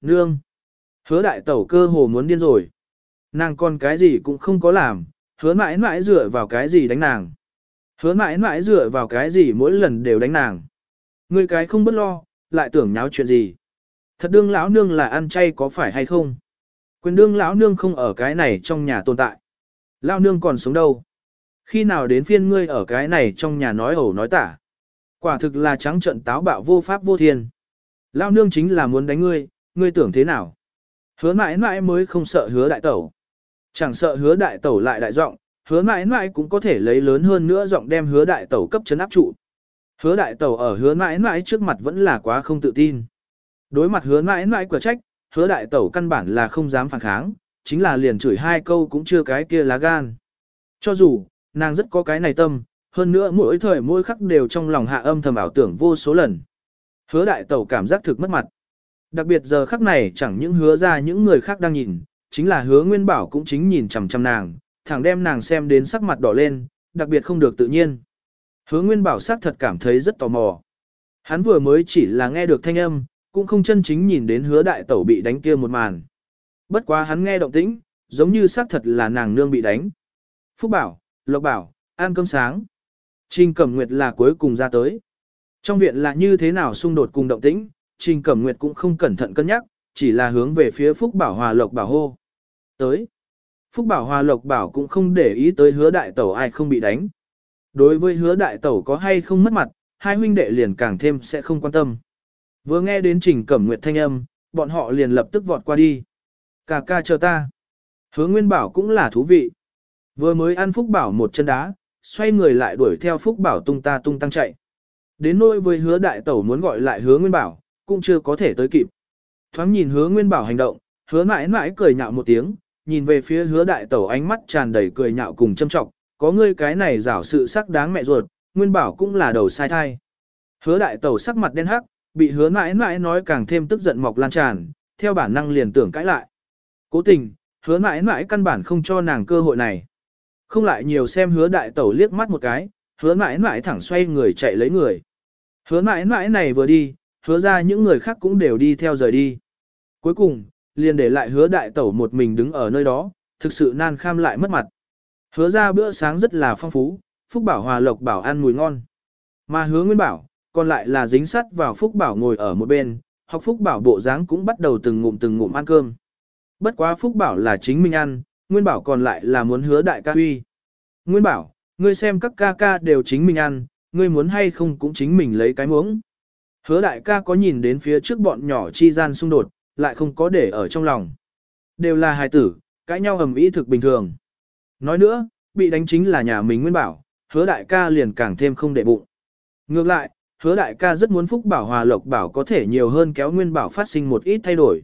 nương. Hứa đại tẩu cơ hồ muốn điên rồi. Nàng còn cái gì cũng không có làm, hứa mãi mãi dựa vào cái gì đánh nàng. Hứa mãi mãi dựa vào cái gì mỗi lần đều đánh nàng. Người cái không bất lo, lại tưởng nháo chuyện gì. Thật đương lão nương là ăn chay có phải hay không? Quyền đương lão nương không ở cái này trong nhà tồn tại. Lão nương còn sống đâu? Khi nào đến phiên ngươi ở cái này trong nhà nói ẩu nói tả? Quả thực là trắng trận táo bạo vô pháp vô thiên. Lão nương chính là muốn đánh ngươi, ngươi tưởng thế nào? Hứa mãi mãi mới không sợ hứa đại tẩu. Chẳng sợ hứa đại tẩu lại đại giọng, hứa mãi mãi cũng có thể lấy lớn hơn nữa giọng đem hứa đại tẩu cấp chấn áp trụ. Hứa đại tẩu ở hứa mãi mãi trước mặt vẫn là quá không tự tin. Đối mặt hứa mãi mãi quả trách, hứa đại tẩu căn bản là không dám phản kháng, chính là liền chửi hai câu cũng chưa cái kia lá gan. Cho dù, nàng rất có cái này tâm, hơn nữa mỗi thời mỗi khắc đều trong lòng hạ âm thầm ảo tưởng vô số lần. Hứa đại tẩu cảm giác thực mất mặt. Đặc biệt giờ khắc này chẳng những hứa ra những người khác đang nhìn, chính là hứa nguyên bảo cũng chính nhìn chằm chằm nàng, thẳng đem nàng xem đến sắc mặt đỏ lên, đặc biệt không được tự nhiên. Hứa nguyên bảo sắc thật cảm thấy rất tò mò. Hắn vừa mới chỉ là nghe được thanh âm, cũng không chân chính nhìn đến hứa đại tẩu bị đánh kia một màn. Bất quá hắn nghe động tĩnh, giống như xác thật là nàng nương bị đánh. Phúc bảo, Lộc bảo, ăn cơm sáng. Trình Cẩm Nguyệt là cuối cùng ra tới. Trong viện là như thế nào xung đột cùng động tĩnh, Trình Cẩm Nguyệt cũng không cẩn thận cân nhắc, chỉ là hướng về phía Phúc Bảo Hòa Lộc Bảo hô. Tới. Phúc Bảo Hòa Lộc Bảo cũng không để ý tới hứa đại tẩu ai không bị đánh. Đối với hứa đại tẩu có hay không mất mặt, hai huynh đệ liền càng thêm sẽ không quan tâm. Vừa nghe đến Trình Cẩm Nguyệt thanh âm, bọn họ liền lập tức vọt qua đi. Cà ca chờ ta. Hứa Nguyên Bảo cũng là thú vị. Vừa mới ăn Phúc Bảo một chân đá, xoay người lại đuổi theo Phúc Bảo tung ta tung tăng chạy. Đến nỗi với hứa đại tẩu muốn gọi lại hứa Nguyên Bảo, cũng chưa có thể tới kịp. Thoáng nhìn hứa Nguyên Bảo hành động, hứa mãi mãi cười nhạo một tiếng, nhìn về phía hứa đại tẩu ánh mắt tràn đầy cười nhạo cùng châm trọng, có ngươi cái này rảo sự sắc đáng mẹ ruột, Nguyên Bảo cũng là đầu sai thai. Hứa đại tẩu sắc mặt đen hắc, bị hứa mãi mãi nói càng thêm tức giận mọc lan tràn, theo bản năng liền tưởng cãi lại. Cố tình, hứa mãi mãi căn bản không cho nàng cơ hội này. Không lại nhiều xem hứa đại tẩu liếc mắt một cái, hứa mãi mãi thẳng xoay người chạy lấy người. Hứa mãi mãi này vừa đi, hứa ra những người khác cũng đều đi theo rời đi. Cuối cùng, liền để lại hứa đại tẩu một mình đứng ở nơi đó, thực sự nan kham lại mất mặt. Hứa ra bữa sáng rất là phong phú, Phúc Bảo Hòa Lộc bảo ăn mùi ngon. Mà hứa Nguyên Bảo, còn lại là dính sắt vào Phúc Bảo ngồi ở một bên, học Phúc Bảo bộ dáng cũng bắt đầu từng ngụm từng ngụm ăn cơm. Bất quá Phúc Bảo là chính mình ăn, Nguyên Bảo còn lại là muốn hứa đại ca huy. Nguyên Bảo, ngươi xem các ca ca đều chính mình ăn, ngươi muốn hay không cũng chính mình lấy cái muỗng. Hứa đại ca có nhìn đến phía trước bọn nhỏ chi gian xung đột, lại không có để ở trong lòng. Đều là hài tử, cãi nhau ầm ĩ thực bình thường. Nói nữa, bị đánh chính là nhà mình Nguyên Bảo, hứa đại ca liền càng thêm không để bụng. Ngược lại, hứa đại ca rất muốn Phúc Bảo Hòa Lộc Bảo có thể nhiều hơn kéo Nguyên Bảo phát sinh một ít thay đổi.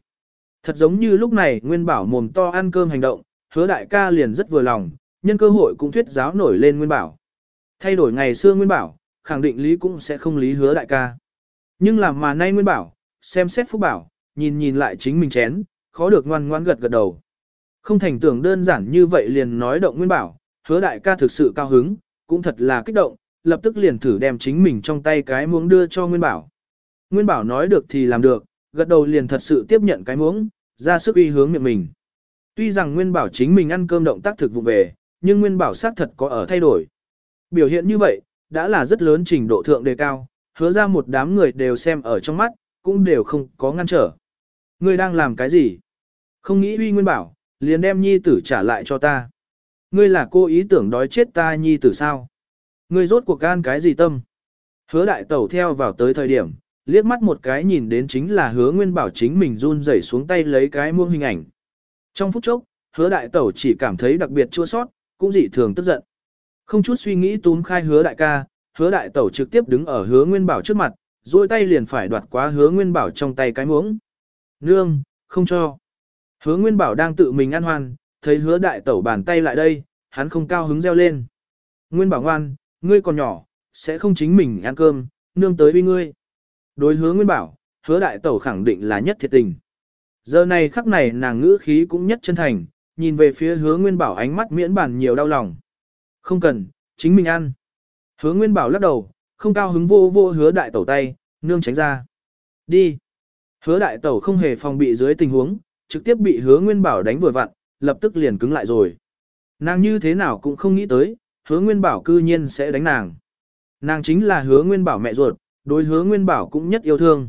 Thật giống như lúc này Nguyên Bảo mồm to ăn cơm hành động, hứa đại ca liền rất vừa lòng, nhân cơ hội cũng thuyết giáo nổi lên Nguyên Bảo. Thay đổi ngày xưa Nguyên Bảo, khẳng định lý cũng sẽ không lý hứa đại ca. Nhưng làm mà nay Nguyên Bảo, xem xét Phúc Bảo, nhìn nhìn lại chính mình chén, khó được ngoan ngoan gật gật đầu. Không thành tưởng đơn giản như vậy liền nói động Nguyên Bảo, hứa đại ca thực sự cao hứng, cũng thật là kích động, lập tức liền thử đem chính mình trong tay cái muỗng đưa cho Nguyên Bảo. Nguyên Bảo nói được thì làm được, gật đầu liền thật sự tiếp nhận cái muỗng, ra sức uy hướng miệng mình. Tuy rằng Nguyên Bảo chính mình ăn cơm động tác thực vụ về, nhưng Nguyên Bảo xác thật có ở thay đổi. Biểu hiện như vậy, đã là rất lớn trình độ thượng đề cao, hứa ra một đám người đều xem ở trong mắt, cũng đều không có ngăn trở. Ngươi đang làm cái gì? Không nghĩ uy Nguyên Bảo, liền đem nhi tử trả lại cho ta. Ngươi là cô ý tưởng đói chết ta nhi tử sao? Ngươi rốt cuộc gan cái gì tâm? Hứa đại tẩu theo vào tới thời điểm, liếc mắt một cái nhìn đến chính là hứa nguyên bảo chính mình run rẩy xuống tay lấy cái muông hình ảnh. Trong phút chốc, hứa đại tẩu chỉ cảm thấy đặc biệt chua sót, cũng dị thường tức giận. Không chút suy nghĩ túm khai hứa đại ca, hứa đại tẩu trực tiếp đứng ở hứa nguyên bảo trước mặt, duỗi tay liền phải đoạt quá hứa nguyên bảo trong tay cái muỗng. Nương, không cho. Hứa nguyên bảo đang tự mình ăn hoan, thấy hứa đại tẩu bàn tay lại đây, hắn không cao hứng reo lên. Nguyên bảo ngoan, ngươi còn nhỏ, sẽ không chính mình ăn cơm, nương tới uy ngươi. Đối hứa nguyên bảo, hứa đại tẩu khẳng định là nhất thiệt tình. Giờ này khắc này nàng ngữ khí cũng nhất chân thành, nhìn về phía hứa nguyên bảo ánh mắt miễn bản nhiều đau lòng. Không cần, chính mình ăn. Hứa nguyên bảo lắc đầu, không cao hứng vô vô hứa đại tẩu tay, nương tránh ra. Đi. Hứa đại tẩu không hề phòng bị dưới tình huống, trực tiếp bị hứa nguyên bảo đánh vừa vặn, lập tức liền cứng lại rồi. Nàng như thế nào cũng không nghĩ tới, hứa nguyên bảo cư nhiên sẽ đánh nàng. Nàng chính là hứa nguyên bảo mẹ ruột, đối hứa nguyên bảo cũng nhất yêu thương.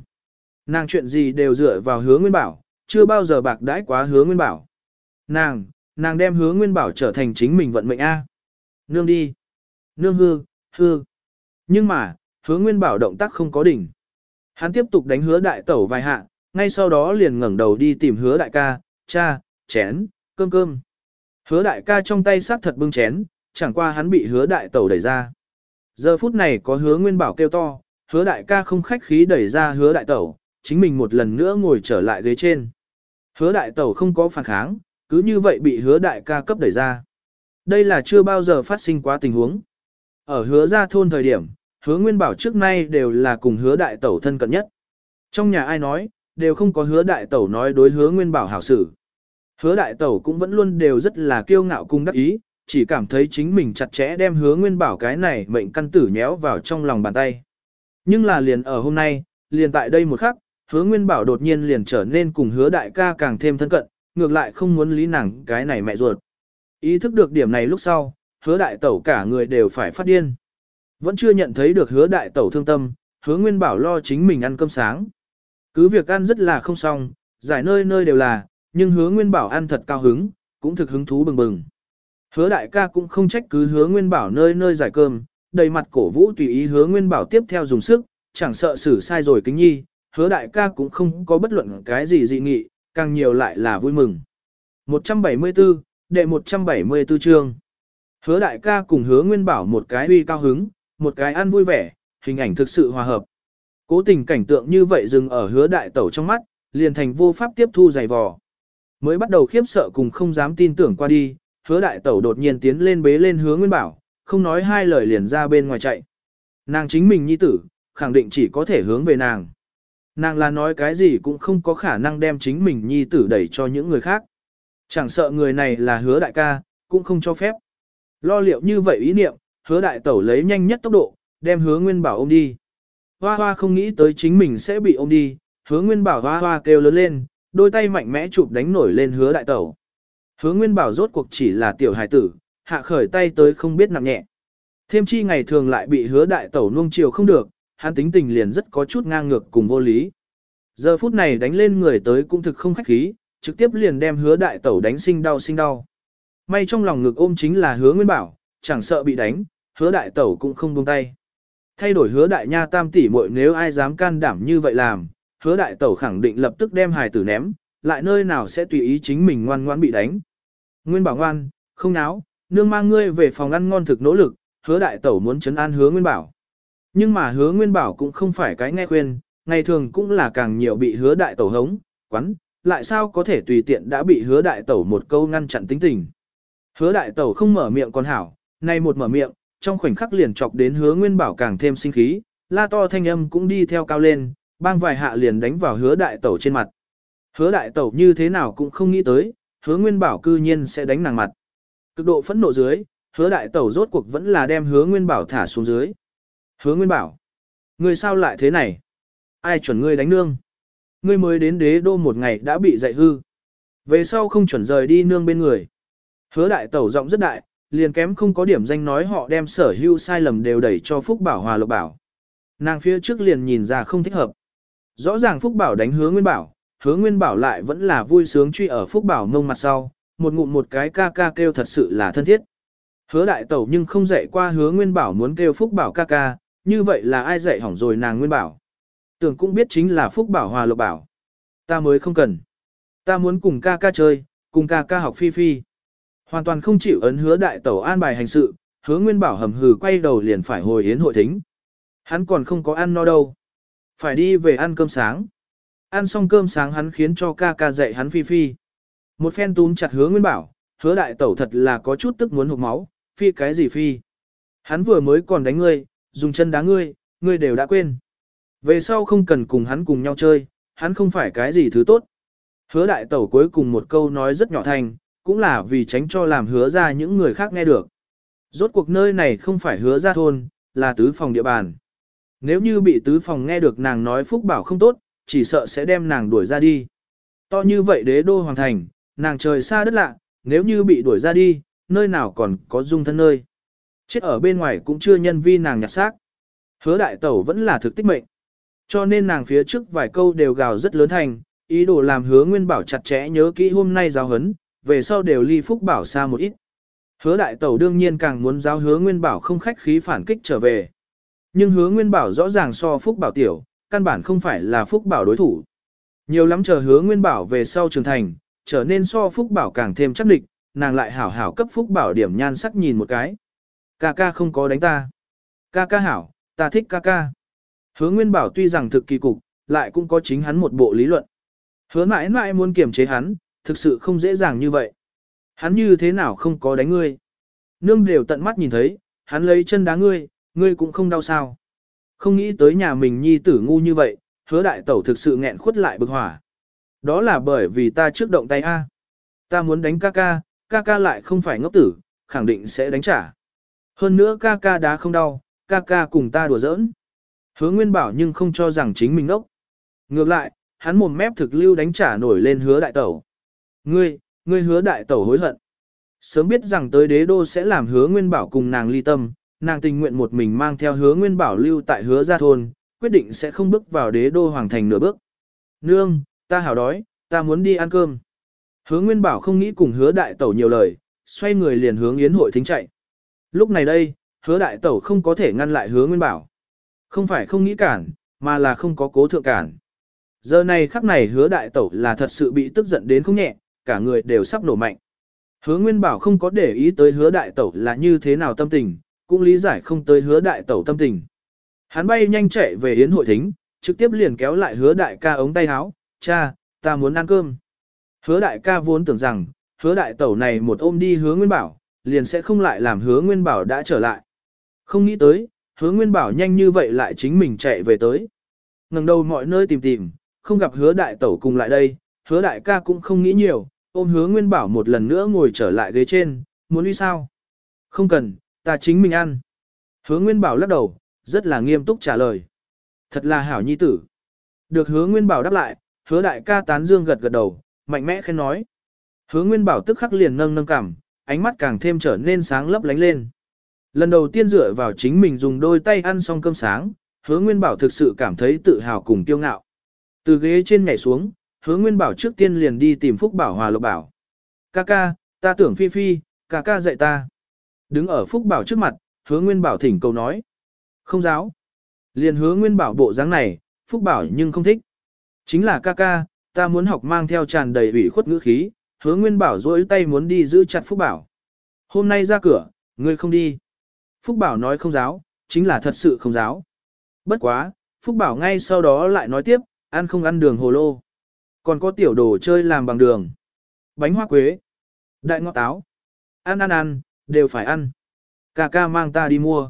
Nàng chuyện gì đều dựa vào hứa nguyên bảo, chưa bao giờ bạc đãi quá hứa nguyên bảo. Nàng, nàng đem hứa nguyên bảo trở thành chính mình vận mệnh A. Nương đi. Nương hư, hư. Nhưng mà, hứa nguyên bảo động tác không có đỉnh. Hắn tiếp tục đánh hứa đại tẩu vài hạ, ngay sau đó liền ngẩng đầu đi tìm hứa đại ca, cha, chén, cơm cơm. Hứa đại ca trong tay sát thật bưng chén, chẳng qua hắn bị hứa đại tẩu đẩy ra. Giờ phút này có hứa nguyên bảo kêu to, hứa đại ca không khách khí đẩy ra hứa đại tẩu, chính mình một lần nữa ngồi trở lại ghế trên. Hứa đại tẩu không có phản kháng, cứ như vậy bị hứa đại ca cấp đẩy ra. Đây là chưa bao giờ phát sinh quá tình huống. Ở hứa ra thôn thời điểm, hứa nguyên bảo trước nay đều là cùng hứa đại tẩu thân cận nhất. Trong nhà ai nói, đều không có hứa đại tẩu nói đối hứa nguyên bảo hảo xử. Hứa đại tẩu cũng vẫn luôn đều rất là kiêu ngạo cung đắc ý, chỉ cảm thấy chính mình chặt chẽ đem hứa nguyên bảo cái này mệnh căn tử nhéo vào trong lòng bàn tay. Nhưng là liền ở hôm nay, liền tại đây một khắc, hứa nguyên bảo đột nhiên liền trở nên cùng hứa đại ca càng thêm thân cận, ngược lại không muốn lý nàng cái này mẹ ruột. Ý thức được điểm này lúc sau, hứa đại tẩu cả người đều phải phát điên. Vẫn chưa nhận thấy được hứa đại tẩu thương tâm, hứa nguyên bảo lo chính mình ăn cơm sáng. Cứ việc ăn rất là không xong, giải nơi nơi đều là, nhưng hứa nguyên bảo ăn thật cao hứng, cũng thực hứng thú bừng bừng. Hứa đại ca cũng không trách cứ hứa nguyên bảo nơi nơi giải cơm, đầy mặt cổ vũ tùy ý hứa nguyên bảo tiếp theo dùng sức, chẳng sợ xử sai rồi kính nhi, hứa đại ca cũng không có bất luận cái gì dị nghị, càng nhiều lại là vui mừng. 174, đệ 174 chương. Hứa đại ca cùng hứa nguyên bảo một cái uy cao hứng, một cái ăn vui vẻ, hình ảnh thực sự hòa hợp. Cố tình cảnh tượng như vậy dừng ở hứa đại tẩu trong mắt, liền thành vô pháp tiếp thu dày vò. Mới bắt đầu khiếp sợ cùng không dám tin tưởng qua đi, hứa đại tẩu đột nhiên tiến lên bế lên hứa nguyên bảo, không nói hai lời liền ra bên ngoài chạy. Nàng chính mình nhi tử, khẳng định chỉ có thể hướng về nàng. Nàng là nói cái gì cũng không có khả năng đem chính mình nhi tử đẩy cho những người khác. Chẳng sợ người này là hứa đại ca, cũng không cho phép. Lo liệu như vậy ý niệm, hứa đại tẩu lấy nhanh nhất tốc độ, đem hứa nguyên bảo ôm đi. Hoa hoa không nghĩ tới chính mình sẽ bị ôm đi, hứa nguyên bảo hoa hoa kêu lớn lên, đôi tay mạnh mẽ chụp đánh nổi lên hứa đại tẩu. Hứa nguyên bảo rốt cuộc chỉ là tiểu hài tử, hạ khởi tay tới không biết nặng nhẹ. Thêm chi ngày thường lại bị hứa đại tẩu nuông chiều không được, hắn tính tình liền rất có chút ngang ngược cùng vô lý. Giờ phút này đánh lên người tới cũng thực không khách khí, trực tiếp liền đem hứa đại tẩu đánh sinh đau sinh đau. May trong lòng ngực ôm chính là hứa nguyên bảo, chẳng sợ bị đánh, hứa đại tẩu cũng không buông tay. Thay đổi hứa đại nha tam tỷ muội nếu ai dám can đảm như vậy làm, hứa đại tẩu khẳng định lập tức đem hài tử ném, lại nơi nào sẽ tùy ý chính mình ngoan ngoan bị đánh. Nguyên bảo ngoan, không náo, nương mang ngươi về phòng ăn ngon thực nỗ lực, hứa đại tẩu muốn chấn an hứa nguyên bảo. Nhưng mà hứa nguyên bảo cũng không phải cái nghe khuyên, ngày thường cũng là càng nhiều bị hứa đại tẩu hống, quắn, lại sao có thể tùy tiện đã bị hứa đại tẩu một câu ngăn chặn tính tình. Hứa đại tẩu không mở miệng còn hảo, nay một mở miệng, trong khoảnh khắc liền chọc đến hứa nguyên bảo càng thêm sinh khí, la to thanh âm cũng đi theo cao lên, bang vài hạ liền đánh vào hứa đại tẩu trên mặt. Hứa đại tẩu như thế nào cũng không nghĩ tới, hứa nguyên bảo cư nhiên sẽ đánh nàng mặt. Cực độ phẫn nộ dưới, hứa đại tẩu rốt cuộc vẫn là đem hứa nguyên bảo thả xuống dưới. Hứa nguyên bảo, người sao lại thế này? Ai chuẩn ngươi đánh nương? Ngươi mới đến đế đô một ngày đã bị dạy hư. Về sau không chuẩn rời đi nương bên người. Hứa đại tẩu giọng rất đại, liền kém không có điểm danh nói họ đem sở hữu sai lầm đều đẩy cho Phúc Bảo Hòa Lộc Bảo. Nàng phía trước liền nhìn ra không thích hợp. Rõ ràng Phúc Bảo đánh hứa Nguyên Bảo, hứa Nguyên Bảo lại vẫn là vui sướng truy ở Phúc Bảo mông mặt sau, một ngụm một cái ca ca kêu thật sự là thân thiết. Hứa đại tẩu nhưng không dạy qua hứa Nguyên Bảo muốn kêu Phúc Bảo ca ca, như vậy là ai dạy hỏng rồi nàng Nguyên Bảo. Tưởng cũng biết chính là Phúc Bảo Hòa Lộc Bảo. Ta mới không cần. Ta muốn cùng ca ca chơi, cùng ca ca học phi phi. Hoàn toàn không chịu ấn hứa đại tẩu an bài hành sự, hứa nguyên bảo hầm hừ quay đầu liền phải hồi yến hội thính. Hắn còn không có ăn no đâu. Phải đi về ăn cơm sáng. Ăn xong cơm sáng hắn khiến cho ca ca dạy hắn phi phi. Một phen túm chặt hứa nguyên bảo, hứa đại tẩu thật là có chút tức muốn hụt máu, phi cái gì phi. Hắn vừa mới còn đánh ngươi, dùng chân đá ngươi, ngươi đều đã quên. Về sau không cần cùng hắn cùng nhau chơi, hắn không phải cái gì thứ tốt. Hứa đại tẩu cuối cùng một câu nói rất nhỏ thành, cũng là vì tránh cho làm hứa ra những người khác nghe được. Rốt cuộc nơi này không phải hứa ra thôn, là tứ phòng địa bàn. Nếu như bị tứ phòng nghe được nàng nói phúc bảo không tốt, chỉ sợ sẽ đem nàng đuổi ra đi. To như vậy đế đô hoàng thành, nàng trời xa đất lạ, nếu như bị đuổi ra đi, nơi nào còn có dung thân nơi. Chết ở bên ngoài cũng chưa nhân vi nàng nhặt xác. Hứa đại tẩu vẫn là thực tích mệnh. Cho nên nàng phía trước vài câu đều gào rất lớn thành, ý đồ làm hứa nguyên bảo chặt chẽ nhớ kỹ hôm nay giáo hấn, về sau đều ly phúc bảo xa một ít. Hứa đại tẩu đương nhiên càng muốn giáo hứa nguyên bảo không khách khí phản kích trở về. Nhưng hứa nguyên bảo rõ ràng so phúc bảo tiểu, căn bản không phải là phúc bảo đối thủ. Nhiều lắm chờ hứa nguyên bảo về sau trưởng thành, trở nên so phúc bảo càng thêm chắc địch, nàng lại hảo hảo cấp phúc bảo điểm nhan sắc nhìn một cái. Ca ca không có đánh ta. Ca ca hảo, ta thích ca ca. Hứa nguyên bảo tuy rằng thực kỳ cục, lại cũng có chính hắn một bộ lý luận. Hứa mãi mãi muốn kiềm chế hắn, thực sự không dễ dàng như vậy. Hắn như thế nào không có đánh ngươi. Nương đều tận mắt nhìn thấy, hắn lấy chân đá ngươi, ngươi cũng không đau sao. Không nghĩ tới nhà mình nhi tử ngu như vậy, hứa đại tẩu thực sự nghẹn khuất lại bực hỏa. Đó là bởi vì ta trước động tay A. Ta muốn đánh ca ca, ca ca lại không phải ngốc tử, khẳng định sẽ đánh trả. Hơn nữa ca ca đá không đau, ca ca cùng ta đùa giỡn. Hứa Nguyên bảo nhưng không cho rằng chính mình ngốc. Ngược lại, hắn mồm mép thực lưu đánh trả nổi lên hứa đại tẩu. Ngươi, ngươi hứa đại tẩu hối hận. Sớm biết rằng tới đế đô sẽ làm hứa Nguyên bảo cùng nàng ly tâm, nàng tình nguyện một mình mang theo hứa Nguyên bảo lưu tại hứa gia thôn, quyết định sẽ không bước vào đế đô hoàng thành nửa bước. Nương, ta hảo đói, ta muốn đi ăn cơm. Hứa Nguyên Bảo không nghĩ cùng hứa đại tẩu nhiều lời, xoay người liền hướng yến hội thính chạy. Lúc này đây, hứa đại tẩu không có thể ngăn lại hứa Nguyên Bảo. Không phải không nghĩ cản, mà là không có cố thượng cản. Giờ này khắc này hứa đại tẩu là thật sự bị tức giận đến không nhẹ, cả người đều sắp nổ mạnh. Hứa Nguyên Bảo không có để ý tới hứa đại tẩu là như thế nào tâm tình, cũng lý giải không tới hứa đại tẩu tâm tình. Hắn bay nhanh chạy về yến hội thính, trực tiếp liền kéo lại hứa đại ca ống tay áo, cha, ta muốn ăn cơm. Hứa đại ca vốn tưởng rằng, hứa đại tẩu này một ôm đi hứa nguyên bảo, liền sẽ không lại làm hứa nguyên bảo đã trở lại. Không nghĩ tới, hứa nguyên bảo nhanh như vậy lại chính mình chạy về tới. ngẩng đầu mọi nơi tìm tìm, không gặp hứa đại tẩu cùng lại đây, hứa đại ca cũng không nghĩ nhiều, ôm hứa nguyên bảo một lần nữa ngồi trở lại ghế trên, muốn đi sao? Không cần, ta chính mình ăn. Hứa nguyên bảo lắc đầu, rất là nghiêm túc trả lời. Thật là hảo nhi tử. Được hứa nguyên bảo đáp lại, hứa đại ca tán dương gật gật đầu, mạnh mẽ khen nói. Hứa nguyên bảo tức khắc liền nâng nâng cảm, ánh mắt càng thêm trở nên sáng lấp lánh lên. Lần đầu tiên dựa vào chính mình dùng đôi tay ăn xong cơm sáng, hứa nguyên bảo thực sự cảm thấy tự hào cùng kiêu ngạo. Từ ghế trên nhảy xuống, hứa nguyên bảo trước tiên liền đi tìm Phúc Bảo Hòa Lộc Bảo. Ca ca, ta tưởng Phi Phi, ca ca dạy ta. Đứng ở Phúc Bảo trước mặt, hứa nguyên bảo thỉnh cầu nói. Không giáo. Liền hứa nguyên bảo bộ dáng này, Phúc Bảo nhưng không thích. Chính là ca ca, ta muốn học mang theo tràn đầy ủy khuất ngữ khí, hứa nguyên bảo dối tay muốn đi giữ chặt Phúc Bảo. Hôm nay ra cửa, ngươi không đi. Phúc Bảo nói không giáo, chính là thật sự không giáo. Bất quá, Phúc Bảo ngay sau đó lại nói tiếp, ăn không ăn đường hồ lô. Còn có tiểu đồ chơi làm bằng đường. Bánh hoa quế. Đại ngọt táo. Ăn ăn ăn, đều phải ăn. Cà ca mang ta đi mua.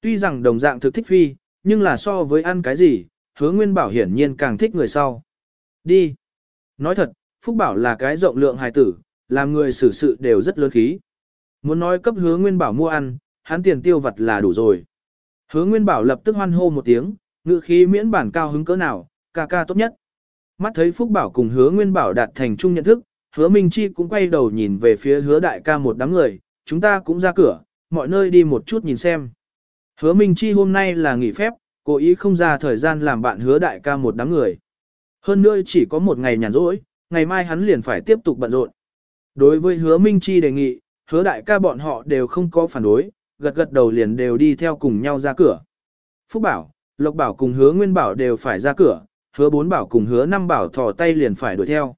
Tuy rằng đồng dạng thực thích phi, nhưng là so với ăn cái gì, hứa nguyên bảo hiển nhiên càng thích người sau. Đi. Nói thật, Phúc Bảo là cái rộng lượng hài tử, làm người xử sự đều rất lớn khí. Muốn nói cấp hứa nguyên bảo mua ăn, hắn tiền tiêu vật là đủ rồi. Hứa nguyên bảo lập tức hoan hô một tiếng, ngự khí miễn bản cao hứng cỡ nào, ca ca tốt nhất. Mắt thấy Phúc Bảo cùng hứa nguyên bảo đạt thành chung nhận thức, hứa Minh Chi cũng quay đầu nhìn về phía hứa đại ca một đám người, chúng ta cũng ra cửa, mọi nơi đi một chút nhìn xem. Hứa Minh Chi hôm nay là nghỉ phép, cố ý không ra thời gian làm bạn hứa đại ca một đám người. Hơn nữa chỉ có một ngày nhàn rỗi, ngày mai hắn liền phải tiếp tục bận rộn. Đối với hứa Minh Chi đề nghị, hứa đại ca bọn họ đều không có phản đối, gật gật đầu liền đều đi theo cùng nhau ra cửa. Phúc Bảo, Lộc Bảo cùng hứa Nguyên Bảo đều phải ra cửa, hứa Bốn Bảo cùng hứa Năm Bảo thò tay liền phải đuổi theo.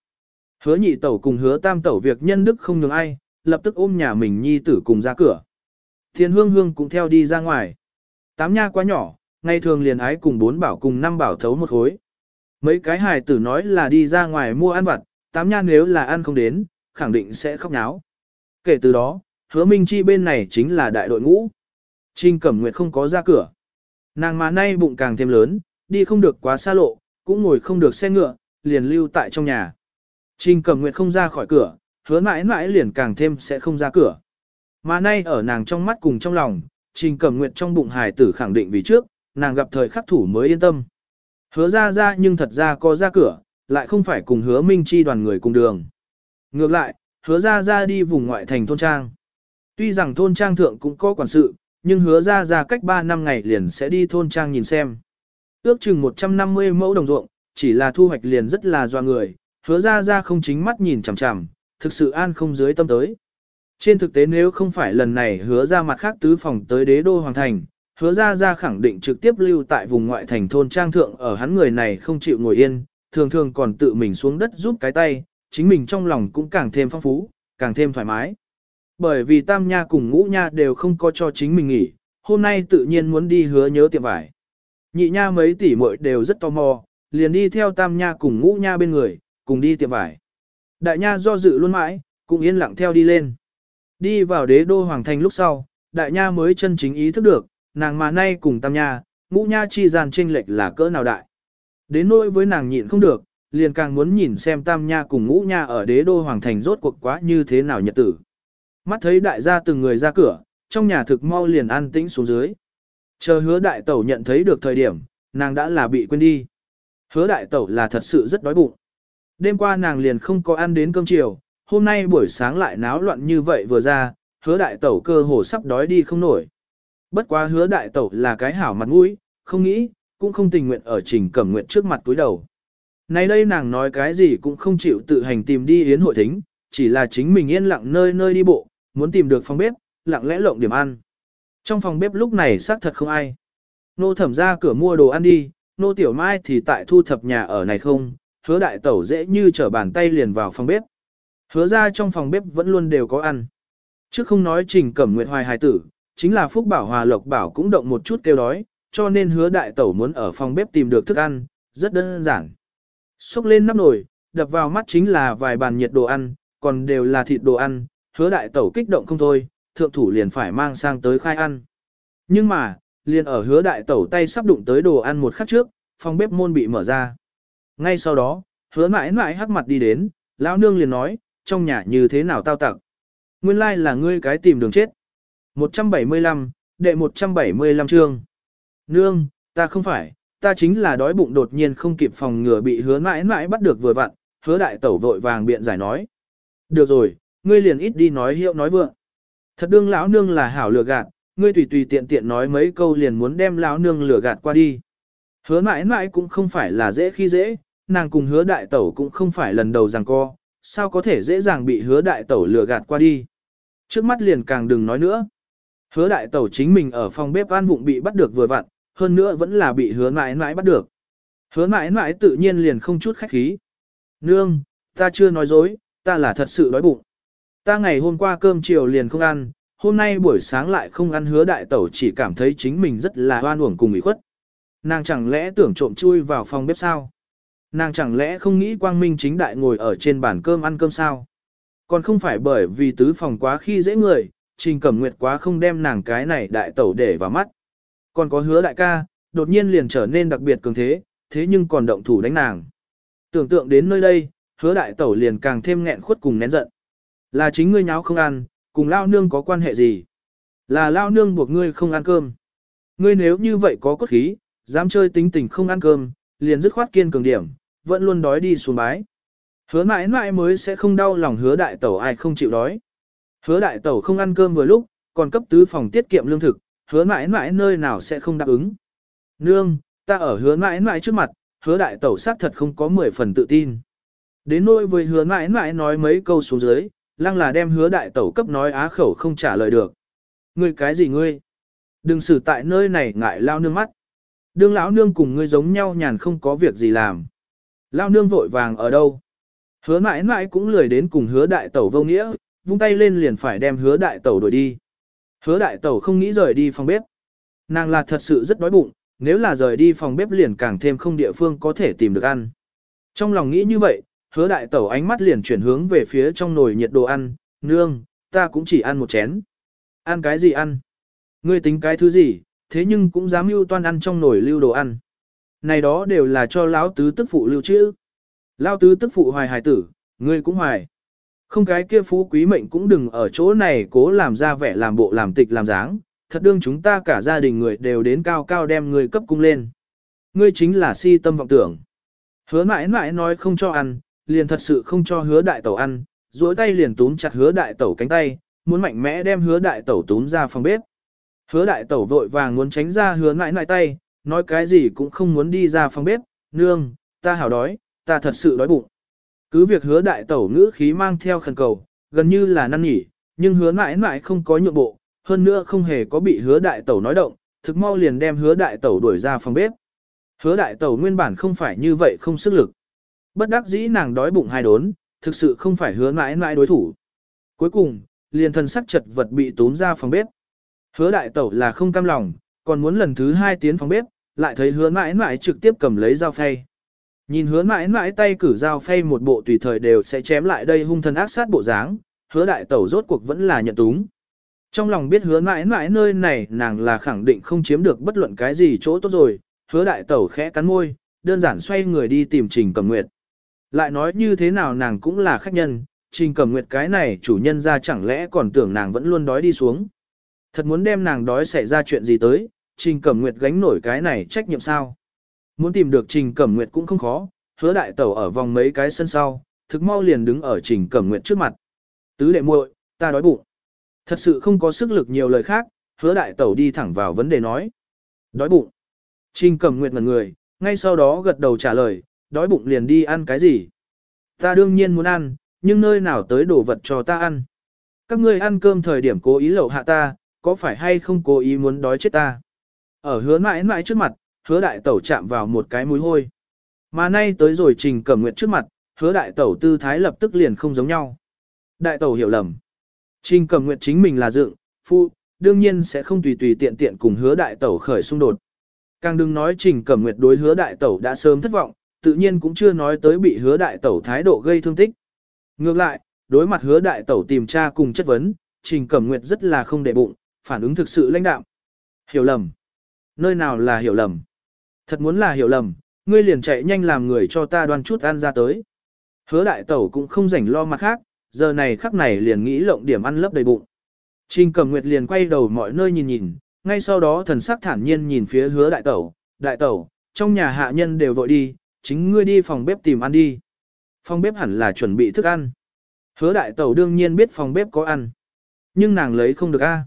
Hứa nhị tẩu cùng hứa tam tẩu việc nhân đức không nhường ai, lập tức ôm nhà mình nhi tử cùng ra cửa. Thiên hương hương cũng theo đi ra ngoài. Tám nha quá nhỏ, ngày thường liền ái cùng bốn bảo cùng năm bảo thấu một khối. Mấy cái hài tử nói là đi ra ngoài mua ăn vặt, tám nha nếu là ăn không đến, khẳng định sẽ khóc náo. Kể từ đó, hứa minh chi bên này chính là đại đội ngũ. Trinh Cẩm Nguyệt không có ra cửa. Nàng mà nay bụng càng thêm lớn, đi không được quá xa lộ, cũng ngồi không được xe ngựa, liền lưu tại trong nhà. Trình Cẩm Nguyệt không ra khỏi cửa, hứa mãi mãi liền càng thêm sẽ không ra cửa. Mà nay ở nàng trong mắt cùng trong lòng, Trình Cẩm Nguyệt trong bụng hài tử khẳng định vì trước, nàng gặp thời khắc thủ mới yên tâm. Hứa ra ra nhưng thật ra có ra cửa, lại không phải cùng hứa minh chi đoàn người cùng đường. Ngược lại, hứa ra ra đi vùng ngoại thành thôn trang. Tuy rằng thôn trang thượng cũng có quản sự, nhưng hứa ra ra cách 3 năm ngày liền sẽ đi thôn trang nhìn xem. Ước chừng 150 mẫu đồng ruộng, chỉ là thu hoạch liền rất là doa người, hứa ra ra không chính mắt nhìn chằm chằm, thực sự an không dưới tâm tới. Trên thực tế nếu không phải lần này hứa ra mặt khác tứ phòng tới đế đô hoàng thành, hứa ra ra khẳng định trực tiếp lưu tại vùng ngoại thành thôn trang thượng ở hắn người này không chịu ngồi yên, thường thường còn tự mình xuống đất giúp cái tay, chính mình trong lòng cũng càng thêm phong phú, càng thêm thoải mái. Bởi vì tam nha cùng ngũ nha đều không có cho chính mình nghỉ, hôm nay tự nhiên muốn đi hứa nhớ tiệm vải. Nhị nha mấy tỷ muội đều rất tò mò, liền đi theo tam nha cùng ngũ nha bên người, cùng đi tiệm vải. Đại nha do dự luôn mãi, cũng yên lặng theo đi lên. Đi vào đế đô hoàng thành lúc sau, đại nha mới chân chính ý thức được, nàng mà nay cùng tam nha, ngũ nha chi gian chênh lệch là cỡ nào đại. Đến nỗi với nàng nhịn không được, liền càng muốn nhìn xem tam nha cùng ngũ nha ở đế đô hoàng thành rốt cuộc quá như thế nào nhật tử. Mắt thấy đại gia từng người ra cửa, trong nhà thực mau liền an tĩnh xuống dưới. Chờ hứa đại tẩu nhận thấy được thời điểm, nàng đã là bị quên đi. Hứa đại tẩu là thật sự rất đói bụng. Đêm qua nàng liền không có ăn đến cơm chiều, hôm nay buổi sáng lại náo loạn như vậy vừa ra, hứa đại tẩu cơ hồ sắp đói đi không nổi. Bất quá hứa đại tẩu là cái hảo mặt mũi, không nghĩ, cũng không tình nguyện ở trình cẩm nguyện trước mặt túi đầu. Nay đây nàng nói cái gì cũng không chịu tự hành tìm đi yến hội thính, chỉ là chính mình yên lặng nơi nơi đi bộ, muốn tìm được phòng bếp, lặng lẽ lộng điểm ăn. Trong phòng bếp lúc này xác thật không ai. Nô thẩm ra cửa mua đồ ăn đi, nô tiểu mai thì tại thu thập nhà ở này không, hứa đại tẩu dễ như trở bàn tay liền vào phòng bếp. Hứa ra trong phòng bếp vẫn luôn đều có ăn. Chứ không nói trình cẩm nguyệt hoài hài tử, chính là Phúc Bảo Hòa Lộc Bảo cũng động một chút kêu đói, cho nên hứa đại tẩu muốn ở phòng bếp tìm được thức ăn, rất đơn giản. Xúc lên nắp nồi, đập vào mắt chính là vài bàn nhiệt đồ ăn, còn đều là thịt đồ ăn, hứa đại tẩu kích động không thôi, thượng thủ liền phải mang sang tới khai ăn. Nhưng mà, liền ở hứa đại tẩu tay sắp đụng tới đồ ăn một khắc trước, phòng bếp môn bị mở ra. Ngay sau đó, hứa mãi mãi hắc mặt đi đến, lão nương liền nói, trong nhà như thế nào tao tặc. Nguyên lai là ngươi cái tìm đường chết. 175, đệ 175 chương. Nương, ta không phải, ta chính là đói bụng đột nhiên không kịp phòng ngừa bị hứa mãi mãi bắt được vừa vặn, hứa đại tẩu vội vàng biện giải nói. Được rồi, ngươi liền ít đi nói hiệu nói vượng. Thật đương lão nương là hảo lừa gạt, ngươi tùy tùy tiện tiện nói mấy câu liền muốn đem lão nương lừa gạt qua đi. Hứa mãi mãi cũng không phải là dễ khi dễ, nàng cùng hứa đại tẩu cũng không phải lần đầu rằng co, sao có thể dễ dàng bị hứa đại tẩu lừa gạt qua đi. Trước mắt liền càng đừng nói nữa. Hứa đại tẩu chính mình ở phòng bếp an vụng bị bắt được vừa vặn, hơn nữa vẫn là bị hứa mãi mãi bắt được. Hứa mãi mãi tự nhiên liền không chút khách khí. Nương, ta chưa nói dối, ta là thật sự đói bụng. Ta ngày hôm qua cơm chiều liền không ăn, hôm nay buổi sáng lại không ăn hứa đại tẩu chỉ cảm thấy chính mình rất là hoan uổng cùng ủy khuất. Nàng chẳng lẽ tưởng trộm chui vào phòng bếp sao? Nàng chẳng lẽ không nghĩ quang minh chính đại ngồi ở trên bàn cơm ăn cơm sao? Còn không phải bởi vì tứ phòng quá khi dễ người, trình cẩm nguyệt quá không đem nàng cái này đại tẩu để vào mắt. Còn có hứa đại ca, đột nhiên liền trở nên đặc biệt cường thế, thế nhưng còn động thủ đánh nàng. Tưởng tượng đến nơi đây, hứa đại tẩu liền càng thêm nghẹn khuất cùng nén giận. Là chính ngươi nháo không ăn, cùng lao nương có quan hệ gì? Là lao nương buộc ngươi không ăn cơm. Ngươi nếu như vậy có cốt khí, dám chơi tính tình không ăn cơm, liền dứt khoát kiên cường điểm, vẫn luôn đói đi xuống bái. Hứa mãi mãi mới sẽ không đau lòng hứa đại tẩu ai không chịu đói. Hứa đại tẩu không ăn cơm vừa lúc, còn cấp tứ phòng tiết kiệm lương thực, hứa mãi mãi nơi nào sẽ không đáp ứng. Nương, ta ở hứa mãi mãi trước mặt, hứa đại tẩu xác thật không có 10 phần tự tin. Đến nỗi với hứa mãi mãi nói mấy câu xuống dưới, lăng là đem hứa đại tẩu cấp nói á khẩu không trả lời được. Ngươi cái gì ngươi? Đừng xử tại nơi này ngại lao nương mắt. Đương lão nương cùng ngươi giống nhau nhàn không có việc gì làm. Lao nương vội vàng ở đâu? Hứa mãi mãi cũng lười đến cùng hứa đại tẩu vô nghĩa, vung tay lên liền phải đem hứa đại tẩu đuổi đi. Hứa đại tẩu không nghĩ rời đi phòng bếp. Nàng là thật sự rất đói bụng, nếu là rời đi phòng bếp liền càng thêm không địa phương có thể tìm được ăn. Trong lòng nghĩ như vậy, hứa đại tẩu ánh mắt liền chuyển hướng về phía trong nồi nhiệt đồ ăn, nương, ta cũng chỉ ăn một chén. Ăn cái gì ăn? Ngươi tính cái thứ gì, thế nhưng cũng dám mưu toan ăn trong nồi lưu đồ ăn. Này đó đều là cho lão tứ tức phụ lưu trữ. Lão tứ tức phụ hoài hài tử, ngươi cũng hoài. Không cái kia phú quý mệnh cũng đừng ở chỗ này cố làm ra vẻ làm bộ làm tịch làm dáng, thật đương chúng ta cả gia đình người đều đến cao cao đem người cấp cung lên. ngươi chính là si tâm vọng tưởng. Hứa mãi mãi nói không cho ăn, liền thật sự không cho hứa đại tẩu ăn, duỗi tay liền túm chặt hứa đại tẩu cánh tay, muốn mạnh mẽ đem hứa đại tẩu túm ra phòng bếp. Hứa đại tẩu vội vàng muốn tránh ra hứa nãi nãi tay, nói cái gì cũng không muốn đi ra phòng bếp, nương, ta hảo đói, ta thật sự đói bụng. Cứ việc hứa đại tẩu ngữ khí mang theo khẩn cầu, gần như là năn nỉ, nhưng hứa mãi mãi không có nhượng bộ, hơn nữa không hề có bị hứa đại tẩu nói động, thực mau liền đem hứa đại tẩu đuổi ra phòng bếp. Hứa đại tẩu nguyên bản không phải như vậy không sức lực. Bất đắc dĩ nàng đói bụng hai đốn, thực sự không phải hứa mãi mãi đối thủ. Cuối cùng, liền thân sắc chật vật bị tốn ra phòng bếp. Hứa đại tẩu là không cam lòng, còn muốn lần thứ hai tiến phòng bếp, lại thấy hứa mãi mãi trực tiếp cầm lấy dao phay. Nhìn hứa mãi mãi tay cử dao phay một bộ tùy thời đều sẽ chém lại đây hung thần ác sát bộ dáng, hứa đại tẩu rốt cuộc vẫn là nhận túng. Trong lòng biết hứa mãi mãi nơi này nàng là khẳng định không chiếm được bất luận cái gì chỗ tốt rồi, hứa đại tẩu khẽ cắn môi, đơn giản xoay người đi tìm Trình cầm Nguyệt. Lại nói như thế nào nàng cũng là khách nhân, Trình Cẩm Nguyệt cái này chủ nhân ra chẳng lẽ còn tưởng nàng vẫn luôn đói đi xuống. Thật muốn đem nàng đói xảy ra chuyện gì tới, Trình Cẩm Nguyệt gánh nổi cái này trách nhiệm sao. Muốn tìm được Trình Cẩm Nguyệt cũng không khó, hứa đại tẩu ở vòng mấy cái sân sau, thực mau liền đứng ở Trình Cẩm Nguyệt trước mặt. Tứ đệ muội, ta đói bụng. Thật sự không có sức lực nhiều lời khác, hứa đại tẩu đi thẳng vào vấn đề nói. Đói bụng. Trình Cẩm Nguyệt ngần người, ngay sau đó gật đầu trả lời, đói bụng liền đi ăn cái gì. Ta đương nhiên muốn ăn, nhưng nơi nào tới đồ vật cho ta ăn. Các ngươi ăn cơm thời điểm cố ý lẩu hạ ta, có phải hay không cố ý muốn đói chết ta. Ở hứa mãi mãi trước mặt, hứa đại tẩu chạm vào một cái mũi hôi. Mà nay tới rồi trình cẩm nguyệt trước mặt, hứa đại tẩu tư thái lập tức liền không giống nhau. Đại tẩu hiểu lầm. Trình cẩm nguyệt chính mình là dựng, phu, đương nhiên sẽ không tùy tùy tiện tiện cùng hứa đại tẩu khởi xung đột. Càng đừng nói trình cẩm nguyệt đối hứa đại tẩu đã sớm thất vọng, tự nhiên cũng chưa nói tới bị hứa đại tẩu thái độ gây thương tích. Ngược lại, đối mặt hứa đại tẩu tìm tra cùng chất vấn, trình cẩm nguyệt rất là không để bụng, phản ứng thực sự lãnh đạm. Hiểu lầm. Nơi nào là hiểu lầm. Thật muốn là hiểu lầm, ngươi liền chạy nhanh làm người cho ta đoan chút ăn ra tới. Hứa đại tẩu cũng không rảnh lo mặt khác, giờ này khắc này liền nghĩ lộng điểm ăn lấp đầy bụng. Trình cầm nguyệt liền quay đầu mọi nơi nhìn nhìn, ngay sau đó thần sắc thản nhiên nhìn phía hứa đại tẩu, đại tẩu, trong nhà hạ nhân đều vội đi, chính ngươi đi phòng bếp tìm ăn đi. Phòng bếp hẳn là chuẩn bị thức ăn. Hứa đại tẩu đương nhiên biết phòng bếp có ăn. Nhưng nàng lấy không được a.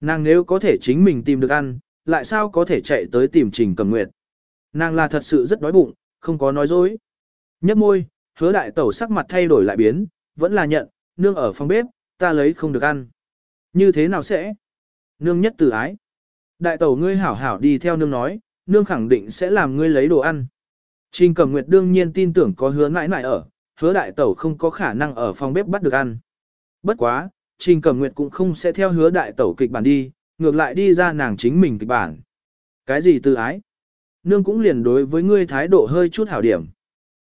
Nàng nếu có thể chính mình tìm được ăn, lại sao có thể chạy tới tìm trình cầm nguyệt. Nàng là thật sự rất đói bụng, không có nói dối. Nhấp môi, hứa đại tẩu sắc mặt thay đổi lại biến, vẫn là nhận, nương ở phòng bếp, ta lấy không được ăn. Như thế nào sẽ? Nương nhất từ ái. Đại tẩu ngươi hảo hảo đi theo nương nói, nương khẳng định sẽ làm ngươi lấy đồ ăn. Trình Cẩm Nguyệt đương nhiên tin tưởng có hứa mãi mãi ở, hứa đại tẩu không có khả năng ở phòng bếp bắt được ăn. Bất quá, Trình Cẩm Nguyệt cũng không sẽ theo hứa đại tẩu kịch bản đi, ngược lại đi ra nàng chính mình kịch bản. Cái gì từ ái? Nương cũng liền đối với ngươi thái độ hơi chút hảo điểm.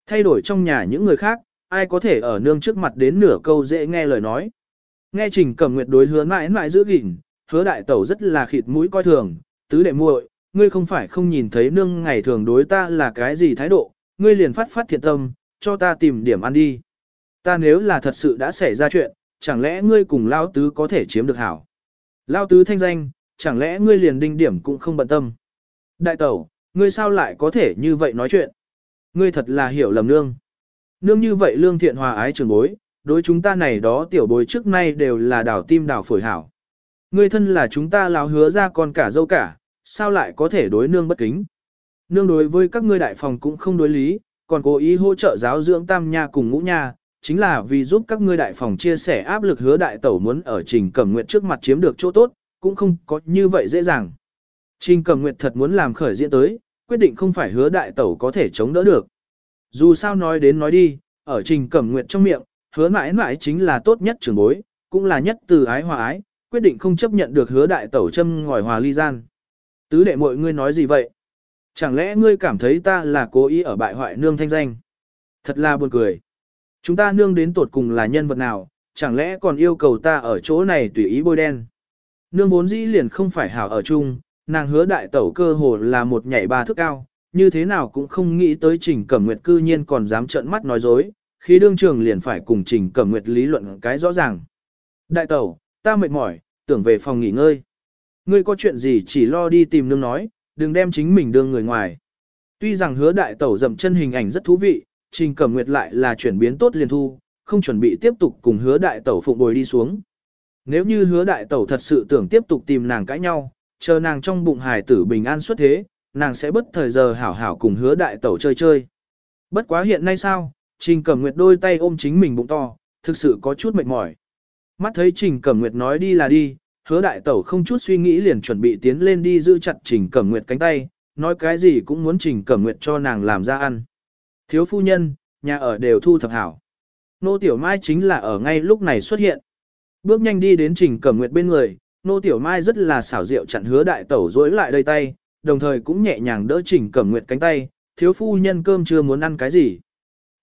Thay đổi trong nhà những người khác, ai có thể ở nương trước mặt đến nửa câu dễ nghe lời nói. Nghe Trình Cẩm Nguyệt đối hứa mãi mãi giữ gìn, hứa đại tẩu rất là khịt mũi coi thường, tứ đệ muội, ngươi không phải không nhìn thấy nương ngày thường đối ta là cái gì thái độ, ngươi liền phát phát thiện tâm, cho ta tìm điểm ăn đi. Ta nếu là thật sự đã xảy ra chuyện, chẳng lẽ ngươi cùng Lao Tứ có thể chiếm được hảo? Lao Tứ thanh danh, chẳng lẽ ngươi liền đinh điểm cũng không bận tâm? Đại tẩu, ngươi sao lại có thể như vậy nói chuyện? Ngươi thật là hiểu lầm nương. Nương như vậy lương thiện hòa ái trường bối, đối chúng ta này đó tiểu bối trước nay đều là đảo tim đảo phổi hảo. Ngươi thân là chúng ta lão hứa ra con cả dâu cả, sao lại có thể đối nương bất kính? Nương đối với các ngươi đại phòng cũng không đối lý, còn cố ý hỗ trợ giáo dưỡng tam nha cùng ngũ nha, chính là vì giúp các ngươi đại phòng chia sẻ áp lực hứa đại tẩu muốn ở trình cẩm nguyện trước mặt chiếm được chỗ tốt, cũng không có như vậy dễ dàng. Trình cẩm nguyện thật muốn làm khởi diễn tới, quyết định không phải hứa đại tẩu có thể chống đỡ được. Dù sao nói đến nói đi, ở trình cẩm nguyện trong miệng, hứa mãi mãi chính là tốt nhất trưởng bối, cũng là nhất từ ái hòa ái, quyết định không chấp nhận được hứa đại tẩu châm ngòi hòa ly gian. Tứ đệ mọi ngươi nói gì vậy? Chẳng lẽ ngươi cảm thấy ta là cố ý ở bại hoại nương thanh danh? Thật là buồn cười. Chúng ta nương đến tột cùng là nhân vật nào, chẳng lẽ còn yêu cầu ta ở chỗ này tùy ý bôi đen? Nương vốn dĩ liền không phải hảo ở chung, nàng hứa đại tẩu cơ hồ là một nhảy ba thước cao, như thế nào cũng không nghĩ tới trình cẩm nguyệt cư nhiên còn dám trợn mắt nói dối, khi đương trường liền phải cùng trình cẩm nguyệt lý luận cái rõ ràng. Đại tẩu, ta mệt mỏi, tưởng về phòng nghỉ ngơi. Ngươi có chuyện gì chỉ lo đi tìm nương nói, đừng đem chính mình đưa người ngoài. Tuy rằng hứa đại tẩu dậm chân hình ảnh rất thú vị, Trình Cẩm Nguyệt lại là chuyển biến tốt liền thu, không chuẩn bị tiếp tục cùng hứa đại tẩu phụng bồi đi xuống. Nếu như hứa đại tẩu thật sự tưởng tiếp tục tìm nàng cãi nhau, chờ nàng trong bụng hài tử bình an xuất thế, nàng sẽ bất thời giờ hảo hảo cùng hứa đại tẩu chơi chơi. Bất quá hiện nay sao, Trình Cẩm Nguyệt đôi tay ôm chính mình bụng to, thực sự có chút mệt mỏi. Mắt thấy Trình Cẩm Nguyệt nói đi là đi, hứa đại tẩu không chút suy nghĩ liền chuẩn bị tiến lên đi giữ chặt Trình Cẩm Nguyệt cánh tay, nói cái gì cũng muốn Trình Cẩm Nguyệt cho nàng làm ra ăn. Thiếu phu nhân, nhà ở đều thu thập hảo. Nô Tiểu Mai chính là ở ngay lúc này xuất hiện. Bước nhanh đi đến Trình Cẩm Nguyệt bên người, Nô Tiểu Mai rất là xảo diệu chặn hứa đại tẩu dối lại đây tay, đồng thời cũng nhẹ nhàng đỡ Trình Cẩm Nguyệt cánh tay, thiếu phu nhân cơm chưa muốn ăn cái gì.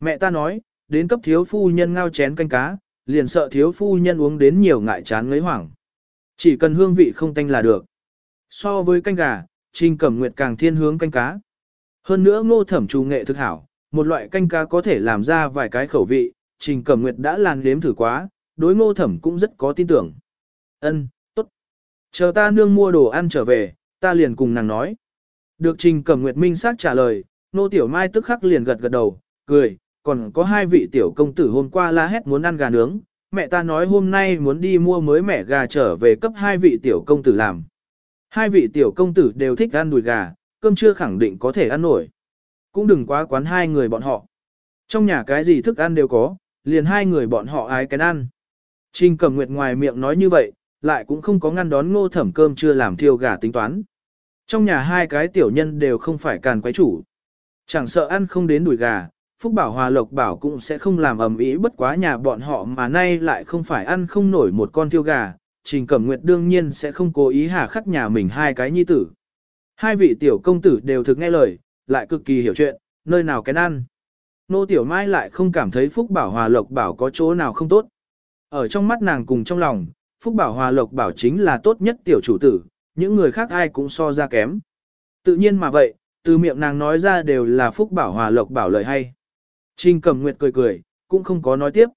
Mẹ ta nói, đến cấp thiếu phu nhân ngao chén canh cá, liền sợ thiếu phu nhân uống đến nhiều ngại chán ngấy hoảng. Chỉ cần hương vị không tanh là được. So với canh gà, Trình Cẩm Nguyệt càng thiên hướng canh cá. Hơn nữa ngô thẩm trù nghệ thực hảo, một loại canh cá có thể làm ra vài cái khẩu vị, Trình Cẩm Nguyệt đã làn đếm thử quá, đối ngô thẩm cũng rất có tin tưởng. Ân, tốt. Chờ ta nương mua đồ ăn trở về, ta liền cùng nàng nói. Được Trình Cẩm Nguyệt minh xác trả lời, nô tiểu mai tức khắc liền gật gật đầu, cười, còn có hai vị tiểu công tử hôm qua la hét muốn ăn gà nướng, mẹ ta nói hôm nay muốn đi mua mới mẻ gà trở về cấp hai vị tiểu công tử làm. Hai vị tiểu công tử đều thích ăn đùi gà, cơm chưa khẳng định có thể ăn nổi. Cũng đừng quá quán hai người bọn họ. Trong nhà cái gì thức ăn đều có, liền hai người bọn họ ái cái ăn. Trình cầm nguyệt ngoài miệng nói như vậy, lại cũng không có ngăn đón ngô thẩm cơm chưa làm thiêu gà tính toán. Trong nhà hai cái tiểu nhân đều không phải càn quái chủ. Chẳng sợ ăn không đến đùi gà, Phúc Bảo Hòa Lộc Bảo cũng sẽ không làm ầm ĩ bất quá nhà bọn họ mà nay lại không phải ăn không nổi một con thiêu gà, Trình Cẩm Nguyệt đương nhiên sẽ không cố ý hà khắc nhà mình hai cái nhi tử. Hai vị tiểu công tử đều thực nghe lời, lại cực kỳ hiểu chuyện, nơi nào cái ăn. Nô Tiểu Mai lại không cảm thấy Phúc Bảo Hòa Lộc Bảo có chỗ nào không tốt. Ở trong mắt nàng cùng trong lòng, Phúc Bảo Hòa Lộc Bảo chính là tốt nhất tiểu chủ tử, những người khác ai cũng so ra kém. Tự nhiên mà vậy, từ miệng nàng nói ra đều là Phúc Bảo Hòa Lộc Bảo lời hay. Trình Cẩm Nguyệt cười cười, cũng không có nói tiếp.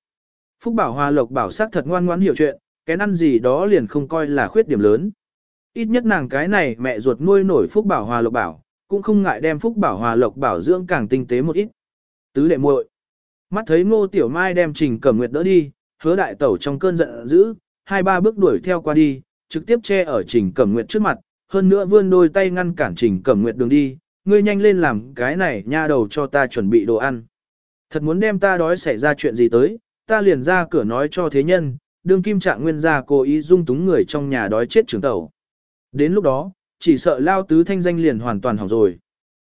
Phúc Bảo Hòa Lộc Bảo sắc thật ngoan ngoãn hiểu chuyện, cái ăn gì đó liền không coi là khuyết điểm lớn. Ít nhất nàng cái này mẹ ruột nuôi nổi Phúc Bảo Hòa Lộc Bảo, cũng không ngại đem Phúc Bảo Hòa Lộc Bảo dưỡng càng tinh tế một ít. Tứ đệ muội. Mắt thấy Ngô Tiểu Mai đem Trình Cẩm Nguyệt đỡ đi, hứa đại tẩu trong cơn giận dữ, hai ba bước đuổi theo qua đi, trực tiếp che ở Trình Cẩm Nguyệt trước mặt, hơn nữa vươn đôi tay ngăn cản Trình Cẩm Nguyệt đường đi, ngươi nhanh lên làm cái này nha đầu cho ta chuẩn bị đồ ăn. Thật muốn đem ta đói xảy ra chuyện gì tới, ta liền ra cửa nói cho thế nhân, đương kim trạng nguyên gia cố ý dung túng người trong nhà đói chết trưởng tẩu. Đến lúc đó, chỉ sợ lao tứ thanh danh liền hoàn toàn hỏng rồi.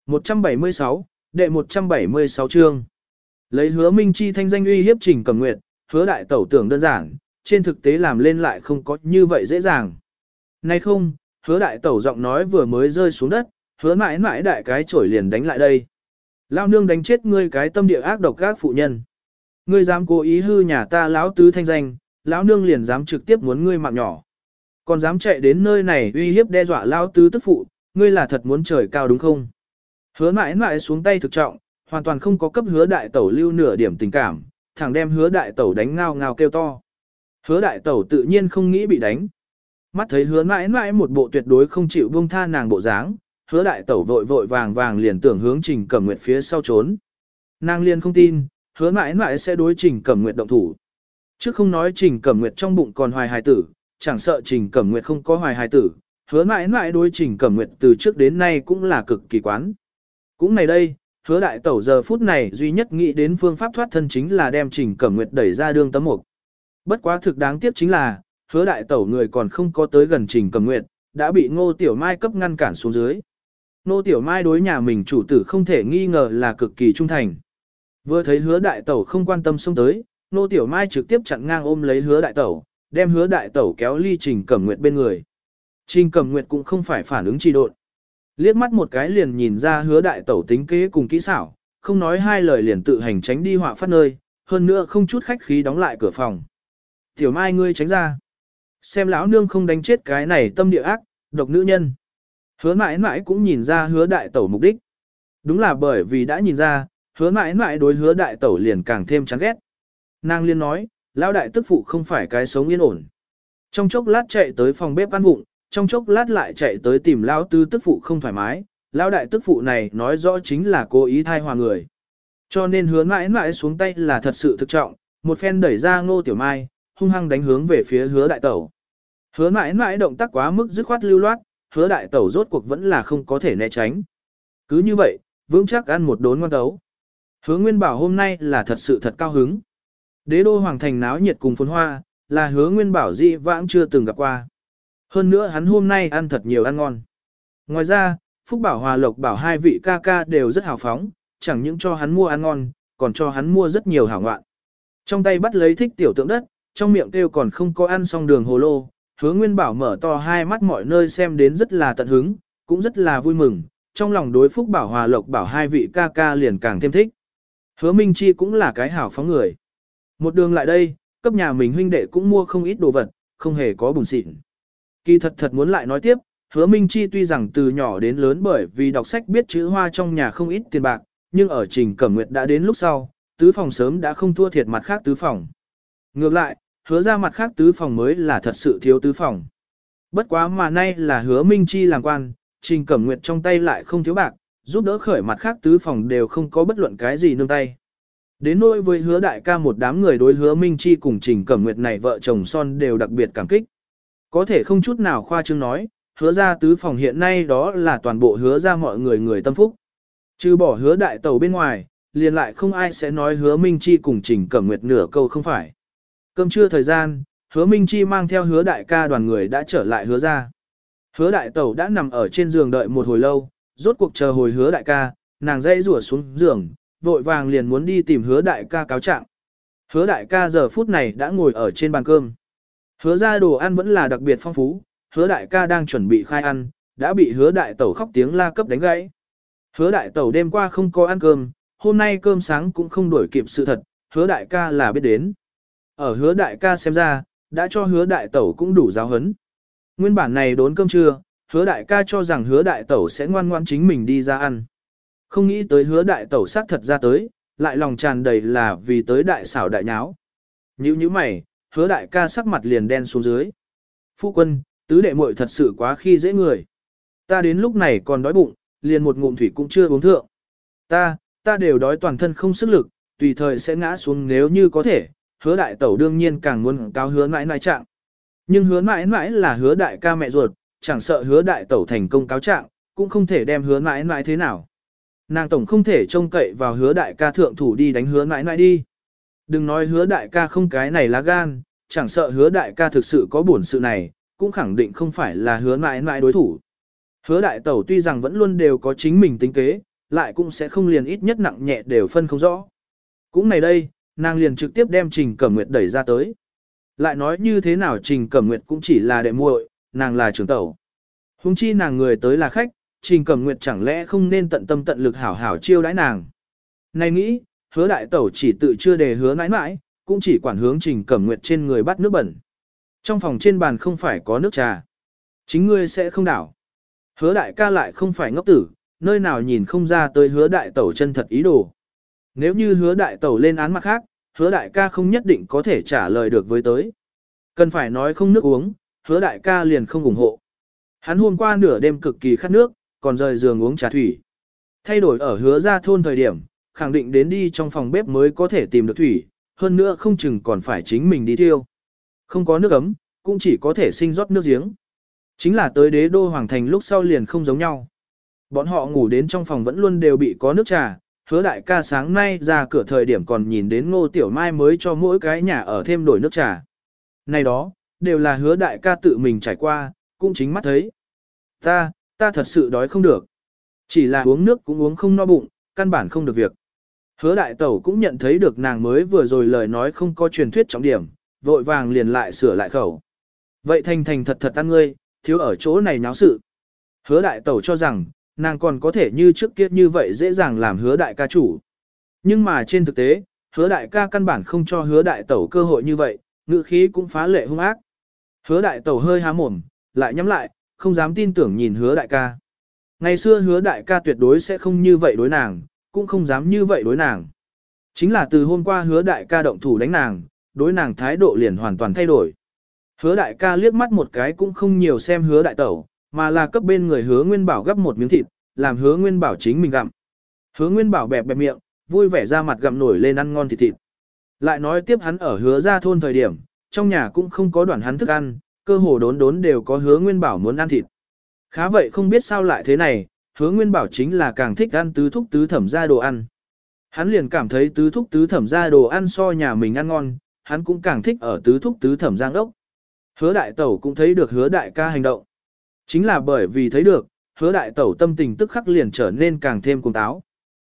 176, đệ 176 chương. Lấy hứa minh chi thanh danh uy hiếp trình cầm nguyệt, hứa đại tẩu tưởng đơn giản, trên thực tế làm lên lại không có như vậy dễ dàng. Nay không, hứa đại tẩu giọng nói vừa mới rơi xuống đất, hứa mãi mãi đại cái chổi liền đánh lại đây. Lao nương đánh chết ngươi cái tâm địa ác độc các phụ nhân. Ngươi dám cố ý hư nhà ta lão tứ thanh danh, lão nương liền dám trực tiếp muốn ngươi mạng nhỏ. Còn dám chạy đến nơi này uy hiếp đe dọa lão tứ tức phụ, ngươi là thật muốn trời cao đúng không? Hứa mãi mãi xuống tay thực trọng, hoàn toàn không có cấp hứa đại tẩu lưu nửa điểm tình cảm, thẳng đem hứa đại tẩu đánh ngao ngao kêu to. Hứa đại tẩu tự nhiên không nghĩ bị đánh. Mắt thấy hứa mãi mãi một bộ tuyệt đối không chịu buông tha nàng bộ dáng, hứa đại tẩu vội vội vàng vàng liền tưởng hướng trình cẩm nguyệt phía sau trốn. Nàng liền không tin, hứa mãi mãi sẽ đối trình cẩm nguyệt động thủ. Trước không nói trình cẩm nguyệt trong bụng còn hoài hài tử, chẳng sợ trình cẩm nguyệt không có hoài hài tử, hứa mãi mãi đối trình cẩm nguyệt từ trước đến nay cũng là cực kỳ quán. Cũng này đây, hứa đại tẩu giờ phút này duy nhất nghĩ đến phương pháp thoát thân chính là đem trình cẩm nguyệt đẩy ra đương tấm mục. Bất quá thực đáng tiếc chính là, hứa đại tẩu người còn không có tới gần trình cẩm nguyệt, đã bị ngô tiểu mai cấp ngăn cản xuống dưới. Nô Tiểu Mai đối nhà mình chủ tử không thể nghi ngờ là cực kỳ trung thành. Vừa thấy hứa đại tẩu không quan tâm xông tới, Nô Tiểu Mai trực tiếp chặn ngang ôm lấy hứa đại tẩu, đem hứa đại tẩu kéo ly Trình Cẩm Nguyệt bên người. Trình Cẩm Nguyệt cũng không phải phản ứng trì độn. Liếc mắt một cái liền nhìn ra hứa đại tẩu tính kế cùng kỹ xảo, không nói hai lời liền tự hành tránh đi họa phát nơi, hơn nữa không chút khách khí đóng lại cửa phòng. Tiểu Mai ngươi tránh ra. Xem lão nương không đánh chết cái này tâm địa ác, độc nữ nhân. Hứa mãi mãi cũng nhìn ra hứa đại tẩu mục đích. Đúng là bởi vì đã nhìn ra, hứa mãi mãi đối hứa đại tẩu liền càng thêm chán ghét. Nàng liên nói, lao đại tức phụ không phải cái sống yên ổn. Trong chốc lát chạy tới phòng bếp ăn vụng, trong chốc lát lại chạy tới tìm lao tư tức phụ không thoải mái, Lão đại tức phụ này nói rõ chính là cố ý thai hòa người. Cho nên hứa mãi mãi xuống tay là thật sự thực trọng, một phen đẩy ra ngô tiểu mai, hung hăng đánh hướng về phía hứa đại tẩu. Hứa mãi mãi động tác quá mức dứt khoát lưu loát, hứa đại tẩu rốt cuộc vẫn là không có thể né tránh. Cứ như vậy, vững chắc ăn một đốn ngon tấu. Hứa Nguyên Bảo hôm nay là thật sự thật cao hứng. Đế đô hoàng thành náo nhiệt cùng phồn hoa, là hứa Nguyên Bảo dị vãng chưa từng gặp qua. Hơn nữa hắn hôm nay ăn thật nhiều ăn ngon. Ngoài ra, Phúc Bảo Hòa Lộc Bảo hai vị ca ca đều rất hào phóng, chẳng những cho hắn mua ăn ngon, còn cho hắn mua rất nhiều hảo ngoạn. Trong tay bắt lấy thích tiểu tượng đất, trong miệng kêu còn không có ăn xong đường hồ lô, hứa Nguyên Bảo mở to hai mắt mọi nơi xem đến rất là tận hứng, cũng rất là vui mừng, trong lòng đối Phúc Bảo Hòa Lộc Bảo hai vị ca ca liền càng thêm thích. Hứa Minh Chi cũng là cái hảo phóng người. Một đường lại đây, cấp nhà mình huynh đệ cũng mua không ít đồ vật, không hề có bùn xịn. Kỳ thật thật muốn lại nói tiếp, hứa Minh Chi tuy rằng từ nhỏ đến lớn bởi vì đọc sách biết chữ hoa trong nhà không ít tiền bạc, nhưng ở trình cẩm nguyệt đã đến lúc sau, tứ phòng sớm đã không thua thiệt mặt khác tứ phòng. Ngược lại, hứa ra mặt khác tứ phòng mới là thật sự thiếu tứ phòng. Bất quá mà nay là hứa Minh Chi làm quan, trình cẩm nguyệt trong tay lại không thiếu bạc, giúp đỡ khởi mặt khác tứ phòng đều không có bất luận cái gì nương tay. Đến nỗi với hứa đại ca một đám người đối hứa Minh Chi cùng Trình Cẩm Nguyệt này vợ chồng son đều đặc biệt cảm kích. Có thể không chút nào khoa trương nói, hứa ra tứ phòng hiện nay đó là toàn bộ hứa ra mọi người người tâm phúc. Trừ bỏ hứa đại tàu bên ngoài, liền lại không ai sẽ nói hứa Minh Chi cùng Trình Cẩm Nguyệt nửa câu không phải. Cơm trưa thời gian, hứa Minh Chi mang theo hứa đại ca đoàn người đã trở lại hứa ra. Hứa đại tẩu đã nằm ở trên giường đợi một hồi lâu, rốt cuộc chờ hồi hứa đại ca, nàng dây rủa xuống giường, vội vàng liền muốn đi tìm hứa đại ca cáo trạng. Hứa đại ca giờ phút này đã ngồi ở trên bàn cơm. Hứa ra đồ ăn vẫn là đặc biệt phong phú, hứa đại ca đang chuẩn bị khai ăn, đã bị hứa đại tẩu khóc tiếng la cấp đánh gãy. Hứa đại tẩu đêm qua không có ăn cơm, hôm nay cơm sáng cũng không đổi kịp sự thật, hứa đại ca là biết đến. Ở hứa đại ca xem ra, đã cho hứa đại tẩu cũng đủ giáo hấn. Nguyên bản này đốn cơm trưa, hứa đại ca cho rằng hứa đại tẩu sẽ ngoan ngoan chính mình đi ra ăn. Không nghĩ tới hứa đại tẩu xác thật ra tới, lại lòng tràn đầy là vì tới đại xảo đại nháo. Như như mày, hứa đại ca sắc mặt liền đen xuống dưới. Phu quân, tứ đệ muội thật sự quá khi dễ người. Ta đến lúc này còn đói bụng, liền một ngụm thủy cũng chưa uống thượng. Ta, ta đều đói toàn thân không sức lực, tùy thời sẽ ngã xuống nếu như có thể, hứa đại tẩu đương nhiên càng muốn cao hứa mãi mãi trạng. Nhưng hứa mãi mãi là hứa đại ca mẹ ruột, chẳng sợ hứa đại tẩu thành công cáo trạng, cũng không thể đem hứa mãi mãi thế nào. Nàng tổng không thể trông cậy vào hứa đại ca thượng thủ đi đánh hứa mãi mãi đi. Đừng nói hứa đại ca không cái này lá gan, chẳng sợ hứa đại ca thực sự có buồn sự này, cũng khẳng định không phải là hứa mãi mãi đối thủ. Hứa đại tẩu tuy rằng vẫn luôn đều có chính mình tính kế, lại cũng sẽ không liền ít nhất nặng nhẹ đều phân không rõ. Cũng này đây, nàng liền trực tiếp đem Trình Cẩm Nguyệt đẩy ra tới. Lại nói như thế nào Trình Cẩm Nguyệt cũng chỉ là đệ muội, nàng là trưởng tẩu. Hùng chi nàng người tới là khách, Trình Cẩm Nguyệt chẳng lẽ không nên tận tâm tận lực hảo hảo chiêu đãi nàng. Này nghĩ, hứa đại tẩu chỉ tự chưa đề hứa mãi mãi, cũng chỉ quản hướng Trình Cẩm Nguyệt trên người bắt nước bẩn. Trong phòng trên bàn không phải có nước trà. Chính ngươi sẽ không đảo. Hứa đại ca lại không phải ngốc tử, nơi nào nhìn không ra tới hứa đại tẩu chân thật ý đồ. Nếu như hứa đại tẩu lên án mặt khác, hứa đại ca không nhất định có thể trả lời được với tới. Cần phải nói không nước uống, hứa đại ca liền không ủng hộ. Hắn hôm qua nửa đêm cực kỳ khát nước, còn rời giường uống trà thủy. Thay đổi ở hứa ra thôn thời điểm, khẳng định đến đi trong phòng bếp mới có thể tìm được thủy, hơn nữa không chừng còn phải chính mình đi thiêu. Không có nước ấm, cũng chỉ có thể sinh rót nước giếng. Chính là tới đế đô hoàng thành lúc sau liền không giống nhau. Bọn họ ngủ đến trong phòng vẫn luôn đều bị có nước trà, hứa đại ca sáng nay ra cửa thời điểm còn nhìn đến ngô tiểu mai mới cho mỗi cái nhà ở thêm đổi nước trà. Này đó, đều là hứa đại ca tự mình trải qua, cũng chính mắt thấy. Ta, ta thật sự đói không được. Chỉ là uống nước cũng uống không no bụng, căn bản không được việc. Hứa đại tẩu cũng nhận thấy được nàng mới vừa rồi lời nói không có truyền thuyết trọng điểm, vội vàng liền lại sửa lại khẩu. Vậy thành thành thật thật ăn ngươi, thiếu ở chỗ này náo sự. Hứa đại tẩu cho rằng, nàng còn có thể như trước kia như vậy dễ dàng làm hứa đại ca chủ. Nhưng mà trên thực tế, hứa đại ca căn bản không cho hứa đại tẩu cơ hội như vậy, ngữ khí cũng phá lệ hung ác. Hứa đại tẩu hơi há mồm, lại nhắm lại, không dám tin tưởng nhìn hứa đại ca. Ngày xưa hứa đại ca tuyệt đối sẽ không như vậy đối nàng, cũng không dám như vậy đối nàng. Chính là từ hôm qua hứa đại ca động thủ đánh nàng, đối nàng thái độ liền hoàn toàn thay đổi. Hứa đại ca liếc mắt một cái cũng không nhiều xem hứa đại tẩu, mà là cấp bên người hứa nguyên bảo gấp một miếng thịt, làm hứa nguyên bảo chính mình gặm. Hứa nguyên bảo bẹp bẹp miệng, vui vẻ ra mặt gặm nổi lên ăn ngon thịt thịt. Lại nói tiếp hắn ở hứa ra thôn thời điểm, trong nhà cũng không có đoàn hắn thức ăn, cơ hồ đốn đốn đều có hứa nguyên bảo muốn ăn thịt. Khá vậy không biết sao lại thế này, hứa nguyên bảo chính là càng thích ăn tứ thúc tứ thẩm ra đồ ăn. Hắn liền cảm thấy tứ thúc tứ thẩm ra đồ ăn so nhà mình ăn ngon, hắn cũng càng thích ở tứ thúc tứ thẩm giang đốc. Hứa đại tẩu cũng thấy được hứa đại ca hành động. Chính là bởi vì thấy được, hứa đại tẩu tâm tình tức khắc liền trở nên càng thêm cuồng táo.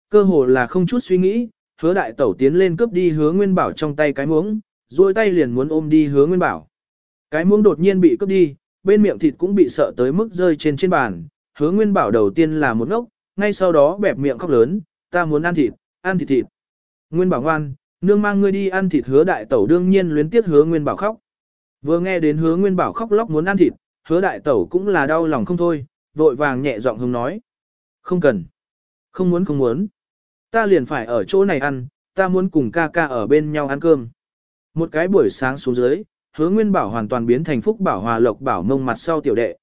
Cơ hồ là không chút suy nghĩ, hứa đại tẩu tiến lên cướp đi hứa nguyên bảo trong tay cái muỗng, duỗi tay liền muốn ôm đi hứa nguyên bảo. Cái muỗng đột nhiên bị cướp đi, bên miệng thịt cũng bị sợ tới mức rơi trên trên bàn, hứa nguyên bảo đầu tiên là một ngốc, ngay sau đó bẹp miệng khóc lớn, ta muốn ăn thịt, ăn thịt thịt. Nguyên bảo ngoan, nương mang ngươi đi ăn thịt hứa đại tẩu đương nhiên luyến tiếc hứa nguyên bảo khóc. Vừa nghe đến hứa nguyên bảo khóc lóc muốn ăn thịt, hứa đại tẩu cũng là đau lòng không thôi, vội vàng nhẹ giọng hướng nói. Không cần. Không muốn không muốn. Ta liền phải ở chỗ này ăn, ta muốn cùng ca ca ở bên nhau ăn cơm. Một cái buổi sáng xuống dưới, hứa nguyên bảo hoàn toàn biến thành phúc bảo hòa lộc bảo mông mặt sau tiểu đệ.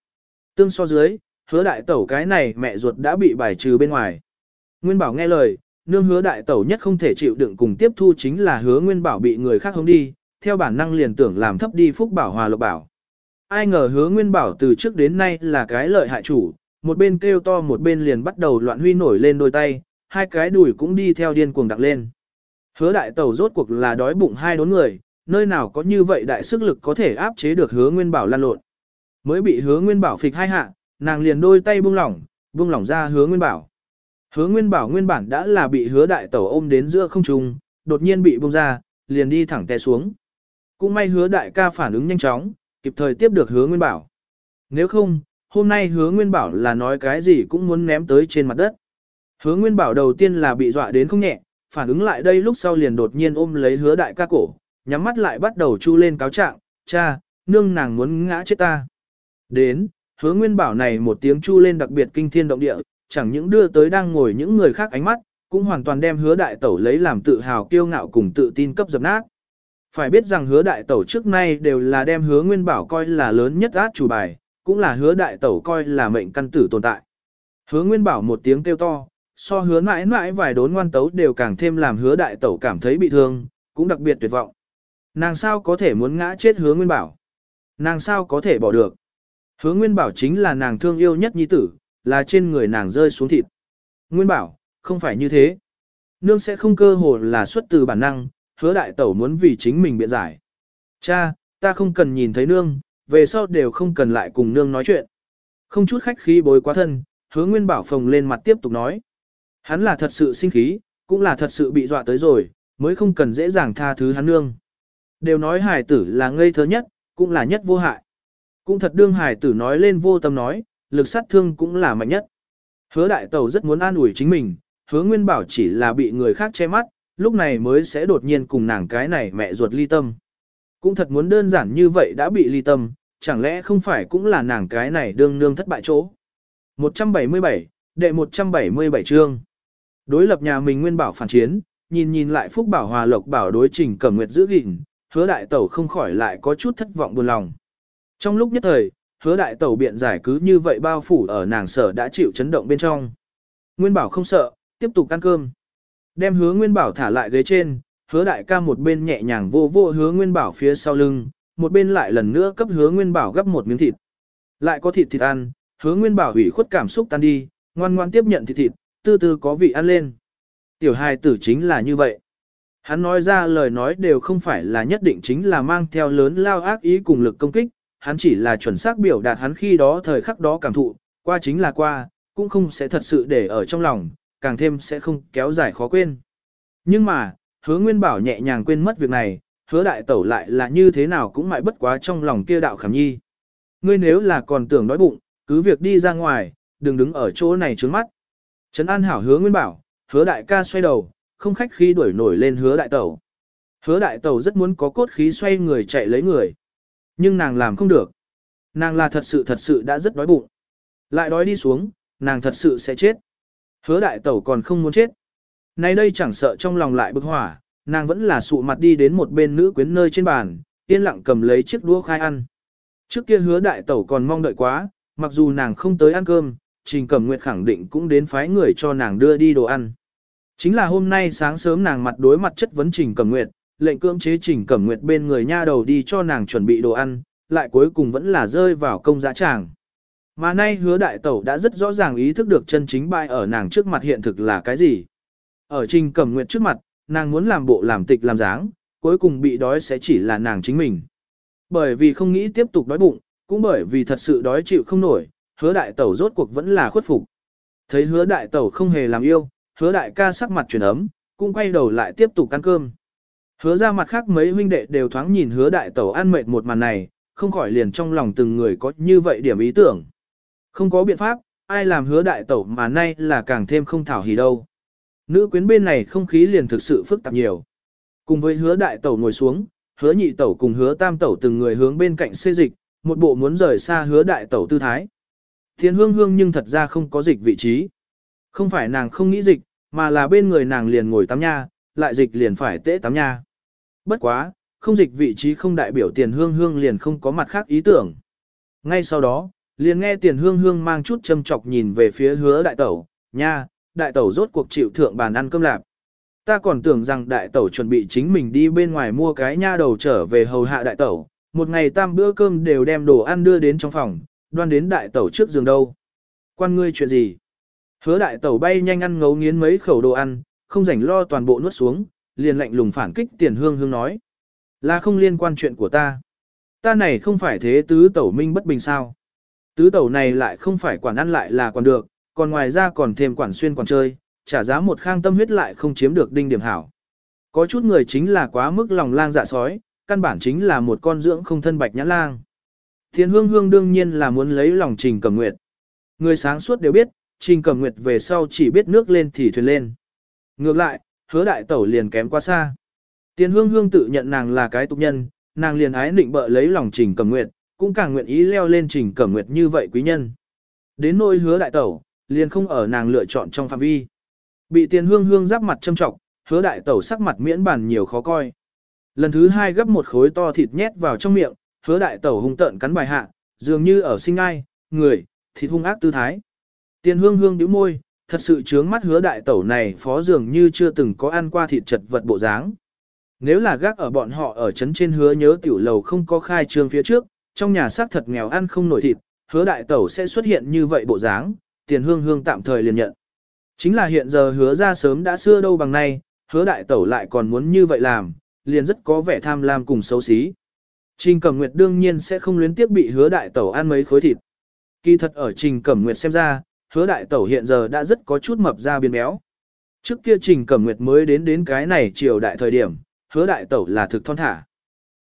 Tương so dưới, hứa đại tẩu cái này mẹ ruột đã bị bài trừ bên ngoài. Nguyên bảo nghe lời, nương hứa đại tẩu nhất không thể chịu đựng cùng tiếp thu chính là hứa nguyên bảo bị người khác hống đi, theo bản năng liền tưởng làm thấp đi phúc bảo hòa lộc bảo. Ai ngờ hứa nguyên bảo từ trước đến nay là cái lợi hại chủ, một bên kêu to một bên liền bắt đầu loạn huy nổi lên đôi tay, hai cái đùi cũng đi theo điên cuồng đặt lên. Hứa đại tẩu rốt cuộc là đói bụng hai đốn người, nơi nào có như vậy đại sức lực có thể áp chế được hứa nguyên bảo lan lộn. Mới bị hứa nguyên bảo phịch hai hạ, nàng liền đôi tay buông lỏng, buông lỏng ra hứa nguyên bảo. Hứa nguyên bảo nguyên bản đã là bị hứa đại tẩu ôm đến giữa không trung, đột nhiên bị buông ra, liền đi thẳng té xuống. Cũng may hứa đại ca phản ứng nhanh chóng, kịp thời tiếp được hứa nguyên bảo. Nếu không, hôm nay hứa nguyên bảo là nói cái gì cũng muốn ném tới trên mặt đất. Hứa nguyên bảo đầu tiên là bị dọa đến không nhẹ, phản ứng lại đây lúc sau liền đột nhiên ôm lấy hứa đại ca cổ, nhắm mắt lại bắt đầu chu lên cáo trạng, cha, nương nàng muốn ngã chết ta. Đến, hứa nguyên bảo này một tiếng chu lên đặc biệt kinh thiên động địa, chẳng những đưa tới đang ngồi những người khác ánh mắt, cũng hoàn toàn đem hứa đại tẩu lấy làm tự hào kiêu ngạo cùng tự tin cấp dập nát. Phải biết rằng hứa đại tẩu trước nay đều là đem hứa nguyên bảo coi là lớn nhất át chủ bài, cũng là hứa đại tẩu coi là mệnh căn tử tồn tại. Hứa nguyên bảo một tiếng kêu to, so hứa mãi mãi vài đốn ngoan tấu đều càng thêm làm hứa đại tẩu cảm thấy bị thương, cũng đặc biệt tuyệt vọng. Nàng sao có thể muốn ngã chết hứa nguyên bảo? Nàng sao có thể bỏ được? Hứa nguyên bảo chính là nàng thương yêu nhất nhi tử, là trên người nàng rơi xuống thịt. Nguyên bảo, không phải như thế. Nương sẽ không cơ hồ là xuất từ bản năng, hứa đại tẩu muốn vì chính mình biện giải. Cha, ta không cần nhìn thấy nương, về sau đều không cần lại cùng nương nói chuyện. Không chút khách khí bối quá thân, hứa nguyên bảo phồng lên mặt tiếp tục nói. Hắn là thật sự sinh khí, cũng là thật sự bị dọa tới rồi, mới không cần dễ dàng tha thứ hắn nương. Đều nói Hải tử là ngây thơ nhất, cũng là nhất vô hại. Cũng thật đương Hải tử nói lên vô tâm nói, lực sát thương cũng là mạnh nhất. Hứa đại tẩu rất muốn an ủi chính mình, hứa nguyên bảo chỉ là bị người khác che mắt, lúc này mới sẽ đột nhiên cùng nàng cái này mẹ ruột ly tâm. Cũng thật muốn đơn giản như vậy đã bị ly tâm, chẳng lẽ không phải cũng là nàng cái này đương nương thất bại chỗ. 177, đệ 177 chương. Đối lập nhà mình nguyên bảo phản chiến, nhìn nhìn lại Phúc Bảo Hòa Lộc Bảo đối trình cẩm nguyệt giữ gìn, hứa đại tẩu không khỏi lại có chút thất vọng buồn lòng. Trong lúc nhất thời, hứa đại tẩu biện giải cứ như vậy bao phủ ở nàng sở đã chịu chấn động bên trong. Nguyên bảo không sợ, tiếp tục ăn cơm. Đem hứa nguyên bảo thả lại ghế trên, hứa đại ca một bên nhẹ nhàng vô vô hứa nguyên bảo phía sau lưng, một bên lại lần nữa cấp hứa nguyên bảo gấp một miếng thịt. Lại có thịt thịt ăn, hứa nguyên bảo hủy khuất cảm xúc tan đi, ngoan ngoan tiếp nhận thịt thịt, tư tư có vị ăn lên. Tiểu hài tử chính là như vậy. Hắn nói ra lời nói đều không phải là nhất định chính là mang theo lớn lao ác ý cùng lực công kích, hắn chỉ là chuẩn xác biểu đạt hắn khi đó thời khắc đó cảm thụ, qua chính là qua, cũng không sẽ thật sự để ở trong lòng, càng thêm sẽ không kéo dài khó quên. Nhưng mà, hứa nguyên bảo nhẹ nhàng quên mất việc này, hứa đại tẩu lại là như thế nào cũng mãi bất quá trong lòng kia đạo khảm nhi. Ngươi nếu là còn tưởng đói bụng, cứ việc đi ra ngoài, đừng đứng ở chỗ này trướng mắt. Trấn An hảo hứa nguyên bảo, hứa đại ca xoay đầu, không khách khí đuổi nổi lên hứa đại tẩu. Hứa đại tẩu rất muốn có cốt khí xoay người chạy lấy người. Nhưng nàng làm không được. Nàng là thật sự thật sự đã rất đói bụng. Lại đói đi xuống, nàng thật sự sẽ chết. Hứa đại tẩu còn không muốn chết. Nay đây chẳng sợ trong lòng lại bực hỏa, nàng vẫn là sụ mặt đi đến một bên nữ quyến nơi trên bàn, yên lặng cầm lấy chiếc đũa khai ăn. Trước kia hứa đại tẩu còn mong đợi quá, mặc dù nàng không tới ăn cơm, Trình Cẩm Nguyệt khẳng định cũng đến phái người cho nàng đưa đi đồ ăn. Chính là hôm nay sáng sớm nàng mặt đối mặt chất vấn Trình Cẩm Nguyệt, lệnh cưỡng chế Trình Cẩm Nguyệt bên người nha đầu đi cho nàng chuẩn bị đồ ăn, lại cuối cùng vẫn là rơi vào công dã tràng. Mà nay hứa đại tẩu đã rất rõ ràng ý thức được chân chính bại ở nàng trước mặt hiện thực là cái gì. Ở Trình Cẩm Nguyệt trước mặt, nàng muốn làm bộ làm tịch làm dáng, cuối cùng bị đói sẽ chỉ là nàng chính mình. Bởi vì không nghĩ tiếp tục đói bụng, cũng bởi vì thật sự đói chịu không nổi, hứa đại tẩu rốt cuộc vẫn là khuất phục. Thấy hứa đại tẩu không hề làm yêu, hứa đại ca sắc mặt chuyển ấm, cũng quay đầu lại tiếp tục ăn cơm. Hứa ra mặt khác mấy huynh đệ đều thoáng nhìn hứa đại tẩu ăn mệt một màn này, không khỏi liền trong lòng từng người có như vậy điểm ý tưởng. Không có biện pháp, ai làm hứa đại tẩu mà nay là càng thêm không thảo hỉ đâu. Nữ quyến bên này không khí liền thực sự phức tạp nhiều. Cùng với hứa đại tẩu ngồi xuống, hứa nhị tẩu cùng hứa tam tẩu từng người hướng bên cạnh xê dịch, một bộ muốn rời xa hứa đại tẩu tư thái. Thiên hương hương nhưng thật ra không có dịch vị trí. Không phải nàng không nghĩ dịch, mà là bên người nàng liền ngồi tắm nha, lại dịch liền phải tễ tắm nha. Bất quá, không dịch vị trí không đại biểu tiền hương hương liền không có mặt khác ý tưởng. Ngay sau đó, liền nghe tiền hương hương mang chút châm chọc nhìn về phía hứa đại tẩu, nha, đại tẩu rốt cuộc chịu thượng bàn ăn cơm lạp. Ta còn tưởng rằng đại tẩu chuẩn bị chính mình đi bên ngoài mua cái nha đầu trở về hầu hạ đại tẩu, một ngày tam bữa cơm đều đem đồ ăn đưa đến trong phòng, đoan đến đại tẩu trước giường đâu. Quan ngươi chuyện gì? Hứa đại tẩu bay nhanh ăn ngấu nghiến mấy khẩu đồ ăn, không rảnh lo toàn bộ nuốt xuống, liền lạnh lùng phản kích tiền hương hương nói. Là không liên quan chuyện của ta. Ta này không phải thế tứ tẩu minh bất bình sao. Tứ tẩu này lại không phải quản ăn lại là quản được, còn ngoài ra còn thêm quản xuyên quản chơi, trả giá một khang tâm huyết lại không chiếm được đinh điểm hảo. Có chút người chính là quá mức lòng lang dạ sói, căn bản chính là một con dưỡng không thân bạch nhã lang. Thiên hương hương đương nhiên là muốn lấy lòng trình cầm nguyệt. Người sáng suốt đều biết, trình cầm nguyệt về sau chỉ biết nước lên thì thuyền lên. Ngược lại, hứa đại tẩu liền kém quá xa. thiên hương hương tự nhận nàng là cái tục nhân, nàng liền ái định bợ lấy lòng trình cầm nguyệt, cũng càng nguyện ý leo lên trình cẩm nguyệt như vậy quý nhân. Đến nỗi hứa đại tẩu, liền không ở nàng lựa chọn trong phạm vi. Bị tiền hương hương giáp mặt châm trọng, hứa đại tẩu sắc mặt miễn bản nhiều khó coi. Lần thứ hai gấp một khối to thịt nhét vào trong miệng, hứa đại tẩu hung tợn cắn bài hạ, dường như ở sinh ai, người, thịt hung ác tư thái. Tiền hương hương nhíu môi, thật sự chướng mắt hứa đại tẩu này phó dường như chưa từng có ăn qua thịt chật vật bộ dáng. Nếu là gác ở bọn họ ở trấn trên hứa nhớ tiểu lầu không có khai trương phía trước, trong nhà xác thật nghèo ăn không nổi thịt, hứa đại tẩu sẽ xuất hiện như vậy bộ dáng, tiền hương hương tạm thời liền nhận. Chính là hiện giờ hứa ra sớm đã xưa đâu bằng nay, hứa đại tẩu lại còn muốn như vậy làm, liền rất có vẻ tham lam cùng xấu xí. Trình Cẩm Nguyệt đương nhiên sẽ không luyến tiếp bị hứa đại tẩu ăn mấy khối thịt. Kỳ thật ở Trình Cẩm Nguyệt xem ra, hứa đại tẩu hiện giờ đã rất có chút mập ra biến béo. Trước kia Trình Cẩm Nguyệt mới đến đến cái này chiều đại thời điểm, hứa đại tẩu là thực thon thả.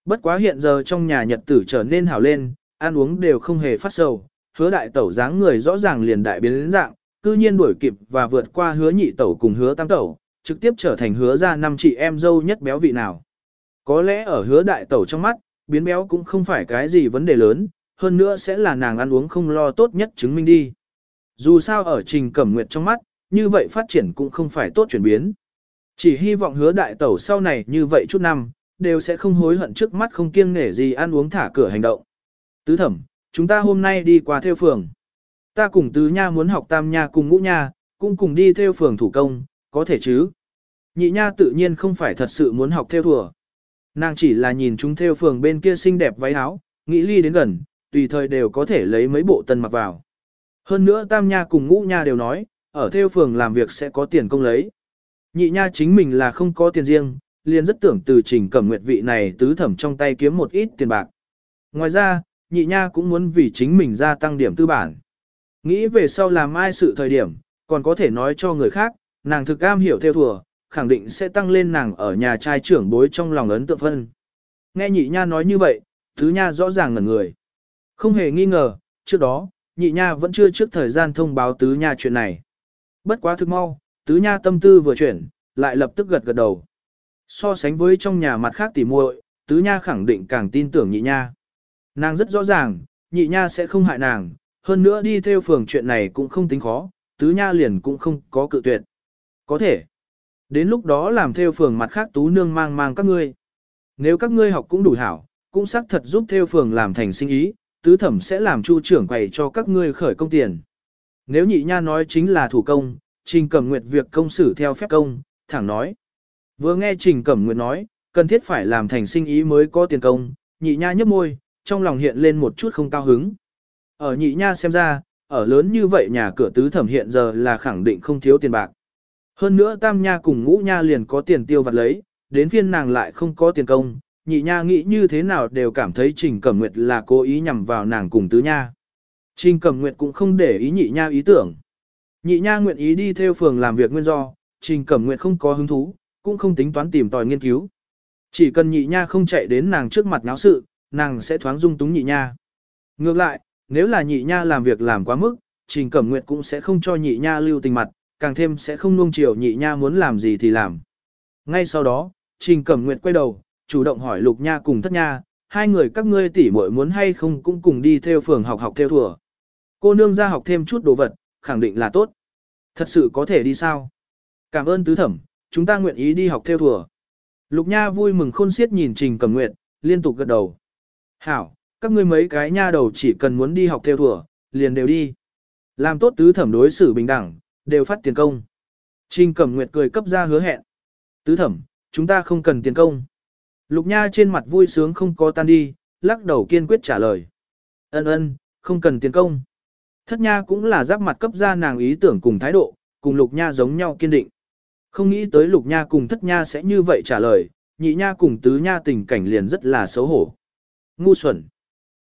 Bất quá hiện giờ trong nhà nhật tử trở nên hảo lên, ăn uống đều không hề phát sầu, hứa đại tẩu dáng người rõ ràng liền đại biến đến dạng, cư nhiên đuổi kịp và vượt qua hứa nhị tẩu cùng hứa tam tẩu, trực tiếp trở thành hứa ra năm chị em dâu nhất béo vị nào. Có lẽ ở hứa đại tẩu trong mắt, biến béo cũng không phải cái gì vấn đề lớn, hơn nữa sẽ là nàng ăn uống không lo tốt nhất chứng minh đi. Dù sao ở trình cẩm nguyệt trong mắt, như vậy phát triển cũng không phải tốt chuyển biến. Chỉ hy vọng hứa đại tẩu sau này như vậy chút năm, đều sẽ không hối hận trước mắt không kiêng nể gì ăn uống thả cửa hành động. Tứ thẩm, chúng ta hôm nay đi qua theo phường. Ta cùng tứ nha muốn học tam nha cùng ngũ nha, cũng cùng đi theo phường thủ công, có thể chứ. Nhị nha tự nhiên không phải thật sự muốn học theo thùa. Nàng chỉ là nhìn chúng theo phường bên kia xinh đẹp váy áo, nghĩ ly đến gần, tùy thời đều có thể lấy mấy bộ tân mặc vào. Hơn nữa tam nha cùng ngũ nha đều nói, ở theo phường làm việc sẽ có tiền công lấy. Nhị nha chính mình là không có tiền riêng, liền rất tưởng từ trình cẩm nguyệt vị này tứ thẩm trong tay kiếm một ít tiền bạc. Ngoài ra, nhị nha cũng muốn vì chính mình gia tăng điểm tư bản. Nghĩ về sau làm ai sự thời điểm, còn có thể nói cho người khác, nàng thực am hiểu theo thừa, khẳng định sẽ tăng lên nàng ở nhà trai trưởng bối trong lòng ấn tượng phân. Nghe nhị nha nói như vậy, tứ nha rõ ràng ngẩn người. Không hề nghi ngờ, trước đó, nhị nha vẫn chưa trước thời gian thông báo tứ nha chuyện này. Bất quá thực mau, tứ nha tâm tư vừa chuyển, lại lập tức gật gật đầu. So sánh với trong nhà mặt khác tỉ muội, tứ nha khẳng định càng tin tưởng nhị nha. Nàng rất rõ ràng, nhị nha sẽ không hại nàng, hơn nữa đi theo phường chuyện này cũng không tính khó, tứ nha liền cũng không có cự tuyệt. Có thể. Đến lúc đó làm theo phường mặt khác tú nương mang mang các ngươi. Nếu các ngươi học cũng đủ hảo, cũng xác thật giúp theo phường làm thành sinh ý, tứ thẩm sẽ làm chu trưởng quầy cho các ngươi khởi công tiền. Nếu nhị nha nói chính là thủ công, Trình Cẩm Nguyệt việc công xử theo phép công, thẳng nói. Vừa nghe Trình Cẩm Nguyệt nói, cần thiết phải làm thành sinh ý mới có tiền công, nhị nha nhấp môi, trong lòng hiện lên một chút không cao hứng. Ở nhị nha xem ra, ở lớn như vậy nhà cửa tứ thẩm hiện giờ là khẳng định không thiếu tiền bạc. Hơn nữa tam nha cùng ngũ nha liền có tiền tiêu vặt lấy, đến phiên nàng lại không có tiền công, nhị nha nghĩ như thế nào đều cảm thấy Trình Cẩm Nguyệt là cố ý nhằm vào nàng cùng tứ nha. Trình Cẩm Nguyệt cũng không để ý nhị nha ý tưởng. Nhị nha nguyện ý đi theo phường làm việc nguyên do, Trình Cẩm Nguyệt không có hứng thú, cũng không tính toán tìm tòi nghiên cứu. Chỉ cần nhị nha không chạy đến nàng trước mặt náo sự, nàng sẽ thoáng dung túng nhị nha. Ngược lại, nếu là nhị nha làm việc làm quá mức, Trình Cẩm Nguyệt cũng sẽ không cho nhị nha lưu tình mặt, càng thêm sẽ không nuông chiều nhị nha muốn làm gì thì làm. Ngay sau đó, Trình Cẩm Nguyệt quay đầu, chủ động hỏi Lục Nha cùng Thất Nha, hai người các ngươi tỷ muội muốn hay không cũng cùng đi theo phường học học theo thùa. Cô nương ra học thêm chút đồ vật, khẳng định là tốt. Thật sự có thể đi sao? Cảm ơn tứ thẩm, chúng ta nguyện ý đi học theo thùa. Lục Nha vui mừng khôn xiết nhìn Trình Cẩm Nguyệt, liên tục gật đầu. Hảo, các ngươi mấy cái nha đầu chỉ cần muốn đi học theo thùa, liền đều đi. Làm tốt tứ thẩm đối xử bình đẳng, đều phát tiền công. Trình Cẩm Nguyệt cười cấp ra hứa hẹn. Tứ thẩm, chúng ta không cần tiền công. Lục Nha trên mặt vui sướng không có tan đi, lắc đầu kiên quyết trả lời. Ân ân, không cần tiền công. Thất Nha cũng là giáp mặt cấp ra nàng ý tưởng cùng thái độ, cùng Lục Nha giống nhau kiên định. Không nghĩ tới Lục Nha cùng Thất Nha sẽ như vậy trả lời, nhị Nha cùng Tứ Nha tình cảnh liền rất là xấu hổ. Ngu xuẩn.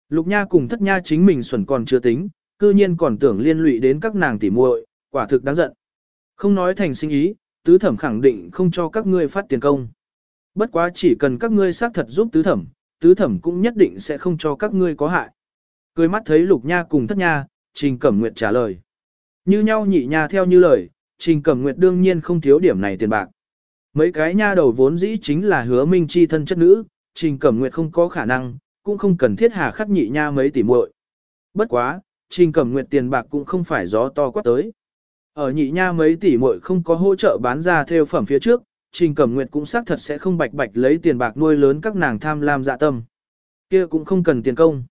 Lục Nha cùng Thất Nha chính mình xuẩn còn chưa tính, cư nhiên còn tưởng liên lụy đến các nàng tỉ muội, quả thực đáng giận. Không nói thành sinh ý, tứ thẩm khẳng định không cho các ngươi phát tiền công. Bất quá chỉ cần các ngươi xác thật giúp tứ thẩm, tứ thẩm cũng nhất định sẽ không cho các ngươi có hại. Cười mắt thấy lục nha cùng thất nha, trình cẩm nguyệt trả lời. Như nhau nhị nha theo như lời, trình cẩm nguyệt đương nhiên không thiếu điểm này tiền bạc. Mấy cái nha đầu vốn dĩ chính là hứa minh chi thân chất nữ, trình cẩm nguyệt không có khả năng, cũng không cần thiết hà khắc nhị nha mấy tỷ muội. Bất quá, trình cẩm nguyệt tiền bạc cũng không phải gió to quát tới. Ở nhị nha mấy tỷ muội không có hỗ trợ bán ra theo phẩm phía trước, Trình Cẩm Nguyệt cũng xác thật sẽ không bạch bạch lấy tiền bạc nuôi lớn các nàng tham lam dạ tâm. Kia cũng không cần tiền công.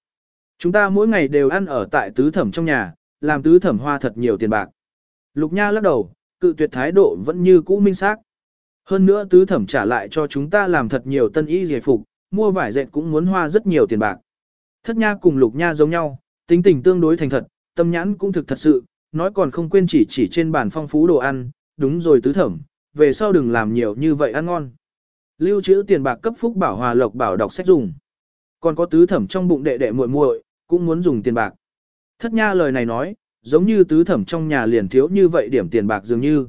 Chúng ta mỗi ngày đều ăn ở tại tứ thẩm trong nhà, làm tứ thẩm hoa thật nhiều tiền bạc. Lục Nha lắc đầu, cự tuyệt thái độ vẫn như cũ minh xác. Hơn nữa tứ thẩm trả lại cho chúng ta làm thật nhiều tân y giải phục, mua vải dệt cũng muốn hoa rất nhiều tiền bạc. Thất Nha cùng Lục Nha giống nhau, tính tình tương đối thành thật, tâm nhãn cũng thực thật sự, nói còn không quên chỉ chỉ trên bàn phong phú đồ ăn, đúng rồi tứ thẩm, về sau đừng làm nhiều như vậy ăn ngon. Lưu trữ tiền bạc cấp phúc bảo hòa lộc bảo đọc sách dùng. Còn có tứ thẩm trong bụng đệ đệ muội muội cũng muốn dùng tiền bạc. Thất nha lời này nói, giống như tứ thẩm trong nhà liền thiếu như vậy điểm tiền bạc dường như.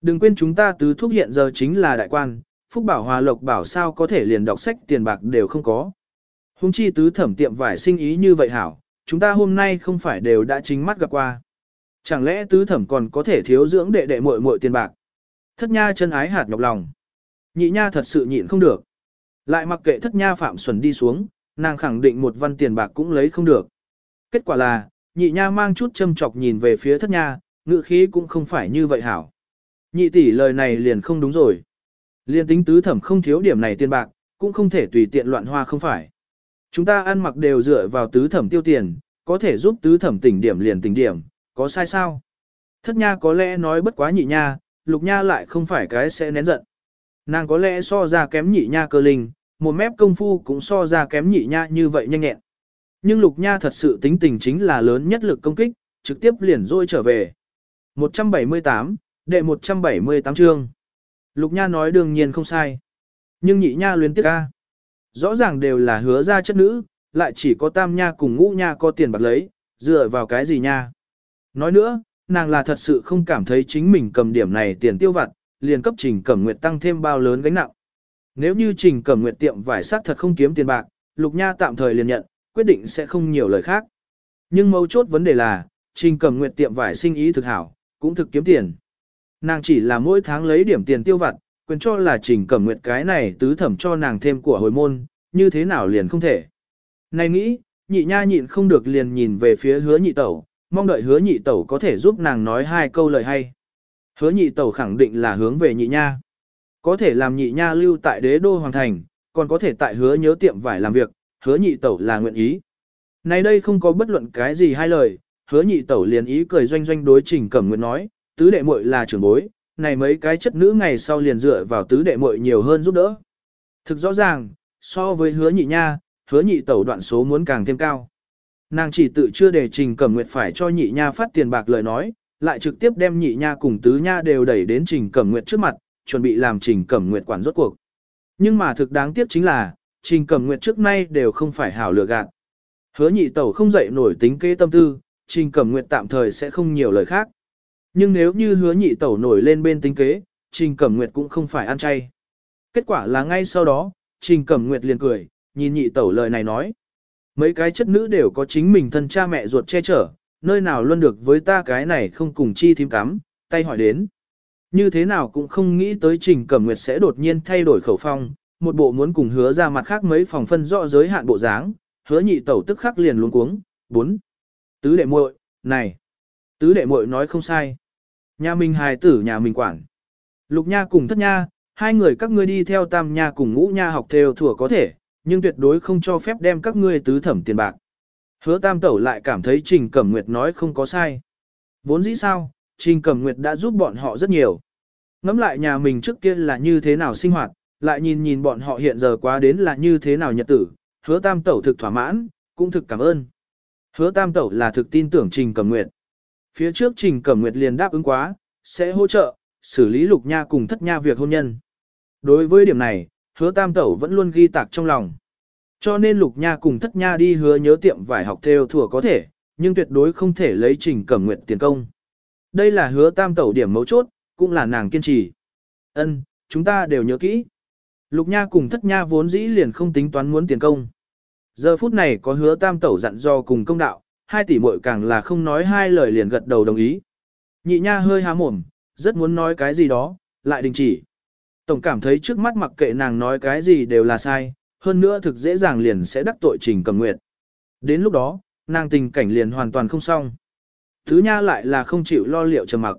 Đừng quên chúng ta tứ thúc hiện giờ chính là đại quan, phúc bảo hòa lộc bảo sao có thể liền đọc sách tiền bạc đều không có. Hùng chi tứ thẩm tiệm vải sinh ý như vậy hảo, chúng ta hôm nay không phải đều đã chính mắt gặp qua. Chẳng lẽ tứ thẩm còn có thể thiếu dưỡng đệ đệ muội muội tiền bạc? Thất nha chân ái hạt nhọc lòng. Nhị nha thật sự nhịn không được. Lại mặc kệ thất nha phạm xuẩn đi xuống, nàng khẳng định một văn tiền bạc cũng lấy không được. Kết quả là, nhị nha mang chút châm chọc nhìn về phía thất nha, ngự khí cũng không phải như vậy hảo. Nhị tỷ lời này liền không đúng rồi. Liên tính tứ thẩm không thiếu điểm này tiền bạc, cũng không thể tùy tiện loạn hoa không phải. Chúng ta ăn mặc đều dựa vào tứ thẩm tiêu tiền, có thể giúp tứ thẩm tỉnh điểm liền tỉnh điểm, có sai sao? Thất nha có lẽ nói bất quá nhị nha, lục nha lại không phải cái sẽ nén giận. Nàng có lẽ so ra kém nhị nha cơ linh, một mép công phu cũng so ra kém nhị nha như vậy nhanh nhẹn. Nhưng lục nha thật sự tính tình chính là lớn nhất lực công kích, trực tiếp liền rôi trở về. 178, đệ 178 chương. Lục nha nói đương nhiên không sai. Nhưng nhị nha luyến tiếc ca. Rõ ràng đều là hứa ra chất nữ, lại chỉ có tam nha cùng ngũ nha có tiền bạc lấy, dựa vào cái gì nha. Nói nữa, nàng là thật sự không cảm thấy chính mình cầm điểm này tiền tiêu vặt, liền cấp Trình Cẩm Nguyệt tăng thêm bao lớn gánh nặng. Nếu như Trình Cẩm Nguyệt tiệm vải sát thật không kiếm tiền bạc, Lục Nha tạm thời liền nhận, quyết định sẽ không nhiều lời khác. Nhưng mấu chốt vấn đề là, Trình Cẩm Nguyệt tiệm vải sinh ý thực hảo, cũng thực kiếm tiền. Nàng chỉ là mỗi tháng lấy điểm tiền tiêu vặt, quyền cho là Trình Cẩm Nguyệt cái này tứ thẩm cho nàng thêm của hồi môn, như thế nào liền không thể. Này nghĩ, nhị nha nhịn không được liền nhìn về phía hứa nhị tẩu, mong đợi hứa nhị tẩu có thể giúp nàng nói hai câu lời hay. Hứa nhị tẩu khẳng định là hướng về nhị nha. Có thể làm nhị nha lưu tại đế đô hoàng thành, còn có thể tại hứa nhớ tiệm vải làm việc, hứa nhị tẩu là nguyện ý. Này đây không có bất luận cái gì hai lời, hứa nhị tẩu liền ý cười doanh doanh đối trình cẩm nguyện nói, tứ đệ muội là trưởng bối, này mấy cái chất nữ ngày sau liền dựa vào tứ đệ muội nhiều hơn giúp đỡ. Thực rõ ràng, so với hứa nhị nha, hứa nhị tẩu đoạn số muốn càng thêm cao. Nàng chỉ tự chưa để trình cẩm nguyện phải cho nhị nha phát tiền bạc lời nói, lại trực tiếp đem nhị nha cùng tứ nha đều đẩy đến trình cẩm nguyện trước mặt, chuẩn bị làm trình cẩm nguyện quản rốt cuộc. Nhưng mà thực đáng tiếc chính là, trình cẩm nguyệt trước nay đều không phải hảo lừa gạt. Hứa nhị tẩu không dậy nổi tính kế tâm tư, trình cẩm nguyệt tạm thời sẽ không nhiều lời khác. Nhưng nếu như hứa nhị tẩu nổi lên bên tính kế, trình cẩm nguyệt cũng không phải ăn chay. Kết quả là ngay sau đó, trình cẩm nguyệt liền cười, nhìn nhị tẩu lời này nói. Mấy cái chất nữ đều có chính mình thân cha mẹ ruột che chở, nơi nào luôn được với ta cái này không cùng chi thím cắm, tay hỏi đến. Như thế nào cũng không nghĩ tới Trình Cẩm Nguyệt sẽ đột nhiên thay đổi khẩu phong, một bộ muốn cùng hứa ra mặt khác mấy phòng phân rõ giới hạn bộ dáng, hứa nhị tẩu tức khắc liền luống cuống. 4. Tứ đệ muội, này. Tứ đệ muội nói không sai. Nhà mình hài tử nhà mình quản. Lục nha cùng thất nha, hai người các ngươi đi theo tam nha cùng ngũ nha học theo thừa có thể, nhưng tuyệt đối không cho phép đem các ngươi tứ thẩm tiền bạc. Hứa tam tẩu lại cảm thấy Trình Cẩm Nguyệt nói không có sai. Vốn dĩ sao, Trình Cẩm Nguyệt đã giúp bọn họ rất nhiều. Ngắm lại nhà mình trước kia là như thế nào sinh hoạt, lại nhìn nhìn bọn họ hiện giờ quá đến là như thế nào nhật tử, hứa tam tẩu thực thỏa mãn, cũng thực cảm ơn. Hứa tam tẩu là thực tin tưởng Trình Cẩm Nguyệt. Phía trước Trình Cẩm Nguyệt liền đáp ứng quá, sẽ hỗ trợ, xử lý lục nha cùng thất nha việc hôn nhân. Đối với điểm này, hứa tam tẩu vẫn luôn ghi tạc trong lòng. Cho nên lục nha cùng thất nha đi hứa nhớ tiệm vải học theo thừa có thể, nhưng tuyệt đối không thể lấy trình cẩm nguyệt tiền công. Đây là hứa tam tẩu điểm mấu chốt, cũng là nàng kiên trì. Ân, chúng ta đều nhớ kỹ. Lục nha cùng thất nha vốn dĩ liền không tính toán muốn tiền công. Giờ phút này có hứa tam tẩu dặn do cùng công đạo, hai tỷ muội càng là không nói hai lời liền gật đầu đồng ý. Nhị nha hơi há mồm, rất muốn nói cái gì đó, lại đình chỉ. Tổng cảm thấy trước mắt mặc kệ nàng nói cái gì đều là sai, hơn nữa thực dễ dàng liền sẽ đắc tội trình cầm nguyệt. Đến lúc đó, nàng tình cảnh liền hoàn toàn không xong. Thứ nha lại là không chịu lo liệu trầm mặc.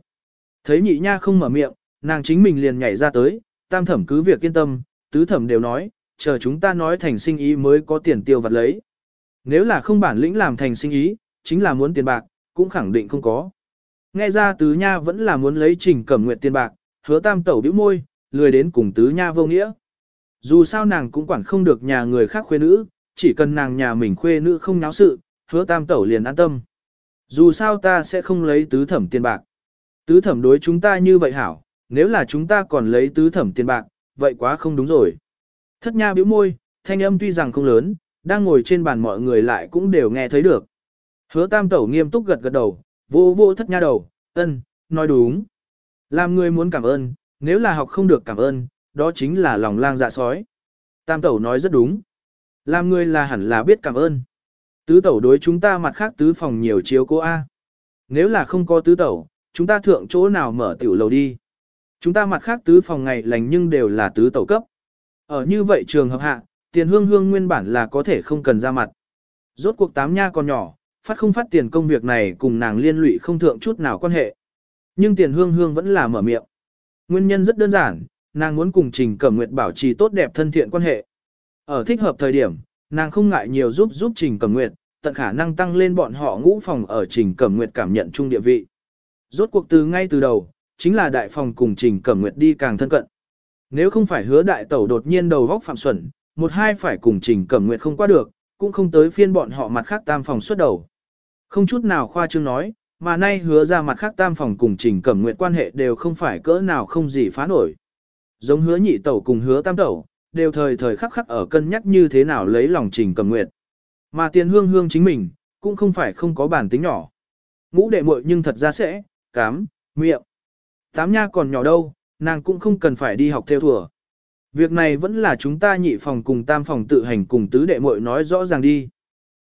Thấy nhị nha không mở miệng, nàng chính mình liền nhảy ra tới, tam thẩm cứ việc yên tâm, tứ thẩm đều nói, chờ chúng ta nói thành sinh ý mới có tiền tiêu vặt lấy. Nếu là không bản lĩnh làm thành sinh ý, chính là muốn tiền bạc, cũng khẳng định không có. Nghe ra tứ nha vẫn là muốn lấy trình cẩm nguyện tiền bạc, hứa tam tẩu bĩu môi, lười đến cùng tứ nha vô nghĩa. Dù sao nàng cũng quản không được nhà người khác khuê nữ, chỉ cần nàng nhà mình khuê nữ không náo sự, hứa tam tẩu liền an tâm. Dù sao ta sẽ không lấy tứ thẩm tiền bạc. Tứ thẩm đối chúng ta như vậy hảo, nếu là chúng ta còn lấy tứ thẩm tiền bạc, vậy quá không đúng rồi. Thất nha bĩu môi, thanh âm tuy rằng không lớn, đang ngồi trên bàn mọi người lại cũng đều nghe thấy được. Hứa tam tẩu nghiêm túc gật gật đầu, vô vô thất nha đầu, ân, nói đúng. Làm người muốn cảm ơn, nếu là học không được cảm ơn, đó chính là lòng lang dạ sói. Tam tẩu nói rất đúng. Làm người là hẳn là biết cảm ơn. Tứ tẩu đối chúng ta mặt khác tứ phòng nhiều chiếu cố A. Nếu là không có tứ tẩu, chúng ta thượng chỗ nào mở tiểu lầu đi. Chúng ta mặt khác tứ phòng ngày lành nhưng đều là tứ tẩu cấp. Ở như vậy trường hợp hạ, tiền hương hương nguyên bản là có thể không cần ra mặt. Rốt cuộc tám nha còn nhỏ, phát không phát tiền công việc này cùng nàng liên lụy không thượng chút nào quan hệ. Nhưng tiền hương hương vẫn là mở miệng. Nguyên nhân rất đơn giản, nàng muốn cùng Trình Cẩm Nguyệt bảo trì tốt đẹp thân thiện quan hệ. Ở thích hợp thời điểm, nàng không ngại nhiều giúp giúp Trình Cẩm Nguyệt, tận khả năng tăng lên bọn họ ngũ phòng ở Trình Cẩm Nguyệt cảm nhận chung địa vị. Rốt cuộc từ ngay từ đầu, chính là đại phòng cùng Trình Cẩm Nguyệt đi càng thân cận. Nếu không phải hứa đại tẩu đột nhiên đầu vóc phạm xuẩn, một hai phải cùng Trình Cẩm Nguyệt không qua được, cũng không tới phiên bọn họ mặt khác tam phòng xuất đầu. Không chút nào khoa trương nói, mà nay hứa ra mặt khác tam phòng cùng Trình Cẩm Nguyệt quan hệ đều không phải cỡ nào không gì phá nổi. Giống hứa nhị tẩu cùng hứa tam tẩu, đều thời thời khắc khắc ở cân nhắc như thế nào lấy lòng Trình Cẩm Nguyệt. Mà tiền hương hương chính mình, cũng không phải không có bản tính nhỏ. Ngũ đệ muội nhưng thật ra sẽ, cám, miệng. Tám nha còn nhỏ đâu, nàng cũng không cần phải đi học theo thùa. Việc này vẫn là chúng ta nhị phòng cùng tam phòng tự hành cùng tứ đệ muội nói rõ ràng đi.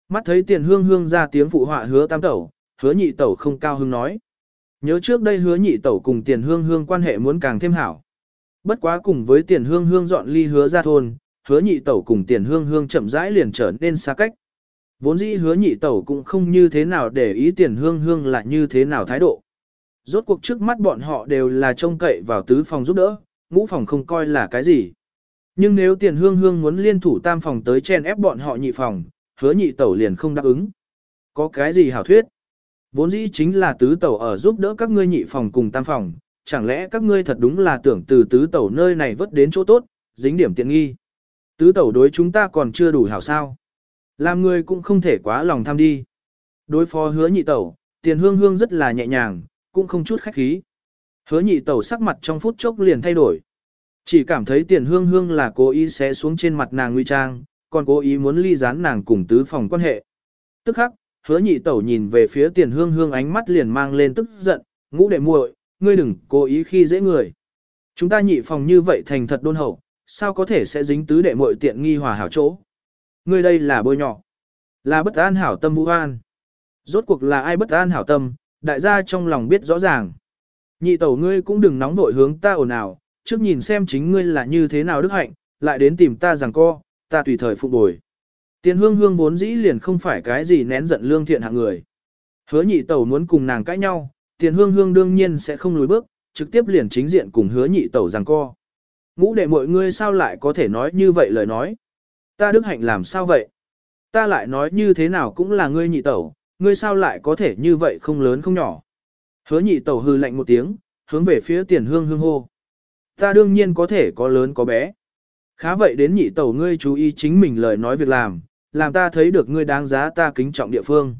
Mắt thấy tiền hương hương ra tiếng phụ họa hứa tam tẩu, hứa nhị tẩu không cao hưng nói. Nhớ trước đây hứa nhị tẩu cùng tiền hương hương quan hệ muốn càng thêm hảo. Bất quá cùng với tiền hương hương dọn ly hứa ra thôn, hứa nhị tẩu cùng tiền hương hương chậm rãi liền trở nên xa cách. Vốn dĩ hứa nhị tẩu cũng không như thế nào để ý tiền hương hương là như thế nào thái độ. Rốt cuộc trước mắt bọn họ đều là trông cậy vào tứ phòng giúp đỡ, ngũ phòng không coi là cái gì. Nhưng nếu tiền hương hương muốn liên thủ tam phòng tới chen ép bọn họ nhị phòng, hứa nhị tẩu liền không đáp ứng. Có cái gì hảo thuyết? Vốn dĩ chính là tứ tẩu ở giúp đỡ các ngươi nhị phòng cùng tam phòng, chẳng lẽ các ngươi thật đúng là tưởng từ tứ tẩu nơi này vớt đến chỗ tốt, dính điểm tiện nghi. Tứ tẩu đối chúng ta còn chưa đủ hảo sao. Làm người cũng không thể quá lòng tham đi. Đối phó hứa nhị tẩu, tiền hương hương rất là nhẹ nhàng, cũng không chút khách khí. Hứa nhị tẩu sắc mặt trong phút chốc liền thay đổi. Chỉ cảm thấy tiền hương hương là cố ý sẽ xuống trên mặt nàng nguy trang, còn cố ý muốn ly gián nàng cùng tứ phòng quan hệ. Tức khắc, hứa nhị tẩu nhìn về phía tiền hương hương ánh mắt liền mang lên tức giận, ngũ đệ muội, ngươi đừng cố ý khi dễ người. Chúng ta nhị phòng như vậy thành thật đôn hậu, sao có thể sẽ dính tứ đệ muội tiện nghi hòa hảo chỗ. Ngươi đây là bôi nhỏ, là bất an hảo tâm vũ an. Rốt cuộc là ai bất an hảo tâm, đại gia trong lòng biết rõ ràng. Nhị tẩu ngươi cũng đừng nóng vội hướng ta ồn ào, trước nhìn xem chính ngươi là như thế nào đức hạnh, lại đến tìm ta rằng co, ta tùy thời phục bồi. Tiền hương hương vốn dĩ liền không phải cái gì nén giận lương thiện hạng người. Hứa nhị tẩu muốn cùng nàng cãi nhau, tiền hương hương đương nhiên sẽ không lùi bước, trực tiếp liền chính diện cùng hứa nhị tẩu rằng co. Ngũ đệ mọi ngươi sao lại có thể nói như vậy lời nói. Ta đức hạnh làm sao vậy? Ta lại nói như thế nào cũng là ngươi nhị tẩu, ngươi sao lại có thể như vậy không lớn không nhỏ. Hứa nhị tẩu hư lạnh một tiếng, hướng về phía tiền hương hương hô. Ta đương nhiên có thể có lớn có bé. Khá vậy đến nhị tẩu ngươi chú ý chính mình lời nói việc làm, làm ta thấy được ngươi đáng giá ta kính trọng địa phương.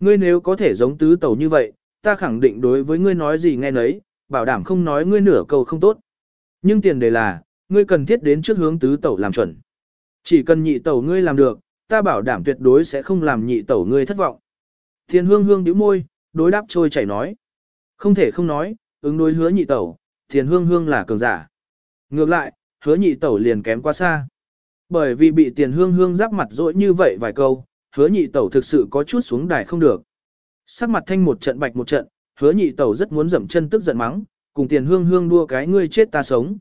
Ngươi nếu có thể giống tứ tẩu như vậy, ta khẳng định đối với ngươi nói gì nghe nấy, bảo đảm không nói ngươi nửa câu không tốt. Nhưng tiền đề là, ngươi cần thiết đến trước hướng tứ tẩu làm chuẩn. Chỉ cần nhị tẩu ngươi làm được, ta bảo đảm tuyệt đối sẽ không làm nhị tẩu ngươi thất vọng. Thiên hương hương bĩu môi, đối đáp trôi chảy nói. Không thể không nói, ứng đối hứa nhị tẩu, thiên hương hương là cường giả. Ngược lại, hứa nhị tẩu liền kém quá xa. Bởi vì bị tiền hương hương giáp mặt dỗi như vậy vài câu, hứa nhị tẩu thực sự có chút xuống đài không được. Sắc mặt thanh một trận bạch một trận, hứa nhị tẩu rất muốn dậm chân tức giận mắng, cùng tiền hương hương đua cái ngươi chết ta sống.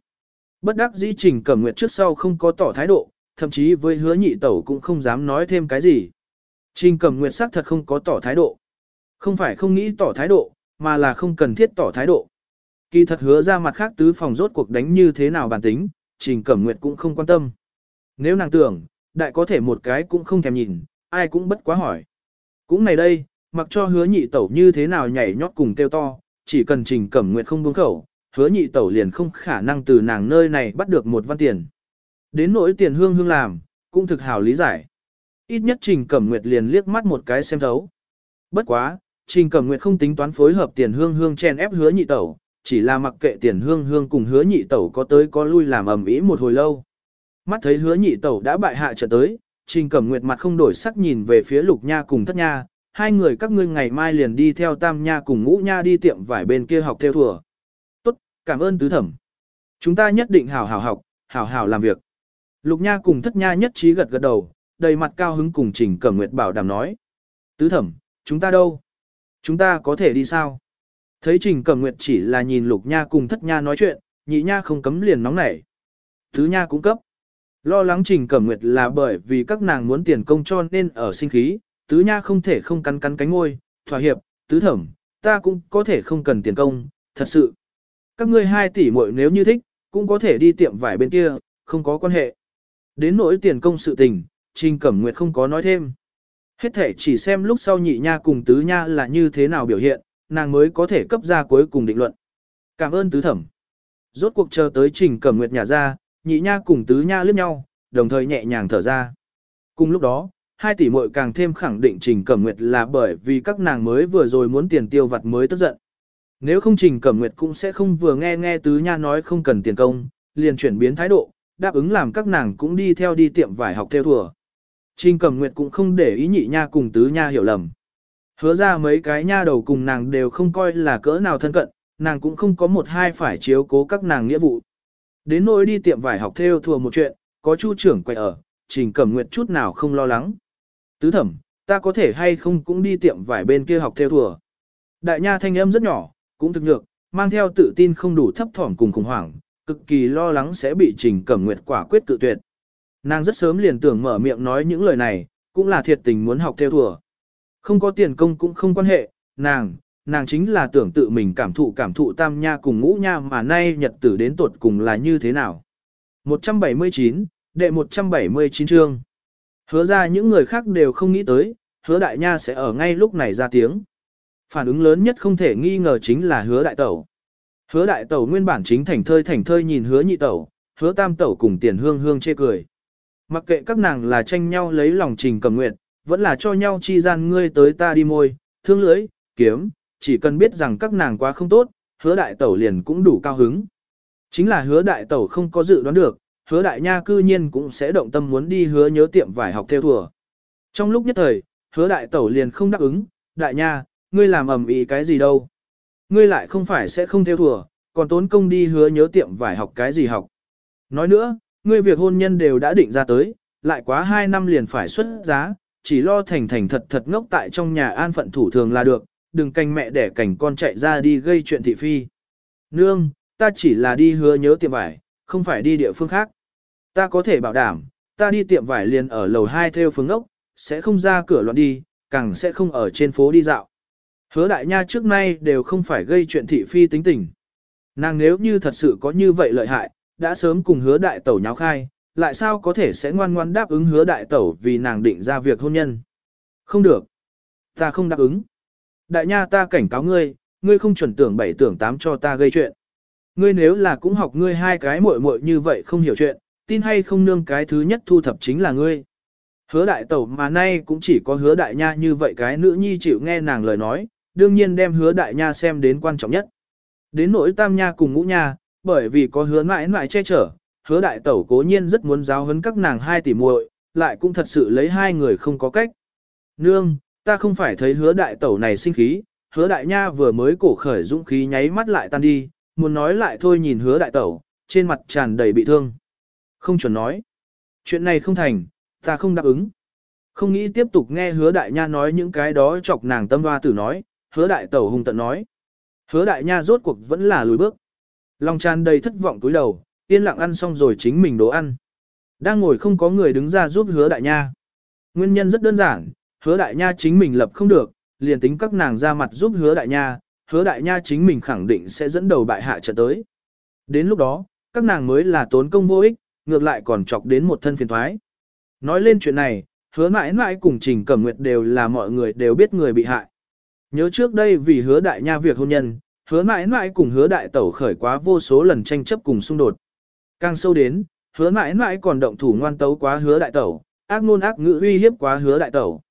Bất đắc dĩ trình cẩm nguyệt trước sau không có tỏ thái độ, thậm chí với hứa nhị tẩu cũng không dám nói thêm cái gì. Trình cẩm nguyệt sắc thật không có tỏ thái độ. Không phải không nghĩ tỏ thái độ, mà là không cần thiết tỏ thái độ. Kỳ thật hứa ra mặt khác tứ phòng rốt cuộc đánh như thế nào bản tính, trình cẩm nguyệt cũng không quan tâm. Nếu nàng tưởng, đại có thể một cái cũng không thèm nhìn, ai cũng bất quá hỏi. Cũng này đây, mặc cho hứa nhị tẩu như thế nào nhảy nhót cùng kêu to, chỉ cần trình cẩm nguyệt không buông khẩu, hứa nhị tẩu liền không khả năng từ nàng nơi này bắt được một văn tiền. Đến nỗi tiền hương hương làm, cũng thực hảo lý giải. Ít nhất trình cẩm nguyệt liền liếc mắt một cái xem thấu. Bất quá, trình cẩm nguyệt không tính toán phối hợp tiền hương hương chen ép hứa nhị tẩu, chỉ là mặc kệ tiền hương hương cùng hứa nhị tẩu có tới có lui làm ầm ĩ một hồi lâu. Mắt thấy hứa nhị tẩu đã bại hạ trở tới, trình cẩm nguyệt mặt không đổi sắc nhìn về phía lục nha cùng thất nha, hai người các ngươi ngày mai liền đi theo tam nha cùng ngũ nha đi tiệm vải bên kia học theo thùa. Tốt, cảm ơn tứ thẩm. Chúng ta nhất định hảo hảo học, hảo hảo làm việc. Lục nha cùng thất nha nhất trí gật gật đầu, đầy mặt cao hứng cùng trình cẩm nguyệt bảo đảm nói. Tứ thẩm, chúng ta đâu? Chúng ta có thể đi sao? Thấy trình cẩm nguyệt chỉ là nhìn lục nha cùng thất nha nói chuyện, nhị nha không cấm liền nóng nảy. Tứ nha cũng cấp. Lo lắng trình cẩm nguyệt là bởi vì các nàng muốn tiền công cho nên ở sinh khí, tứ nha không thể không cắn cắn cánh ngôi, thỏa hiệp, tứ thẩm, ta cũng có thể không cần tiền công, thật sự. Các ngươi hai tỷ muội nếu như thích, cũng có thể đi tiệm vải bên kia, không có quan hệ. Đến nỗi tiền công sự tình, Trình Cẩm Nguyệt không có nói thêm. Hết thể chỉ xem lúc sau nhị nha cùng tứ nha là như thế nào biểu hiện, nàng mới có thể cấp ra cuối cùng định luận. Cảm ơn tứ thẩm. Rốt cuộc chờ tới Trình Cẩm Nguyệt nhà ra, nhị nha cùng tứ nha liếc nhau, đồng thời nhẹ nhàng thở ra. Cùng lúc đó, hai tỷ muội càng thêm khẳng định Trình Cẩm Nguyệt là bởi vì các nàng mới vừa rồi muốn tiền tiêu vặt mới tức giận. Nếu không Trình Cẩm Nguyệt cũng sẽ không vừa nghe nghe tứ nha nói không cần tiền công, liền chuyển biến thái độ, đáp ứng làm các nàng cũng đi theo đi tiệm vải học theo thùa. Trình Cẩm Nguyệt cũng không để ý nhị nha cùng tứ nha hiểu lầm. Hứa ra mấy cái nha đầu cùng nàng đều không coi là cỡ nào thân cận, nàng cũng không có một hai phải chiếu cố các nàng nghĩa vụ. Đến nỗi đi tiệm vải học theo thùa một chuyện, có chu trưởng quay ở, Trình Cẩm Nguyệt chút nào không lo lắng. Tứ thẩm, ta có thể hay không cũng đi tiệm vải bên kia học theo thùa. Đại nha thanh âm rất nhỏ, cũng thực nhược, mang theo tự tin không đủ thấp thỏm cùng khủng hoảng, cực kỳ lo lắng sẽ bị Trình Cẩm Nguyệt quả quyết cự tuyệt. Nàng rất sớm liền tưởng mở miệng nói những lời này, cũng là thiệt tình muốn học theo thùa. Không có tiền công cũng không quan hệ, nàng, nàng chính là tưởng tự mình cảm thụ cảm thụ tam nha cùng ngũ nha mà nay nhật tử đến tuột cùng là như thế nào. 179, đệ 179 chương. Hứa ra những người khác đều không nghĩ tới, hứa đại nha sẽ ở ngay lúc này ra tiếng. Phản ứng lớn nhất không thể nghi ngờ chính là hứa đại tẩu. Hứa đại tẩu nguyên bản chính thành thơi thành thơi nhìn hứa nhị tẩu, hứa tam tẩu cùng tiền hương hương chê cười. Mặc kệ các nàng là tranh nhau lấy lòng trình cầm nguyện, vẫn là cho nhau chi gian ngươi tới ta đi môi, thương lưới, kiếm, chỉ cần biết rằng các nàng quá không tốt, hứa đại tẩu liền cũng đủ cao hứng. Chính là hứa đại tẩu không có dự đoán được, hứa đại nha cư nhiên cũng sẽ động tâm muốn đi hứa nhớ tiệm vải học theo thùa. Trong lúc nhất thời, hứa đại tẩu liền không đáp ứng, đại nha, ngươi làm ẩm ý cái gì đâu. Ngươi lại không phải sẽ không theo thùa, còn tốn công đi hứa nhớ tiệm vải học cái gì học. Nói nữa, ngươi việc hôn nhân đều đã định ra tới, lại quá 2 năm liền phải xuất giá, chỉ lo thành thành thật thật ngốc tại trong nhà an phận thủ thường là được, đừng canh mẹ để cảnh con chạy ra đi gây chuyện thị phi. Nương, ta chỉ là đi hứa nhớ tiệm vải, không phải đi địa phương khác. Ta có thể bảo đảm, ta đi tiệm vải liền ở lầu 2 theo phương ốc, sẽ không ra cửa loạn đi, càng sẽ không ở trên phố đi dạo. Hứa đại nha trước nay đều không phải gây chuyện thị phi tính tình. Nàng nếu như thật sự có như vậy lợi hại, đã sớm cùng hứa đại tẩu nháo khai, lại sao có thể sẽ ngoan ngoan đáp ứng hứa đại tẩu vì nàng định ra việc hôn nhân. Không được. Ta không đáp ứng. Đại nha ta cảnh cáo ngươi, ngươi không chuẩn tưởng bảy tưởng tám cho ta gây chuyện. Ngươi nếu là cũng học ngươi hai cái muội muội như vậy không hiểu chuyện, tin hay không nương cái thứ nhất thu thập chính là ngươi. Hứa đại tẩu mà nay cũng chỉ có hứa đại nha như vậy cái nữ nhi chịu nghe nàng lời nói, đương nhiên đem hứa đại nha xem đến quan trọng nhất. Đến nỗi tam nha cùng ngũ nha, bởi vì có hứa mãi mãi che chở, hứa đại tẩu cố nhiên rất muốn giáo huấn các nàng hai tỷ muội, lại cũng thật sự lấy hai người không có cách. Nương, ta không phải thấy hứa đại tẩu này sinh khí, hứa đại nha vừa mới cổ khởi dũng khí nháy mắt lại tan đi, muốn nói lại thôi nhìn hứa đại tẩu, trên mặt tràn đầy bị thương. Không chuẩn nói. Chuyện này không thành, ta không đáp ứng. Không nghĩ tiếp tục nghe hứa đại nha nói những cái đó chọc nàng tâm hoa tử nói, hứa đại tẩu hung tận nói. Hứa đại nha rốt cuộc vẫn là lùi bước. Lòng tràn đầy thất vọng túi đầu, yên lặng ăn xong rồi chính mình đồ ăn. Đang ngồi không có người đứng ra giúp hứa đại nha. Nguyên nhân rất đơn giản, hứa đại nha chính mình lập không được, liền tính các nàng ra mặt giúp hứa đại nha, hứa đại nha chính mình khẳng định sẽ dẫn đầu bại hạ trận tới. Đến lúc đó, các nàng mới là tốn công vô ích, ngược lại còn chọc đến một thân phiền thoái. Nói lên chuyện này, hứa mãi mãi cùng Trình Cẩm Nguyệt đều là mọi người đều biết người bị hại. Nhớ trước đây vì hứa đại nha việc hôn nhân, hứa mãi mãi cùng hứa đại tẩu khởi quá vô số lần tranh chấp cùng xung đột. Càng sâu đến, hứa mãi mãi còn động thủ ngoan tấu quá hứa đại tẩu, ác ngôn ác ngữ uy hiếp quá hứa đại tẩu.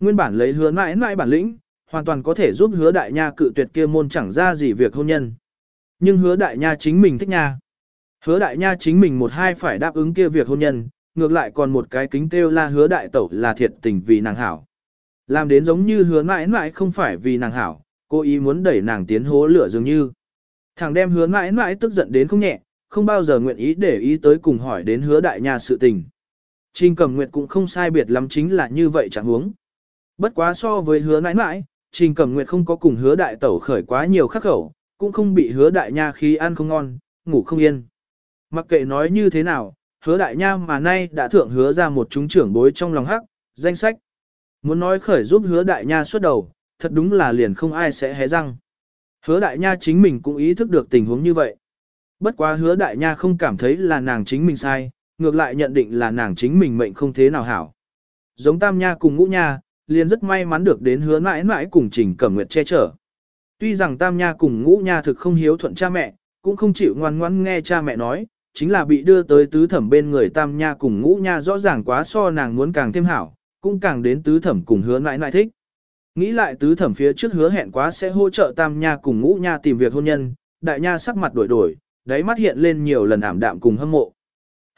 Nguyên bản lấy hứa mãi mãi bản lĩnh, hoàn toàn có thể giúp hứa đại nha cự tuyệt kia môn chẳng ra gì việc hôn nhân. Nhưng hứa đại nha chính mình thích nha. Hứa đại nha chính mình một hai phải đáp ứng kia việc hôn nhân, ngược lại còn một cái kính kêu la hứa đại tẩu là thiệt tình vì nàng hảo. Làm đến giống như hứa mãi mãi không phải vì nàng hảo, cố ý muốn đẩy nàng tiến hố lửa dường như. Thằng đem hứa mãi mãi tức giận đến không nhẹ, không bao giờ nguyện ý để ý tới cùng hỏi đến hứa đại nha sự tình. Trình cầm nguyệt cũng không sai biệt lắm chính là như vậy chẳng huống. Bất quá so với hứa mãi mãi, trình cầm nguyệt không có cùng hứa đại tẩu khởi quá nhiều khắc khẩu, cũng không bị hứa đại nha khi ăn không ngon, ngủ không yên. Mặc kệ nói như thế nào, hứa đại nha mà nay đã thượng hứa ra một chúng trưởng bối trong lòng hắc, danh sách. Muốn nói khởi giúp hứa đại nha xuất đầu, thật đúng là liền không ai sẽ hé răng. Hứa đại nha chính mình cũng ý thức được tình huống như vậy. Bất quá hứa đại nha không cảm thấy là nàng chính mình sai, ngược lại nhận định là nàng chính mình mệnh không thế nào hảo. Giống tam nha cùng ngũ nha, liền rất may mắn được đến hứa mãi mãi cùng trình cẩm nguyệt che chở. Tuy rằng tam nha cùng ngũ nha thực không hiếu thuận cha mẹ, cũng không chịu ngoan ngoãn nghe cha mẹ nói, chính là bị đưa tới tứ thẩm bên người tam nha cùng ngũ nha rõ ràng quá so nàng muốn càng thêm hảo, cũng càng đến tứ thẩm cùng hứa mãi mãi thích. Nghĩ lại tứ thẩm phía trước hứa hẹn quá sẽ hỗ trợ tam nha cùng ngũ nha tìm việc hôn nhân, đại nha sắc mặt đổi đổi, đáy mắt hiện lên nhiều lần ảm đạm cùng hâm mộ.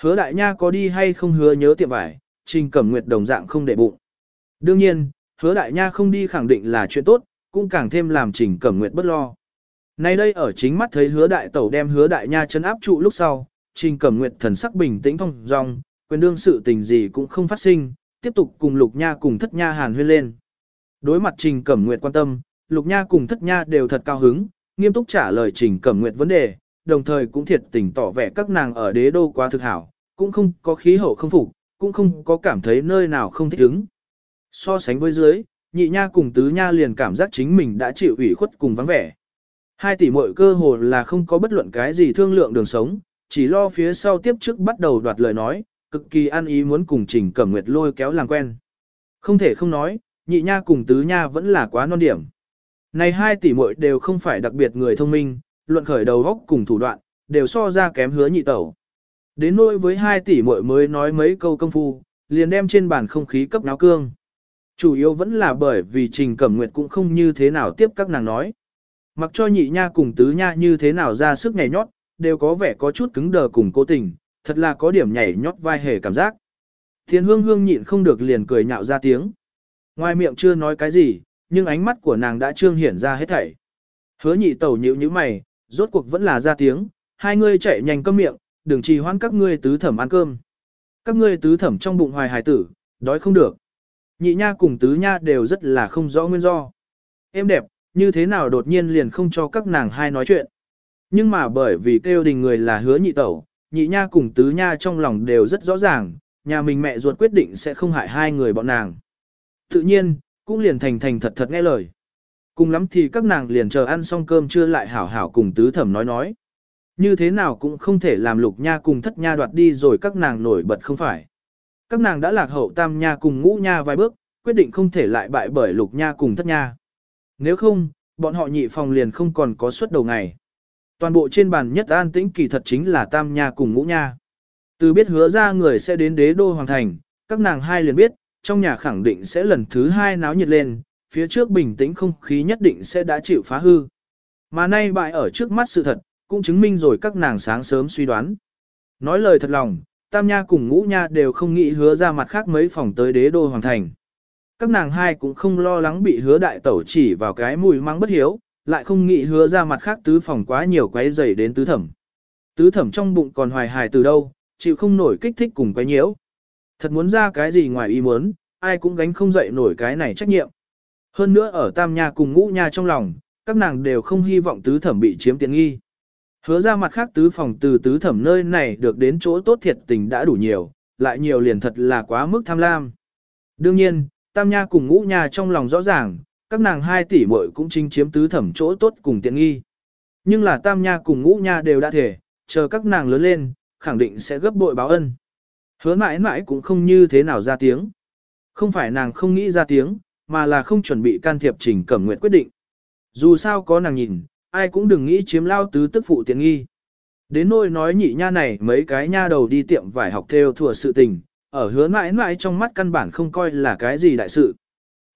Hứa đại nha có đi hay không hứa nhớ tiệm vải, trình cẩm nguyệt đồng dạng không để bụng. Đương nhiên, hứa đại nha không đi khẳng định là chuyện tốt, cũng càng thêm làm trình cẩm nguyệt bất lo. Nay đây ở chính mắt thấy hứa đại tẩu đem hứa đại nha chân áp trụ lúc sau, trình cẩm nguyệt thần sắc bình tĩnh thông dong, quyền đương sự tình gì cũng không phát sinh, tiếp tục cùng lục nha cùng thất nha hàn huyên lên. Đối mặt trình cẩm nguyệt quan tâm, lục nha cùng thất nha đều thật cao hứng, nghiêm túc trả lời trình cẩm nguyệt vấn đề, đồng thời cũng thiệt tình tỏ vẻ các nàng ở đế đô quá thực hảo, cũng không có khí hậu không phục, cũng không có cảm thấy nơi nào không thích ứng. So sánh với dưới, nhị nha cùng tứ nha liền cảm giác chính mình đã chịu ủy khuất cùng vắng vẻ. Hai tỷ muội cơ hồ là không có bất luận cái gì thương lượng đường sống, chỉ lo phía sau tiếp trước bắt đầu đoạt lời nói, cực kỳ ăn ý muốn cùng Trình Cẩm Nguyệt lôi kéo làm quen. Không thể không nói, nhị nha cùng tứ nha vẫn là quá non điểm. Này hai tỷ muội đều không phải đặc biệt người thông minh, luận khởi đầu góc cùng thủ đoạn, đều so ra kém hứa nhị tẩu. Đến nỗi với hai tỷ muội mới nói mấy câu công phu, liền đem trên bàn không khí cấp náo cương. Chủ yếu vẫn là bởi vì Trình Cẩm Nguyệt cũng không như thế nào tiếp các nàng nói. Mặc cho nhị nha cùng tứ nha như thế nào ra sức nhảy nhót, đều có vẻ có chút cứng đờ cùng cố tình, thật là có điểm nhảy nhót vai hề cảm giác. Thiên hương hương nhịn không được liền cười nhạo ra tiếng. Ngoài miệng chưa nói cái gì, nhưng ánh mắt của nàng đã trương hiển ra hết thảy. Hứa nhị tẩu nhịu như mày, rốt cuộc vẫn là ra tiếng, hai ngươi chạy nhanh cơm miệng, đừng trì hoãn các ngươi tứ thẩm ăn cơm. Các ngươi tứ thẩm trong bụng hoài hài tử, đói không được. Nhị nha cùng tứ nha đều rất là không rõ nguyên do. Em đẹp, như thế nào đột nhiên liền không cho các nàng hai nói chuyện. Nhưng mà bởi vì kêu đình người là hứa nhị tẩu, nhị nha cùng tứ nha trong lòng đều rất rõ ràng, nhà mình mẹ ruột quyết định sẽ không hại hai người bọn nàng. Tự nhiên, cũng liền thành thành thật thật nghe lời. Cùng lắm thì các nàng liền chờ ăn xong cơm trưa lại hảo hảo cùng tứ thẩm nói nói. Như thế nào cũng không thể làm lục nha cùng thất nha đoạt đi rồi các nàng nổi bật không phải. Các nàng đã lạc hậu tam nha cùng ngũ nha vài bước, quyết định không thể lại bại bởi lục nha cùng thất nha. Nếu không, bọn họ nhị phòng liền không còn có suất đầu ngày. Toàn bộ trên bàn nhất an tĩnh kỳ thật chính là tam nha cùng ngũ nha. Từ biết hứa ra người sẽ đến đế đô hoàng thành, các nàng hai liền biết, trong nhà khẳng định sẽ lần thứ hai náo nhiệt lên, phía trước bình tĩnh không khí nhất định sẽ đã chịu phá hư. Mà nay bại ở trước mắt sự thật, cũng chứng minh rồi các nàng sáng sớm suy đoán. Nói lời thật lòng, Tam Nha cùng Ngũ Nha đều không nghĩ hứa ra mặt khác mấy phòng tới đế đô hoàng thành. Các nàng hai cũng không lo lắng bị hứa đại tẩu chỉ vào cái mùi mang bất hiếu, lại không nghĩ hứa ra mặt khác tứ phòng quá nhiều quấy rầy đến tứ thẩm. Tứ thẩm trong bụng còn hoài hài từ đâu, chịu không nổi kích thích cùng quấy nhiễu. Thật muốn ra cái gì ngoài ý muốn, ai cũng gánh không dậy nổi cái này trách nhiệm. Hơn nữa ở Tam Nha cùng Ngũ Nha trong lòng, các nàng đều không hy vọng tứ thẩm bị chiếm tiện nghi. Hứa ra mặt khác tứ phòng từ tứ thẩm nơi này được đến chỗ tốt thiệt tình đã đủ nhiều, lại nhiều liền thật là quá mức tham lam. Đương nhiên, Tam Nha cùng Ngũ Nha trong lòng rõ ràng, các nàng hai tỷ muội cũng chính chiếm tứ thẩm chỗ tốt cùng tiện nghi. Nhưng là Tam Nha cùng Ngũ Nha đều đã thể, chờ các nàng lớn lên, khẳng định sẽ gấp bội báo ân. Hứa mãi mãi cũng không như thế nào ra tiếng. Không phải nàng không nghĩ ra tiếng, mà là không chuẩn bị can thiệp trình cẩm nguyện quyết định. Dù sao có nàng nhìn, ai cũng đừng nghĩ chiếm lao tứ tức phụ tiện nghi. Đến nỗi nói nhị nha này mấy cái nha đầu đi tiệm vải học theo thừa sự tình, ở hứa mãi mãi trong mắt căn bản không coi là cái gì đại sự.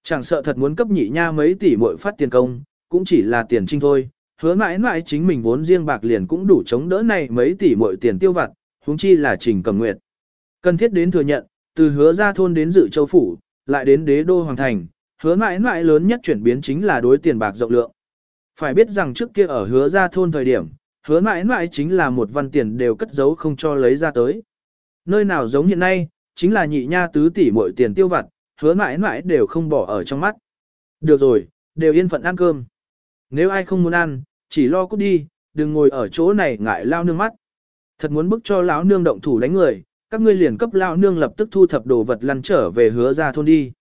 Chẳng sợ thật muốn cấp nhị nha mấy tỷ muội phát tiền công, cũng chỉ là tiền trinh thôi. Hứa mãi mãi chính mình vốn riêng bạc liền cũng đủ chống đỡ này mấy tỷ muội tiền tiêu vặt, huống chi là trình cầm nguyệt. Cần thiết đến thừa nhận, từ hứa ra thôn đến dự châu phủ, lại đến đế đô hoàng thành, hứa mãi mãi lớn nhất chuyển biến chính là đối tiền bạc rộng lượng. Phải biết rằng trước kia ở hứa ra thôn thời điểm, hứa mãi mãi chính là một văn tiền đều cất giấu không cho lấy ra tới. Nơi nào giống hiện nay, chính là nhị nha tứ tỷ mỗi tiền tiêu vặt, hứa mãi mãi đều không bỏ ở trong mắt. Được rồi, đều yên phận ăn cơm. Nếu ai không muốn ăn, chỉ lo cút đi, đừng ngồi ở chỗ này ngại lao nương mắt. Thật muốn bức cho lão nương động thủ đánh người, các ngươi liền cấp lão nương lập tức thu thập đồ vật lăn trở về hứa ra thôn đi.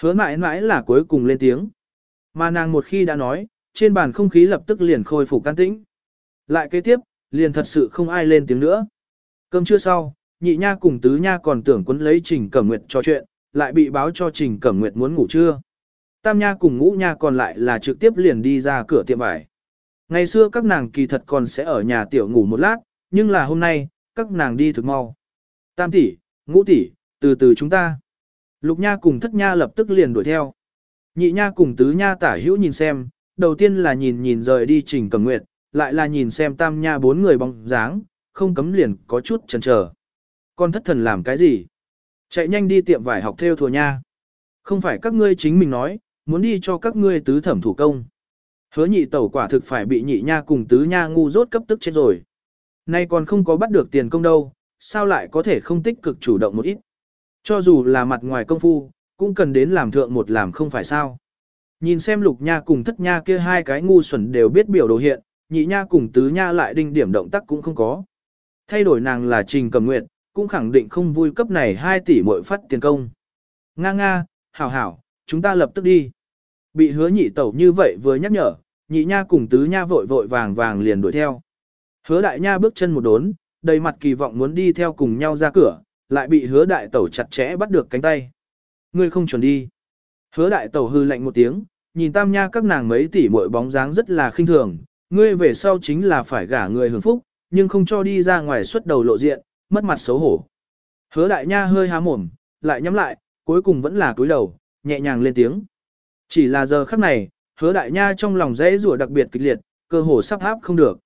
Hứa mãi mãi là cuối cùng lên tiếng. Mà nàng một khi đã nói, trên bàn không khí lập tức liền khôi phục can tĩnh. Lại kế tiếp, liền thật sự không ai lên tiếng nữa. Cơm trưa sau, nhị nha cùng tứ nha còn tưởng quấn lấy Trình Cẩm Nguyệt cho chuyện, lại bị báo cho Trình Cẩm Nguyệt muốn ngủ trưa. Tam nha cùng ngũ nha còn lại là trực tiếp liền đi ra cửa tiệm vải. Ngày xưa các nàng kỳ thật còn sẽ ở nhà tiểu ngủ một lát, nhưng là hôm nay, các nàng đi thực mau. Tam tỷ, ngũ tỷ, từ từ chúng ta. Lục nha cùng thất nha lập tức liền đuổi theo. Nhị nha cùng tứ nha tả hữu nhìn xem, đầu tiên là nhìn nhìn rời đi trình cầm nguyệt, lại là nhìn xem tam nha bốn người bóng dáng, không cấm liền có chút chần chờ. Con thất thần làm cái gì? Chạy nhanh đi tiệm vải học theo thùa nha. Không phải các ngươi chính mình nói, muốn đi cho các ngươi tứ thẩm thủ công. Hứa nhị tẩu quả thực phải bị nhị nha cùng tứ nha ngu rốt cấp tức chết rồi. Nay còn không có bắt được tiền công đâu, sao lại có thể không tích cực chủ động một ít. Cho dù là mặt ngoài công phu, cũng cần đến làm thượng một làm không phải sao. Nhìn xem lục nha cùng thất nha kia hai cái ngu xuẩn đều biết biểu đồ hiện, nhị nha cùng tứ nha lại đinh điểm động tác cũng không có. Thay đổi nàng là trình cầm nguyện, cũng khẳng định không vui cấp này 2 tỷ mỗi phát tiền công. Nga nga, hảo hảo, chúng ta lập tức đi. Bị hứa nhị tẩu như vậy vừa nhắc nhở, nhị nha cùng tứ nha vội vội vàng vàng liền đuổi theo. Hứa đại nha bước chân một đốn, đầy mặt kỳ vọng muốn đi theo cùng nhau ra cửa, lại bị hứa đại tẩu chặt chẽ bắt được cánh tay. Ngươi không chuẩn đi. Hứa đại tẩu hư lạnh một tiếng, nhìn tam nha các nàng mấy tỷ muội bóng dáng rất là khinh thường, ngươi về sau chính là phải gả người hưởng phúc, nhưng không cho đi ra ngoài xuất đầu lộ diện, mất mặt xấu hổ. Hứa đại nha hơi há mồm, lại nhắm lại, cuối cùng vẫn là cúi đầu, nhẹ nhàng lên tiếng. Chỉ là giờ khắc này, hứa đại nha trong lòng dễ rủa đặc biệt kịch liệt, cơ hồ sắp háp không được.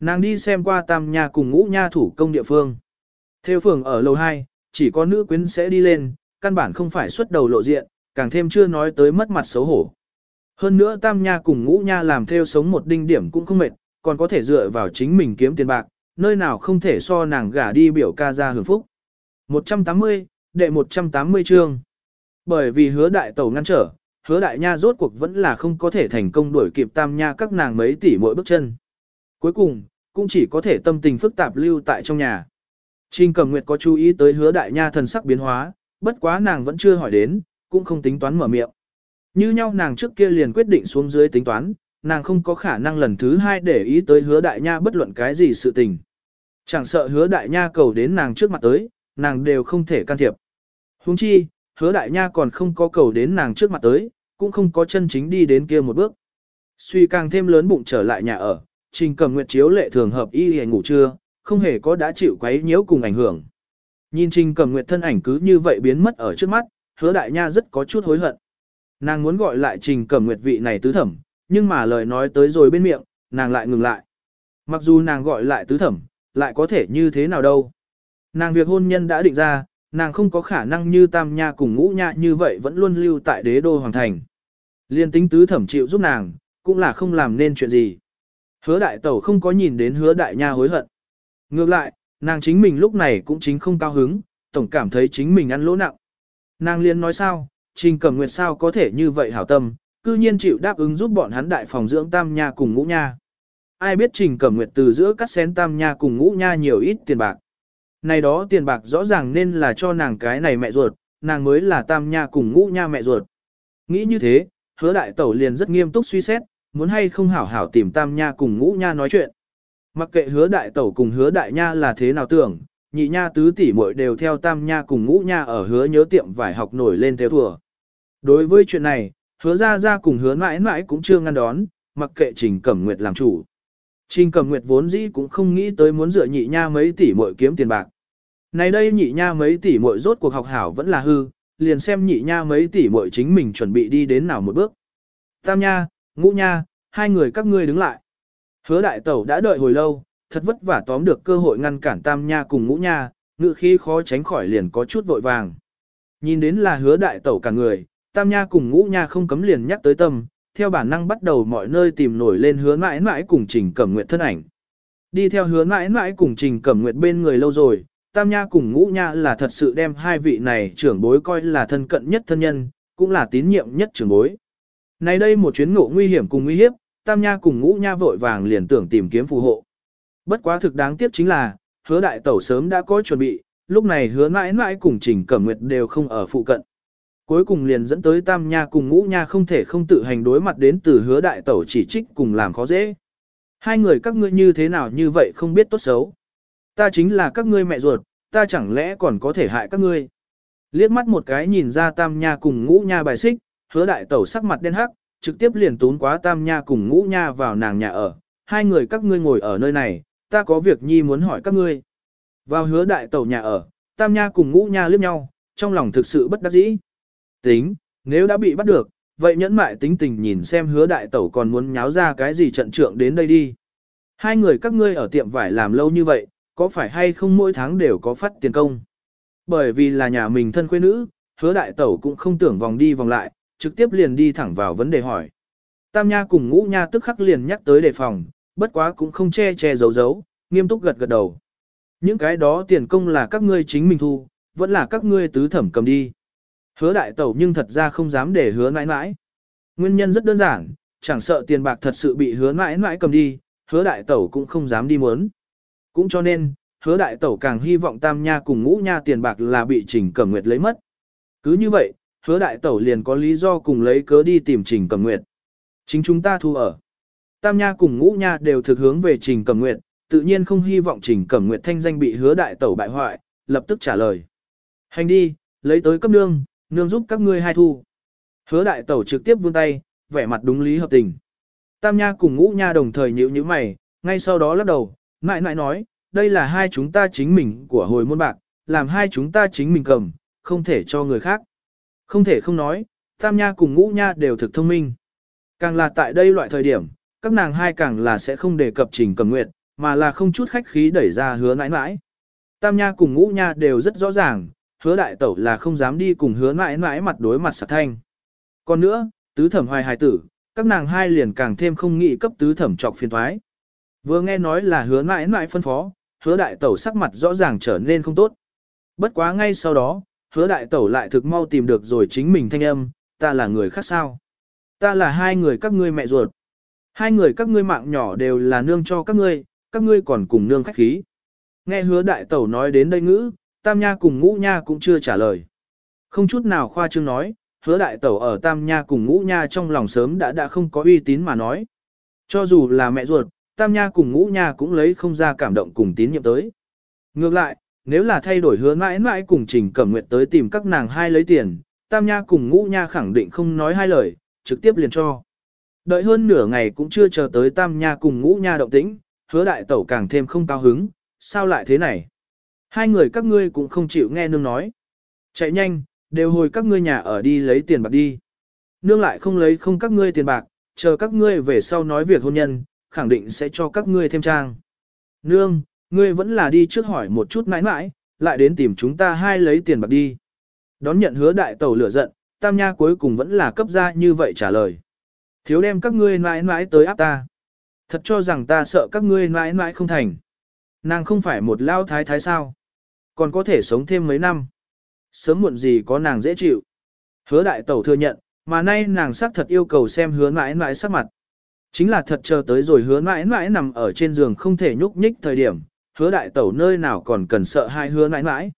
Nàng đi xem qua tam nha cùng ngũ nha thủ công địa phương. Theo phường ở lầu 2, chỉ có nữ quyến sẽ đi lên, căn bản không phải xuất đầu lộ diện, càng thêm chưa nói tới mất mặt xấu hổ. Hơn nữa tam nha cùng ngũ nha làm theo sống một đinh điểm cũng không mệt, còn có thể dựa vào chính mình kiếm tiền bạc, nơi nào không thể so nàng gả đi biểu ca ra hưởng phúc. 180, đệ 180 chương. Bởi vì hứa đại tẩu ngăn trở, hứa đại nha rốt cuộc vẫn là không có thể thành công đuổi kịp tam nha các nàng mấy tỷ mỗi bước chân. Cuối cùng, cũng chỉ có thể tâm tình phức tạp lưu tại trong nhà. Trình Cẩm nguyệt có chú ý tới hứa đại nha thần sắc biến hóa, bất quá nàng vẫn chưa hỏi đến, cũng không tính toán mở miệng. Như nhau nàng trước kia liền quyết định xuống dưới tính toán, nàng không có khả năng lần thứ hai để ý tới hứa đại nha bất luận cái gì sự tình. Chẳng sợ hứa đại nha cầu đến nàng trước mặt tới, nàng đều không thể can thiệp. Huống chi, hứa đại nha còn không có cầu đến nàng trước mặt tới, cũng không có chân chính đi đến kia một bước. Suy càng thêm lớn bụng trở lại nhà ở, trình cầm nguyệt chiếu lệ thường hợp y hề ngủ trưa, không hề có đã chịu quấy nhiễu cùng ảnh hưởng. Nhìn trình cầm nguyệt thân ảnh cứ như vậy biến mất ở trước mắt, hứa đại nha rất có chút hối hận. Nàng muốn gọi lại trình cầm nguyệt vị này tứ thẩm, nhưng mà lời nói tới rồi bên miệng, nàng lại ngừng lại. Mặc dù nàng gọi lại tứ thẩm, lại có thể như thế nào đâu. Nàng việc hôn nhân đã định ra, nàng không có khả năng như tam nha cùng ngũ nha như vậy vẫn luôn lưu tại đế đô hoàng thành. Liên tính tứ thẩm chịu giúp nàng, cũng là không làm nên chuyện gì. Hứa đại tẩu không có nhìn đến hứa đại nha hối hận. Ngược lại, nàng chính mình lúc này cũng chính không cao hứng, tổng cảm thấy chính mình ăn lỗ nặng. Nàng liên nói sao, trình cẩm nguyệt sao có thể như vậy hảo tâm, cư nhiên chịu đáp ứng giúp bọn hắn đại phòng dưỡng tam nha cùng ngũ nha. Ai biết trình cẩm nguyệt từ giữa cắt xén tam nha cùng ngũ nha nhiều ít tiền bạc. Này đó tiền bạc rõ ràng nên là cho nàng cái này mẹ ruột, nàng mới là tam nha cùng ngũ nha mẹ ruột. Nghĩ như thế, hứa đại tẩu liền rất nghiêm túc suy xét, muốn hay không hảo hảo tìm tam nha cùng ngũ nha nói chuyện. Mặc kệ hứa đại tẩu cùng hứa đại nha là thế nào tưởng, nhị nha tứ tỷ muội đều theo tam nha cùng ngũ nha ở hứa nhớ tiệm vải học nổi lên theo thùa. Đối với chuyện này, hứa ra ra cùng hứa mãi mãi cũng chưa ngăn đón, mặc kệ trình cẩm nguyệt làm chủ. Trình cẩm nguyệt vốn dĩ cũng không nghĩ tới muốn dựa nhị nha mấy tỷ muội kiếm tiền bạc. Này đây nhị nha mấy tỷ muội rốt cuộc học hảo vẫn là hư, liền xem nhị nha mấy tỷ muội chính mình chuẩn bị đi đến nào một bước. Tam nha, ngũ nha, hai người các ngươi đứng lại. Hứa đại tẩu đã đợi hồi lâu, thật vất vả tóm được cơ hội ngăn cản tam nha cùng ngũ nha, ngự khi khó tránh khỏi liền có chút vội vàng. Nhìn đến là hứa đại tẩu cả người, tam nha cùng ngũ nha không cấm liền nhắc tới tâm, theo bản năng bắt đầu mọi nơi tìm nổi lên hứa mãi mãi cùng trình cẩm nguyệt thân ảnh. Đi theo hứa mãi mãi cùng trình cẩm nguyệt bên người lâu rồi, tam nha cùng ngũ nha là thật sự đem hai vị này trưởng bối coi là thân cận nhất thân nhân, cũng là tín nhiệm nhất trưởng bối. Này đây một chuyến ngộ nguy hiểm cùng nguy hiếp, tam nha cùng ngũ nha vội vàng liền tưởng tìm kiếm phù hộ. Bất quá thực đáng tiếc chính là, hứa đại tẩu sớm đã có chuẩn bị, lúc này hứa mãi mãi cùng trình cẩm nguyệt đều không ở phụ cận. Cuối cùng liền dẫn tới tam nha cùng ngũ nha không thể không tự hành đối mặt đến từ hứa đại tẩu chỉ trích cùng làm khó dễ. Hai người các ngươi như thế nào như vậy không biết tốt xấu. Ta chính là các ngươi mẹ ruột, ta chẳng lẽ còn có thể hại các ngươi. Liếc mắt một cái nhìn ra tam nha cùng ngũ nha bài xích, hứa đại tẩu sắc mặt đen hắc, trực tiếp liền tún quá tam nha cùng ngũ nha vào nàng nhà ở. Hai người các ngươi ngồi ở nơi này, ta có việc nhi muốn hỏi các ngươi. Vào hứa đại tẩu nhà ở, tam nha cùng ngũ nha liếc nhau, trong lòng thực sự bất đắc dĩ. Tính, nếu đã bị bắt được, vậy nhẫn mại tính tình nhìn xem hứa đại tẩu còn muốn nháo ra cái gì trận trượng đến đây đi. Hai người các ngươi ở tiệm vải làm lâu như vậy, có phải hay không mỗi tháng đều có phát tiền công? Bởi vì là nhà mình thân quê nữ, hứa đại tẩu cũng không tưởng vòng đi vòng lại, trực tiếp liền đi thẳng vào vấn đề hỏi. Tam Nha cùng ngũ Nha tức khắc liền nhắc tới đề phòng, bất quá cũng không che che giấu giấu, nghiêm túc gật gật đầu. Những cái đó tiền công là các ngươi chính mình thu, vẫn là các ngươi tứ thẩm cầm đi. Hứa đại tẩu nhưng thật ra không dám để hứa mãi mãi. Nguyên nhân rất đơn giản, chẳng sợ tiền bạc thật sự bị hứa mãi mãi cầm đi, hứa đại tẩu cũng không dám đi muốn. Cũng cho nên, hứa đại tẩu càng hy vọng tam nha cùng ngũ nha tiền bạc là bị trình cẩm nguyệt lấy mất. Cứ như vậy, hứa đại tẩu liền có lý do cùng lấy cớ đi tìm trình cẩm nguyệt. Chính chúng ta thu ở. Tam nha cùng ngũ nha đều thực hướng về trình cẩm nguyệt, tự nhiên không hy vọng trình cẩm nguyệt thanh danh bị hứa đại tẩu bại hoại, lập tức trả lời. Hành đi, lấy tới cấp nương, nương giúp các ngươi hai thu. Hứa đại tẩu trực tiếp vươn tay, vẻ mặt đúng lý hợp tình. Tam nha cùng ngũ nha đồng thời nhíu nhíu mày, ngay sau đó lắc đầu, mãi mãi nói, đây là hai chúng ta chính mình của hồi môn bạc, làm hai chúng ta chính mình cầm, không thể cho người khác. Không thể không nói, tam nha cùng ngũ nha đều thực thông minh. Càng là tại đây loại thời điểm, các nàng hai càng là sẽ không đề cập trình cầm nguyện, mà là không chút khách khí đẩy ra hứa mãi mãi. Tam nha cùng ngũ nha đều rất rõ ràng, hứa đại tẩu là không dám đi cùng hứa mãi mãi mặt đối mặt sạc thanh. Còn nữa, tứ thẩm hoài hài tử, các nàng hai liền càng thêm không nghĩ cấp tứ thẩm trọc phiền thoái. Vừa nghe nói là hứa mãi mãi phân phó, hứa đại tẩu sắc mặt rõ ràng trở nên không tốt. Bất quá ngay sau đó, hứa đại tẩu lại thực mau tìm được rồi chính mình thanh âm, ta là người khác sao. Ta là hai người các ngươi mẹ ruột. Hai người các ngươi mạng nhỏ đều là nương cho các ngươi, các ngươi còn cùng nương khách khí. Nghe hứa đại tẩu nói đến đây ngữ, tam nha cùng ngũ nha cũng chưa trả lời. Không chút nào khoa trương nói, hứa đại tẩu ở tam nha cùng ngũ nha trong lòng sớm đã đã không có uy tín mà nói. Cho dù là mẹ ruột, tam nha cùng ngũ nha cũng lấy không ra cảm động cùng tín nhiệm tới. Ngược lại, nếu là thay đổi hứa mãi mãi cùng trình cẩm nguyện tới tìm các nàng hai lấy tiền, tam nha cùng ngũ nha khẳng định không nói hai lời, trực tiếp liền cho. Đợi hơn nửa ngày cũng chưa chờ tới tam nha cùng ngũ nha động tĩnh, hứa đại tẩu càng thêm không cao hứng, sao lại thế này? Hai người các ngươi cũng không chịu nghe nương nói. Chạy nhanh, đều hồi các ngươi nhà ở đi lấy tiền bạc đi. Nương lại không lấy không các ngươi tiền bạc, chờ các ngươi về sau nói việc hôn nhân, khẳng định sẽ cho các ngươi thêm trang. Nương, ngươi vẫn là đi trước hỏi một chút mãi mãi, lại đến tìm chúng ta hai lấy tiền bạc đi. Đón nhận hứa đại tẩu lửa giận, tam nha cuối cùng vẫn là cấp ra như vậy trả lời. Thiếu đem các ngươi mãi mãi tới áp ta. Thật cho rằng ta sợ các ngươi mãi mãi không thành. Nàng không phải một lao thái thái sao. Còn có thể sống thêm mấy năm. Sớm muộn gì có nàng dễ chịu. Hứa đại tẩu thừa nhận, mà nay nàng xác thật yêu cầu xem hứa mãi mãi sắc mặt. Chính là thật chờ tới rồi hứa mãi mãi nằm ở trên giường không thể nhúc nhích thời điểm, hứa đại tẩu nơi nào còn cần sợ hai hứa mãi mãi.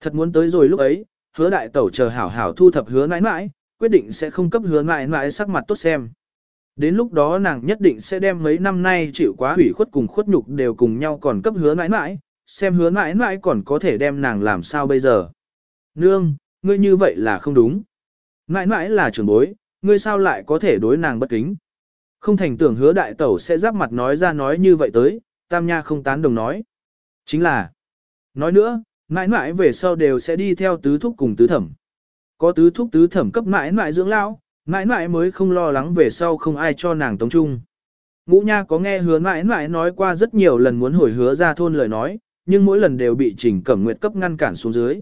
Thật muốn tới rồi lúc ấy, hứa đại tẩu chờ hảo hảo thu thập hứa mãi mãi, quyết định sẽ không cấp hứa mãi mãi sắc mặt tốt xem. Đến lúc đó nàng nhất định sẽ đem mấy năm nay chịu quá hủy khuất cùng khuất nhục đều cùng nhau còn cấp hứa mãi mãi, xem hứa mãi mãi còn có thể đem nàng làm sao bây giờ. Nương, ngươi như vậy là không đúng. Mãi mãi là trưởng bối, ngươi sao lại có thể đối nàng bất kính. Không thành tưởng hứa đại tẩu sẽ giáp mặt nói ra nói như vậy tới, tam nha không tán đồng nói. Chính là, nói nữa, mãi mãi về sau đều sẽ đi theo tứ thúc cùng tứ thẩm. Có tứ thúc tứ thẩm cấp mãi mãi dưỡng lão, mãi mãi mới không lo lắng về sau không ai cho nàng tống trung. Ngũ nha có nghe hứa mãi mãi nói qua rất nhiều lần muốn hồi hứa ra thôn lời nói, nhưng mỗi lần đều bị trình cẩm nguyệt cấp ngăn cản xuống dưới.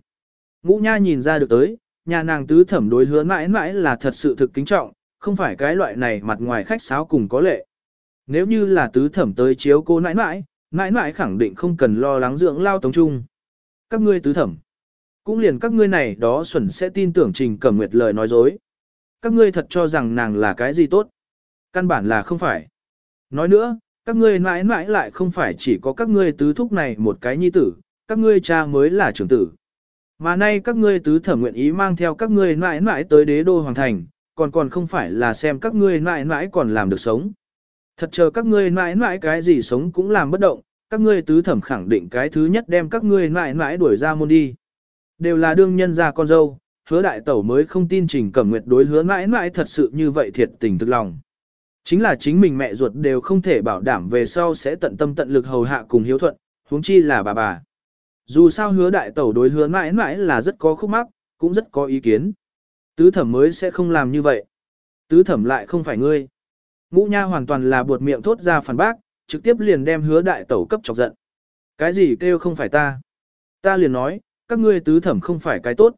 Ngũ nha nhìn ra được tới, nhà nàng tứ thẩm đối hứa mãi mãi là thật sự thực kính trọng, không phải cái loại này mặt ngoài khách sáo cùng có lệ. Nếu như là tứ thẩm tới chiếu cô nãi nãi, nãi nãi khẳng định không cần lo lắng dưỡng lao tống trung. Các ngươi tứ thẩm, cũng liền các ngươi này đó xuẩn sẽ tin tưởng trình cẩm nguyệt lời nói dối. Các ngươi thật cho rằng nàng là cái gì tốt. Căn bản là không phải. Nói nữa, các ngươi nãi nãi lại không phải chỉ có các ngươi tứ thúc này một cái nhi tử, các ngươi cha mới là trưởng tử. Mà nay các ngươi tứ thẩm nguyện ý mang theo các ngươi nãi nãi tới đế đô hoàng thành, còn còn không phải là xem các ngươi nãi nãi còn làm được sống. Thật chờ các ngươi mãi mãi cái gì sống cũng làm bất động, các ngươi tứ thẩm khẳng định cái thứ nhất đem các ngươi mãi mãi đuổi ra môn đi. Đều là đương nhân gia con dâu, hứa đại tẩu mới không tin trình cẩm nguyệt đối hứa mãi mãi thật sự như vậy thiệt tình thực lòng. Chính là chính mình mẹ ruột đều không thể bảo đảm về sau sẽ tận tâm tận lực hầu hạ cùng hiếu thuận, huống chi là bà bà. Dù sao hứa đại tẩu đối hứa mãi mãi là rất có khúc mắc, cũng rất có ý kiến. Tứ thẩm mới sẽ không làm như vậy. Tứ thẩm lại không phải ngươi. Ngũ nha hoàn toàn là buột miệng thốt ra phản bác, trực tiếp liền đem hứa đại tẩu cấp chọc giận. Cái gì kêu không phải ta? Ta liền nói, các ngươi tứ thẩm không phải cái tốt.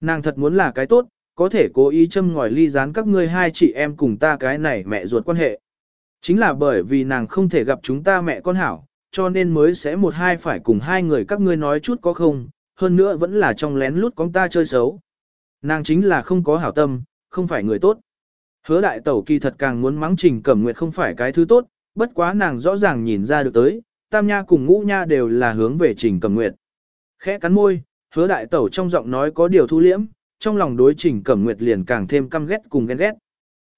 Nàng thật muốn là cái tốt, có thể cố ý châm ngòi ly gián các ngươi hai chị em cùng ta cái này mẹ ruột quan hệ. Chính là bởi vì nàng không thể gặp chúng ta mẹ con hảo, cho nên mới sẽ một hai phải cùng hai người các ngươi nói chút có không, hơn nữa vẫn là trong lén lút con ta chơi xấu. Nàng chính là không có hảo tâm, không phải người tốt. Hứa đại tẩu kỳ thật càng muốn mắng trình cẩm nguyệt không phải cái thứ tốt, bất quá nàng rõ ràng nhìn ra được tới, tam nha cùng ngũ nha đều là hướng về trình cẩm nguyệt. Khẽ cắn môi, hứa đại tẩu trong giọng nói có điều thu liễm, trong lòng đối trình cẩm nguyệt liền càng thêm căm ghét cùng ghen ghét.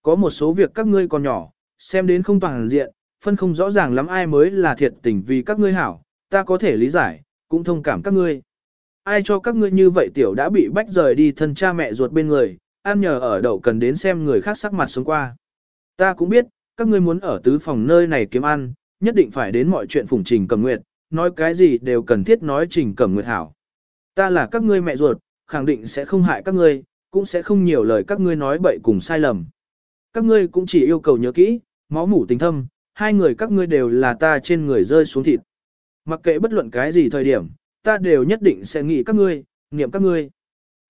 Có một số việc các ngươi còn nhỏ, xem đến không toàn diện, phân không rõ ràng lắm ai mới là thiệt tình vì các ngươi hảo, ta có thể lý giải, cũng thông cảm các ngươi. Ai cho các ngươi như vậy tiểu đã bị bách rời đi thân cha mẹ ruột bên người, ăn nhờ ở đậu cần đến xem người khác sắc mặt xuống qua. Ta cũng biết, các ngươi muốn ở tứ phòng nơi này kiếm ăn, nhất định phải đến mọi chuyện phủng trình cầm nguyệt, nói cái gì đều cần thiết nói trình cầm nguyệt hảo. Ta là các ngươi mẹ ruột, khẳng định sẽ không hại các ngươi, cũng sẽ không nhiều lời các ngươi nói bậy cùng sai lầm. Các ngươi cũng chỉ yêu cầu nhớ kỹ, máu mủ tình thâm, hai người các ngươi đều là ta trên người rơi xuống thịt. Mặc kệ bất luận cái gì thời điểm, ta đều nhất định sẽ nghĩ các ngươi, niệm các ngươi.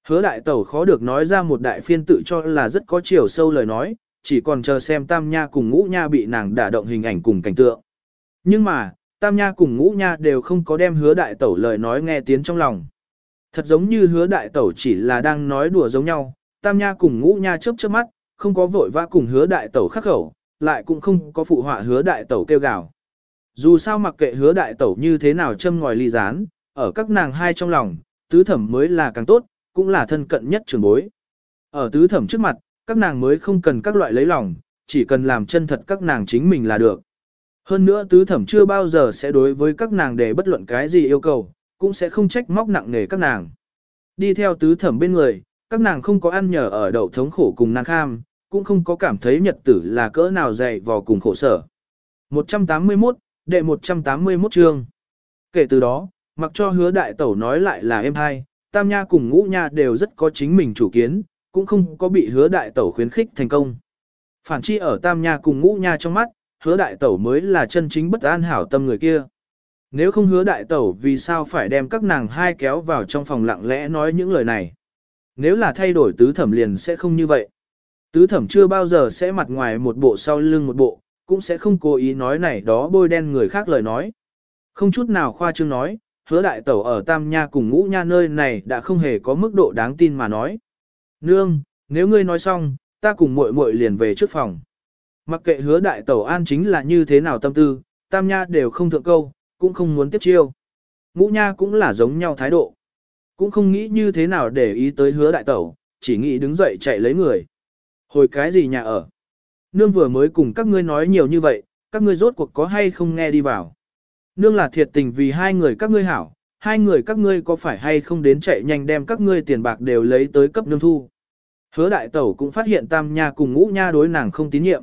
Hứa đại tẩu khó được nói ra một đại phiên tự cho là rất có chiều sâu lời nói, chỉ còn chờ xem tam nha cùng ngũ nha bị nàng đả động hình ảnh cùng cảnh tượng. Nhưng mà, tam nha cùng ngũ nha đều không có đem hứa đại tẩu lời nói nghe tiếng trong lòng. Thật giống như hứa đại tẩu chỉ là đang nói đùa giống nhau, tam nha cùng ngũ nha chớp chớp mắt, không có vội vã cùng hứa đại tẩu khắc khẩu, lại cũng không có phụ họa hứa đại tẩu kêu gào. Dù sao mặc kệ hứa đại tẩu như thế nào châm ngòi ly gián ở các nàng hai trong lòng, tứ thẩm mới là càng tốt, cũng là thân cận nhất trường bối. Ở tứ thẩm trước mặt, các nàng mới không cần các loại lấy lòng, chỉ cần làm chân thật các nàng chính mình là được. Hơn nữa tứ thẩm chưa bao giờ sẽ đối với các nàng để bất luận cái gì yêu cầu, cũng sẽ không trách móc nặng nề các nàng. Đi theo tứ thẩm bên người, các nàng không có ăn nhờ ở đậu thống khổ cùng nàng kham, cũng không có cảm thấy nhật tử là cỡ nào dày vò cùng khổ sở. 181, đệ 181 chương. Kể từ đó, mặc cho hứa đại tẩu nói lại là em hai, tam nha cùng ngũ nha đều rất có chính mình chủ kiến, cũng không có bị hứa đại tẩu khuyến khích thành công. Phản chi ở tam nha cùng ngũ nha trong mắt, hứa đại tẩu mới là chân chính bất an hảo tâm người kia. Nếu không hứa đại tẩu vì sao phải đem các nàng hai kéo vào trong phòng lặng lẽ nói những lời này. Nếu là thay đổi tứ thẩm liền sẽ không như vậy. Tứ thẩm chưa bao giờ sẽ mặt ngoài một bộ sau lưng một bộ, cũng sẽ không cố ý nói này đó bôi đen người khác lời nói. Không chút nào khoa trương nói, hứa đại tẩu ở Tam Nha cùng ngũ nha nơi này đã không hề có mức độ đáng tin mà nói. Nương, nếu ngươi nói xong, ta cùng muội muội liền về trước phòng. Mặc kệ hứa đại tẩu an chính là như thế nào tâm tư, Tam Nha đều không thượng câu, cũng không muốn tiếp chiêu. Ngũ nha cũng là giống nhau thái độ. Cũng không nghĩ như thế nào để ý tới hứa đại tẩu, chỉ nghĩ đứng dậy chạy lấy người. Hồi cái gì nhà ở? Nương vừa mới cùng các ngươi nói nhiều như vậy, các ngươi rốt cuộc có hay không nghe đi vào. Nương là thiệt tình vì hai người các ngươi hảo, hai người các ngươi có phải hay không đến chạy nhanh đem các ngươi tiền bạc đều lấy tới cấp nương thu. Hứa đại tẩu cũng phát hiện tam nha cùng ngũ nha đối nàng không tín nhiệm.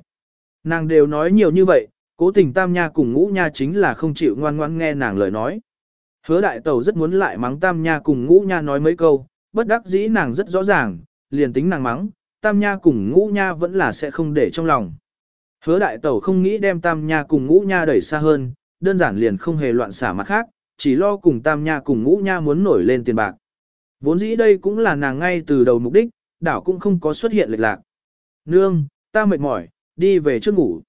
Nàng đều nói nhiều như vậy, cố tình tam nha cùng ngũ nha chính là không chịu ngoan ngoãn nghe nàng lời nói. Hứa đại tẩu rất muốn lại mắng tam nha cùng ngũ nha nói mấy câu, bất đắc dĩ nàng rất rõ ràng, liền tính nàng mắng, tam nha cùng ngũ nha vẫn là sẽ không để trong lòng. Hứa đại tẩu không nghĩ đem tam nha cùng ngũ nha đẩy xa hơn, đơn giản liền không hề loạn xả mặt khác, chỉ lo cùng tam nha cùng ngũ nha muốn nổi lên tiền bạc. Vốn dĩ đây cũng là nàng ngay từ đầu mục đích, đảo cũng không có xuất hiện lệch lạc. Nương, ta mệt mỏi, đi về trước ngủ.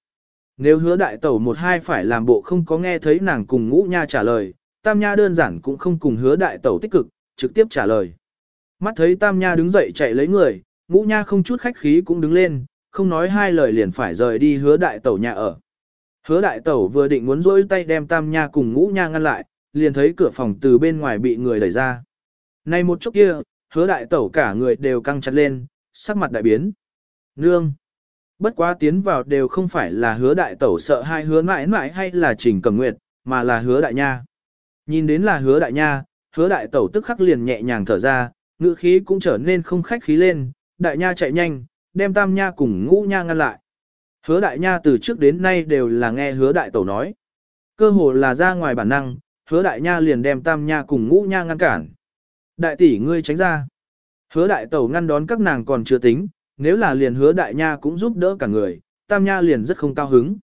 Nếu hứa đại tẩu một hai phải làm bộ không có nghe thấy nàng cùng ngũ nha trả lời, tam nha đơn giản cũng không cùng hứa đại tẩu tích cực, trực tiếp trả lời. Mắt thấy tam nha đứng dậy chạy lấy người, ngũ nha không chút khách khí cũng đứng lên, không nói hai lời liền phải rời đi hứa đại tẩu nhà ở. Hứa đại tẩu vừa định muốn rỗi tay đem tam nha cùng ngũ nha ngăn lại, liền thấy cửa phòng từ bên ngoài bị người đẩy ra. Này một chút kia, hứa đại tẩu cả người đều căng chặt lên, sắc mặt đại biến. Nương! Bất quá tiến vào đều không phải là hứa đại tẩu sợ hai hứa mãi mãi hay là trình cầm nguyệt, mà là hứa đại nha. Nhìn đến là hứa đại nha, hứa đại tẩu tức khắc liền nhẹ nhàng thở ra, ngữ khí cũng trở nên không khách khí lên, đại nha chạy nhanh, đem tam nha cùng ngũ nha ngăn lại. Hứa đại nha từ trước đến nay đều là nghe hứa đại tẩu nói. Cơ hồ là ra ngoài bản năng, hứa đại nha liền đem tam nha cùng ngũ nha ngăn cản. Đại tỷ ngươi tránh ra. Hứa đại tẩu ngăn đón các nàng còn chưa tính, nếu là liền hứa đại nha cũng giúp đỡ cả người, tam nha liền rất không cao hứng.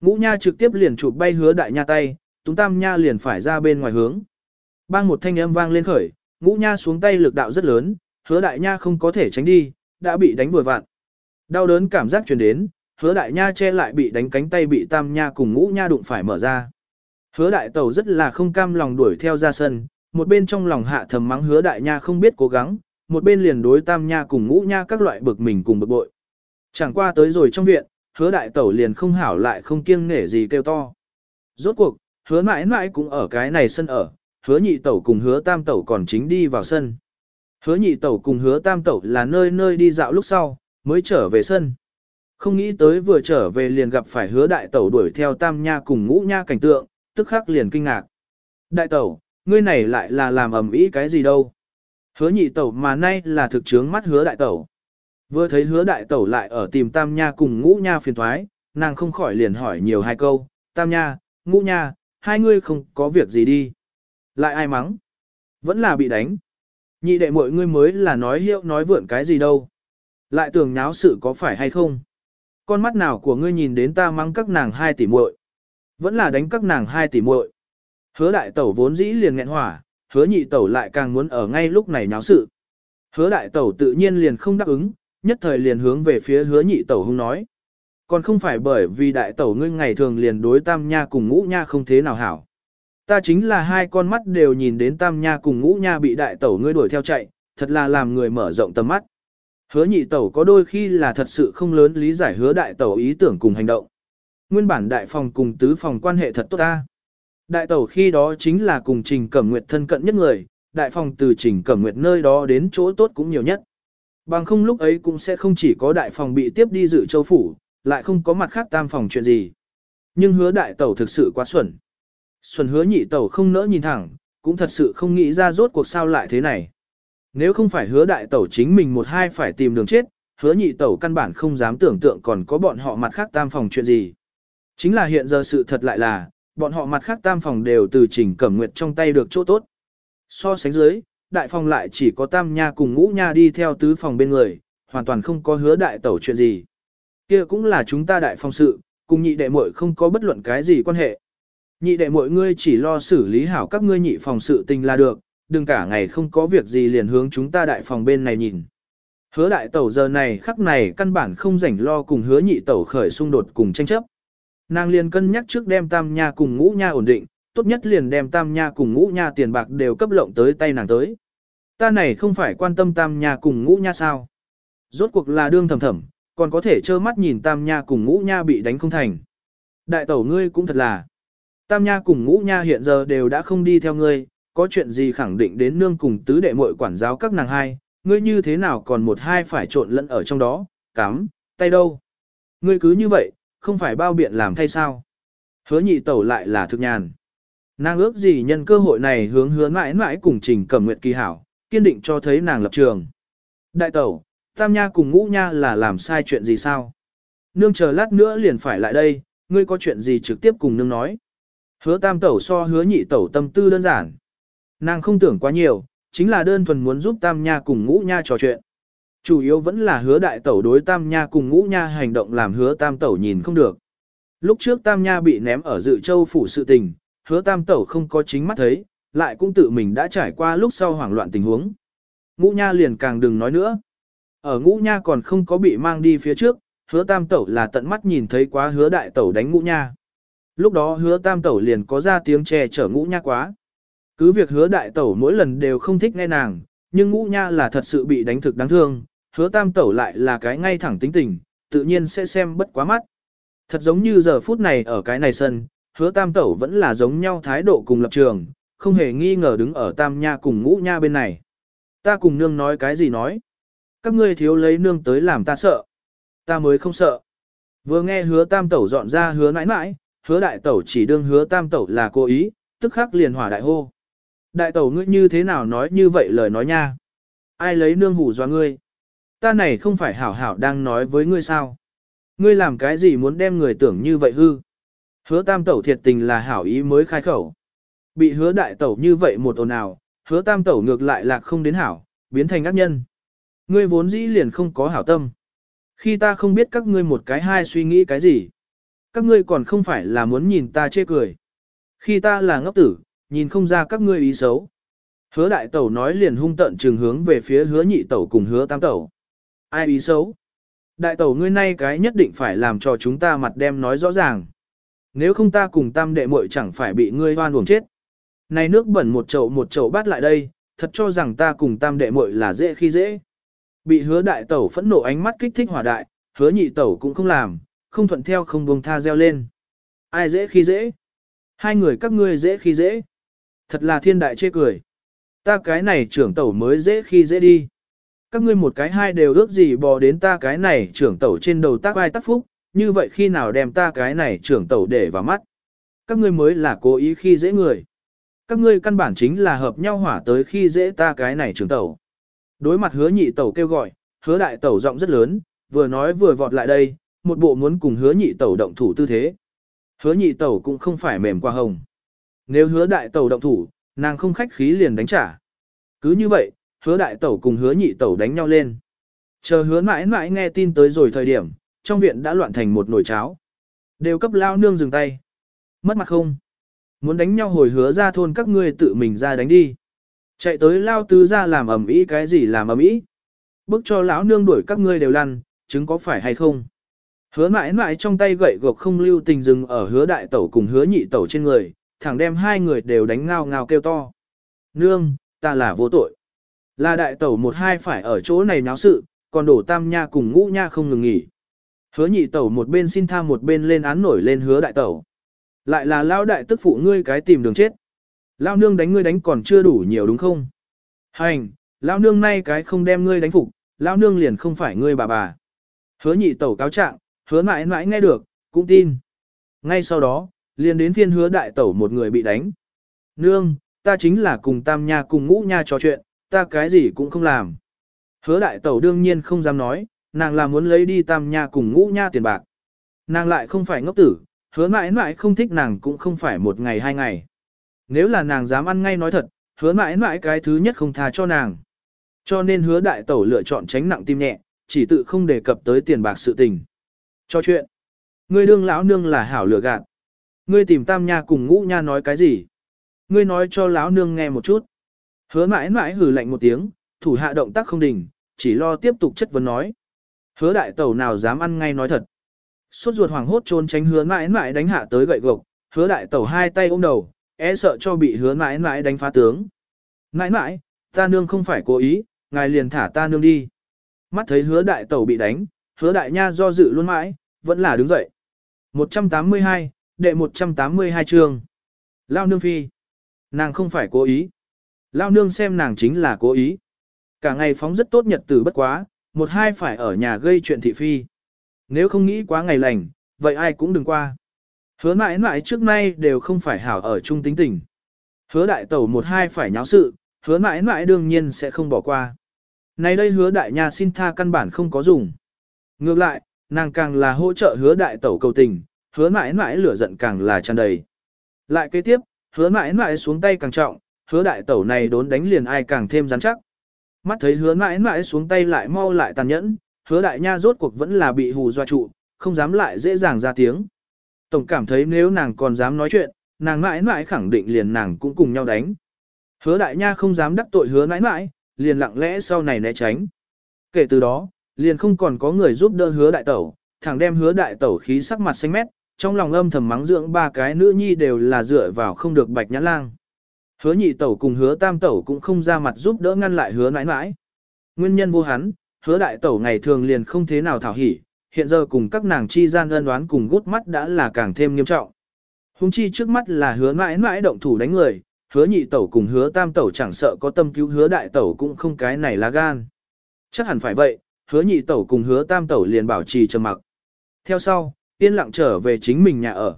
Ngũ nha trực tiếp liền chụp bay hứa đại nha tay, túng tam nha liền phải ra bên ngoài hướng. Bang một thanh âm vang lên khởi, ngũ nha xuống tay lực đạo rất lớn, hứa đại nha không có thể tránh đi, đã bị đánh vừa vặn. Đau đớn cảm giác truyền đến, hứa đại nha che lại bị đánh cánh tay bị tam nha cùng ngũ nha đụng phải mở ra. Hứa đại tẩu rất là không cam lòng đuổi theo ra sân, một bên trong lòng hạ thầm mắng hứa đại nha không biết cố gắng, một bên liền đối tam nha cùng ngũ nha các loại bực mình cùng bực bội. Chẳng qua tới rồi trong viện, hứa đại tẩu liền không hảo lại không kiêng nể gì kêu to. Rốt cuộc, hứa mãi mãi cũng ở cái này sân ở, hứa nhị tẩu cùng hứa tam tẩu còn chính đi vào sân. Hứa nhị tẩu cùng hứa tam tẩu là nơi nơi đi dạo lúc sau, mới trở về sân. Không nghĩ tới vừa trở về liền gặp phải hứa đại tẩu đuổi theo tam nha cùng ngũ nha cảnh tượng, tức khắc liền kinh ngạc. Đại tẩu, ngươi này lại là làm ầm ĩ cái gì đâu? Hứa nhị tẩu mà nay là thực chướng mắt hứa đại tẩu. Vừa thấy hứa đại tẩu lại ở tìm tam nha cùng ngũ nha phiền thoái, nàng không khỏi liền hỏi nhiều hai câu, tam nha, ngũ nha, hai ngươi không có việc gì đi. Lại ai mắng? Vẫn là bị đánh. Nhị đệ mọi ngươi mới là nói hiệu nói vượn cái gì đâu. Lại tưởng nháo sự có phải hay không? Con mắt nào của ngươi nhìn đến ta mắng các nàng hai tỷ muội, Vẫn là đánh các nàng hai tỷ muội. Hứa đại tẩu vốn dĩ liền nghẹn hỏa, hứa nhị tẩu lại càng muốn ở ngay lúc này nháo sự. Hứa đại tẩu tự nhiên liền không đáp ứng, nhất thời liền hướng về phía hứa nhị tẩu hung nói. Còn không phải bởi vì đại tẩu ngươi ngày thường liền đối tam nha cùng ngũ nha không thế nào hảo. Ta chính là hai con mắt đều nhìn đến tam nha cùng ngũ nha bị đại tẩu ngươi đuổi theo chạy, thật là làm người mở rộng tầm mắt. Hứa nhị tẩu có đôi khi là thật sự không lớn lý giải hứa đại tẩu ý tưởng cùng hành động. Nguyên bản đại phòng cùng tứ phòng quan hệ thật tốt ta. Đại tẩu khi đó chính là cùng Trình Cẩm Nguyệt thân cận nhất người, đại phòng từ Trình Cẩm Nguyệt nơi đó đến chỗ tốt cũng nhiều nhất. Bằng không lúc ấy cũng sẽ không chỉ có đại phòng bị tiếp đi dự châu phủ, lại không có mặt khác tam phòng chuyện gì. Nhưng hứa đại tẩu thực sự quá xuẩn. Xuẩn hứa nhị tẩu không nỡ nhìn thẳng, cũng thật sự không nghĩ ra rốt cuộc sao lại thế này. Nếu không phải hứa đại tẩu chính mình một hai phải tìm đường chết, hứa nhị tẩu căn bản không dám tưởng tượng còn có bọn họ mặt khác tam phòng chuyện gì. Chính là hiện giờ sự thật lại là, bọn họ mặt khác tam phòng đều từ trình cẩm nguyệt trong tay được chỗ tốt. So sánh dưới, đại phòng lại chỉ có tam nha cùng ngũ nha đi theo tứ phòng bên người, hoàn toàn không có hứa đại tẩu chuyện gì. kia cũng là chúng ta đại phòng sự, cùng nhị đệ muội không có bất luận cái gì quan hệ. Nhị đệ muội ngươi chỉ lo xử lý hảo các ngươi nhị phòng sự tình là được, đừng cả ngày không có việc gì liền hướng chúng ta đại phòng bên này nhìn. Hứa đại tẩu giờ này khắc này căn bản không rảnh lo cùng hứa nhị tẩu khởi xung đột cùng tranh chấp. Nàng liền cân nhắc trước đem tam nha cùng ngũ nha ổn định, tốt nhất liền đem tam nha cùng ngũ nha tiền bạc đều cấp lộng tới tay nàng tới. Ta này không phải quan tâm tam nha cùng ngũ nha sao. Rốt cuộc là đương thầm thầm, còn có thể trơ mắt nhìn tam nha cùng ngũ nha bị đánh không thành. Đại tẩu ngươi cũng thật là. Tam nha cùng ngũ nha hiện giờ đều đã không đi theo ngươi, có chuyện gì khẳng định đến nương cùng tứ đệ muội quản giáo các nàng hai, ngươi như thế nào còn một hai phải trộn lẫn ở trong đó, cắm, tay đâu. Ngươi cứ như vậy, không phải bao biện làm thay sao. Hứa nhị tẩu lại là thực nhàn. Nàng ước gì nhân cơ hội này hướng hứa mãi mãi cùng trình cẩm nguyện kỳ hảo, kiên định cho thấy nàng lập trường. Đại tẩu, tam nha cùng ngũ nha là làm sai chuyện gì sao? Nương chờ lát nữa liền phải lại đây, ngươi có chuyện gì trực tiếp cùng nương nói. Hứa tam tẩu so hứa nhị tẩu tâm tư đơn giản. Nàng không tưởng quá nhiều, chính là đơn thuần muốn giúp tam nha cùng ngũ nha trò chuyện. Chủ yếu vẫn là hứa đại tẩu đối tam nha cùng ngũ nha hành động làm hứa tam tẩu nhìn không được. Lúc trước tam nha bị ném ở dự châu phủ sự tình, hứa tam tẩu không có chính mắt thấy, lại cũng tự mình đã trải qua lúc sau hoảng loạn tình huống. Ngũ nha liền càng đừng nói nữa. Ở ngũ nha còn không có bị mang đi phía trước, hứa tam tẩu là tận mắt nhìn thấy quá hứa đại tẩu đánh ngũ nha. Lúc đó hứa tam tẩu liền có ra tiếng che chở ngũ nha quá. Cứ việc hứa đại tẩu mỗi lần đều không thích nghe nàng, nhưng ngũ nha là thật sự bị đánh thực đáng thương, hứa tam tẩu lại là cái ngay thẳng tính tình, tự nhiên sẽ xem bất quá mắt. Thật giống như giờ phút này ở cái này sân, hứa tam tẩu vẫn là giống nhau thái độ cùng lập trường, không hề nghi ngờ đứng ở tam nha cùng ngũ nha bên này. Ta cùng nương nói cái gì nói. Các ngươi thiếu lấy nương tới làm ta sợ. Ta mới không sợ. Vừa nghe hứa tam tẩu dọn ra hứa mãi mãi, hứa đại tẩu chỉ đương hứa tam tẩu là cố ý, tức khắc liền hỏa đại hô. Đại tẩu ngươi như thế nào nói như vậy lời nói nha. Ai lấy nương hủ doa ngươi. Ta này không phải hảo hảo đang nói với ngươi sao. Ngươi làm cái gì muốn đem người tưởng như vậy hư. Hứa tam tẩu thiệt tình là hảo ý mới khai khẩu. Bị hứa đại tẩu như vậy một ồn ào, hứa tam tẩu ngược lại là không đến hảo, biến thành ác nhân. Ngươi vốn dĩ liền không có hảo tâm. Khi ta không biết các ngươi một cái hai suy nghĩ cái gì. Các ngươi còn không phải là muốn nhìn ta chê cười. Khi ta là ngốc tử, nhìn không ra các ngươi ý xấu. Hứa đại tẩu nói liền hung tận trường hướng về phía hứa nhị tẩu cùng hứa tam tẩu. Ai ý xấu? Đại tẩu ngươi nay cái nhất định phải làm cho chúng ta mặt đem nói rõ ràng. Nếu không ta cùng tam đệ muội chẳng phải bị ngươi hoan uổng chết. Này nước bẩn một chậu một chậu bát lại đây, thật cho rằng ta cùng tam đệ muội là dễ khi dễ. Bị hứa đại tẩu phẫn nộ ánh mắt kích thích hỏa đại, hứa nhị tẩu cũng không làm, không thuận theo không buông tha gieo lên. Ai dễ khi dễ? Hai người các ngươi dễ khi dễ. Thật là thiên đại chê cười. Ta cái này trưởng tẩu mới dễ khi dễ đi. Các ngươi một cái hai đều ước gì bò đến ta cái này trưởng tẩu trên đầu tác ai tác phúc, như vậy khi nào đem ta cái này trưởng tẩu để vào mắt. Các ngươi mới là cố ý khi dễ người. Các ngươi căn bản chính là hợp nhau hỏa tới khi dễ ta cái này trưởng tẩu. Đối mặt hứa nhị tẩu kêu gọi, hứa đại tẩu giọng rất lớn, vừa nói vừa vọt lại đây, một bộ muốn cùng hứa nhị tẩu động thủ tư thế. Hứa nhị tẩu cũng không phải mềm qua hồng. Nếu hứa đại tẩu động thủ, nàng không khách khí liền đánh trả. Cứ như vậy, hứa đại tẩu cùng hứa nhị tẩu đánh nhau lên. Chờ hứa mãi mãi nghe tin tới rồi thời điểm, trong viện đã loạn thành một nồi cháo. Đều cấp lao nương dừng tay. Mất mặt không? Muốn đánh nhau hồi hứa ra thôn các ngươi tự mình ra đánh đi. Chạy tới lao tứ ra làm ẩm ý cái gì làm ẩm ý. Bức cho lão nương đuổi các ngươi đều lăn, chứng có phải hay không? Hứa mãi mãi trong tay gậy gộc không lưu tình dừng ở hứa đại tẩu cùng hứa nhị tẩu trên người, thẳng đem hai người đều đánh ngao ngao kêu to. Nương, ta là vô tội. Là đại tẩu một hai phải ở chỗ này náo sự, còn đổ tam nha cùng ngũ nha không ngừng nghỉ. Hứa nhị tẩu một bên xin tha một bên lên án nổi lên hứa đại tẩu. Lại là lao đại tức phụ ngươi cái tìm đường chết. Lao nương đánh ngươi đánh còn chưa đủ nhiều đúng không? Hành, lao nương nay cái không đem ngươi đánh phục, lao nương liền không phải ngươi bà bà. Hứa nhị tẩu cáo trạng, hứa mãi mãi nghe được, cũng tin. Ngay sau đó, liền đến phiên hứa đại tẩu một người bị đánh. Nương, ta chính là cùng tam nha cùng ngũ nha trò chuyện, ta cái gì cũng không làm. Hứa đại tẩu đương nhiên không dám nói, nàng là muốn lấy đi tam nha cùng ngũ nha tiền bạc. Nàng lại không phải ngốc tử, hứa mãi mãi không thích nàng cũng không phải một ngày hai ngày. Nếu là nàng dám ăn ngay nói thật, hứa mãi mãi cái thứ nhất không tha cho nàng. Cho nên hứa đại tẩu lựa chọn tránh nặng tim nhẹ, chỉ tự không đề cập tới tiền bạc sự tình. Cho chuyện. Ngươi đương lão nương là hảo lựa gạt. Ngươi tìm tam nha cùng ngũ nha nói cái gì? Ngươi nói cho lão nương nghe một chút. Hứa mãi mãi hử lạnh một tiếng, thủ hạ động tác không đình, chỉ lo tiếp tục chất vấn nói. Hứa đại tẩu nào dám ăn ngay nói thật. Suốt ruột hoàng hốt trốn tránh hứa mãi mãi đánh hạ tới gậy gộc, hứa đại tẩu hai tay ôm đầu, e sợ cho bị hứa mãi mãi đánh phá tướng. Mãi mãi, ta nương không phải cố ý, ngài liền thả ta nương đi. Mắt thấy hứa đại tẩu bị đánh, hứa đại nha do dự luôn mãi, vẫn là đứng dậy. 182, đệ 182 chương. Lao nương phi. Nàng không phải cố ý. Lao nương xem nàng chính là cố ý. Cả ngày phóng rất tốt nhật tử bất quá, một hai phải ở nhà gây chuyện thị phi. Nếu không nghĩ quá ngày lành, vậy ai cũng đừng qua. Hứa mãi mãi trước nay đều không phải hảo ở chung tính tình. Hứa đại tẩu một hai phải nháo sự, hứa mãi mãi đương nhiên sẽ không bỏ qua. Này đây hứa đại nha xin tha căn bản không có dùng. Ngược lại, nàng càng là hỗ trợ hứa đại tẩu cầu tình, hứa mãi mãi lửa giận càng là tràn đầy. Lại kế tiếp, hứa mãi mãi xuống tay càng trọng, hứa đại tẩu này đốn đánh liền ai càng thêm rắn chắc. Mắt thấy hứa mãi mãi xuống tay lại mau lại tàn nhẫn, hứa đại nha rốt cuộc vẫn là bị hù doa trụ, không dám lại dễ dàng ra tiếng. Tổng cảm thấy nếu nàng còn dám nói chuyện, nàng mãi mãi khẳng định liền nàng cũng cùng nhau đánh. Hứa đại nha không dám đắc tội hứa mãi mãi, liền lặng lẽ sau này né tránh. Kể từ đó, liền không còn có người giúp đỡ hứa đại tẩu, thẳng đem hứa đại tẩu khí sắc mặt xanh mét, trong lòng âm thầm mắng dưỡng ba cái nữ nhi đều là dựa vào không được bạch nhã lang. Hứa nhị tẩu cùng hứa tam tẩu cũng không ra mặt giúp đỡ ngăn lại hứa mãi mãi. Nguyên nhân vô hắn, hứa đại tẩu ngày thường liền không thế nào thảo hỉ, hiện giờ cùng các nàng chi gian ân đoán cùng gút mắt đã là càng thêm nghiêm trọng. Hùng chi trước mắt là hứa mãi mãi động thủ đánh người, hứa nhị tẩu cùng hứa tam tẩu chẳng sợ có tâm cứu hứa đại tẩu cũng không cái này là gan. Chắc hẳn phải vậy, hứa nhị tẩu cùng hứa tam tẩu liền bảo trì trầm mặc. Theo sau, yên lặng trở về chính mình nhà ở.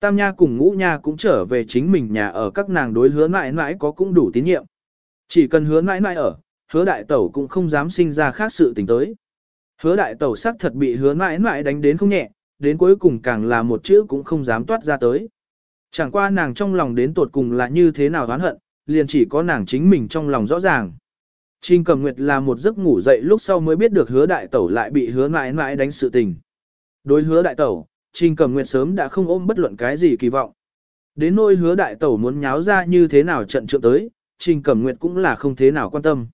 Tam nha cùng ngũ nha cũng trở về chính mình nhà ở các nàng đối hứa mãi mãi có cũng đủ tín nhiệm. Chỉ cần hứa mãi mãi ở, hứa đại tẩu cũng không dám sinh ra khác sự tình tới. Hứa đại tẩu sắc thật bị hứa mãi mãi đánh đến không nhẹ, đến cuối cùng càng là một chữ cũng không dám toát ra tới. Chẳng qua nàng trong lòng đến tột cùng là như thế nào oán hận, liền chỉ có nàng chính mình trong lòng rõ ràng. Trình cầm nguyệt là một giấc ngủ dậy lúc sau mới biết được hứa đại tẩu lại bị hứa mãi mãi đánh sự tình. Đối hứa đại tẩu, trình cẩm nguyệt sớm đã không ôm bất luận cái gì kỳ vọng. Đến nỗi hứa đại tẩu muốn nháo ra như thế nào trận trượng tới, trình cẩm nguyệt cũng là không thế nào quan tâm.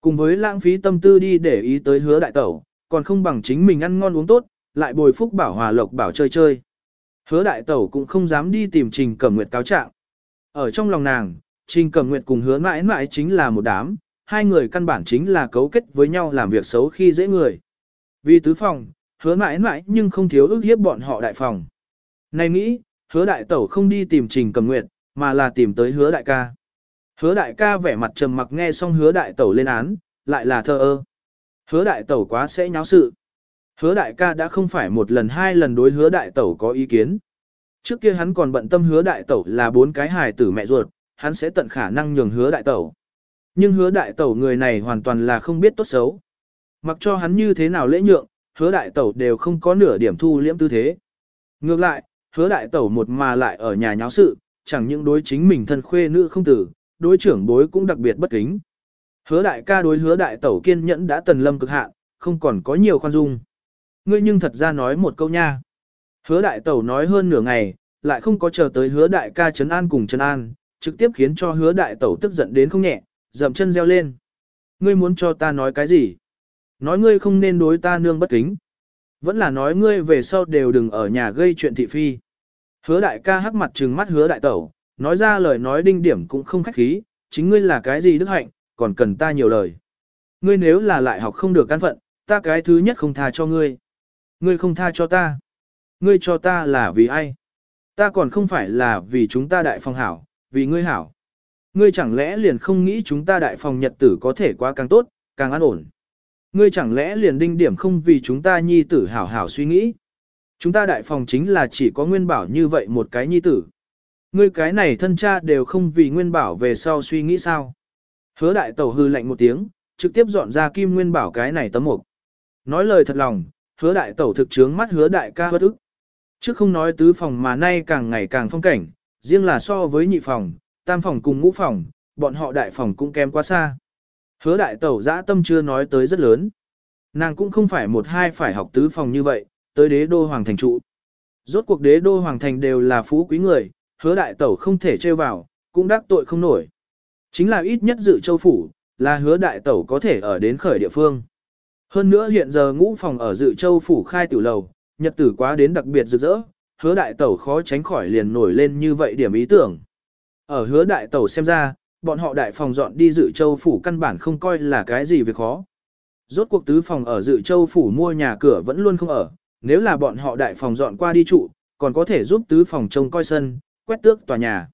Cùng với lãng phí tâm tư đi để ý tới hứa đại tẩu, còn không bằng chính mình ăn ngon uống tốt, lại bồi phúc bảo hòa lộc bảo chơi chơi. Hứa đại tẩu cũng không dám đi tìm Trình Cẩm Nguyệt cáo trạng. Ở trong lòng nàng, Trình Cẩm Nguyệt cùng hứa mãi mãi chính là một đám, hai người căn bản chính là cấu kết với nhau làm việc xấu khi dễ người. Vì tứ phòng, hứa mãi mãi nhưng không thiếu ước hiếp bọn họ đại phòng. Này nghĩ, hứa đại tẩu không đi tìm Trình cầm Nguyệt, mà là tìm tới hứa đại ca. Hứa đại ca vẻ mặt trầm mặc nghe xong hứa đại tẩu lên án, lại là thơ ơ. Hứa đại tẩu quá sẽ nháo sự. Hứa đại ca đã không phải một lần hai lần đối hứa đại tẩu có ý kiến. Trước kia hắn còn bận tâm hứa đại tẩu là bốn cái hài tử mẹ ruột, hắn sẽ tận khả năng nhường hứa đại tẩu. Nhưng hứa đại tẩu người này hoàn toàn là không biết tốt xấu. Mặc cho hắn như thế nào lễ nhượng, hứa đại tẩu đều không có nửa điểm thu liễm tư thế. Ngược lại, hứa đại tẩu một mà lại ở nhà nháo sự, chẳng những đối chính mình thân khuê nữ không tử, đối trưởng bối cũng đặc biệt bất kính. Hứa đại ca đối hứa đại tẩu kiên nhẫn đã tần lâm cực hạn, không còn có nhiều khoan dung. Ngươi nhưng thật ra nói một câu nha. Hứa đại tẩu nói hơn nửa ngày, lại không có chờ tới hứa đại ca trấn an cùng trấn an, trực tiếp khiến cho hứa đại tẩu tức giận đến không nhẹ, dậm chân reo lên. Ngươi muốn cho ta nói cái gì? Nói ngươi không nên đối ta nương bất kính. Vẫn là nói ngươi về sau đều đừng ở nhà gây chuyện thị phi. Hứa đại ca hắc mặt trừng mắt hứa đại tẩu, nói ra lời nói đinh điểm cũng không khách khí, chính ngươi là cái gì đức hạnh, còn cần ta nhiều lời. Ngươi nếu là lại học không được căn phận, ta cái thứ nhất không tha cho ngươi. Ngươi không tha cho ta. Ngươi cho ta là vì ai? Ta còn không phải là vì chúng ta đại phòng hảo, vì ngươi hảo. Ngươi chẳng lẽ liền không nghĩ chúng ta đại phòng nhật tử có thể quá càng tốt, càng an ổn. Ngươi chẳng lẽ liền đinh điểm không vì chúng ta nhi tử hảo hảo suy nghĩ. Chúng ta đại phòng chính là chỉ có nguyên bảo như vậy một cái nhi tử. Ngươi cái này thân cha đều không vì nguyên bảo về sau suy nghĩ sao. Hứa đại tẩu hư lạnh một tiếng, trực tiếp dọn ra kim nguyên bảo cái này tấm mục. Nói lời thật lòng, hứa đại tẩu thực trướng mắt hứa đại ca bất ức. Trước không nói tứ phòng mà nay càng ngày càng phong cảnh, riêng là so với nhị phòng, tam phòng cùng ngũ phòng, bọn họ đại phòng cũng kém quá xa. Hứa đại tẩu dã tâm chưa nói tới rất lớn. Nàng cũng không phải một hai phải học tứ phòng như vậy, tới đế đô hoàng thành trụ. Rốt cuộc đế đô hoàng thành đều là phú quý người, hứa đại tẩu không thể trêu vào, cũng đắc tội không nổi. Chính là ít nhất dự châu phủ, là hứa đại tẩu có thể ở đến khởi địa phương. Hơn nữa hiện giờ ngũ phòng ở dự châu phủ khai tiểu lầu, nhật tử quá đến đặc biệt rực rỡ, hứa đại tẩu khó tránh khỏi liền nổi lên như vậy điểm ý tưởng. Ở hứa đại tẩu xem ra, bọn họ đại phòng dọn đi dự châu phủ căn bản không coi là cái gì việc khó. Rốt cuộc tứ phòng ở dự châu phủ mua nhà cửa vẫn luôn không ở, nếu là bọn họ đại phòng dọn qua đi trụ, còn có thể giúp tứ phòng trông coi sân, quét tước tòa nhà.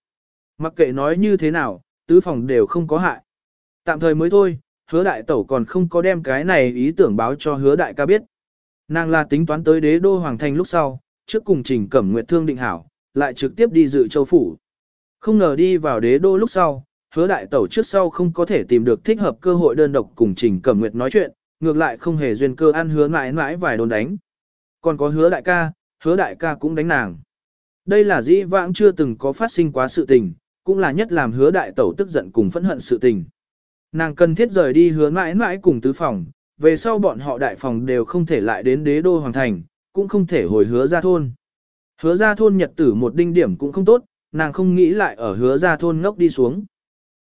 Mặc kệ nói như thế nào, tứ phòng đều không có hại. Tạm thời mới thôi, hứa đại tẩu còn không có đem cái này ý tưởng báo cho hứa đại ca biết. Nàng là tính toán tới đế đô hoàng thành lúc sau, trước cùng trình cẩm nguyệt thương định hảo, lại trực tiếp đi dự châu phủ. Không ngờ đi vào đế đô lúc sau, hứa đại tẩu trước sau không có thể tìm được thích hợp cơ hội đơn độc cùng trình cẩm nguyệt nói chuyện, ngược lại không hề duyên cơ ăn hứa mãi mãi vài đồn đánh. Còn có hứa đại ca, hứa đại ca cũng đánh nàng. Đây là dĩ vãng chưa từng có phát sinh quá sự tình, cũng là nhất làm hứa đại tẩu tức giận cùng phẫn hận sự tình. Nàng cần thiết rời đi hứa mãi mãi cùng tứ phòng, về sau bọn họ đại phòng đều không thể lại đến đế đô hoàng thành, cũng không thể hồi hứa ra thôn. Hứa ra thôn nhật tử một đinh điểm cũng không tốt, nàng không nghĩ lại ở hứa ra thôn ngốc đi xuống.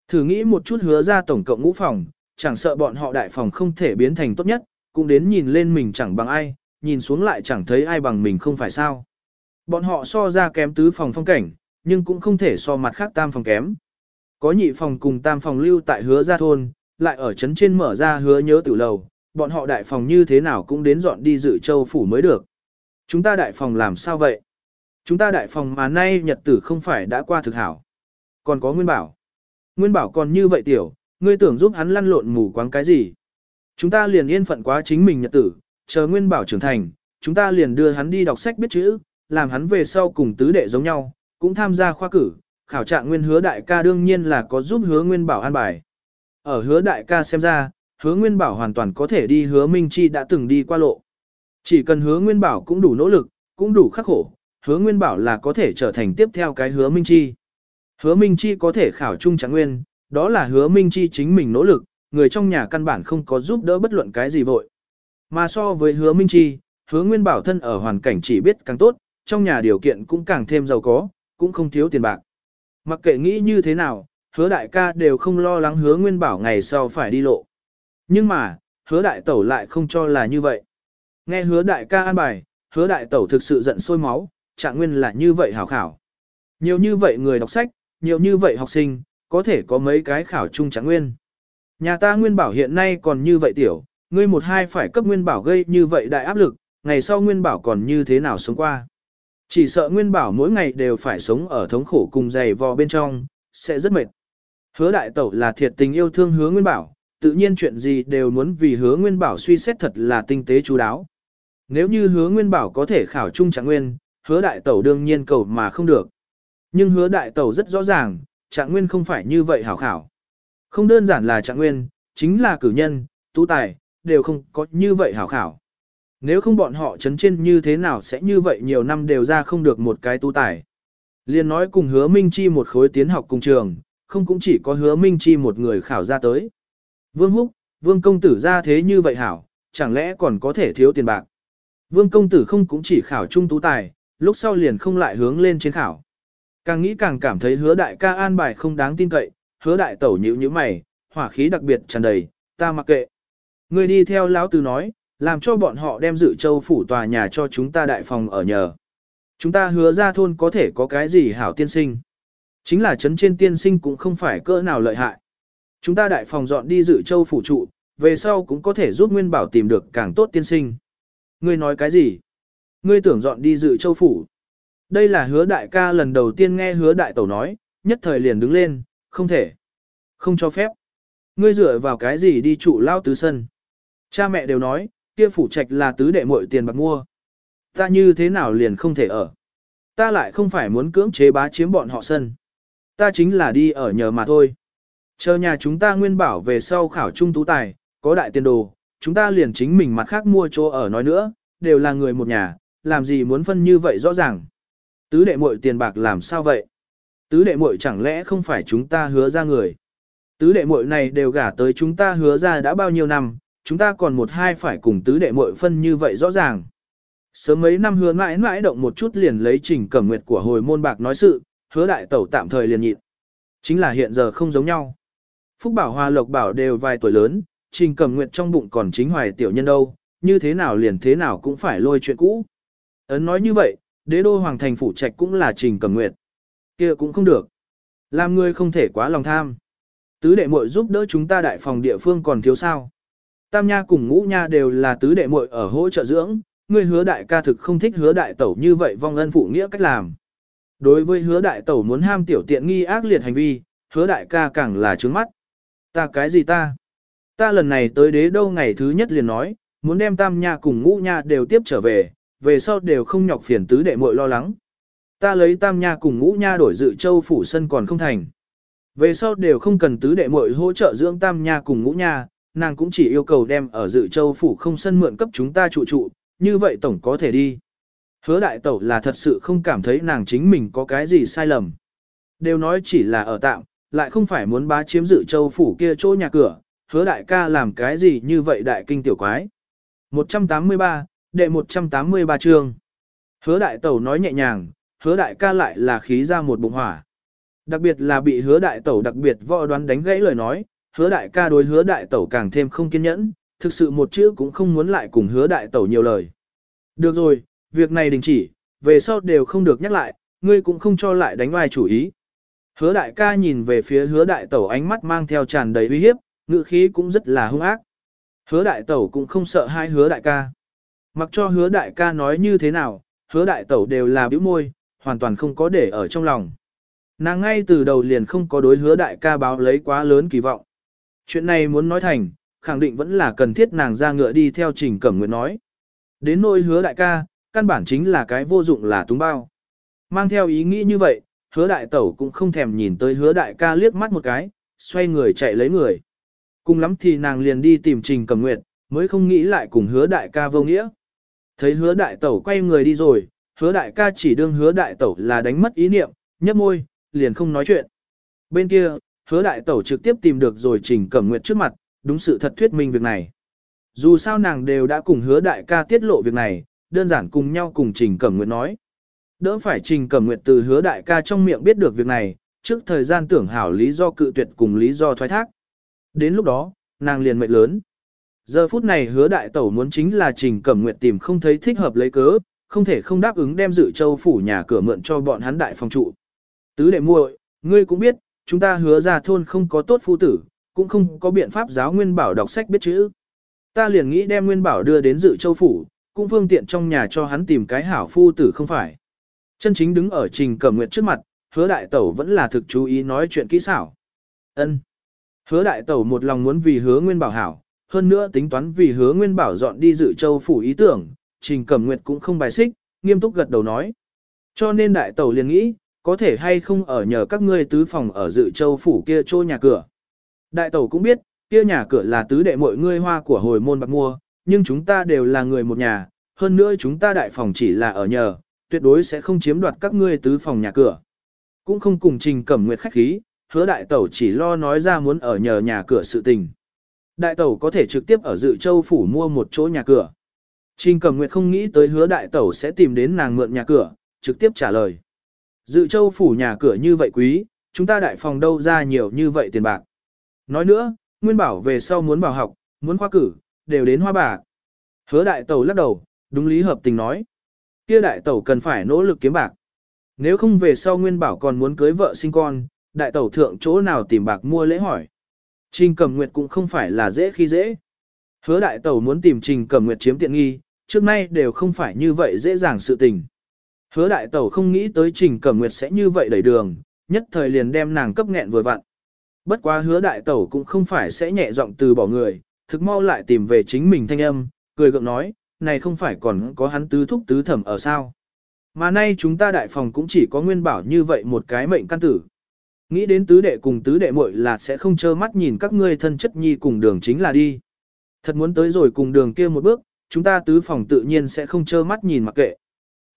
Thử nghĩ một chút hứa ra tổng cộng ngũ phòng, chẳng sợ bọn họ đại phòng không thể biến thành tốt nhất, cũng đến nhìn lên mình chẳng bằng ai, nhìn xuống lại chẳng thấy ai bằng mình không phải sao. Bọn họ so ra kém tứ phòng phong cảnh, nhưng cũng không thể so mặt khác tam phòng kém. Có nhị phòng cùng tam phòng lưu tại hứa gia thôn, lại ở trấn trên mở ra hứa nhớ tử lầu, bọn họ đại phòng như thế nào cũng đến dọn đi dự châu phủ mới được. Chúng ta đại phòng làm sao vậy? Chúng ta đại phòng mà nay nhật tử không phải đã qua thực hảo. Còn có Nguyên Bảo. Nguyên Bảo còn như vậy tiểu, ngươi tưởng giúp hắn lăn lộn mù quáng cái gì? Chúng ta liền yên phận quá chính mình nhật tử, chờ Nguyên Bảo trưởng thành, chúng ta liền đưa hắn đi đọc sách biết chữ, làm hắn về sau cùng tứ đệ giống nhau, cũng tham gia khoa cử, khảo trạng nguyên hứa đại ca đương nhiên là có giúp hứa Nguyên Bảo an bài. Ở hứa đại ca xem ra, hứa Nguyên Bảo hoàn toàn có thể đi hứa Minh Chi đã từng đi qua lộ. Chỉ cần hứa Nguyên Bảo cũng đủ nỗ lực, cũng đủ khắc khổ, hứa Nguyên Bảo là có thể trở thành tiếp theo cái hứa Minh Chi. Hứa Minh Chi có thể khảo trung trạng nguyên, đó là hứa Minh Chi chính mình nỗ lực, người trong nhà căn bản không có giúp đỡ bất luận cái gì vội. Mà so với hứa Minh Chi, hứa Nguyên Bảo thân ở hoàn cảnh chỉ biết càng tốt, trong nhà điều kiện cũng càng thêm giàu có, cũng không thiếu tiền bạc. Mặc kệ nghĩ như thế nào, hứa đại ca đều không lo lắng hứa Nguyên Bảo ngày sau phải đi lộ. Nhưng mà, hứa đại tẩu lại không cho là như vậy. Nghe hứa đại ca an bài, hứa đại tẩu thực sự giận sôi máu, trạng nguyên là như vậy hảo khảo. Nhiều như vậy người đọc sách, nhiều như vậy học sinh, có thể có mấy cái khảo trung trạng nguyên. Nhà ta nguyên bảo hiện nay còn như vậy tiểu, ngươi một hai phải cấp nguyên bảo gây như vậy đại áp lực, ngày sau nguyên bảo còn như thế nào sống qua. Chỉ sợ nguyên bảo mỗi ngày đều phải sống ở thống khổ cùng dày vò bên trong, sẽ rất mệt. Hứa đại tẩu là thiệt tình yêu thương hứa nguyên bảo, tự nhiên chuyện gì đều muốn vì hứa nguyên bảo suy xét thật là tinh tế chú đáo. Nếu như hứa nguyên bảo có thể khảo trung trạng nguyên, hứa đại tẩu đương nhiên cầu mà không được. Nhưng hứa đại tẩu rất rõ ràng, trạng nguyên không phải như vậy hảo khảo. Không đơn giản là trạng nguyên, chính là cử nhân, tú tài, đều không có như vậy hảo khảo. Nếu không bọn họ chấn trên như thế nào sẽ như vậy nhiều năm đều ra không được một cái tú tài. Liên nói cùng hứa Minh Chi một khối tiến học cùng trường, không cũng chỉ có hứa Minh Chi một người khảo ra tới. Vương Húc, Vương Công Tử ra thế như vậy hảo, chẳng lẽ còn có thể thiếu tiền bạc. Vương Công Tử không cũng chỉ khảo trung tú tài, lúc sau liền không lại hướng lên trên khảo. Càng nghĩ càng cảm thấy hứa đại ca an bài không đáng tin cậy, hứa đại tẩu nhữ như mày, hỏa khí đặc biệt tràn đầy, ta mặc kệ. Người đi theo lão tử nói, làm cho bọn họ đem dự châu phủ tòa nhà cho chúng ta đại phòng ở nhờ. Chúng ta hứa ra thôn có thể có cái gì hảo tiên sinh. Chính là chấn trên tiên sinh cũng không phải cỡ nào lợi hại. Chúng ta đại phòng dọn đi dự châu phủ trụ, về sau cũng có thể giúp Nguyên Bảo tìm được càng tốt tiên sinh. Ngươi nói cái gì? Ngươi tưởng dọn đi dự châu phủ. Đây là hứa đại ca lần đầu tiên nghe hứa đại tẩu nói, nhất thời liền đứng lên, không thể. Không cho phép. Ngươi dựa vào cái gì đi trụ lao tứ sân. Cha mẹ đều nói, kia phủ trạch là tứ đệ muội tiền bạc mua. Ta như thế nào liền không thể ở. Ta lại không phải muốn cưỡng chế bá chiếm bọn họ sân. Ta chính là đi ở nhờ mà thôi. Chờ nhà chúng ta nguyên bảo về sau khảo trung tú tài, có đại tiền đồ, chúng ta liền chính mình mặt khác mua chỗ ở nói nữa, đều là người một nhà, làm gì muốn phân như vậy rõ ràng. Tứ đệ muội tiền bạc làm sao vậy? Tứ đệ muội chẳng lẽ không phải chúng ta hứa ra người? Tứ đệ muội này đều gả tới chúng ta hứa ra đã bao nhiêu năm, chúng ta còn một hai phải cùng tứ đệ muội phân như vậy rõ ràng. Sớm mấy năm hứa mãi mãi động một chút liền lấy trình cẩm nguyệt của hồi môn bạc nói sự, hứa đại tẩu tạm thời liền nhịn. Chính là hiện giờ không giống nhau. Phúc Bảo Hoa Lộc Bảo đều vài tuổi lớn, trình cẩm nguyệt trong bụng còn chính hoài tiểu nhân đâu, như thế nào liền thế nào cũng phải lôi chuyện cũ. Ấn nói như vậy, đế đô hoàng thành phủ trạch cũng là trình cẩm nguyệt. kia cũng không được. Làm người không thể quá lòng tham. Tứ đệ muội giúp đỡ chúng ta đại phòng địa phương còn thiếu sao. Tam nha cùng ngũ nha đều là tứ đệ muội ở hỗ trợ dưỡng, người hứa đại ca thực không thích hứa đại tẩu như vậy vong ân phụ nghĩa cách làm. Đối với hứa đại tẩu muốn ham tiểu tiện nghi ác liệt hành vi, hứa đại ca càng là trướng mắt. Ta cái gì ta? Ta lần này tới đế đâu ngày thứ nhất liền nói, muốn đem tam nha cùng ngũ nha đều tiếp trở về, về sau đều không nhọc phiền tứ đệ muội lo lắng. Ta lấy tam nha cùng ngũ nha đổi dự châu phủ sân còn không thành. Về sau đều không cần tứ đệ muội hỗ trợ dưỡng tam nha cùng ngũ nha, nàng cũng chỉ yêu cầu đem ở dự châu phủ không sân mượn cấp chúng ta trụ trụ, như vậy tổng có thể đi. Hứa đại tẩu là thật sự không cảm thấy nàng chính mình có cái gì sai lầm. Đều nói chỉ là ở tạm, lại không phải muốn bá chiếm dự châu phủ kia chỗ nhà cửa, hứa đại ca làm cái gì như vậy đại kinh tiểu quái. 183, đệ 183 chương. Hứa đại tẩu nói nhẹ nhàng, hứa đại ca lại là khí ra một bụng hỏa. Đặc biệt là bị hứa đại tẩu đặc biệt võ đoán đánh gãy lời nói, hứa đại ca đối hứa đại tẩu càng thêm không kiên nhẫn, thực sự một chữ cũng không muốn lại cùng hứa đại tẩu nhiều lời. Được rồi, việc này đình chỉ, về sau đều không được nhắc lại, ngươi cũng không cho lại đánh vai chủ ý. Hứa đại ca nhìn về phía hứa đại tẩu ánh mắt mang theo tràn đầy uy hiếp, ngữ khí cũng rất là hung ác. Hứa đại tẩu cũng không sợ hai hứa đại ca. Mặc cho hứa đại ca nói như thế nào, hứa đại tẩu đều là bĩu môi, hoàn toàn không có để ở trong lòng. Nàng ngay từ đầu liền không có đối hứa đại ca báo lấy quá lớn kỳ vọng. Chuyện này muốn nói thành, khẳng định vẫn là cần thiết nàng ra ngựa đi theo trình cẩm nguyện nói. Đến nỗi hứa đại ca, căn bản chính là cái vô dụng là túng bao. Mang theo ý nghĩ như vậy, hứa đại tẩu cũng không thèm nhìn tới hứa đại ca liếc mắt một cái, xoay người chạy lấy người. Cùng lắm thì nàng liền đi tìm trình cẩm nguyện, mới không nghĩ lại cùng hứa đại ca vô nghĩa. Thấy hứa đại tẩu quay người đi rồi, hứa đại ca chỉ đương hứa đại tẩu là đánh mất ý niệm, nhấp môi, liền không nói chuyện. Bên kia, hứa đại tẩu trực tiếp tìm được rồi trình cẩm nguyệt trước mặt, đúng sự thật thuyết minh việc này. Dù sao nàng đều đã cùng hứa đại ca tiết lộ việc này, đơn giản cùng nhau cùng trình cẩm nguyệt nói. Đỡ phải trình cẩm nguyệt từ hứa đại ca trong miệng biết được việc này, trước thời gian tưởng hảo lý do cự tuyệt cùng lý do thoái thác. Đến lúc đó, nàng liền mệnh lớn. Giờ phút này hứa đại tẩu muốn chính là trình cẩm nguyệt tìm không thấy thích hợp lấy cớ, không thể không đáp ứng đem dự châu phủ nhà cửa mượn cho bọn hắn đại phòng trụ. Tứ đệ muội, ngươi cũng biết, chúng ta hứa ra thôn không có tốt phu tử, cũng không có biện pháp giáo Nguyên Bảo đọc sách biết chữ. Ta liền nghĩ đem Nguyên Bảo đưa đến dự châu phủ, cũng phương tiện trong nhà cho hắn tìm cái hảo phu tử không phải. Chân chính đứng ở trình cẩm nguyệt trước mặt, hứa đại tẩu vẫn là thực chú ý nói chuyện kỹ xảo. ân Hứa đại tẩu một lòng muốn vì hứa Nguyên Bảo hảo, hơn nữa tính toán vì hứa Nguyên Bảo dọn đi dự châu phủ ý tưởng, trình cẩm nguyệt cũng không bài xích, nghiêm túc gật đầu nói. Cho nên đại tẩu liền nghĩ, có thể hay không ở nhờ các ngươi tứ phòng ở dự châu phủ kia trô nhà cửa. Đại tẩu cũng biết, kia nhà cửa là tứ đệ mọi ngươi hoa của hồi môn bạc mua, nhưng chúng ta đều là người một nhà, hơn nữa chúng ta đại phòng chỉ là ở nhờ, tuyệt đối sẽ không chiếm đoạt các ngươi tứ phòng nhà cửa. Cũng không cùng trình cẩm nguyệt khách khí, hứa đại tẩu chỉ lo nói ra muốn ở nhờ nhà cửa sự tình. Đại tẩu có thể trực tiếp ở dự châu phủ mua một chỗ nhà cửa. Trình cẩm nguyệt không nghĩ tới hứa đại tẩu sẽ tìm đến nàng mượn nhà cửa, trực tiếp trả lời. Dự châu phủ nhà cửa như vậy quý, chúng ta đại phòng đâu ra nhiều như vậy tiền bạc. Nói nữa, Nguyên bảo về sau muốn bảo học, muốn khoa cử, đều đến hoa bạc. Hứa đại tẩu lắc đầu, đúng lý hợp tình nói. Kia đại tẩu cần phải nỗ lực kiếm bạc. Nếu không về sau Nguyên bảo còn muốn cưới vợ sinh con, đại tẩu thượng chỗ nào tìm bạc mua lễ hỏi. Trình Cẩm Nguyệt cũng không phải là dễ khi dễ. Hứa đại tẩu muốn tìm Trình Cẩm Nguyệt chiếm tiện nghi, trước nay đều không phải như vậy dễ dàng sự tình. Hứa đại tẩu không nghĩ tới Trình Cẩm Nguyệt sẽ như vậy đẩy đường, nhất thời liền đem nàng cấp nghẹn vừa vặn. Bất quá hứa đại tẩu cũng không phải sẽ nhẹ giọng từ bỏ người, thực mau lại tìm về chính mình thanh âm, cười gượng nói, này không phải còn có hắn tứ thúc tứ thẩm ở sao. Mà nay chúng ta đại phòng cũng chỉ có nguyên bảo như vậy một cái mệnh căn tử. Nghĩ đến tứ đệ cùng tứ đệ muội là sẽ không trơ mắt nhìn các ngươi thân chất nhi cùng đường chính là đi. Thật muốn tới rồi cùng đường kia một bước, chúng ta tứ phòng tự nhiên sẽ không trơ mắt nhìn mặc kệ.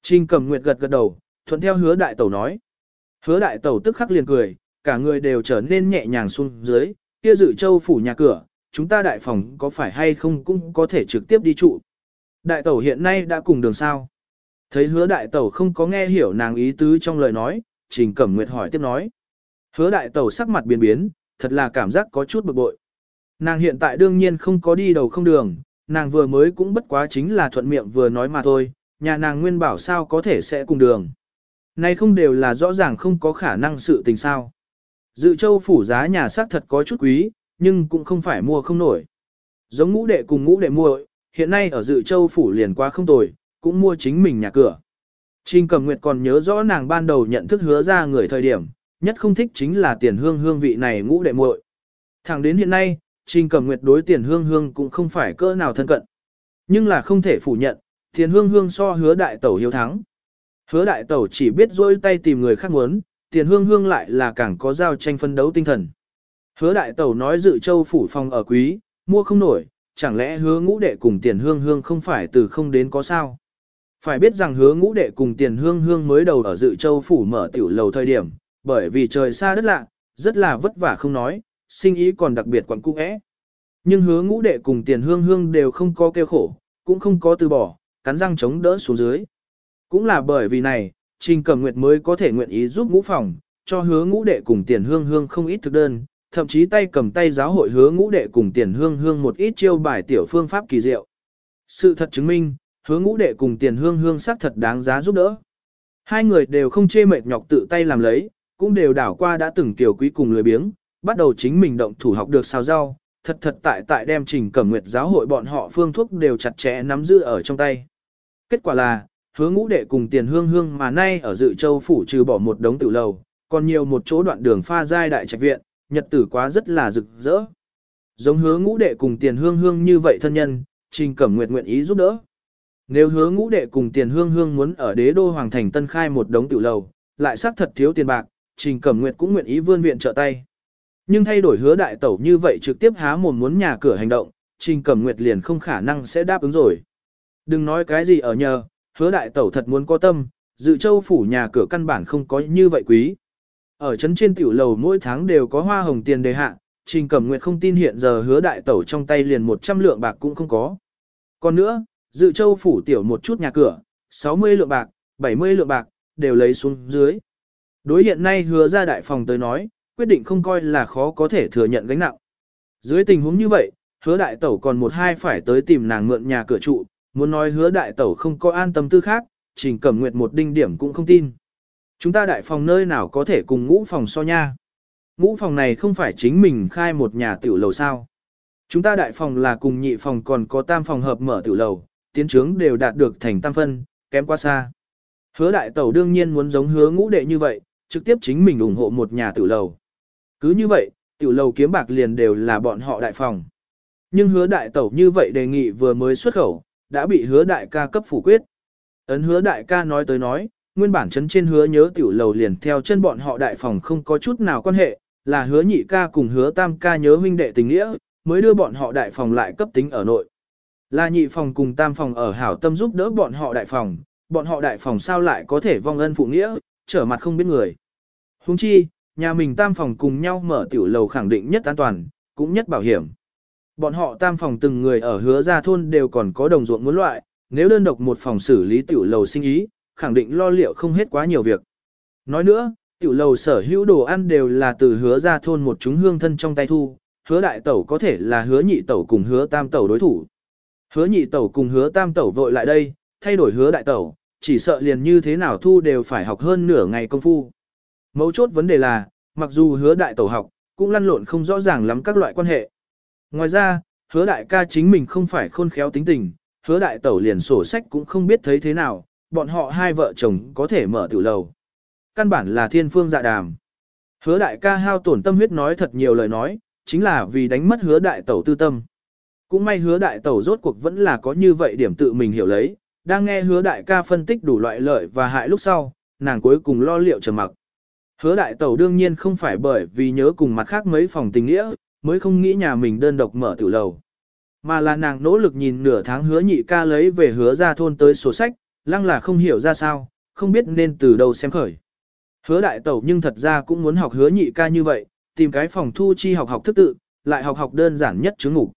Trình cầm nguyệt gật gật đầu, thuận theo hứa đại tẩu nói. Hứa đại tẩu tức khắc liền cười, cả người đều trở nên nhẹ nhàng xuống dưới, kia dự châu phủ nhà cửa, chúng ta đại phòng có phải hay không cũng có thể trực tiếp đi trụ. Đại tẩu hiện nay đã cùng đường sao. Thấy hứa đại tẩu không có nghe hiểu nàng ý tứ trong lời nói, trình cẩm nguyệt hỏi tiếp nói. Hứa đại tẩu sắc mặt biến biến, thật là cảm giác có chút bực bội. Nàng hiện tại đương nhiên không có đi đầu không đường, nàng vừa mới cũng bất quá chính là thuận miệng vừa nói mà thôi, nhà nàng nguyên bảo sao có thể sẽ cùng đường. Này không đều là rõ ràng không có khả năng sự tình sao. Dự châu phủ giá nhà xác thật có chút quý, nhưng cũng không phải mua không nổi. Giống ngũ đệ cùng ngũ đệ mua, hiện nay ở dự châu phủ liền qua không tồi, cũng mua chính mình nhà cửa. Trình Cẩm Nguyệt còn nhớ rõ nàng ban đầu nhận thức hứa ra người thời điểm, nhất không thích chính là tiền hương hương vị này ngũ đệ muội. Thẳng đến hiện nay, Trình Cẩm Nguyệt đối tiền hương hương cũng không phải cỡ nào thân cận. Nhưng là không thể phủ nhận, tiền hương hương so hứa đại tẩu hiếu thắng. Hứa đại tẩu chỉ biết dôi tay tìm người khác muốn, tiền hương hương lại là càng có giao tranh phân đấu tinh thần. Hứa đại tẩu nói dự châu phủ phòng ở quý, mua không nổi, chẳng lẽ hứa ngũ đệ cùng tiền hương hương không phải từ không đến có sao? Phải biết rằng hứa ngũ đệ cùng tiền hương hương mới đầu ở dự châu phủ mở tiểu lầu thời điểm, bởi vì trời xa đất lạ, rất là vất vả không nói, sinh ý còn đặc biệt quẩn cung ẽ. Nhưng hứa ngũ đệ cùng tiền hương hương đều không có kêu khổ, cũng không có từ bỏ, cắn răng chống đỡ xuống dưới. Cũng là bởi vì này, Trình Cẩm Nguyệt mới có thể nguyện ý giúp ngũ phòng, cho hứa ngũ đệ cùng tiền hương hương không ít thực đơn, thậm chí tay cầm tay giáo hội hứa ngũ đệ cùng tiền hương hương một ít chiêu bài tiểu phương pháp kỳ diệu. Sự thật chứng minh, hứa ngũ đệ cùng tiền hương hương xác thật đáng giá giúp đỡ. Hai người đều không chê mệt nhọc tự tay làm lấy, cũng đều đảo qua đã từng tiểu quý cùng lười biếng, bắt đầu chính mình động thủ học được xào rau, thật thật tại tại đem trình cẩm nguyệt giáo hội bọn họ phương thuốc đều chặt chẽ nắm giữ ở trong tay. Kết quả là, hứa ngũ đệ cùng tiền hương hương mà nay ở dự châu phủ trừ bỏ một đống tử lầu, còn nhiều một chỗ đoạn đường pha giai đại trạch viện, nhật tử quá rất là rực rỡ. Giống hứa ngũ đệ cùng tiền hương hương như vậy thân nhân, trình cẩm nguyệt nguyện ý giúp đỡ. Nếu hứa ngũ đệ cùng tiền hương hương muốn ở đế đô hoàng thành tân khai một đống tiểu lầu, lại xác thật thiếu tiền bạc, trình cẩm nguyệt cũng nguyện ý vươn viện trợ tay. Nhưng thay đổi hứa đại tẩu như vậy trực tiếp há mồm muốn nhà cửa hành động, trình cẩm nguyệt liền không khả năng sẽ đáp ứng rồi. Đừng nói cái gì ở nhờ, hứa đại tẩu thật muốn có tâm, dự châu phủ nhà cửa căn bản không có như vậy quý. Ở trấn trên tiểu lầu mỗi tháng đều có hoa hồng tiền đề hạ, Trình Cẩm Nguyệt không tin hiện giờ hứa đại tẩu trong tay liền 100 lượng bạc cũng không có. Còn nữa, dự châu phủ tiểu một chút nhà cửa, 60 lượng bạc, 70 lượng bạc, đều lấy xuống dưới. Đối hiện nay hứa ra đại phòng tới nói, quyết định không coi là khó có thể thừa nhận gánh nặng. Dưới tình huống như vậy, hứa đại tẩu còn một hai phải tới tìm nàng mượn nhà cửa trụ, Muốn nói hứa đại tẩu không có an tâm tư khác, trình cẩm nguyệt một đinh điểm cũng không tin. Chúng ta đại phòng nơi nào có thể cùng ngũ phòng so nha. Ngũ phòng này không phải chính mình khai một nhà tiểu lầu sao. Chúng ta đại phòng là cùng nhị phòng còn có tam phòng hợp mở tiểu lầu, tiến trướng đều đạt được thành tam phân, kém quá xa. Hứa đại tẩu đương nhiên muốn giống hứa ngũ đệ như vậy, trực tiếp chính mình ủng hộ một nhà tiểu lầu. Cứ như vậy, tiểu lầu kiếm bạc liền đều là bọn họ đại phòng. Nhưng hứa đại tẩu như vậy đề nghị vừa mới xuất khẩu, đã bị hứa đại ca cấp phủ quyết. Ấn hứa đại ca nói tới nói, nguyên bản chấn trên hứa nhớ tiểu lầu liền theo chân bọn họ đại phòng không có chút nào quan hệ, là hứa nhị ca cùng hứa tam ca nhớ huynh đệ tình nghĩa, mới đưa bọn họ đại phòng lại cấp tính ở nội. Là nhị phòng cùng tam phòng ở hảo tâm giúp đỡ bọn họ đại phòng, bọn họ đại phòng sao lại có thể vong ân phụ nghĩa, trở mặt không biết người. Huống chi, nhà mình tam phòng cùng nhau mở tiểu lầu khẳng định nhất an toàn, cũng nhất bảo hiểm. Bọn họ tam phòng từng người ở hứa ra thôn đều còn có đồng ruộng muốn loại, nếu đơn độc một phòng xử lý tiểu lầu sinh ý, khẳng định lo liệu không hết quá nhiều việc. Nói nữa, tiểu lầu sở hữu đồ ăn đều là từ hứa ra thôn một chúng hương thân trong tay thu, hứa đại tẩu có thể là hứa nhị tẩu cùng hứa tam tẩu đối thủ. Hứa nhị tẩu cùng hứa tam tẩu vội lại đây, thay đổi hứa đại tẩu, chỉ sợ liền như thế nào thu đều phải học hơn nửa ngày công phu. Mấu chốt vấn đề là, mặc dù hứa đại tẩu học, cũng lăn lộn không rõ ràng lắm các loại quan hệ. Ngoài ra, hứa đại ca chính mình không phải khôn khéo tính tình, hứa đại tẩu liền sổ sách cũng không biết thấy thế nào, bọn họ hai vợ chồng có thể mở tiểu lầu. Căn bản là thiên phương dạ đàm. Hứa đại ca hao tổn tâm huyết nói thật nhiều lời nói, chính là vì đánh mất hứa đại tẩu tư tâm. Cũng may hứa đại tẩu rốt cuộc vẫn là có như vậy điểm tự mình hiểu lấy, đang nghe hứa đại ca phân tích đủ loại lợi và hại lúc sau, nàng cuối cùng lo liệu trầm mặc. Hứa đại tẩu đương nhiên không phải bởi vì nhớ cùng mặt khác mấy phòng tình nghĩa, mới không nghĩ nhà mình đơn độc mở tiểu lầu. Mà là nàng nỗ lực nhìn nửa tháng hứa nhị ca lấy về hứa ra thôn tới sổ sách, lăng là không hiểu ra sao, không biết nên từ đâu xem khởi. Hứa đại tẩu nhưng thật ra cũng muốn học hứa nhị ca như vậy, tìm cái phòng thu chi học học thức tự, lại học học đơn giản nhất chứng ngủ.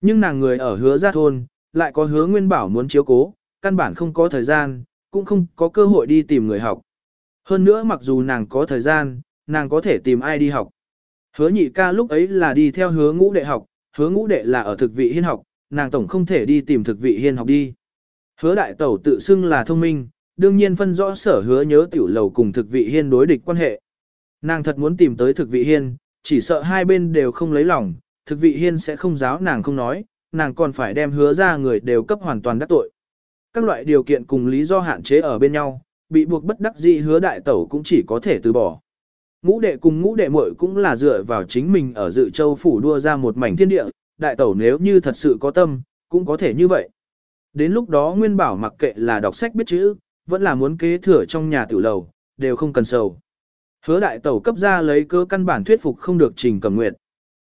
Nhưng nàng người ở hứa ra thôn, lại có hứa nguyên bảo muốn chiếu cố, căn bản không có thời gian, cũng không có cơ hội đi tìm người học. Hơn nữa mặc dù nàng có thời gian, nàng có thể tìm ai đi học. Hứa nhị ca lúc ấy là đi theo hứa ngũ đệ học, hứa ngũ đệ là ở thực vị hiên học, nàng tổng không thể đi tìm thực vị hiên học đi. Hứa đại tẩu tự xưng là thông minh, đương nhiên phân rõ sở hứa nhớ tiểu lầu cùng thực vị hiên đối địch quan hệ. Nàng thật muốn tìm tới thực vị hiên, chỉ sợ hai bên đều không lấy lòng, thực vị hiên sẽ không giáo nàng không nói, nàng còn phải đem hứa ra người đều cấp hoàn toàn đắc tội. Các loại điều kiện cùng lý do hạn chế ở bên nhau, bị buộc bất đắc dĩ hứa đại tẩu cũng chỉ có thể từ bỏ. Ngũ đệ cùng ngũ đệ muội cũng là dựa vào chính mình ở dự châu phủ đua ra một mảnh thiên địa, đại tẩu nếu như thật sự có tâm, cũng có thể như vậy. Đến lúc đó Nguyên Bảo mặc kệ là đọc sách biết chữ, vẫn là muốn kế thừa trong nhà tiểu lầu, đều không cần sầu. Hứa đại tẩu cấp ra lấy cơ căn bản thuyết phục không được Trình Cẩm Nguyệt.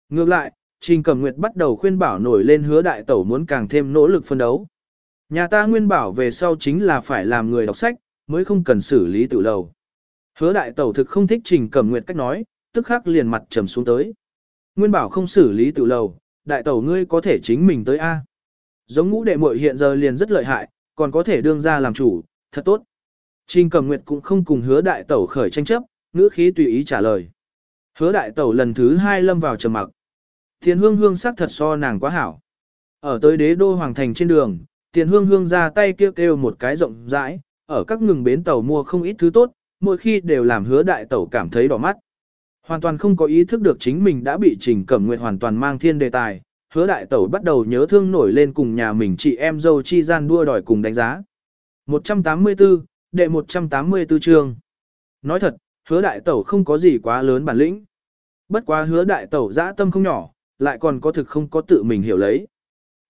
Ngược lại, Trình Cẩm Nguyệt bắt đầu khuyên bảo nổi lên hứa đại tẩu muốn càng thêm nỗ lực phân đấu. Nhà ta Nguyên Bảo về sau chính là phải làm người đọc sách, mới không cần xử lý tự lầu. Hứa đại tẩu thực không thích Trình Cẩm Nguyệt cách nói, tức khắc liền mặt trầm xuống tới. Nguyên Bảo không xử lý tự lầu, đại tẩu ngươi có thể chính mình tới A. Giống ngũ đệ muội hiện giờ liền rất lợi hại, còn có thể đương ra làm chủ, thật tốt. Trình Cẩm Nguyệt cũng không cùng hứa đại tẩu khởi tranh chấp, ngữ khí tùy ý trả lời. Hứa đại tẩu lần thứ hai lâm vào trầm mặc. Thiên hương hương sắc thật so nàng quá hảo. Ở tới đế đô hoàng thành trên đường, tiền hương hương ra tay kêu kêu một cái rộng rãi, ở các ngừng bến tàu mua không ít thứ tốt, mỗi khi đều làm hứa đại tẩu cảm thấy đỏ mắt. Hoàn toàn không có ý thức được chính mình đã bị trình cẩm nguyệt hoàn toàn mang thiên đề tài, hứa đại tẩu bắt đầu nhớ thương nổi lên cùng nhà mình chị em dâu chi gian đua đòi cùng đánh giá. 184, đệ 184 chương. Nói thật, hứa đại tẩu không có gì quá lớn bản lĩnh. Bất quá hứa đại tẩu dã tâm không nhỏ, lại còn có thực không có tự mình hiểu lấy.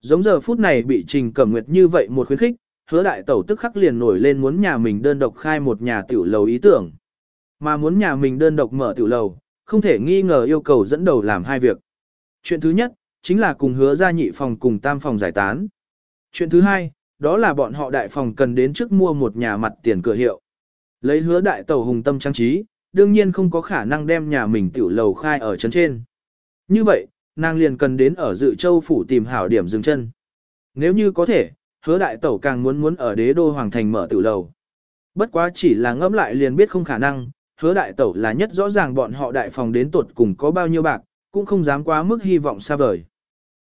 Giống giờ phút này bị trình cẩm nguyệt như vậy một khuyến khích, hứa đại tẩu tức khắc liền nổi lên muốn nhà mình đơn độc khai một nhà tiểu lầu ý tưởng. Mà muốn nhà mình đơn độc mở tiểu lầu, không thể nghi ngờ yêu cầu dẫn đầu làm hai việc. Chuyện thứ nhất, chính là cùng hứa ra nhị phòng cùng tam phòng giải tán. Chuyện thứ hai, đó là bọn họ đại phòng cần đến trước mua một nhà mặt tiền cửa hiệu. Lấy hứa đại tẩu hùng tâm trang trí, đương nhiên không có khả năng đem nhà mình tiểu lầu khai ở chân trên. Như vậy, nàng liền cần đến ở dự châu phủ tìm hảo điểm dừng chân. Nếu như có thể, hứa đại tẩu càng muốn muốn ở đế đô hoàng thành mở tử lầu. Bất quá chỉ là ngẫm lại liền biết không khả năng, hứa đại tẩu là nhất rõ ràng bọn họ đại phòng đến tuột cùng có bao nhiêu bạc, cũng không dám quá mức hy vọng xa vời.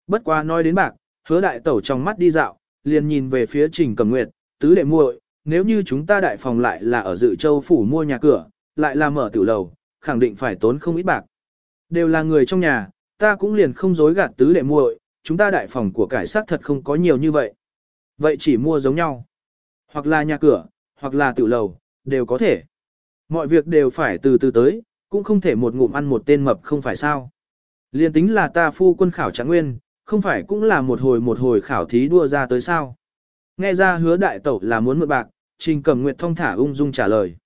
Bất quá nói đến bạc, hứa đại tẩu trong mắt đi dạo, liền nhìn về phía trình cầm nguyệt, tứ đệ muội, nếu như chúng ta đại phòng lại là ở dự châu phủ mua nhà cửa, lại là mở tử lầu, khẳng định phải tốn không ít bạc. Đều là người trong nhà, ta cũng liền không dối gạt tứ đệ muội, chúng ta đại phòng của cải sát thật không có nhiều như vậy. Vậy chỉ mua giống nhau. Hoặc là nhà cửa, hoặc là tiểu lầu, đều có thể. Mọi việc đều phải từ từ tới, cũng không thể một ngụm ăn một tên mập không phải sao. Liên tính là ta phu quân khảo trạng nguyên, không phải cũng là một hồi một hồi khảo thí đua ra tới sao. Nghe ra hứa đại tẩu là muốn mượn bạc, Trình Cẩm Nguyệt thông thả ung dung trả lời.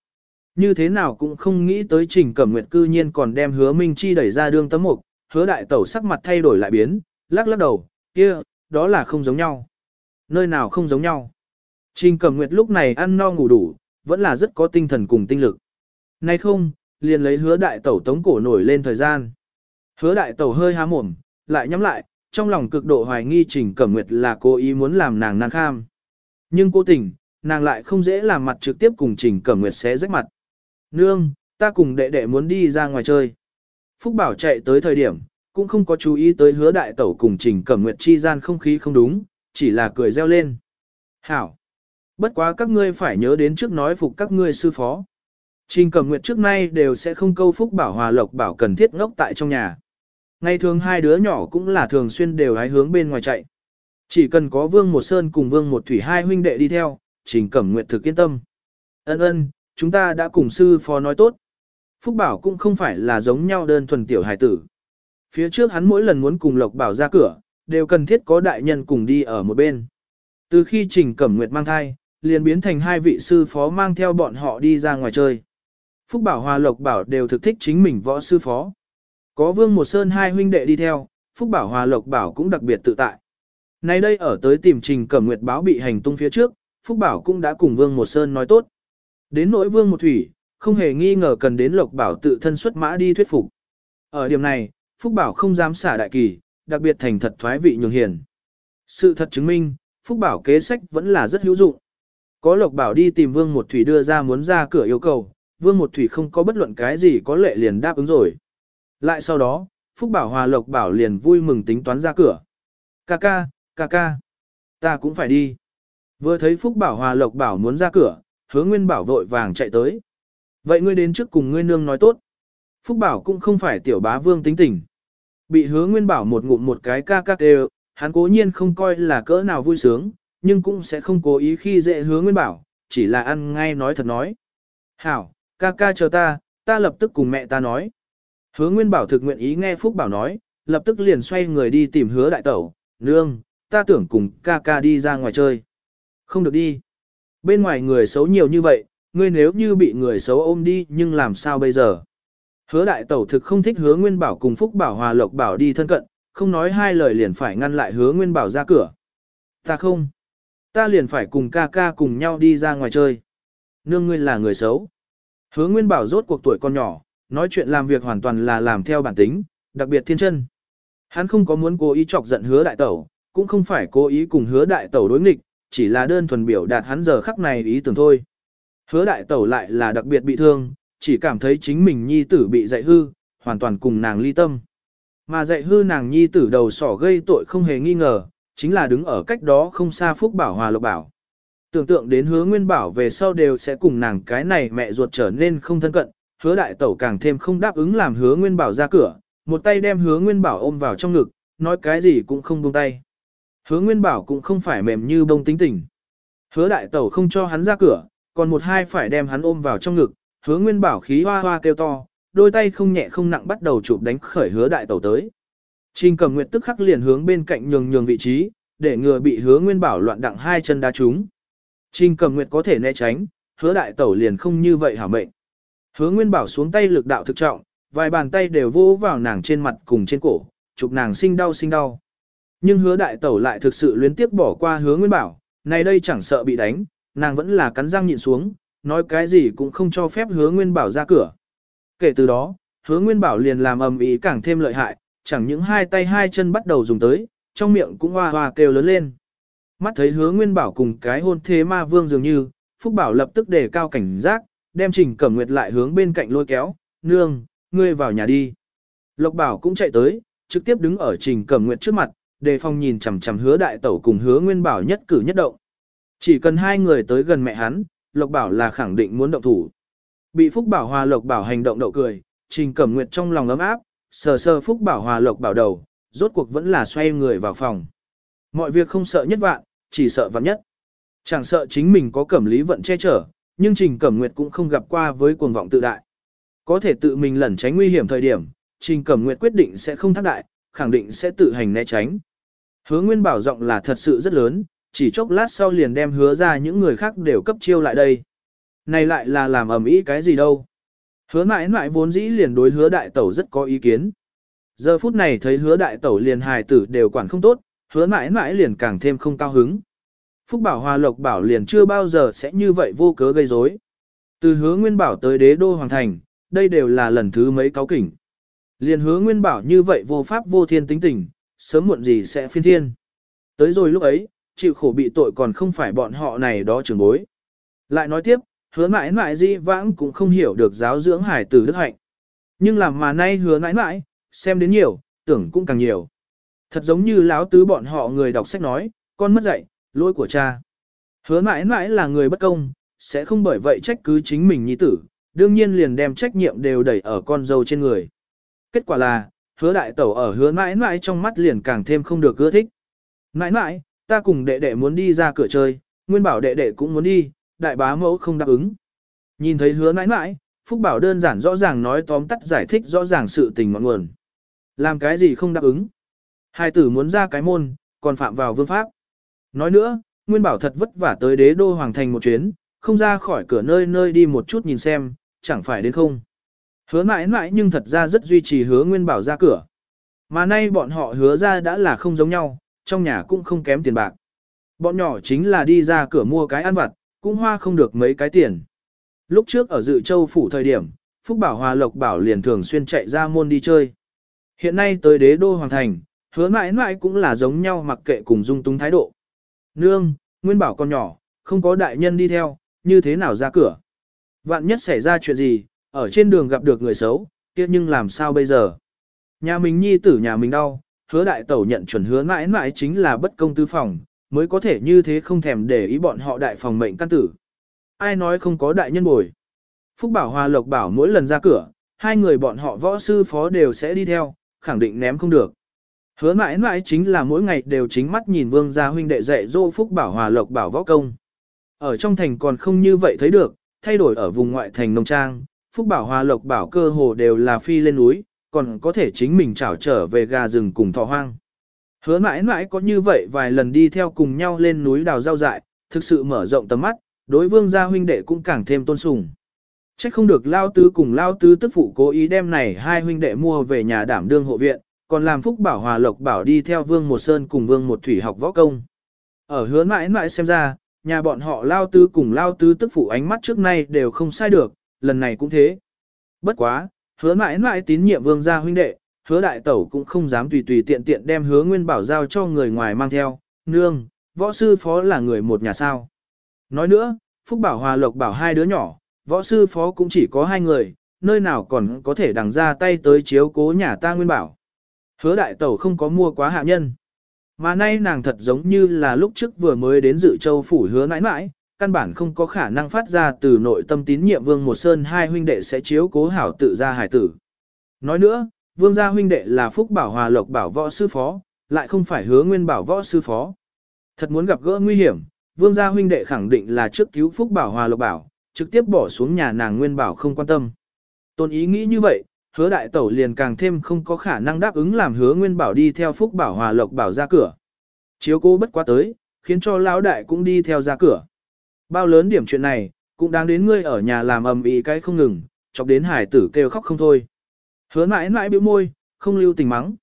Như thế nào cũng không nghĩ tới Trình Cẩm Nguyệt cư nhiên còn đem hứa Minh Chi đẩy ra đương tấm mục, hứa đại tẩu sắc mặt thay đổi lại biến, lắc lắc đầu, kia, đó là không giống nhau. Nơi nào không giống nhau. Trình Cẩm Nguyệt lúc này ăn no ngủ đủ, vẫn là rất có tinh thần cùng tinh lực. Nay không, liền lấy hứa đại tẩu tống cổ nổi lên thời gian. Hứa đại tẩu hơi há mồm, lại nhắm lại, trong lòng cực độ hoài nghi Trình Cẩm Nguyệt là cố ý muốn làm nàng nàng kham. Nhưng cố tình, nàng lại không dễ làm mặt trực tiếp cùng Trình Cẩm Nguyệt xé rách mặt. Nương, ta cùng đệ đệ muốn đi ra ngoài chơi. Phúc Bảo chạy tới thời điểm, cũng không có chú ý tới hứa đại tẩu cùng Trình Cẩm Nguyệt chi gian không khí không đúng, chỉ là cười reo lên. Hảo! Bất quá các ngươi phải nhớ đến trước nói phục các ngươi sư phó. Trình Cẩm Nguyệt trước nay đều sẽ không câu Phúc Bảo Hòa Lộc Bảo cần thiết ngốc tại trong nhà. Ngày thường hai đứa nhỏ cũng là thường xuyên đều hái hướng bên ngoài chạy. Chỉ cần có Vương Một Sơn cùng Vương Một Thủy hai huynh đệ đi theo, Trình Cẩm Nguyệt thực yên tâm. Ân ân, chúng ta đã cùng sư phó nói tốt. Phúc Bảo cũng không phải là giống nhau đơn thuần tiểu hài tử. Phía trước hắn mỗi lần muốn cùng Lộc Bảo ra cửa, đều cần thiết có đại nhân cùng đi ở một bên. Từ khi Trình Cẩm Nguyệt mang thai, liền biến thành hai vị sư phó mang theo bọn họ đi ra ngoài chơi. Phúc Bảo Hòa Lộc Bảo đều thực thích chính mình võ sư phó. Có Vương Một Sơn hai huynh đệ đi theo, Phúc Bảo Hòa Lộc Bảo cũng đặc biệt tự tại. Nay đây ở tới tìm Trình Cẩm Nguyệt báo bị hành tung phía trước, Phúc Bảo cũng đã cùng Vương Một Sơn nói tốt. Đến nỗi Vương Một Thủy, không hề nghi ngờ cần đến Lộc Bảo tự thân xuất mã đi thuyết phục. Ở điểm này, Phúc Bảo không dám xả đại kỳ, đặc biệt thành thật thoái vị nhường hiền. Sự thật chứng minh, Phúc Bảo kế sách vẫn là rất hữu dụng. Có Lộc Bảo đi tìm Vương Một Thủy đưa ra muốn ra cửa yêu cầu, Vương Một Thủy không có bất luận cái gì có lệ liền đáp ứng rồi. Lại sau đó, Phúc Bảo Hòa Lộc Bảo liền vui mừng tính toán ra cửa. Ca ca, ca ca, ta cũng phải đi. Vừa thấy Phúc Bảo Hòa Lộc Bảo muốn ra cửa, hứa Nguyên Bảo vội vàng chạy tới. Vậy ngươi đến trước cùng ngươi nương nói tốt. Phúc Bảo cũng không phải tiểu bá vương tính tình. Bị hứa Nguyên Bảo một ngụm một cái ca ca đều, hắn cố nhiên không coi là cỡ nào vui sướng, nhưng cũng sẽ không cố ý khi dễ hứa Nguyên Bảo, chỉ là ăn ngay nói thật nói. Hảo, ca ca chờ ta, ta lập tức cùng mẹ ta nói. Hứa Nguyên Bảo thực nguyện ý nghe Phúc Bảo nói, lập tức liền xoay người đi tìm hứa đại tẩu, nương, ta tưởng cùng ca ca đi ra ngoài chơi. Không được đi. Bên ngoài người xấu nhiều như vậy, ngươi nếu như bị người xấu ôm đi nhưng làm sao bây giờ? Hứa đại tẩu thực không thích hứa Nguyên Bảo cùng Phúc Bảo Hòa Lộc Bảo đi thân cận, không nói hai lời liền phải ngăn lại hứa Nguyên Bảo ra cửa. Ta không. Ta liền phải cùng ca ca cùng nhau đi ra ngoài chơi. Nương ngươi là người xấu. Hứa Nguyên Bảo rốt cuộc tuổi con nhỏ, nói chuyện làm việc hoàn toàn là làm theo bản tính, đặc biệt thiên chân. Hắn không có muốn cố ý chọc giận hứa đại tẩu, cũng không phải cố ý cùng hứa đại tẩu đối nghịch, chỉ là đơn thuần biểu đạt hắn giờ khắc này ý tưởng thôi. Hứa đại tẩu lại là đặc biệt bị thương, chỉ cảm thấy chính mình nhi tử bị dạy hư, hoàn toàn cùng nàng ly tâm. Mà dạy hư nàng nhi tử đầu sỏ gây tội không hề nghi ngờ, chính là đứng ở cách đó không xa Phúc Bảo Hòa Lộc Bảo. Tưởng tượng đến hứa nguyên bảo về sau đều sẽ cùng nàng cái này mẹ ruột trở nên không thân cận, hứa đại tẩu càng thêm không đáp ứng làm hứa nguyên bảo ra cửa, một tay đem hứa nguyên bảo ôm vào trong ngực, nói cái gì cũng không buông tay. Hứa nguyên bảo cũng không phải mềm như bông tính tình. Hứa đại tẩu không cho hắn ra cửa, còn một hai phải đem hắn ôm vào trong ngực, hứa nguyên bảo khí hoa hoa kêu to, đôi tay không nhẹ không nặng bắt đầu chụp đánh khởi hứa đại tẩu tới. Trình cầm nguyệt tức khắc liền hướng bên cạnh nhường nhường vị trí, để ngừa bị hứa nguyên bảo loạn đặng hai chân đá trúng. Trình cầm nguyệt có thể né tránh, hứa đại tẩu liền không như vậy hả mệnh. Hứa nguyên bảo xuống tay lực đạo thực trọng, vài bàn tay đều vô vào nàng trên mặt cùng trên cổ, chụp nàng sinh đau sinh đau. Nhưng hứa đại tẩu lại thực sự luyến tiếp bỏ qua hứa nguyên bảo, này đây chẳng sợ bị đánh, nàng vẫn là cắn răng nhịn xuống, nói cái gì cũng không cho phép hứa nguyên bảo ra cửa. Kể từ đó, hứa nguyên bảo liền làm ầm ĩ càng thêm lợi hại, chẳng những hai tay hai chân bắt đầu dùng tới, trong miệng cũng hoa hoa kêu lớn lên. Mắt thấy hứa nguyên bảo cùng cái hôn thế ma vương dường như, Phúc Bảo lập tức đề cao cảnh giác, đem Trình Cẩm Nguyệt lại hướng bên cạnh lôi kéo, nương, ngươi vào nhà đi. Lộc Bảo cũng chạy tới, trực tiếp đứng ở Trình Cẩm Nguyệt trước mặt, đề phòng nhìn chằm chằm hứa đại tẩu cùng hứa nguyên bảo nhất cử nhất động. Chỉ cần hai người tới gần mẹ hắn, Lộc Bảo là khẳng định muốn động thủ. Bị Phúc Bảo Hòa Lộc Bảo hành động đậu cười, Trình Cẩm Nguyệt trong lòng ấm áp, sờ sờ Phúc Bảo Hòa Lộc Bảo đầu, rốt cuộc vẫn là xoay người vào phòng. Mọi việc không sợ nhất vạn, chỉ sợ vạn nhất. Chẳng sợ chính mình có cẩm lý vận che chở, nhưng Trình Cẩm Nguyệt cũng không gặp qua với cuồng vọng tự đại. Có thể tự mình lẩn tránh nguy hiểm thời điểm, Trình Cẩm Nguyệt quyết định sẽ không thác đại, khẳng định sẽ tự hành né tránh. Hứa Nguyên bảo giọng là thật sự rất lớn, chỉ chốc lát sau liền đem hứa ra những người khác đều cấp chiêu lại đây. Này lại là làm ầm ĩ cái gì đâu. Hứa mãi mãi vốn dĩ liền đối hứa đại tẩu rất có ý kiến. Giờ phút này thấy hứa đại tẩu liền hài tử đều quản không tốt, hứa mãi mãi liền càng thêm không cao hứng. Phúc Bảo Hòa Lộc Bảo liền chưa bao giờ sẽ như vậy vô cớ gây rối. Từ hứa Nguyên Bảo tới đế đô hoàng thành, đây đều là lần thứ mấy cáo kỉnh. Liền hứa Nguyên Bảo như vậy vô pháp vô thiên tính tình, sớm muộn gì sẽ phiên thiên. Tới rồi lúc ấy, chịu khổ bị tội còn không phải bọn họ này đó trường bối. Lại nói tiếp, hứa mãi mãi di vãng cũng không hiểu được giáo dưỡng hải tử đức hạnh. Nhưng làm mà nay hứa mãi mãi, xem đến nhiều, tưởng cũng càng nhiều. Thật giống như láo tứ bọn họ người đọc sách nói, con mất dạy, lỗi của cha. Hứa mãi mãi là người bất công, sẽ không bởi vậy trách cứ chính mình nhi tử, đương nhiên liền đem trách nhiệm đều đẩy ở con dâu trên người. Kết quả là, hứa đại tẩu ở hứa mãi mãi trong mắt liền càng thêm không được ưa thích. Mãi mãi, ta cùng đệ đệ muốn đi ra cửa chơi, nguyên bảo đệ đệ cũng muốn đi, đại bá mẫu không đáp ứng. Nhìn thấy hứa mãi mãi, Phúc Bảo đơn giản rõ ràng nói tóm tắt giải thích rõ ràng sự tình ngọn nguồn. Làm cái gì không đáp ứng. Hai tử muốn ra cái môn, còn phạm vào vương pháp. Nói nữa, Nguyên Bảo thật vất vả tới đế đô hoàng thành một chuyến, không ra khỏi cửa nơi nơi đi một chút nhìn xem, chẳng phải đến không. Hứa mãi mãi nhưng thật ra rất duy trì hứa Nguyên Bảo ra cửa. Mà nay bọn họ hứa ra đã là không giống nhau, trong nhà cũng không kém tiền bạc. Bọn nhỏ chính là đi ra cửa mua cái ăn vặt, cũng hoa không được mấy cái tiền. Lúc trước ở dự châu phủ thời điểm, Phúc Bảo Hòa Lộc Bảo liền thường xuyên chạy ra môn đi chơi. Hiện nay tới đế đô hoàng thành, hứa mãi mãi cũng là giống nhau mặc kệ cùng dung túng thái độ. Nương, Nguyên Bảo con nhỏ, không có đại nhân đi theo, như thế nào ra cửa. Vạn nhất xảy ra chuyện gì, ở trên đường gặp được người xấu, kia nhưng làm sao bây giờ. Nhà mình nhi tử nhà mình đau, hứa đại tẩu nhận chuẩn hứa mãi mãi chính là bất công tư phòng, mới có thể như thế không thèm để ý bọn họ đại phòng mệnh căn tử. Ai nói không có đại nhân bồi. Phúc Bảo Hòa Lộc Bảo mỗi lần ra cửa, hai người bọn họ võ sư phó đều sẽ đi theo, khẳng định ném không được. Hứa mãi mãi chính là mỗi ngày đều chính mắt nhìn vương gia huynh đệ dạy dỗ Phúc Bảo Hòa Lộc Bảo võ công. Ở trong thành còn không như vậy thấy được, thay đổi ở vùng ngoại thành nông trang, Phúc Bảo Hòa Lộc Bảo cơ hồ đều là phi lên núi, còn có thể chính mình trảo trở về gà rừng cùng thọ hoang. Hứa mãi mãi có như vậy vài lần đi theo cùng nhau lên núi đào rau dại, thực sự mở rộng tầm mắt, đối vương gia huynh đệ cũng càng thêm tôn sùng. chắc không được lao tứ cùng lao tứ tức phụ cố ý đem này hai huynh đệ mua về nhà đảm đương hộ viện, còn làm phúc bảo hòa lộc bảo đi theo vương một sơn cùng vương một thủy học võ công. Ở hứa mãi mãi xem ra, nhà bọn họ lao tứ cùng lao tứ tức phụ ánh mắt trước nay đều không sai được, lần này cũng thế. Bất quá, hứa mãi mãi tín nhiệm vương gia huynh đệ, hứa đại tẩu cũng không dám tùy tùy tiện tiện đem hứa nguyên bảo giao cho người ngoài mang theo, nương, võ sư phó là người một nhà sao. Nói nữa, Phúc Bảo Hòa Lộc bảo hai đứa nhỏ, võ sư phó cũng chỉ có hai người, nơi nào còn có thể đằng ra tay tới chiếu cố nhà ta nguyên bảo. Hứa đại tẩu không có mua quá hạ nhân. Mà nay nàng thật giống như là lúc trước vừa mới đến dự châu phủ hứa mãi mãi, căn bản không có khả năng phát ra từ nội tâm tín nhiệm vương một sơn hai huynh đệ sẽ chiếu cố hảo tự gia hải tử. Nói nữa, vương gia huynh đệ là phúc bảo hòa lộc bảo võ sư phó, lại không phải hứa nguyên bảo võ sư phó. Thật muốn gặp gỡ nguy hiểm, vương gia huynh đệ khẳng định là trước cứu phúc bảo hòa lộc bảo, trực tiếp bỏ xuống nhà nàng nguyên bảo không quan tâm. Tôn ý nghĩ như vậy, hứa đại tẩu liền càng thêm không có khả năng đáp ứng làm hứa nguyên bảo đi theo phúc bảo hòa lộc bảo ra cửa. Chiếu cô bất quá tới, khiến cho lão đại cũng đi theo ra cửa. Bao lớn điểm chuyện này, cũng đáng đến ngươi ở nhà làm ầm ĩ cái không ngừng, chọc đến hải tử kêu khóc không thôi. Hứa mãi mãi bĩu môi, không lưu tình mắng.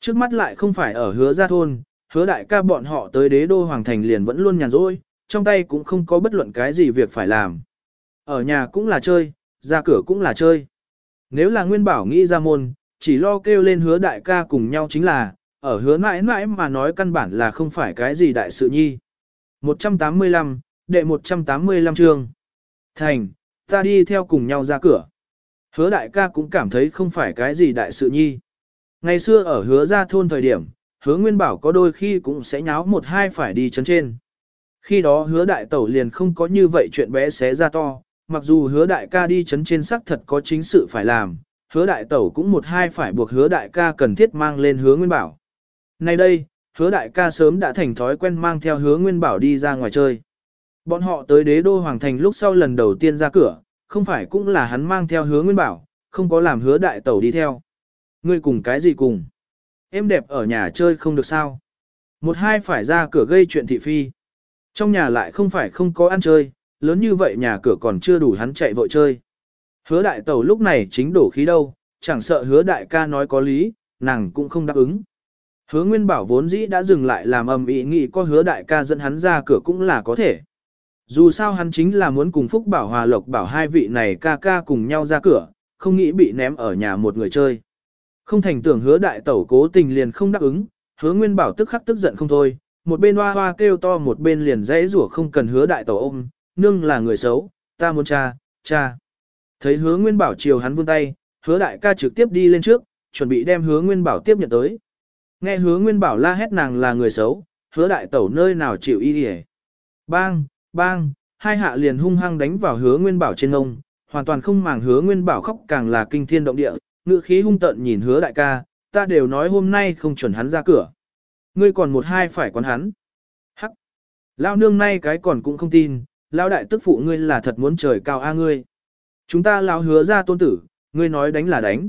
Trước mắt lại không phải ở hứa gia thôn, hứa đại ca bọn họ tới đế đô hoàng thành liền vẫn luôn nhàn rỗi, trong tay cũng không có bất luận cái gì việc phải làm. Ở nhà cũng là chơi, ra cửa cũng là chơi. Nếu là nguyên bảo nghĩ ra môn, chỉ lo kêu lên hứa đại ca cùng nhau chính là, ở hứa mãi mãi mà nói căn bản là không phải cái gì đại sự nhi. 185, đệ 185 chương. Thành, ta đi theo cùng nhau ra cửa. Hứa đại ca cũng cảm thấy không phải cái gì đại sự nhi. Ngày xưa ở hứa ra thôn thời điểm, hứa nguyên bảo có đôi khi cũng sẽ nháo một hai phải đi chấn trên. Khi đó hứa đại tẩu liền không có như vậy chuyện bé xé ra to, mặc dù hứa đại ca đi chấn trên xác thật có chính sự phải làm, hứa đại tẩu cũng một hai phải buộc hứa đại ca cần thiết mang lên hứa nguyên bảo. Nay đây, hứa đại ca sớm đã thành thói quen mang theo hứa nguyên bảo đi ra ngoài chơi. Bọn họ tới đế đô hoàng thành lúc sau lần đầu tiên ra cửa, không phải cũng là hắn mang theo hứa nguyên bảo, không có làm hứa đại tẩu đi theo. Ngươi cùng cái gì cùng? Em đẹp ở nhà chơi không được sao? Một hai phải ra cửa gây chuyện thị phi. Trong nhà lại không phải không có ăn chơi, lớn như vậy nhà cửa còn chưa đủ hắn chạy vội chơi. Hứa đại tẩu lúc này chính đổ khí đâu, chẳng sợ hứa đại ca nói có lý, nàng cũng không đáp ứng. Hứa Nguyên Bảo vốn dĩ đã dừng lại làm ầm ý nghĩ có hứa đại ca dẫn hắn ra cửa cũng là có thể. Dù sao hắn chính là muốn cùng Phúc Bảo Hòa Lộc Bảo hai vị này ca ca cùng nhau ra cửa, không nghĩ bị ném ở nhà một người chơi. Không thành tưởng hứa đại tẩu cố tình liền không đáp ứng, hứa Nguyên Bảo tức khắc tức giận không thôi, một bên hoa hoa kêu to một bên liền dãy rủa không cần hứa đại tẩu ôm, nương là người xấu, ta muốn cha, cha. Thấy hứa Nguyên Bảo chiều hắn vươn tay, hứa đại ca trực tiếp đi lên trước, chuẩn bị đem hứa Nguyên Bảo tiếp nhận tới. Nghe hứa Nguyên Bảo la hét nàng là người xấu, hứa đại tẩu nơi nào chịu y đi Bang, bang, hai hạ liền hung hăng đánh vào hứa Nguyên Bảo trên ngông, hoàn toàn không màng hứa Nguyên Bảo khóc càng là kinh thiên động địa, ngự khí hung tận nhìn hứa đại ca, ta đều nói hôm nay không chuẩn hắn ra cửa. Ngươi còn một hai phải quán hắn. Hắc. Lao nương nay cái còn cũng không tin, lao đại tức phụ ngươi là thật muốn trời cao a ngươi. Chúng ta lao hứa ra tôn tử, ngươi nói đánh là đánh.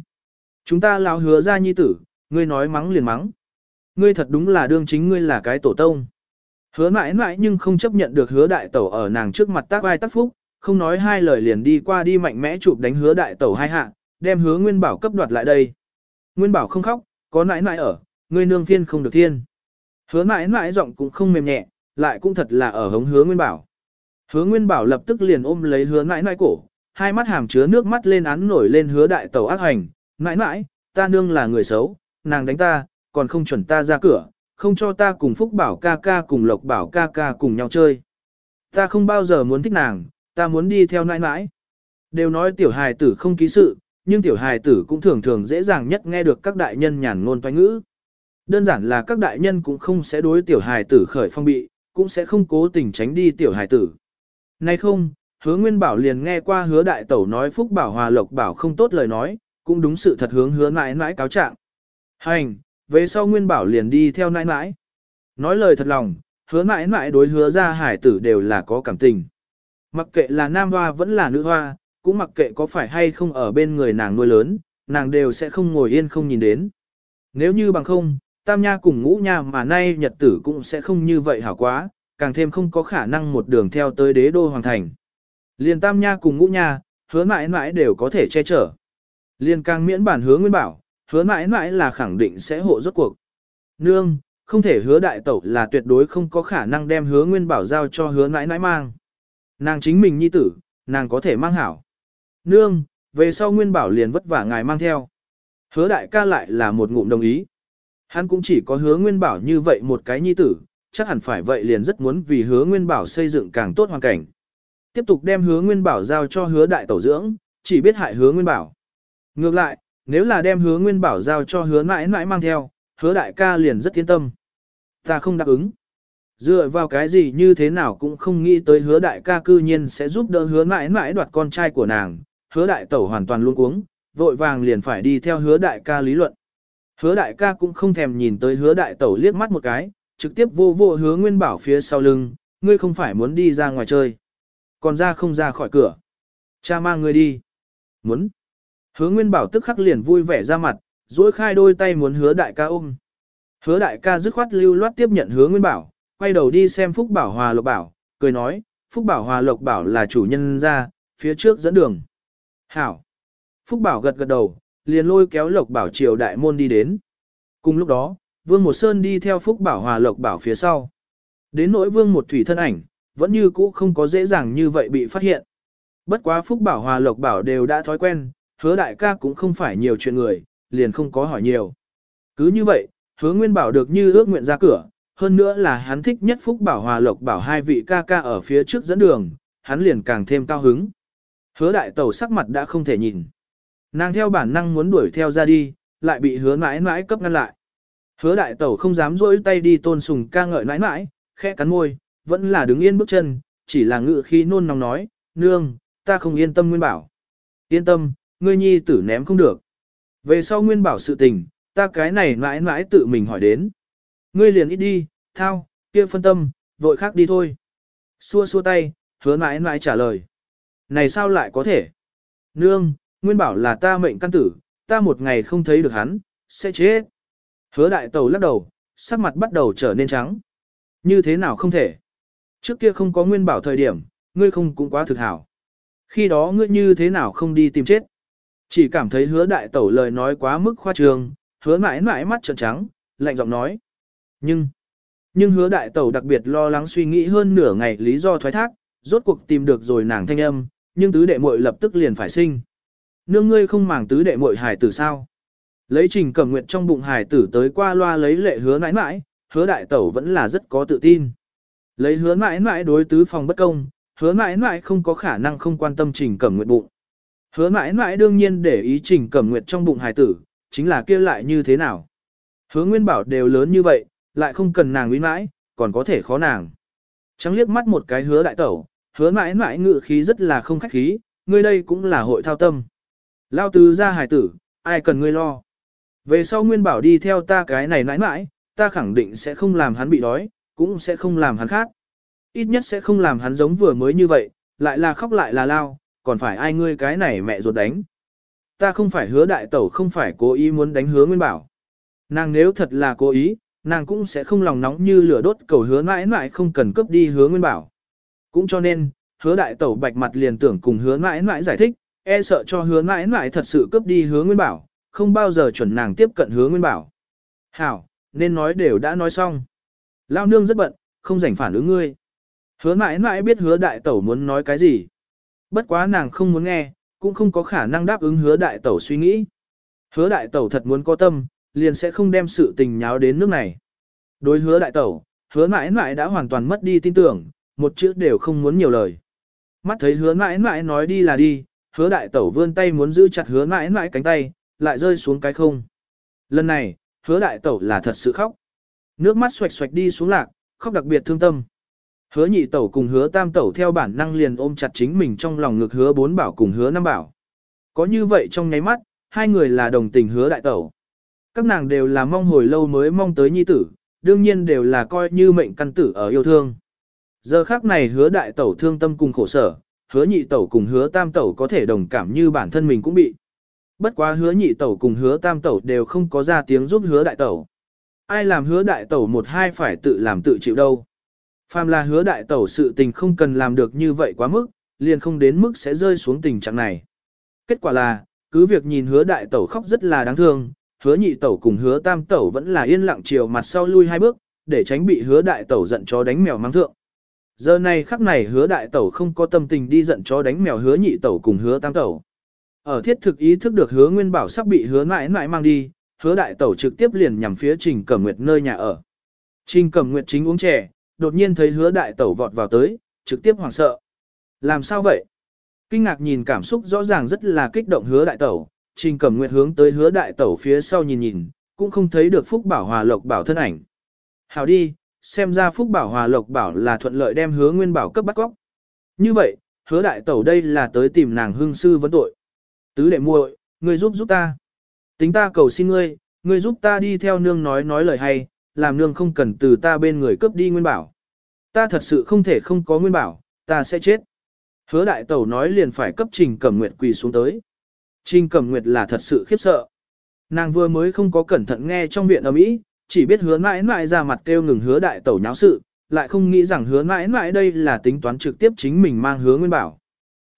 Chúng ta lao hứa ra nhi tử, ngươi nói mắng liền mắng. Ngươi thật đúng là đương chính ngươi là cái tổ tông. Hứa mãi mãi nhưng không chấp nhận được hứa đại tẩu ở nàng trước mặt tác vai tác phúc, không nói hai lời liền đi qua đi mạnh mẽ chụp đánh hứa đại tẩu hai hạ, đem hứa nguyên bảo cấp đoạt lại đây. Nguyên bảo không khóc, có nãi nãi ở, ngươi nương thiên không được thiên. Hứa mãi mãi giọng cũng không mềm nhẹ, lại cũng thật là ở hống hứa nguyên bảo. Hứa nguyên bảo lập tức liền ôm lấy hứa mãi mãi cổ, hai mắt hàm chứa nước mắt lên án nổi lên hứa đại tẩu ác hành. Mãi mãi, ta nương là người xấu, nàng đánh ta, còn không chuẩn ta ra cửa, không cho ta cùng Phúc Bảo ca ca cùng Lộc Bảo ca ca cùng nhau chơi. Ta không bao giờ muốn thích nàng, ta muốn đi theo nãi nãi. Đều nói tiểu hài tử không ký sự, nhưng tiểu hài tử cũng thường thường dễ dàng nhất nghe được các đại nhân nhàn ngôn toanh ngữ. Đơn giản là các đại nhân cũng không sẽ đối tiểu hài tử khởi phong bị, cũng sẽ không cố tình tránh đi tiểu hài tử. Nay không, hứa nguyên bảo liền nghe qua hứa đại tẩu nói phúc bảo hòa lộc bảo không tốt lời nói, cũng đúng sự thật hướng hứa mãi mãi cáo trạng. Hành, về sau nguyên bảo liền đi theo nãi nãi. Nói lời thật lòng, hứa mãi mãi đối hứa ra hải tử đều là có cảm tình. Mặc kệ là nam hoa vẫn là nữ hoa, cũng mặc kệ có phải hay không ở bên người nàng nuôi lớn, nàng đều sẽ không ngồi yên không nhìn đến. Nếu như bằng không, tam nha cùng ngũ nha mà nay nhật tử cũng sẽ không như vậy hảo quá, càng thêm không có khả năng một đường theo tới đế đô hoàng thành. Liền tam nha cùng ngũ nha, hứa mãi mãi đều có thể che chở. Liền càng miễn bản hứa nguyên bảo, hứa mãi mãi là khẳng định sẽ hộ rốt cuộc. Nương, không thể hứa đại tẩu là tuyệt đối không có khả năng đem hứa nguyên bảo giao cho hứa mãi mãi mang. Nàng chính mình nhi tử, nàng có thể mang hảo. Nương, về sau nguyên bảo liền vất vả ngài mang theo. Hứa đại ca lại là một ngụm đồng ý. Hắn cũng chỉ có hứa nguyên bảo như vậy một cái nhi tử, chắc hẳn phải vậy liền rất muốn vì hứa nguyên bảo xây dựng càng tốt hoàn cảnh. Tiếp tục đem hứa nguyên bảo giao cho hứa đại tẩu dưỡng, chỉ biết hại hứa nguyên bảo. Ngược lại, nếu là đem hứa nguyên bảo giao cho hứa mãi mãi mang theo, hứa đại ca liền rất yên tâm. Ta không đáp ứng. Dựa vào cái gì như thế nào cũng không nghĩ tới hứa đại ca cư nhiên sẽ giúp đỡ hứa mãi mãi đoạt con trai của nàng, hứa đại tẩu hoàn toàn luôn cuống, vội vàng liền phải đi theo hứa đại ca lý luận. Hứa đại ca cũng không thèm nhìn tới hứa đại tẩu liếc mắt một cái, trực tiếp vô vô hứa nguyên bảo phía sau lưng, ngươi không phải muốn đi ra ngoài chơi. Còn ra không ra khỏi cửa. Cha mang ngươi đi. Muốn. Hứa Nguyên Bảo tức khắc liền vui vẻ ra mặt, duỗi khai đôi tay muốn hứa đại ca ôm. Hứa đại ca dứt khoát lưu loát tiếp nhận hứa Nguyên Bảo, quay đầu đi xem Phúc Bảo Hòa Lộc Bảo, cười nói, Phúc Bảo Hòa Lộc Bảo là chủ nhân ra, phía trước dẫn đường. Hảo. Phúc Bảo gật gật đầu, liền lôi kéo Lộc Bảo triều đại môn đi đến. Cùng lúc đó, Vương Một Sơn đi theo Phúc Bảo Hòa Lộc Bảo phía sau. Đến nỗi Vương Một Thủy thân ảnh, vẫn như cũ không có dễ dàng như vậy bị phát hiện. Bất quá Phúc Bảo Hòa Lộc Bảo đều đã thói quen, hứa đại ca cũng không phải nhiều chuyện người, liền không có hỏi nhiều. Cứ như vậy, hứa nguyên bảo được như ước nguyện ra cửa, hơn nữa là hắn thích nhất Phúc Bảo Hòa Lộc bảo hai vị ca ca ở phía trước dẫn đường, hắn liền càng thêm cao hứng. Hứa đại tẩu sắc mặt đã không thể nhìn. Nàng theo bản năng muốn đuổi theo ra đi, lại bị hứa mãi mãi cấp ngăn lại. Hứa đại tẩu không dám rỗi tay đi tôn sùng ca ngợi mãi mãi, khẽ cắn môi, vẫn là đứng yên bước chân, chỉ là ngự khi nôn nóng nói, nương, ta không yên tâm nguyên bảo. Yên tâm, ngươi nhi tử ném không được. Về sau nguyên bảo sự tình, ta cái này mãi mãi tự mình hỏi đến. Ngươi liền ít đi, thao, kia phân tâm, vội khác đi thôi. Xua xua tay, hứa mãi mãi trả lời. Này sao lại có thể? Nương, nguyên bảo là ta mệnh căn tử, ta một ngày không thấy được hắn, sẽ chết. Hứa đại tàu lắc đầu, sắc mặt bắt đầu trở nên trắng. Như thế nào không thể? Trước kia không có nguyên bảo thời điểm, ngươi không cũng quá thực hảo. Khi đó ngươi như thế nào không đi tìm chết? Chỉ cảm thấy hứa đại tẩu lời nói quá mức khoa trương, hứa mãi mãi mắt trợn trắng, lạnh giọng nói. Nhưng, nhưng hứa đại tẩu đặc biệt lo lắng suy nghĩ hơn nửa ngày lý do thoái thác, rốt cuộc tìm được rồi nàng thanh âm, nhưng tứ đệ muội lập tức liền phải sinh. Nương ngươi không màng tứ đệ muội hài tử sao? Lấy trình cẩm nguyện trong bụng hài tử tới qua loa lấy lệ hứa mãi mãi, hứa đại tẩu vẫn là rất có tự tin. Lấy hứa mãi mãi đối tứ phòng bất công, hứa mãi mãi không có khả năng không quan tâm trình cẩm nguyện bụng. Hứa mãi mãi đương nhiên để ý trình cẩm nguyện trong bụng hài tử, chính là kia lại như thế nào. Hứa nguyên bảo đều lớn như vậy, lại không cần nàng uy mãi, còn có thể khó nàng. Trắng liếc mắt một cái hứa đại tẩu, hứa mãi mãi ngự khí rất là không khách khí, ngươi đây cũng là hội thao tâm. Lao tứ ra hài tử, ai cần ngươi lo. Về sau nguyên bảo đi theo ta cái này mãi mãi, ta khẳng định sẽ không làm hắn bị đói, cũng sẽ không làm hắn khác. Ít nhất sẽ không làm hắn giống vừa mới như vậy, lại là khóc lại là lao, còn phải ai ngươi cái này mẹ ruột đánh. Ta không phải hứa đại tẩu không phải cố ý muốn đánh hứa nguyên bảo. Nàng nếu thật là cố ý, nàng cũng sẽ không lòng nóng như lửa đốt cầu hứa mãi mãi không cần cướp đi hứa nguyên bảo. Cũng cho nên, hứa đại tẩu bạch mặt liền tưởng cùng hứa mãi mãi giải thích, e sợ cho hứa mãi mãi thật sự cướp đi hứa nguyên bảo, không bao giờ chuẩn nàng tiếp cận hứa nguyên bảo. Hảo, nên nói đều đã nói xong. Lao nương rất bận, không rảnh phản ứng ngươi. Hứa mãi mãi biết hứa đại tẩu muốn nói cái gì. Bất quá nàng không muốn nghe, cũng không có khả năng đáp ứng hứa đại tẩu suy nghĩ. Hứa đại tẩu thật muốn có tâm, liền sẽ không đem sự tình nháo đến nước này. Đối hứa đại tẩu, hứa mãi mãi đã hoàn toàn mất đi tin tưởng, một chữ đều không muốn nhiều lời. Mắt thấy hứa mãi mãi nói đi là đi, hứa đại tẩu vươn tay muốn giữ chặt hứa mãi mãi cánh tay, lại rơi xuống cái không. Lần này, hứa đại tẩu là thật sự khóc. Nước mắt xoạch xoạch đi xuống lạc, khóc đặc biệt thương tâm. Hứa nhị tẩu cùng hứa tam tẩu theo bản năng liền ôm chặt chính mình trong lòng ngực hứa bốn bảo cùng hứa năm bảo. Có như vậy trong nháy mắt, hai người là đồng tình hứa đại tẩu. Các nàng đều là mong hồi lâu mới mong tới nhi tử, đương nhiên đều là coi như mệnh căn tử ở yêu thương. Giờ khác này hứa đại tẩu thương tâm cùng khổ sở, hứa nhị tẩu cùng hứa tam tẩu có thể đồng cảm như bản thân mình cũng bị. Bất quá hứa nhị tẩu cùng hứa tam tẩu đều không có ra tiếng giúp hứa đại tẩu. Ai làm hứa đại tẩu một hai phải tự làm tự chịu đâu. Phàm là hứa đại tẩu sự tình không cần làm được như vậy quá mức, liền không đến mức sẽ rơi xuống tình trạng này. Kết quả là, cứ việc nhìn hứa đại tẩu khóc rất là đáng thương, hứa nhị tẩu cùng hứa tam tẩu vẫn là yên lặng chiều mặt sau lui hai bước, để tránh bị hứa đại tẩu giận chó đánh mèo mang thượng. Giờ này khắc này hứa đại tẩu không có tâm tình đi giận chó đánh mèo hứa nhị tẩu cùng hứa tam tẩu. Ở thiết thực ý thức được hứa nguyên bảo sắp bị hứa mãi mãi mang đi, hứa đại tẩu trực tiếp liền nhằm phía trình cẩm nguyệt nơi nhà ở. Trình cẩm nguyệt chính uống chè, đột nhiên thấy hứa đại tẩu vọt vào tới, trực tiếp hoảng sợ. Làm sao vậy? Kinh ngạc nhìn cảm xúc rõ ràng rất là kích động hứa đại tẩu, trình cẩm nguyệt hướng tới hứa đại tẩu phía sau nhìn nhìn, cũng không thấy được phúc bảo hòa lộc bảo thân ảnh. Hào đi, xem ra phúc bảo hòa lộc bảo là thuận lợi đem hứa nguyên bảo cấp bắt góc. Như vậy, hứa đại tẩu đây là tới tìm nàng hương sư vấn tội. Tứ đệ muội, ngươi giúp giúp ta. Tính ta cầu xin ngươi, ngươi giúp ta đi theo nương nói nói lời hay, làm nương không cần từ ta bên người cướp đi nguyên bảo. Ta thật sự không thể không có nguyên bảo, ta sẽ chết. Hứa đại tẩu nói liền phải cấp trình cẩm nguyệt quỳ xuống tới. Trình cẩm nguyệt là thật sự khiếp sợ. Nàng vừa mới không có cẩn thận nghe trong viện ở mỹ, chỉ biết hứa mãi mãi ra mặt kêu ngừng hứa đại tẩu nháo sự, lại không nghĩ rằng hứa mãi mãi đây là tính toán trực tiếp chính mình mang hứa nguyên bảo.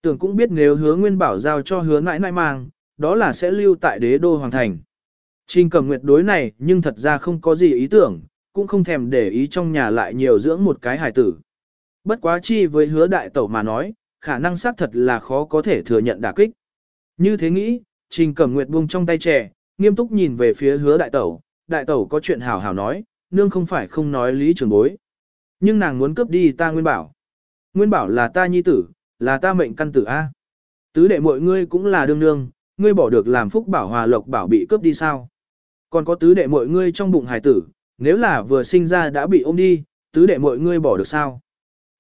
Tưởng cũng biết nếu hứa nguyên bảo giao cho hứa mãi mãi mang, đó là sẽ lưu tại đế đô hoàng thành. Trình cầm nguyệt đối này nhưng thật ra không có gì ý tưởng, cũng không thèm để ý trong nhà lại nhiều dưỡng một cái hài tử. Bất quá chi với hứa đại tẩu mà nói, khả năng xác thật là khó có thể thừa nhận đả kích. Như thế nghĩ, trình cầm nguyệt buông trong tay trẻ, nghiêm túc nhìn về phía hứa đại tẩu, đại tẩu có chuyện hảo hảo nói, nương không phải không nói lý trường bối. Nhưng nàng muốn cướp đi ta nguyên bảo. Nguyên bảo là ta nhi tử, là ta mệnh căn tử A. Tứ đệ mọi ngươi cũng là đương nương, ngươi bỏ được làm phúc bảo hòa lộc bảo bị cướp đi sao. Còn có tứ đệ mọi ngươi trong bụng hải tử, nếu là vừa sinh ra đã bị ôm đi, tứ đệ mọi ngươi bỏ được sao.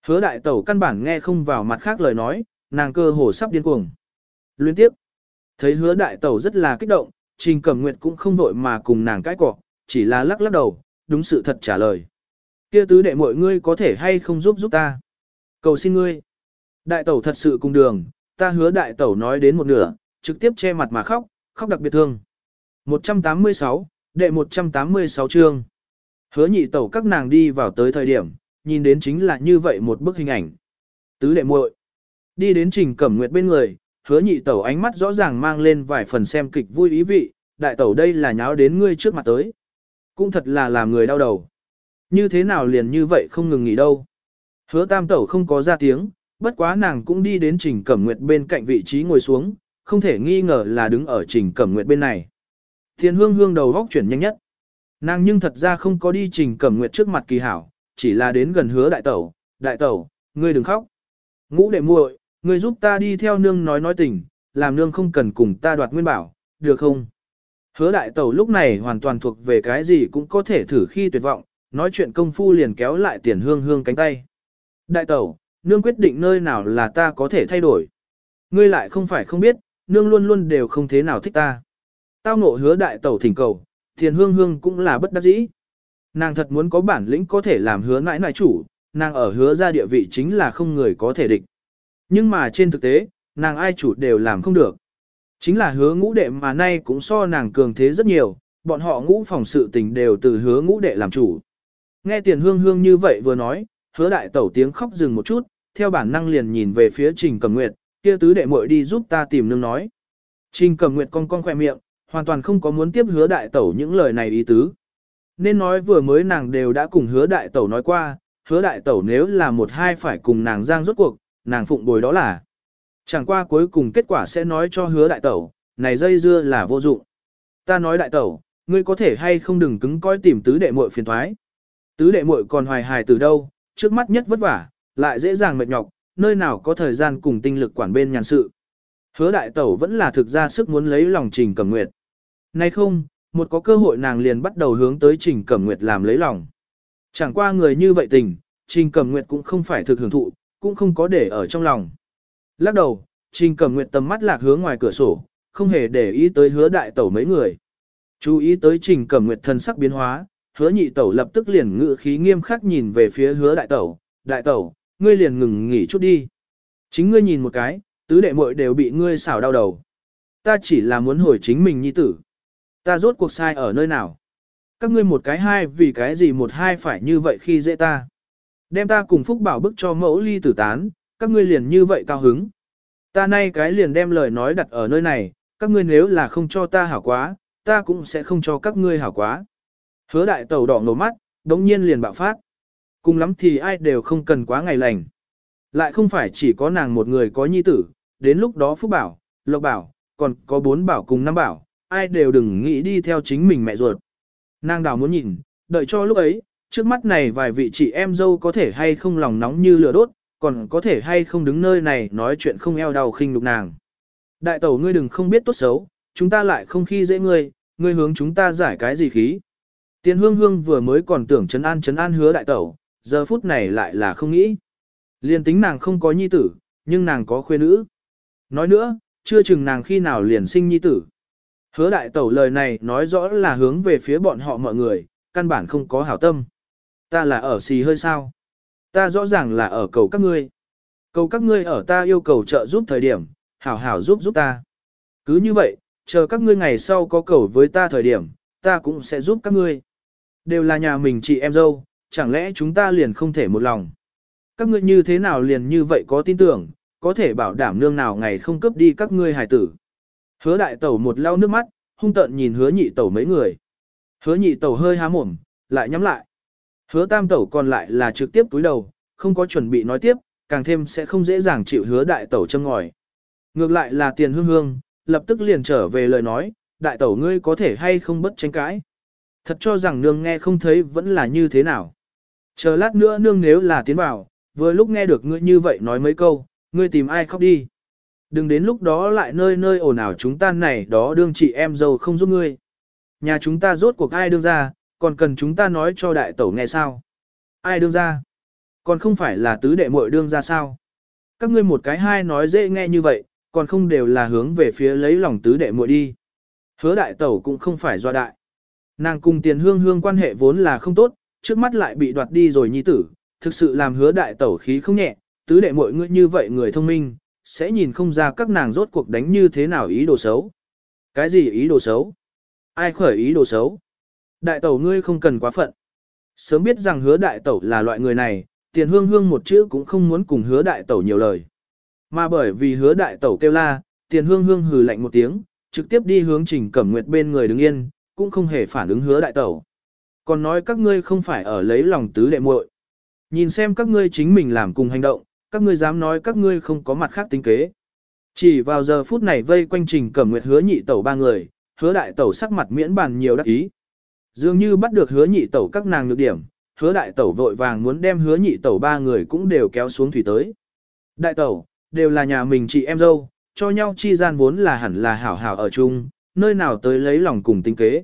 Hứa đại tẩu căn bản nghe không vào mặt khác lời nói, nàng cơ hồ sắp điên cuồng. Liên tiếp, thấy hứa đại tẩu rất là kích động, trình cẩm nguyệt cũng không vội mà cùng nàng cãi cọ, chỉ là lắc lắc đầu, đúng sự thật trả lời. Kia tứ đệ mọi ngươi có thể hay không giúp giúp ta. Cầu xin ngươi. Đại tẩu thật sự cùng đường, ta hứa đại tẩu nói đến một nửa, trực tiếp che mặt mà khóc, khóc đặc biệt thương. 186, đệ 186 chương. Hứa nhị tẩu các nàng đi vào tới thời điểm, nhìn đến chính là như vậy một bức hình ảnh. Tứ đệ muội đi đến trình cẩm nguyệt bên người, hứa nhị tẩu ánh mắt rõ ràng mang lên vài phần xem kịch vui ý vị, đại tẩu đây là nháo đến ngươi trước mặt tới. Cũng thật là làm người đau đầu. Như thế nào liền như vậy không ngừng nghỉ đâu. Hứa tam tẩu không có ra tiếng, bất quá nàng cũng đi đến trình cẩm nguyệt bên cạnh vị trí ngồi xuống, không thể nghi ngờ là đứng ở trình cẩm nguyệt bên này. Thiên hương hương đầu góc chuyển nhanh nhất. Nàng nhưng thật ra không có đi trình cẩm nguyệt trước mặt kỳ hảo, chỉ là đến gần hứa đại tẩu, đại tẩu, ngươi đừng khóc. Ngũ đệ muội, ngươi giúp ta đi theo nương nói nói tình, làm nương không cần cùng ta đoạt nguyên bảo, được không? Hứa đại tẩu lúc này hoàn toàn thuộc về cái gì cũng có thể thử khi tuyệt vọng, nói chuyện công phu liền kéo lại tiền hương hương cánh tay. Đại tẩu, nương quyết định nơi nào là ta có thể thay đổi. Ngươi lại không phải không biết, nương luôn luôn đều không thế nào thích ta. Tao ngộ hứa đại tẩu thỉnh cầu, tiền hương hương cũng là bất đắc dĩ. Nàng thật muốn có bản lĩnh có thể làm hứa nãi nãi chủ, nàng ở hứa ra địa vị chính là không người có thể địch. Nhưng mà trên thực tế, nàng ai chủ đều làm không được. Chính là hứa ngũ đệ mà nay cũng so nàng cường thế rất nhiều, bọn họ ngũ phòng sự tình đều từ hứa ngũ đệ làm chủ. Nghe tiền hương hương như vậy vừa nói, hứa đại tẩu tiếng khóc dừng một chút, theo bản năng liền nhìn về phía trình cầm nguyệt, kia tứ đệ muội đi giúp ta tìm nương nói. Trình cầm nguyệt cong cong khỏe miệng, hoàn toàn không có muốn tiếp hứa đại tẩu những lời này ý tứ. Nên nói vừa mới nàng đều đã cùng hứa đại tẩu nói qua, hứa đại tẩu nếu là một hai phải cùng nàng giang rốt cuộc, nàng phụng bồi đó là. Chẳng qua cuối cùng kết quả sẽ nói cho hứa đại tẩu, này dây dưa là vô dụng. Ta nói đại tẩu, ngươi có thể hay không đừng cứng coi tìm tứ đệ muội phiền thoái. Tứ đệ muội còn hoài hài từ đâu, trước mắt nhất vất vả, lại dễ dàng mệt nhọc, nơi nào có thời gian cùng tinh lực quản bên nhàn sự. Hứa đại tẩu vẫn là thực ra sức muốn lấy lòng trình cầm nguyệt. Nay không, một có cơ hội nàng liền bắt đầu hướng tới trình cẩm nguyệt làm lấy lòng. Chẳng qua người như vậy tình, trình cẩm nguyệt cũng không phải thực hưởng thụ, cũng không có để ở trong lòng. Lắc đầu, trình cẩm nguyệt tầm mắt lạc hướng ngoài cửa sổ, không hề để ý tới hứa đại tẩu mấy người. Chú ý tới trình cẩm nguyệt thân sắc biến hóa, hứa nhị tẩu lập tức liền ngự khí nghiêm khắc nhìn về phía hứa đại tẩu, đại tẩu, ngươi liền ngừng nghỉ chút đi. Chính ngươi nhìn một cái, tứ đệ muội đều bị ngươi xảo đau đầu. Ta chỉ là muốn hồi chính mình nhi tử. Ta rốt cuộc sai ở nơi nào? Các ngươi một cái hai vì cái gì một hai phải như vậy khi dễ ta? Đem ta cùng Phúc Bảo bức cho mẫu ly tử tán, các ngươi liền như vậy cao hứng. Ta nay cái liền đem lời nói đặt ở nơi này, các ngươi nếu là không cho ta hảo quá, ta cũng sẽ không cho các ngươi hảo quá. Hứa đại tẩu đỏ ngầu mắt, đống nhiên liền bạo phát. Cùng lắm thì ai đều không cần quá ngày lành. Lại không phải chỉ có nàng một người có nhi tử, đến lúc đó Phúc Bảo, Lộc Bảo, còn có bốn bảo cùng năm bảo, ai đều đừng nghĩ đi theo chính mình mẹ ruột. Nàng đào muốn nhìn, đợi cho lúc ấy, trước mắt này vài vị chị em dâu có thể hay không lòng nóng như lửa đốt, còn có thể hay không đứng nơi này nói chuyện không eo đau khinh đục nàng. Đại tẩu ngươi đừng không biết tốt xấu, chúng ta lại không khi dễ ngươi, ngươi hướng chúng ta giải cái gì khí. Tiền hương hương vừa mới còn tưởng chấn an chấn an hứa đại tẩu, giờ phút này lại là không nghĩ. Liên tính nàng không có nhi tử, nhưng nàng có khuê nữ. Nói nữa, chưa chừng nàng khi nào liền sinh nhi tử. Hứa đại tẩu lời này nói rõ là hướng về phía bọn họ mọi người, căn bản không có hảo tâm. Ta là ở xì hơi sao? Ta rõ ràng là ở cầu các ngươi. Cầu các ngươi ở ta yêu cầu trợ giúp thời điểm, hảo hảo giúp giúp ta. Cứ như vậy, chờ các ngươi ngày sau có cầu với ta thời điểm, ta cũng sẽ giúp các ngươi. Đều là nhà mình chị em dâu, chẳng lẽ chúng ta liền không thể một lòng. Các ngươi như thế nào liền như vậy có tin tưởng, có thể bảo đảm nương nào ngày không cướp đi các ngươi hài tử. Hứa đại tẩu một lau nước mắt, hung tợn nhìn hứa nhị tẩu mấy người. Hứa nhị tẩu hơi há mồm, lại nhắm lại. Hứa tam tẩu còn lại là trực tiếp túi đầu, không có chuẩn bị nói tiếp, càng thêm sẽ không dễ dàng chịu hứa đại tẩu châm ngòi. Ngược lại là tiền hương hương, lập tức liền trở về lời nói, đại tẩu ngươi có thể hay không bất tranh cãi. Thật cho rằng nương nghe không thấy vẫn là như thế nào. Chờ lát nữa nương nếu là tiến vào, vừa lúc nghe được ngươi như vậy nói mấy câu, ngươi tìm ai khóc đi. Đừng đến lúc đó lại nơi nơi ồn ào chúng ta này đó đương chị em dâu không giúp ngươi. Nhà chúng ta rốt cuộc ai đương ra, còn cần chúng ta nói cho đại tẩu nghe sao. Ai đương ra? Còn không phải là tứ đệ muội đương ra sao? Các ngươi một cái hai nói dễ nghe như vậy, còn không đều là hướng về phía lấy lòng tứ đệ muội đi. Hứa đại tẩu cũng không phải do đại. Nàng cùng tiền hương hương quan hệ vốn là không tốt, trước mắt lại bị đoạt đi rồi nhi tử, thực sự làm hứa đại tẩu khí không nhẹ, tứ đệ muội ngươi như vậy người thông minh, sẽ nhìn không ra các nàng rốt cuộc đánh như thế nào ý đồ xấu. Cái gì ý đồ xấu? Ai khởi ý đồ xấu? Đại tẩu ngươi không cần quá phận. Sớm biết rằng hứa đại tẩu là loại người này, tiền hương hương một chữ cũng không muốn cùng hứa đại tẩu nhiều lời. Mà bởi vì hứa đại tẩu kêu la, tiền hương hương hừ lạnh một tiếng, trực tiếp đi hướng Trình Cẩm Nguyệt bên người đứng yên, cũng không hề phản ứng hứa đại tẩu. Còn nói các ngươi không phải ở lấy lòng tứ đệ muội. Nhìn xem các ngươi chính mình làm cùng hành động, các ngươi dám nói các ngươi không có mặt khác tính kế. Chỉ vào giờ phút này vây quanh Trình Cẩm Nguyệt hứa nhị tẩu ba người, hứa đại tẩu sắc mặt miễn bàn nhiều đắc ý. Dường như bắt được hứa nhị tẩu các nàng nhược điểm, hứa đại tẩu vội vàng muốn đem hứa nhị tẩu ba người cũng đều kéo xuống thủy tới. Đại tẩu, đều là nhà mình chị em dâu, cho nhau chi gian vốn là hẳn là hảo hảo ở chung, nơi nào tới lấy lòng cùng tinh kế.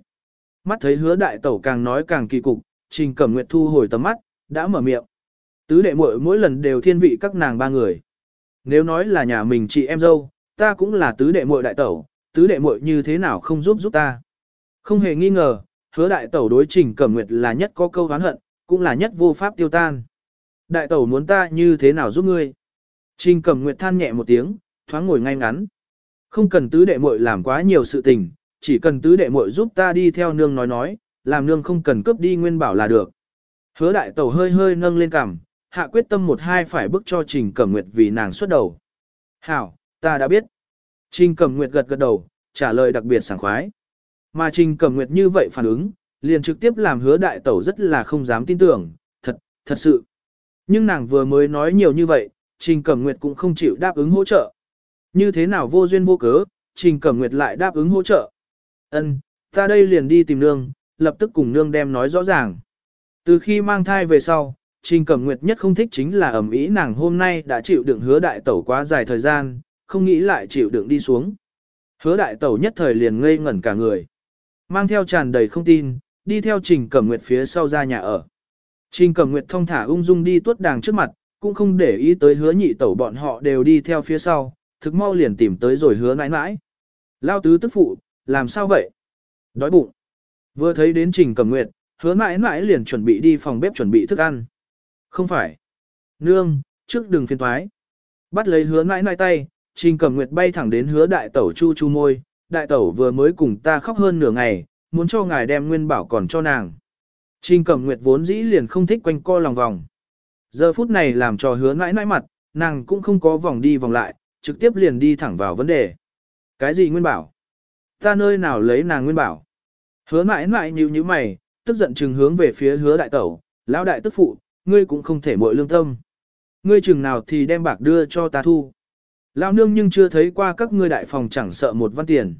Mắt thấy hứa đại tẩu càng nói càng kỳ cục, trình cẩm nguyệt thu hồi tầm mắt, đã mở miệng. Tứ đệ muội mỗi lần đều thiên vị các nàng ba người. Nếu nói là nhà mình chị em dâu, ta cũng là tứ đệ muội đại tẩu, tứ đệ muội như thế nào không giúp giúp ta. Không hề nghi ngờ, hứa đại tẩu đối trình cẩm nguyệt là nhất có câu hán hận, cũng là nhất vô pháp tiêu tan. Đại tẩu muốn ta như thế nào giúp ngươi? Trình cẩm nguyệt than nhẹ một tiếng, thoáng ngồi ngay ngắn. Không cần tứ đệ muội làm quá nhiều sự tình, chỉ cần tứ đệ muội giúp ta đi theo nương nói nói, làm nương không cần cướp đi nguyên bảo là được. Hứa đại tẩu hơi hơi nâng lên cằm, hạ quyết tâm một hai phải bức cho Trình Cẩm Nguyệt vì nàng xuất đầu. Hảo, ta đã biết. Trình Cẩm Nguyệt gật gật đầu, trả lời đặc biệt sảng khoái. Mà Trình Cẩm Nguyệt như vậy phản ứng, liền trực tiếp làm hứa đại tẩu rất là không dám tin tưởng, thật, thật sự. Nhưng nàng vừa mới nói nhiều như vậy, Trình Cẩm Nguyệt cũng không chịu đáp ứng hỗ trợ. Như thế nào vô duyên vô cớ, Trình Cẩm Nguyệt lại đáp ứng hỗ trợ. Ân, ta đây liền đi tìm nương, lập tức cùng nương đem nói rõ ràng. Từ khi mang thai về sau, Trình Cẩm Nguyệt nhất không thích chính là ẩm ý nàng hôm nay đã chịu đựng hứa đại tẩu quá dài thời gian, không nghĩ lại chịu đựng đi xuống. Hứa đại tẩu nhất thời liền ngây ngẩn cả người. Mang theo tràn đầy không tin, đi theo Trình Cẩm Nguyệt phía sau ra nhà ở. Trình Cẩm Nguyệt thông thả ung dung đi tuốt đàng trước mặt, cũng không để ý tới hứa nhị tẩu bọn họ đều đi theo phía sau, thực mau liền tìm tới rồi hứa nãi nãi. Lao tứ tức phụ, làm sao vậy? Đói bụng. Vừa thấy đến Trình Cẩm Nguyệt, hứa nãi nãi liền chuẩn bị đi phòng bếp chuẩn bị thức ăn. Không phải. Nương, trước đừng phiền thoái. Bắt lấy hứa nãi nãi tay, Trình Cẩm Nguyệt bay thẳng đến hứa đại tẩu chu chu môi. Đại tẩu vừa mới cùng ta khóc hơn nửa ngày, muốn cho ngài đem nguyên bảo còn cho nàng. Trình Cẩm Nguyệt vốn dĩ liền không thích quanh co lòng vòng. Giờ phút này làm cho hứa nãi nãi mặt, nàng cũng không có vòng đi vòng lại, trực tiếp liền đi thẳng vào vấn đề. Cái gì nguyên bảo? Ta nơi nào lấy nàng nguyên bảo? Hứa mãi mãi như như mày, tức giận chừng hướng về phía hứa đại tẩu, lão đại tức phụ, ngươi cũng không thể mội lương tâm. Ngươi chừng nào thì đem bạc đưa cho ta thu. Lão nương nhưng chưa thấy qua các ngươi đại phòng chẳng sợ một văn tiền.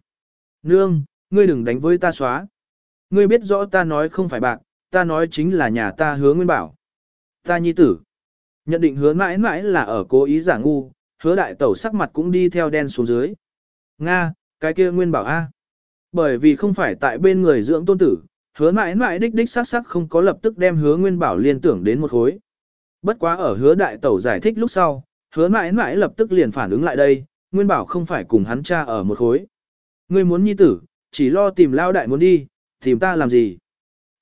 Nương, ngươi đừng đánh với ta xóa. Ngươi biết rõ ta nói không phải bạc, ta nói chính là nhà ta hứa nguyên bảo. Ta nhi tử. Nhận định hứa mãi mãi là ở cố ý giả ngu, hứa đại tẩu sắc mặt cũng đi theo đen xuống dưới. Nga, cái kia nguyên bảo A. Bởi vì không phải tại bên người dưỡng tôn tử, hứa mãi mãi đích đích sắc sắc không có lập tức đem hứa nguyên bảo liên tưởng đến một khối. Bất quá ở hứa đại tẩu giải thích lúc sau, hứa mãi mãi lập tức liền phản ứng lại đây, nguyên bảo không phải cùng hắn cha ở một khối. Ngươi muốn nhi tử, chỉ lo tìm lao đại muốn đi, tìm ta làm gì.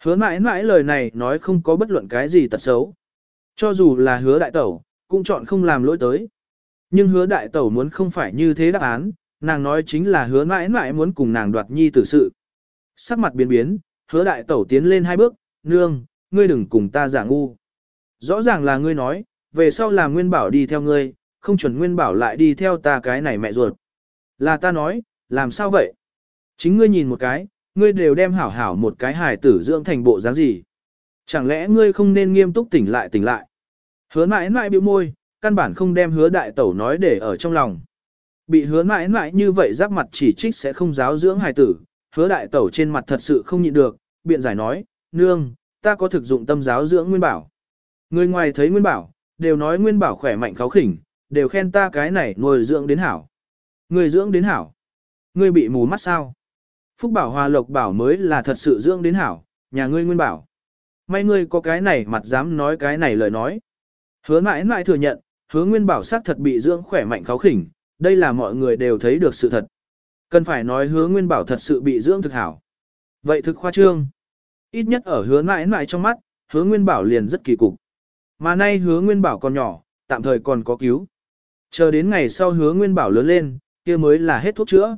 Hứa mãi mãi lời này nói không có bất luận cái gì tật xấu. Cho dù là hứa đại tẩu, cũng chọn không làm lỗi tới. Nhưng hứa đại tẩu muốn không phải như thế đáp án, nàng nói chính là hứa mãi mãi muốn cùng nàng đoạt nhi tử sự. Sắc mặt biến biến, hứa đại tẩu tiến lên hai bước, nương, ngươi đừng cùng ta giả ngu. Rõ ràng là ngươi nói, về sau là nguyên bảo đi theo ngươi, không chuẩn nguyên bảo lại đi theo ta cái này mẹ ruột. Là ta nói, làm sao vậy? Chính ngươi nhìn một cái, ngươi đều đem hảo hảo một cái hài tử dưỡng thành bộ dáng gì. Chẳng lẽ ngươi không nên nghiêm túc tỉnh lại tỉnh lại? Hứa mãi mãi bĩu môi, căn bản không đem hứa đại tẩu nói để ở trong lòng. Bị hứa mãi mãi như vậy giáp mặt chỉ trích sẽ không giáo dưỡng hài tử, hứa đại tẩu trên mặt thật sự không nhịn được, biện giải nói, nương, ta có thực dụng tâm giáo dưỡng nguyên bảo. Người ngoài thấy nguyên bảo, đều nói nguyên bảo khỏe mạnh kháo khỉnh, đều khen ta cái này nuôi dưỡng đến hảo. Người dưỡng đến hảo. Ngươi bị mù mắt sao? Phúc bảo hòa lộc bảo mới là thật sự dưỡng đến hảo, nhà ngươi nguyên bảo. May ngươi có cái này mặt dám nói cái này lời nói. Hứa mãi mãi thừa nhận, hứa nguyên bảo sắc thật bị dưỡng khỏe mạnh kháo khỉnh, đây là mọi người đều thấy được sự thật. Cần phải nói hứa nguyên bảo thật sự bị dưỡng thực hảo. Vậy thực khoa trương. Ít nhất ở hứa mãi mãi trong mắt, hứa nguyên bảo liền rất kỳ cục. Mà nay hứa nguyên bảo còn nhỏ, tạm thời còn có cứu. Chờ đến ngày sau hứa nguyên bảo lớn lên, kia mới là hết thuốc chữa.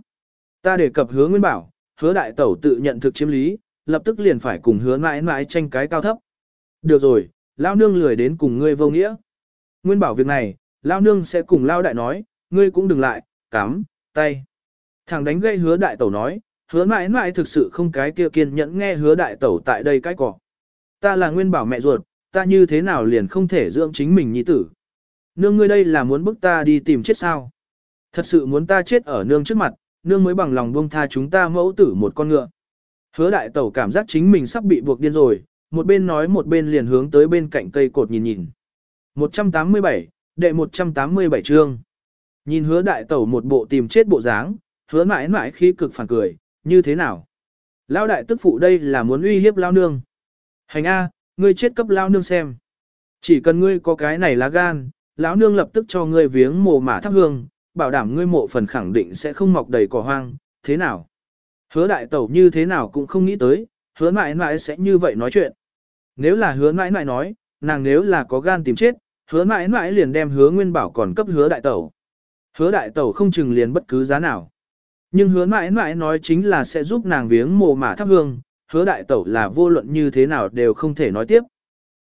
Ta đề cập hứa nguyên bảo, hứa đại tẩu tự nhận thực chiếm lý, lập tức liền phải cùng hứa mãi mãi tranh cái cao thấp. Được rồi, lao nương lười đến cùng ngươi vô nghĩa. Nguyên bảo việc này, lao nương sẽ cùng lao đại nói, ngươi cũng đừng lại, cắm, tay. Thằng đánh gây hứa đại tẩu nói, hứa mãi mãi thực sự không cái kia kiên nhẫn nghe hứa đại tẩu tại đây cái cỏ. Ta là nguyên bảo mẹ ruột, ta như thế nào liền không thể dưỡng chính mình nhi tử. Nương ngươi đây là muốn bức ta đi tìm chết sao? Thật sự muốn ta chết ở nương trước mặt, nương mới bằng lòng buông tha chúng ta mẫu tử một con ngựa. Hứa đại tẩu cảm giác chính mình sắp bị buộc điên rồi, một bên nói một bên liền hướng tới bên cạnh cây cột nhìn nhìn. 187, đệ 187 chương. Nhìn hứa đại tẩu một bộ tìm chết bộ dáng, hứa mãi mãi khi cực phản cười, như thế nào? Lao đại tức phụ đây là muốn uy hiếp lao nương. Hành A, ngươi chết cấp lao nương xem. Chỉ cần ngươi có cái này lá gan, lão nương lập tức cho ngươi viếng mồ mả thắp hương, bảo đảm ngươi mộ phần khẳng định sẽ không mọc đầy cỏ hoang, thế nào? Hứa đại tẩu như thế nào cũng không nghĩ tới, hứa mãi mãi sẽ như vậy nói chuyện. Nếu là hứa mãi mãi nói, nàng nếu là có gan tìm chết, hứa mãi mãi liền đem hứa nguyên bảo còn cấp hứa đại tẩu. Hứa đại tẩu không chừng liền bất cứ giá nào. Nhưng hứa mãi mãi nói chính là sẽ giúp nàng viếng mồ mả thắp hương, hứa đại tẩu là vô luận như thế nào đều không thể nói tiếp.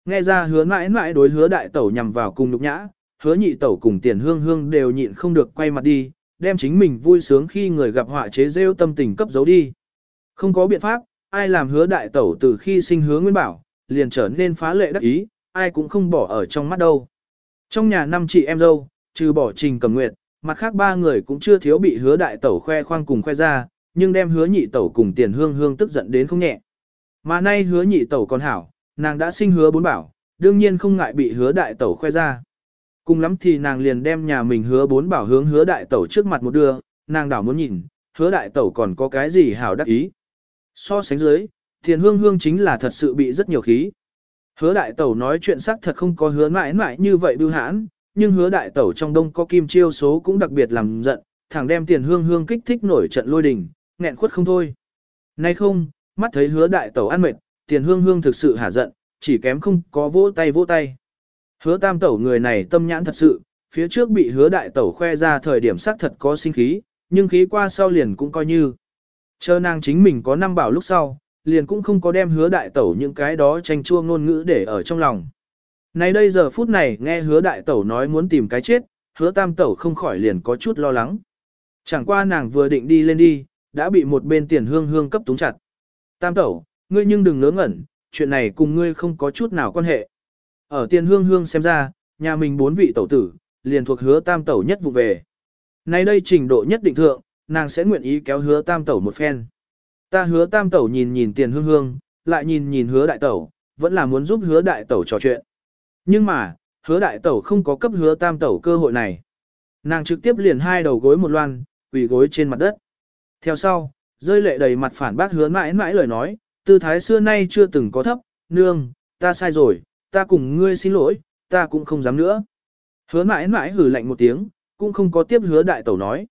Nghe ra hứa mãi mãi đối hứa đại tẩu nhằm vào cùng nhục nhã, hứa nhị tẩu cùng tiền hương hương đều nhịn không được quay mặt đi, đem chính mình vui sướng khi người gặp họa chế rêu tâm tình cấp giấu đi. Không có biện pháp, ai làm hứa đại tẩu từ khi sinh hứa nguyên bảo, liền trở nên phá lệ đắc ý, ai cũng không bỏ ở trong mắt đâu. Trong nhà năm chị em dâu, trừ bỏ trình cầm nguyệt, mặt khác ba người cũng chưa thiếu bị hứa đại tẩu khoe khoang cùng khoe ra, nhưng đem hứa nhị tẩu cùng tiền hương hương tức giận đến không nhẹ. Mà nay hứa nhị tẩu còn hảo, nàng đã sinh hứa bốn bảo, đương nhiên không ngại bị hứa đại tẩu khoe ra. Cùng lắm thì nàng liền đem nhà mình hứa bốn bảo hướng hứa đại tẩu trước mặt một đưa, nàng đảo muốn nhìn, hứa đại tẩu còn có cái gì hảo đắc ý. So sánh dưới, tiền hương hương chính là thật sự bị rất nhiều khí. Hứa đại tẩu nói chuyện xác thật không có hứa mãi mãi như vậy bưu hãn, nhưng hứa đại tẩu trong đông có kim chiêu số cũng đặc biệt làm giận, thẳng đem tiền hương hương kích thích nổi trận lôi đình, nghẹn khuất không thôi. Nay không, mắt thấy hứa đại tẩu ăn mệt, tiền hương hương thực sự hả giận, chỉ kém không có vỗ tay vỗ tay. Hứa tam tẩu người này tâm nhãn thật sự, phía trước bị hứa đại tẩu khoe ra thời điểm xác thật có sinh khí, nhưng khí qua sau liền cũng coi như. Chờ nàng chính mình có năm bảo lúc sau, liền cũng không có đem hứa đại tẩu những cái đó tranh chua ngôn ngữ để ở trong lòng. Này đây giờ phút này nghe hứa đại tẩu nói muốn tìm cái chết, hứa tam tẩu không khỏi liền có chút lo lắng. Chẳng qua nàng vừa định đi lên đi, đã bị một bên tiền hương hương cấp túng chặt. Tam tẩu, ngươi nhưng đừng ngớ ngẩn, chuyện này cùng ngươi không có chút nào quan hệ. Ở tiền hương hương xem ra, nhà mình bốn vị tẩu tử, liền thuộc hứa tam tẩu nhất vụ về. Nay đây trình độ nhất định thượng, nàng sẽ nguyện ý kéo hứa tam tẩu một phen. Ta hứa tam tẩu nhìn nhìn tiền hương hương, lại nhìn nhìn hứa đại tẩu, vẫn là muốn giúp hứa đại tẩu trò chuyện. Nhưng mà, hứa đại tẩu không có cấp hứa tam tẩu cơ hội này. Nàng trực tiếp liền hai đầu gối một loan, quỳ gối trên mặt đất. Theo sau, rơi lệ đầy mặt phản bác hứa mãi mãi lời nói, tư thái xưa nay chưa từng có thấp, nương, ta sai rồi, ta cùng ngươi xin lỗi, ta cũng không dám nữa. Hứa mãi mãi hử lạnh một tiếng, cũng không có tiếp hứa đại tẩu nói.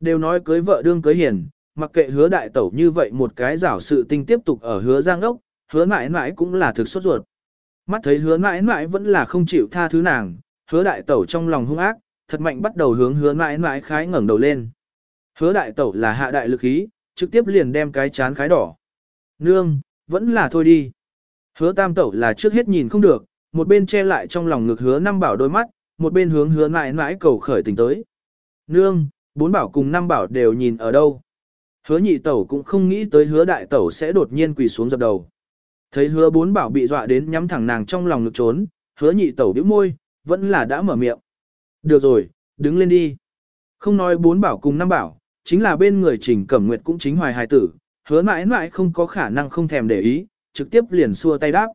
Đều nói cưới vợ đương cưới hiền, mặc kệ hứa đại tẩu như vậy một cái giảo sự tinh tiếp tục ở hứa giang đốc, hứa mãi mãi cũng là thực sốt ruột. Mắt thấy hứa mãi mãi vẫn là không chịu tha thứ nàng, hứa đại tẩu trong lòng hung ác, thật mạnh bắt đầu hướng hứa mãi mãi khái ngẩng đầu lên. Hứa đại tẩu là hạ đại lực khí, trực tiếp liền đem cái chán khái đỏ. Nương, vẫn là thôi đi. Hứa tam tẩu là trước hết nhìn không được, một bên che lại trong lòng ngực hứa năm bảo đôi mắt, một bên hướng hứa mãi mãi cầu khởi tình tới. Nương, bốn bảo cùng năm bảo đều nhìn ở đâu. Hứa nhị tẩu cũng không nghĩ tới hứa đại tẩu sẽ đột nhiên quỳ xuống dập đầu. Thấy hứa bốn bảo bị dọa đến nhắm thẳng nàng trong lòng ngực trốn, hứa nhị tẩu bĩu môi, vẫn là đã mở miệng. Được rồi, đứng lên đi. Không nói bốn bảo cùng năm bảo, chính là bên người trình cẩm nguyệt cũng chính hoài hài tử, hứa mãi mãi không có khả năng không thèm để ý, trực tiếp liền xua tay đáp.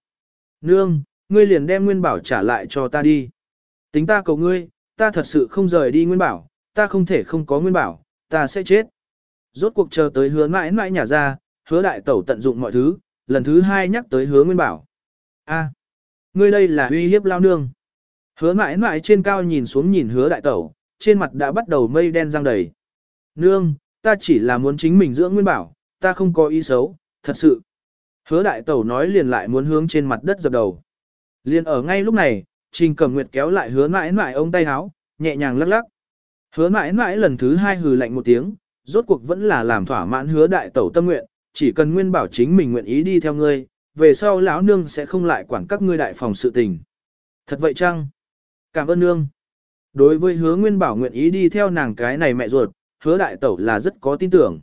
Nương, ngươi liền đem nguyên bảo trả lại cho ta đi. Tính ta cầu ngươi, ta thật sự không rời đi nguyên bảo, ta không thể không có nguyên bảo, ta sẽ chết. Rốt cuộc chờ tới hứa mãi mãi nhà ra, hứa đại tẩu tận dụng mọi thứ, lần thứ hai nhắc tới hứa nguyên bảo. a ngươi đây là uy hiếp lao nương. Hứa mãi mãi trên cao nhìn xuống nhìn hứa đại tẩu, trên mặt đã bắt đầu mây đen răng đầy. Nương, ta chỉ là muốn chính mình dưỡng nguyên bảo, ta không có ý xấu, thật sự. Hứa đại tẩu nói liền lại muốn hướng trên mặt đất dập đầu. Liền ở ngay lúc này, Trình Cẩm Nguyệt kéo lại hứa mãi mãi ông tay háo, nhẹ nhàng lắc lắc. Hứa mãi mãi lần thứ hai hừ lạnh một tiếng, rốt cuộc vẫn là làm thỏa mãn hứa đại tẩu tâm nguyện, chỉ cần nguyên bảo chính mình nguyện ý đi theo ngươi, về sau lão nương sẽ không lại quản các ngươi đại phòng sự tình. Thật vậy chăng? Cảm ơn nương. Đối với hứa nguyên bảo nguyện ý đi theo nàng cái này mẹ ruột, hứa đại tẩu là rất có tin tưởng.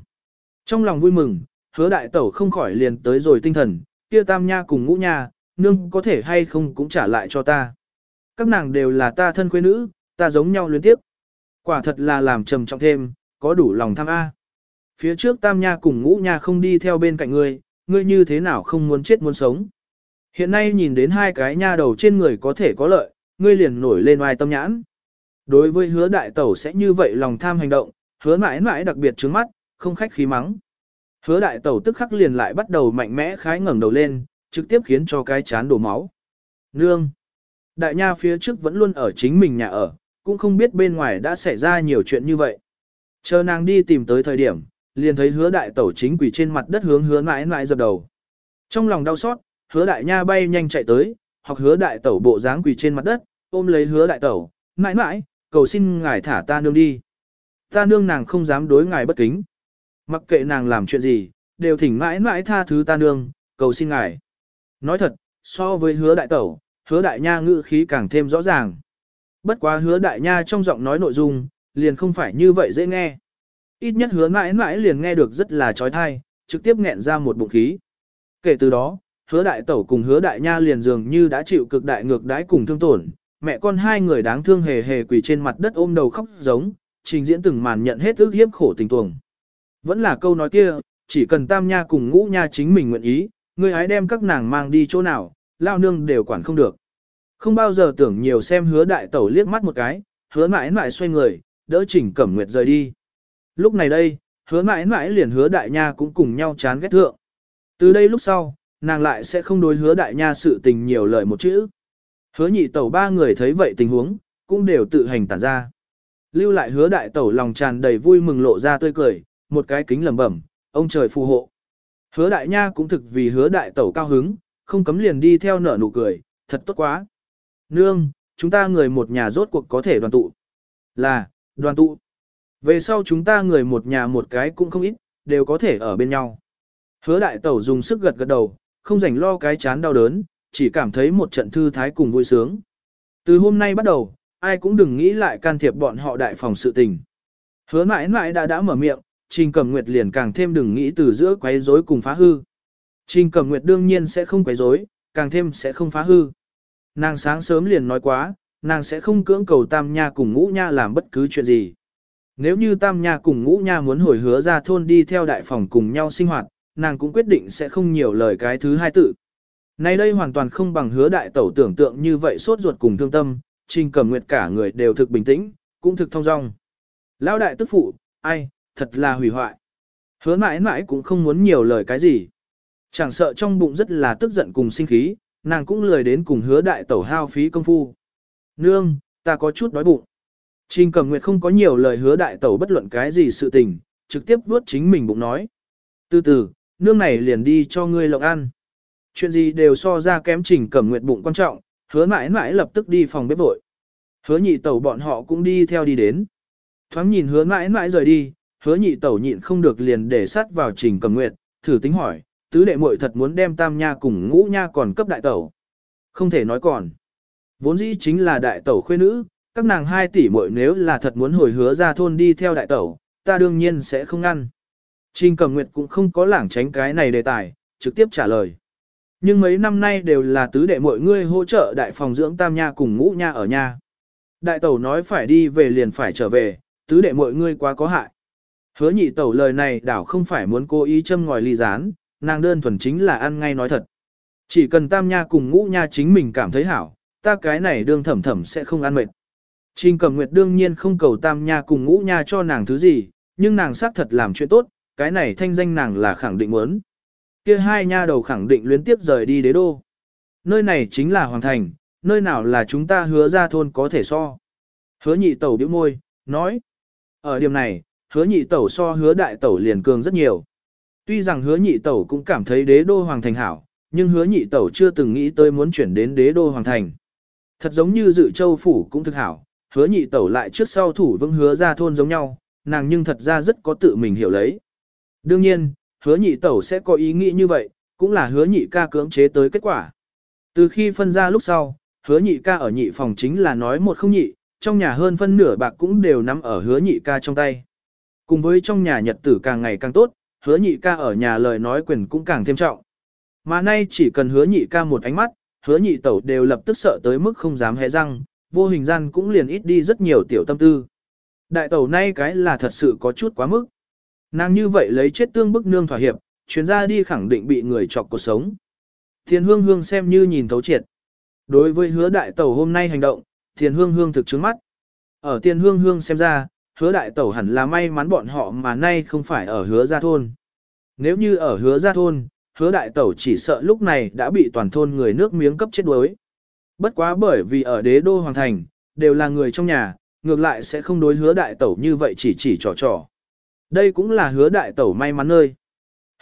Trong lòng vui mừng, hứa đại tẩu không khỏi liền tới rồi tinh thần, kia tam nha cùng ngũ nha, nương có thể hay không cũng trả lại cho ta. Các nàng đều là ta thân quê nữ, ta giống nhau liên tiếp. Quả thật là làm trầm trọng thêm, có đủ lòng tham A. Phía trước tam nha cùng ngũ nha không đi theo bên cạnh ngươi, ngươi như thế nào không muốn chết muốn sống. Hiện nay nhìn đến hai cái nha đầu trên người có thể có lợi, ngươi liền nổi lên oai tâm nhãn. Đối với hứa đại tẩu sẽ như vậy lòng tham hành động, hứa mãi mãi đặc biệt trứng mắt, không khách khí mắng. Hứa đại tẩu tức khắc liền lại bắt đầu mạnh mẽ khái ngẩng đầu lên, trực tiếp khiến cho cái chán đổ máu. Nương! Đại nha phía trước vẫn luôn ở chính mình nhà ở, cũng không biết bên ngoài đã xảy ra nhiều chuyện như vậy. Chờ nàng đi tìm tới thời điểm, liền thấy hứa đại tẩu chính quỷ trên mặt đất hướng hứa mãi mãi dập đầu. Trong lòng đau xót, hứa đại nha bay nhanh chạy tới, hoặc hứa đại tẩu bộ dáng quỳ trên mặt đất, ôm lấy hứa đại tẩu, mãi mãi, cầu xin ngài thả ta nương đi. Ta nương nàng không dám đối ngài bất kính. Mặc kệ nàng làm chuyện gì, đều thỉnh mãi mãi tha thứ ta nương, cầu xin ngài. Nói thật, so với hứa đại tẩu, hứa đại nha ngữ khí càng thêm rõ ràng. Bất quá hứa đại nha trong giọng nói nội dung, liền không phải như vậy dễ nghe. Ít nhất hứa mãi mãi liền nghe được rất là trói thai, trực tiếp nghẹn ra một bụng khí. Kể từ đó, hứa đại tẩu cùng hứa đại nha liền dường như đã chịu cực đại ngược đãi cùng thương tổn, mẹ con hai người đáng thương hề hề quỳ trên mặt đất ôm đầu khóc giống, trình diễn từng màn nhận hết ước hiếp khổ tình tuồng. Vẫn là câu nói kia, chỉ cần tam nha cùng ngũ nha chính mình nguyện ý, người ấy đem các nàng mang đi chỗ nào, lao nương đều quản không được. Không bao giờ tưởng nhiều xem hứa đại tẩu liếc mắt một cái, hứa mãi mãi xoay người, đỡ chỉnh cẩm nguyệt rời đi. Lúc này đây, hứa mãi mãi liền hứa đại nha cũng cùng nhau chán ghét thượng. Từ đây lúc sau, nàng lại sẽ không đối hứa đại nha sự tình nhiều lời một chữ. Hứa nhị tẩu ba người thấy vậy tình huống, cũng đều tự hành tản ra. Lưu lại hứa đại tẩu lòng tràn đầy vui mừng lộ ra tươi cười, một cái kính lẩm bẩm, ông trời phù hộ. Hứa đại nha cũng thực vì hứa đại tẩu cao hứng, không cấm liền đi theo nở nụ cười, thật tốt quá. Nương, chúng ta người một nhà rốt cuộc có thể đoàn tụ. Là, đoàn tụ. Về sau chúng ta người một nhà một cái cũng không ít, đều có thể ở bên nhau. Hứa đại tẩu dùng sức gật gật đầu, không rảnh lo cái chán đau đớn, chỉ cảm thấy một trận thư thái cùng vui sướng. Từ hôm nay bắt đầu, ai cũng đừng nghĩ lại can thiệp bọn họ đại phòng sự tình. Hứa mãi mãi đã đã mở miệng, Trình Cẩm Nguyệt liền càng thêm đừng nghĩ từ giữa quấy rối cùng phá hư. Trình Cẩm Nguyệt đương nhiên sẽ không quấy rối, càng thêm sẽ không phá hư. Nàng sáng sớm liền nói quá, nàng sẽ không cưỡng cầu Tam Nha cùng Ngũ Nha làm bất cứ chuyện gì. Nếu như Tam Nha cùng Ngũ Nha muốn hồi hứa ra thôn đi theo đại phòng cùng nhau sinh hoạt, nàng cũng quyết định sẽ không nhiều lời cái thứ hai tự. Nay đây hoàn toàn không bằng hứa đại tẩu tưởng tượng như vậy sốt ruột cùng thương tâm, Trình Cẩm Nguyệt cả người đều thực bình tĩnh, cũng thực thông dong. Lão đại tức phụ, ai, thật là hủy hoại. Hứa mãi mãi cũng không muốn nhiều lời cái gì. Chẳng sợ trong bụng rất là tức giận cùng sinh khí, nàng cũng lười đến cùng hứa đại tẩu hao phí công phu. Nương, ta có chút đói bụng. Trình Cẩm Nguyệt không có nhiều lời hứa đại tẩu bất luận cái gì sự tình, trực tiếp vuốt chính mình bụng nói. Từ từ, nương này liền đi cho ngươi lộng ăn. Chuyện gì đều so ra kém Trình Cẩm Nguyệt bụng quan trọng, hứa mãi mãi lập tức đi phòng bếp vội. Hứa nhị tẩu bọn họ cũng đi theo đi đến. Thoáng nhìn hứa mãi mãi rời đi, hứa nhị tẩu nhịn không được liền để sát vào Trình Cẩm Nguyệt, thử tính hỏi, tứ đệ muội thật muốn đem tam nha cùng ngũ nha còn cấp đại tẩu. Không thể nói còn. Vốn dĩ chính là đại tẩu khuê nữ, các nàng hai tỷ muội nếu là thật muốn hồi hứa ra thôn đi theo đại tẩu, ta đương nhiên sẽ không ngăn. Trình Cẩm Nguyệt cũng không có lảng tránh cái này đề tài, trực tiếp trả lời. Nhưng mấy năm nay đều là tứ đệ mọi ngươi hỗ trợ đại phòng dưỡng tam nha cùng ngũ nha ở nhà. Đại tẩu nói phải đi về liền phải trở về, tứ đệ mọi ngươi quá có hại. Hứa nhị tẩu lời này đảo không phải muốn cố ý châm ngòi ly gián, nàng đơn thuần chính là ăn ngay nói thật. Chỉ cần tam nha cùng ngũ nha chính mình cảm thấy hảo, ta cái này đương thẩm thẩm sẽ không ăn mệt. Trình cầm nguyệt đương nhiên không cầu tam nha cùng ngũ nha cho nàng thứ gì, nhưng nàng xác thật làm chuyện tốt, cái này thanh danh nàng là khẳng định muốn. Kia hai nha đầu khẳng định luyến tiếp rời đi đế đô. Nơi này chính là hoàng thành, nơi nào là chúng ta hứa ra thôn có thể so. Hứa nhị tẩu biểu môi, nói. Ở điểm này, hứa nhị tẩu so hứa đại tẩu liền cường rất nhiều. Tuy rằng hứa nhị tẩu cũng cảm thấy đế đô hoàng thành hảo, nhưng hứa nhị tẩu chưa từng nghĩ tới muốn chuyển đến đế đô hoàng thành. Thật giống như dự châu phủ cũng thực hảo, hứa nhị tẩu lại trước sau thủ vững hứa ra thôn giống nhau, nàng nhưng thật ra rất có tự mình hiểu lấy. Đương nhiên, hứa nhị tẩu sẽ có ý nghĩ như vậy, cũng là hứa nhị ca cưỡng chế tới kết quả. Từ khi phân ra lúc sau, hứa nhị ca ở nhị phòng chính là nói một không nhị, trong nhà hơn phân nửa bạc cũng đều nắm ở hứa nhị ca trong tay. Cùng với trong nhà nhật tử càng ngày càng tốt, hứa nhị ca ở nhà lời nói quyền cũng càng thêm trọng. Mà nay chỉ cần hứa nhị ca một ánh mắt, hứa nhị tẩu đều lập tức sợ tới mức không dám hé răng, vô hình gian cũng liền ít đi rất nhiều tiểu tâm tư. Đại tẩu nay cái là thật sự có chút quá mức. Nàng như vậy lấy chết tương bức nương thỏa hiệp, chuyến ra đi khẳng định bị người chọc cuộc sống. Thiền hương hương xem như nhìn thấu triệt. Đối với hứa đại tẩu hôm nay hành động, thiền hương hương thực chứng mắt. Ở thiền hương hương xem ra, hứa đại tẩu hẳn là may mắn bọn họ mà nay không phải ở hứa gia thôn. Nếu như ở hứa gia thôn, hứa đại tẩu chỉ sợ lúc này đã bị toàn thôn người nước miếng cấp chết đuối. Bất quá bởi vì ở đế đô hoàng thành, đều là người trong nhà, ngược lại sẽ không đối hứa đại tẩu như vậy chỉ chỉ trò trò. Đây cũng là hứa đại tẩu may mắn nơi.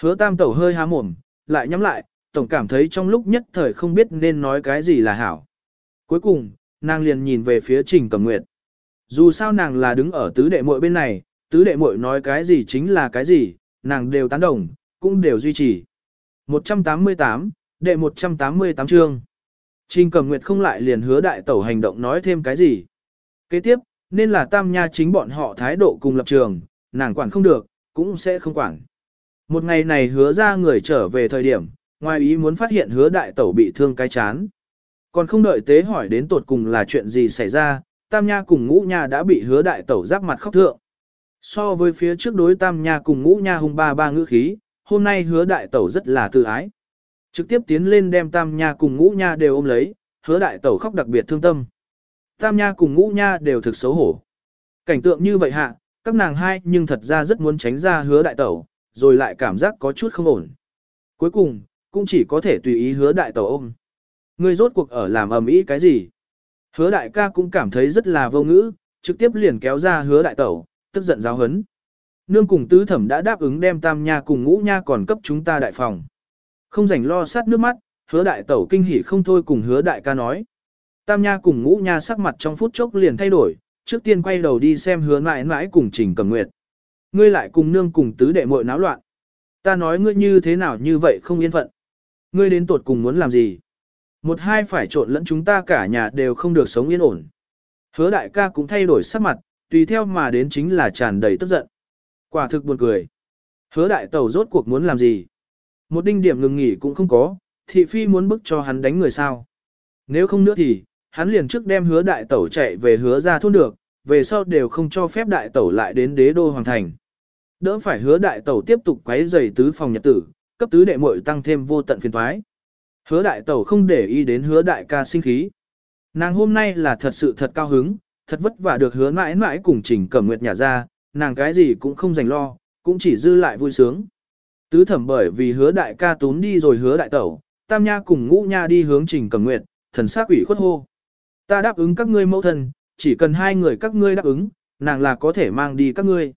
Hứa tam tẩu hơi há mồm, lại nhắm lại, tổng cảm thấy trong lúc nhất thời không biết nên nói cái gì là hảo. Cuối cùng, nàng liền nhìn về phía trình cầm nguyệt. Dù sao nàng là đứng ở tứ đệ muội bên này, tứ đệ muội nói cái gì chính là cái gì, nàng đều tán đồng, cũng đều duy trì. 188, đệ 188 chương. Trình cầm nguyệt không lại liền hứa đại tẩu hành động nói thêm cái gì. Kế tiếp, nên là tam nha chính bọn họ thái độ cùng lập trường, nàng quản không được, cũng sẽ không quản. Một ngày này hứa ra người trở về thời điểm, ngoài ý muốn phát hiện hứa đại tẩu bị thương cái chán. Còn không đợi tế hỏi đến tột cùng là chuyện gì xảy ra, tam nha cùng ngũ nha đã bị hứa đại tẩu giáp mặt khóc thượng. So với phía trước đối tam nha cùng ngũ nha hung ba ba ngữ khí, hôm nay hứa đại tẩu rất là tự ái. Trực tiếp tiến lên đem tam nha cùng ngũ nha đều ôm lấy, hứa đại tẩu khóc đặc biệt thương tâm. Tam nha cùng ngũ nha đều thực xấu hổ. Cảnh tượng như vậy hạ, các nàng hai nhưng thật ra rất muốn tránh ra hứa đại tẩu, rồi lại cảm giác có chút không ổn. Cuối cùng, cũng chỉ có thể tùy ý hứa đại tẩu ôm. Người rốt cuộc ở làm ầm ĩ cái gì? Hứa đại ca cũng cảm thấy rất là vô ngữ, trực tiếp liền kéo ra hứa đại tẩu, tức giận giáo hấn. Nương cùng tứ thẩm đã đáp ứng đem tam nha cùng ngũ nha còn cấp chúng ta đại phòng. Không rảnh lo sát nước mắt, hứa đại tẩu kinh hỉ không thôi cùng hứa đại ca nói. Tam nha cùng ngũ nha sắc mặt trong phút chốc liền thay đổi, trước tiên quay đầu đi xem hứa mãi mãi cùng trình cầm nguyệt. Ngươi lại cùng nương cùng tứ đệ muội náo loạn. Ta nói ngươi như thế nào như vậy không yên phận. Ngươi đến tuột cùng muốn làm gì? Một hai phải trộn lẫn chúng ta cả nhà đều không được sống yên ổn. Hứa đại ca cũng thay đổi sắc mặt, tùy theo mà đến chính là tràn đầy tức giận. Quả thực buồn cười. Hứa đại tẩu rốt cuộc muốn làm gì? Một đinh điểm ngừng nghỉ cũng không có, thị phi muốn bức cho hắn đánh người sao. Nếu không nữa thì, hắn liền trước đem hứa đại tẩu chạy về hứa ra thôn được, về sau đều không cho phép đại tẩu lại đến đế đô hoàng thành. Đỡ phải hứa đại tẩu tiếp tục quấy giày tứ phòng nhật tử, cấp tứ đệ muội tăng thêm vô tận phiền thoái. Hứa đại tẩu không để ý đến hứa đại ca sinh khí. Nàng hôm nay là thật sự thật cao hứng, thật vất vả được hứa mãi mãi cùng trình cẩm nguyệt nhà ra, nàng cái gì cũng không dành lo, cũng chỉ dư lại vui sướng. Tứ thẩm bởi vì hứa đại ca tún đi rồi hứa đại tẩu, tam nha cùng ngũ nha đi hướng trình cẩm nguyệt, thần sắc ủy khuất hô. Ta đáp ứng các ngươi mẫu thân, chỉ cần hai người các ngươi đáp ứng, nàng là có thể mang đi các ngươi.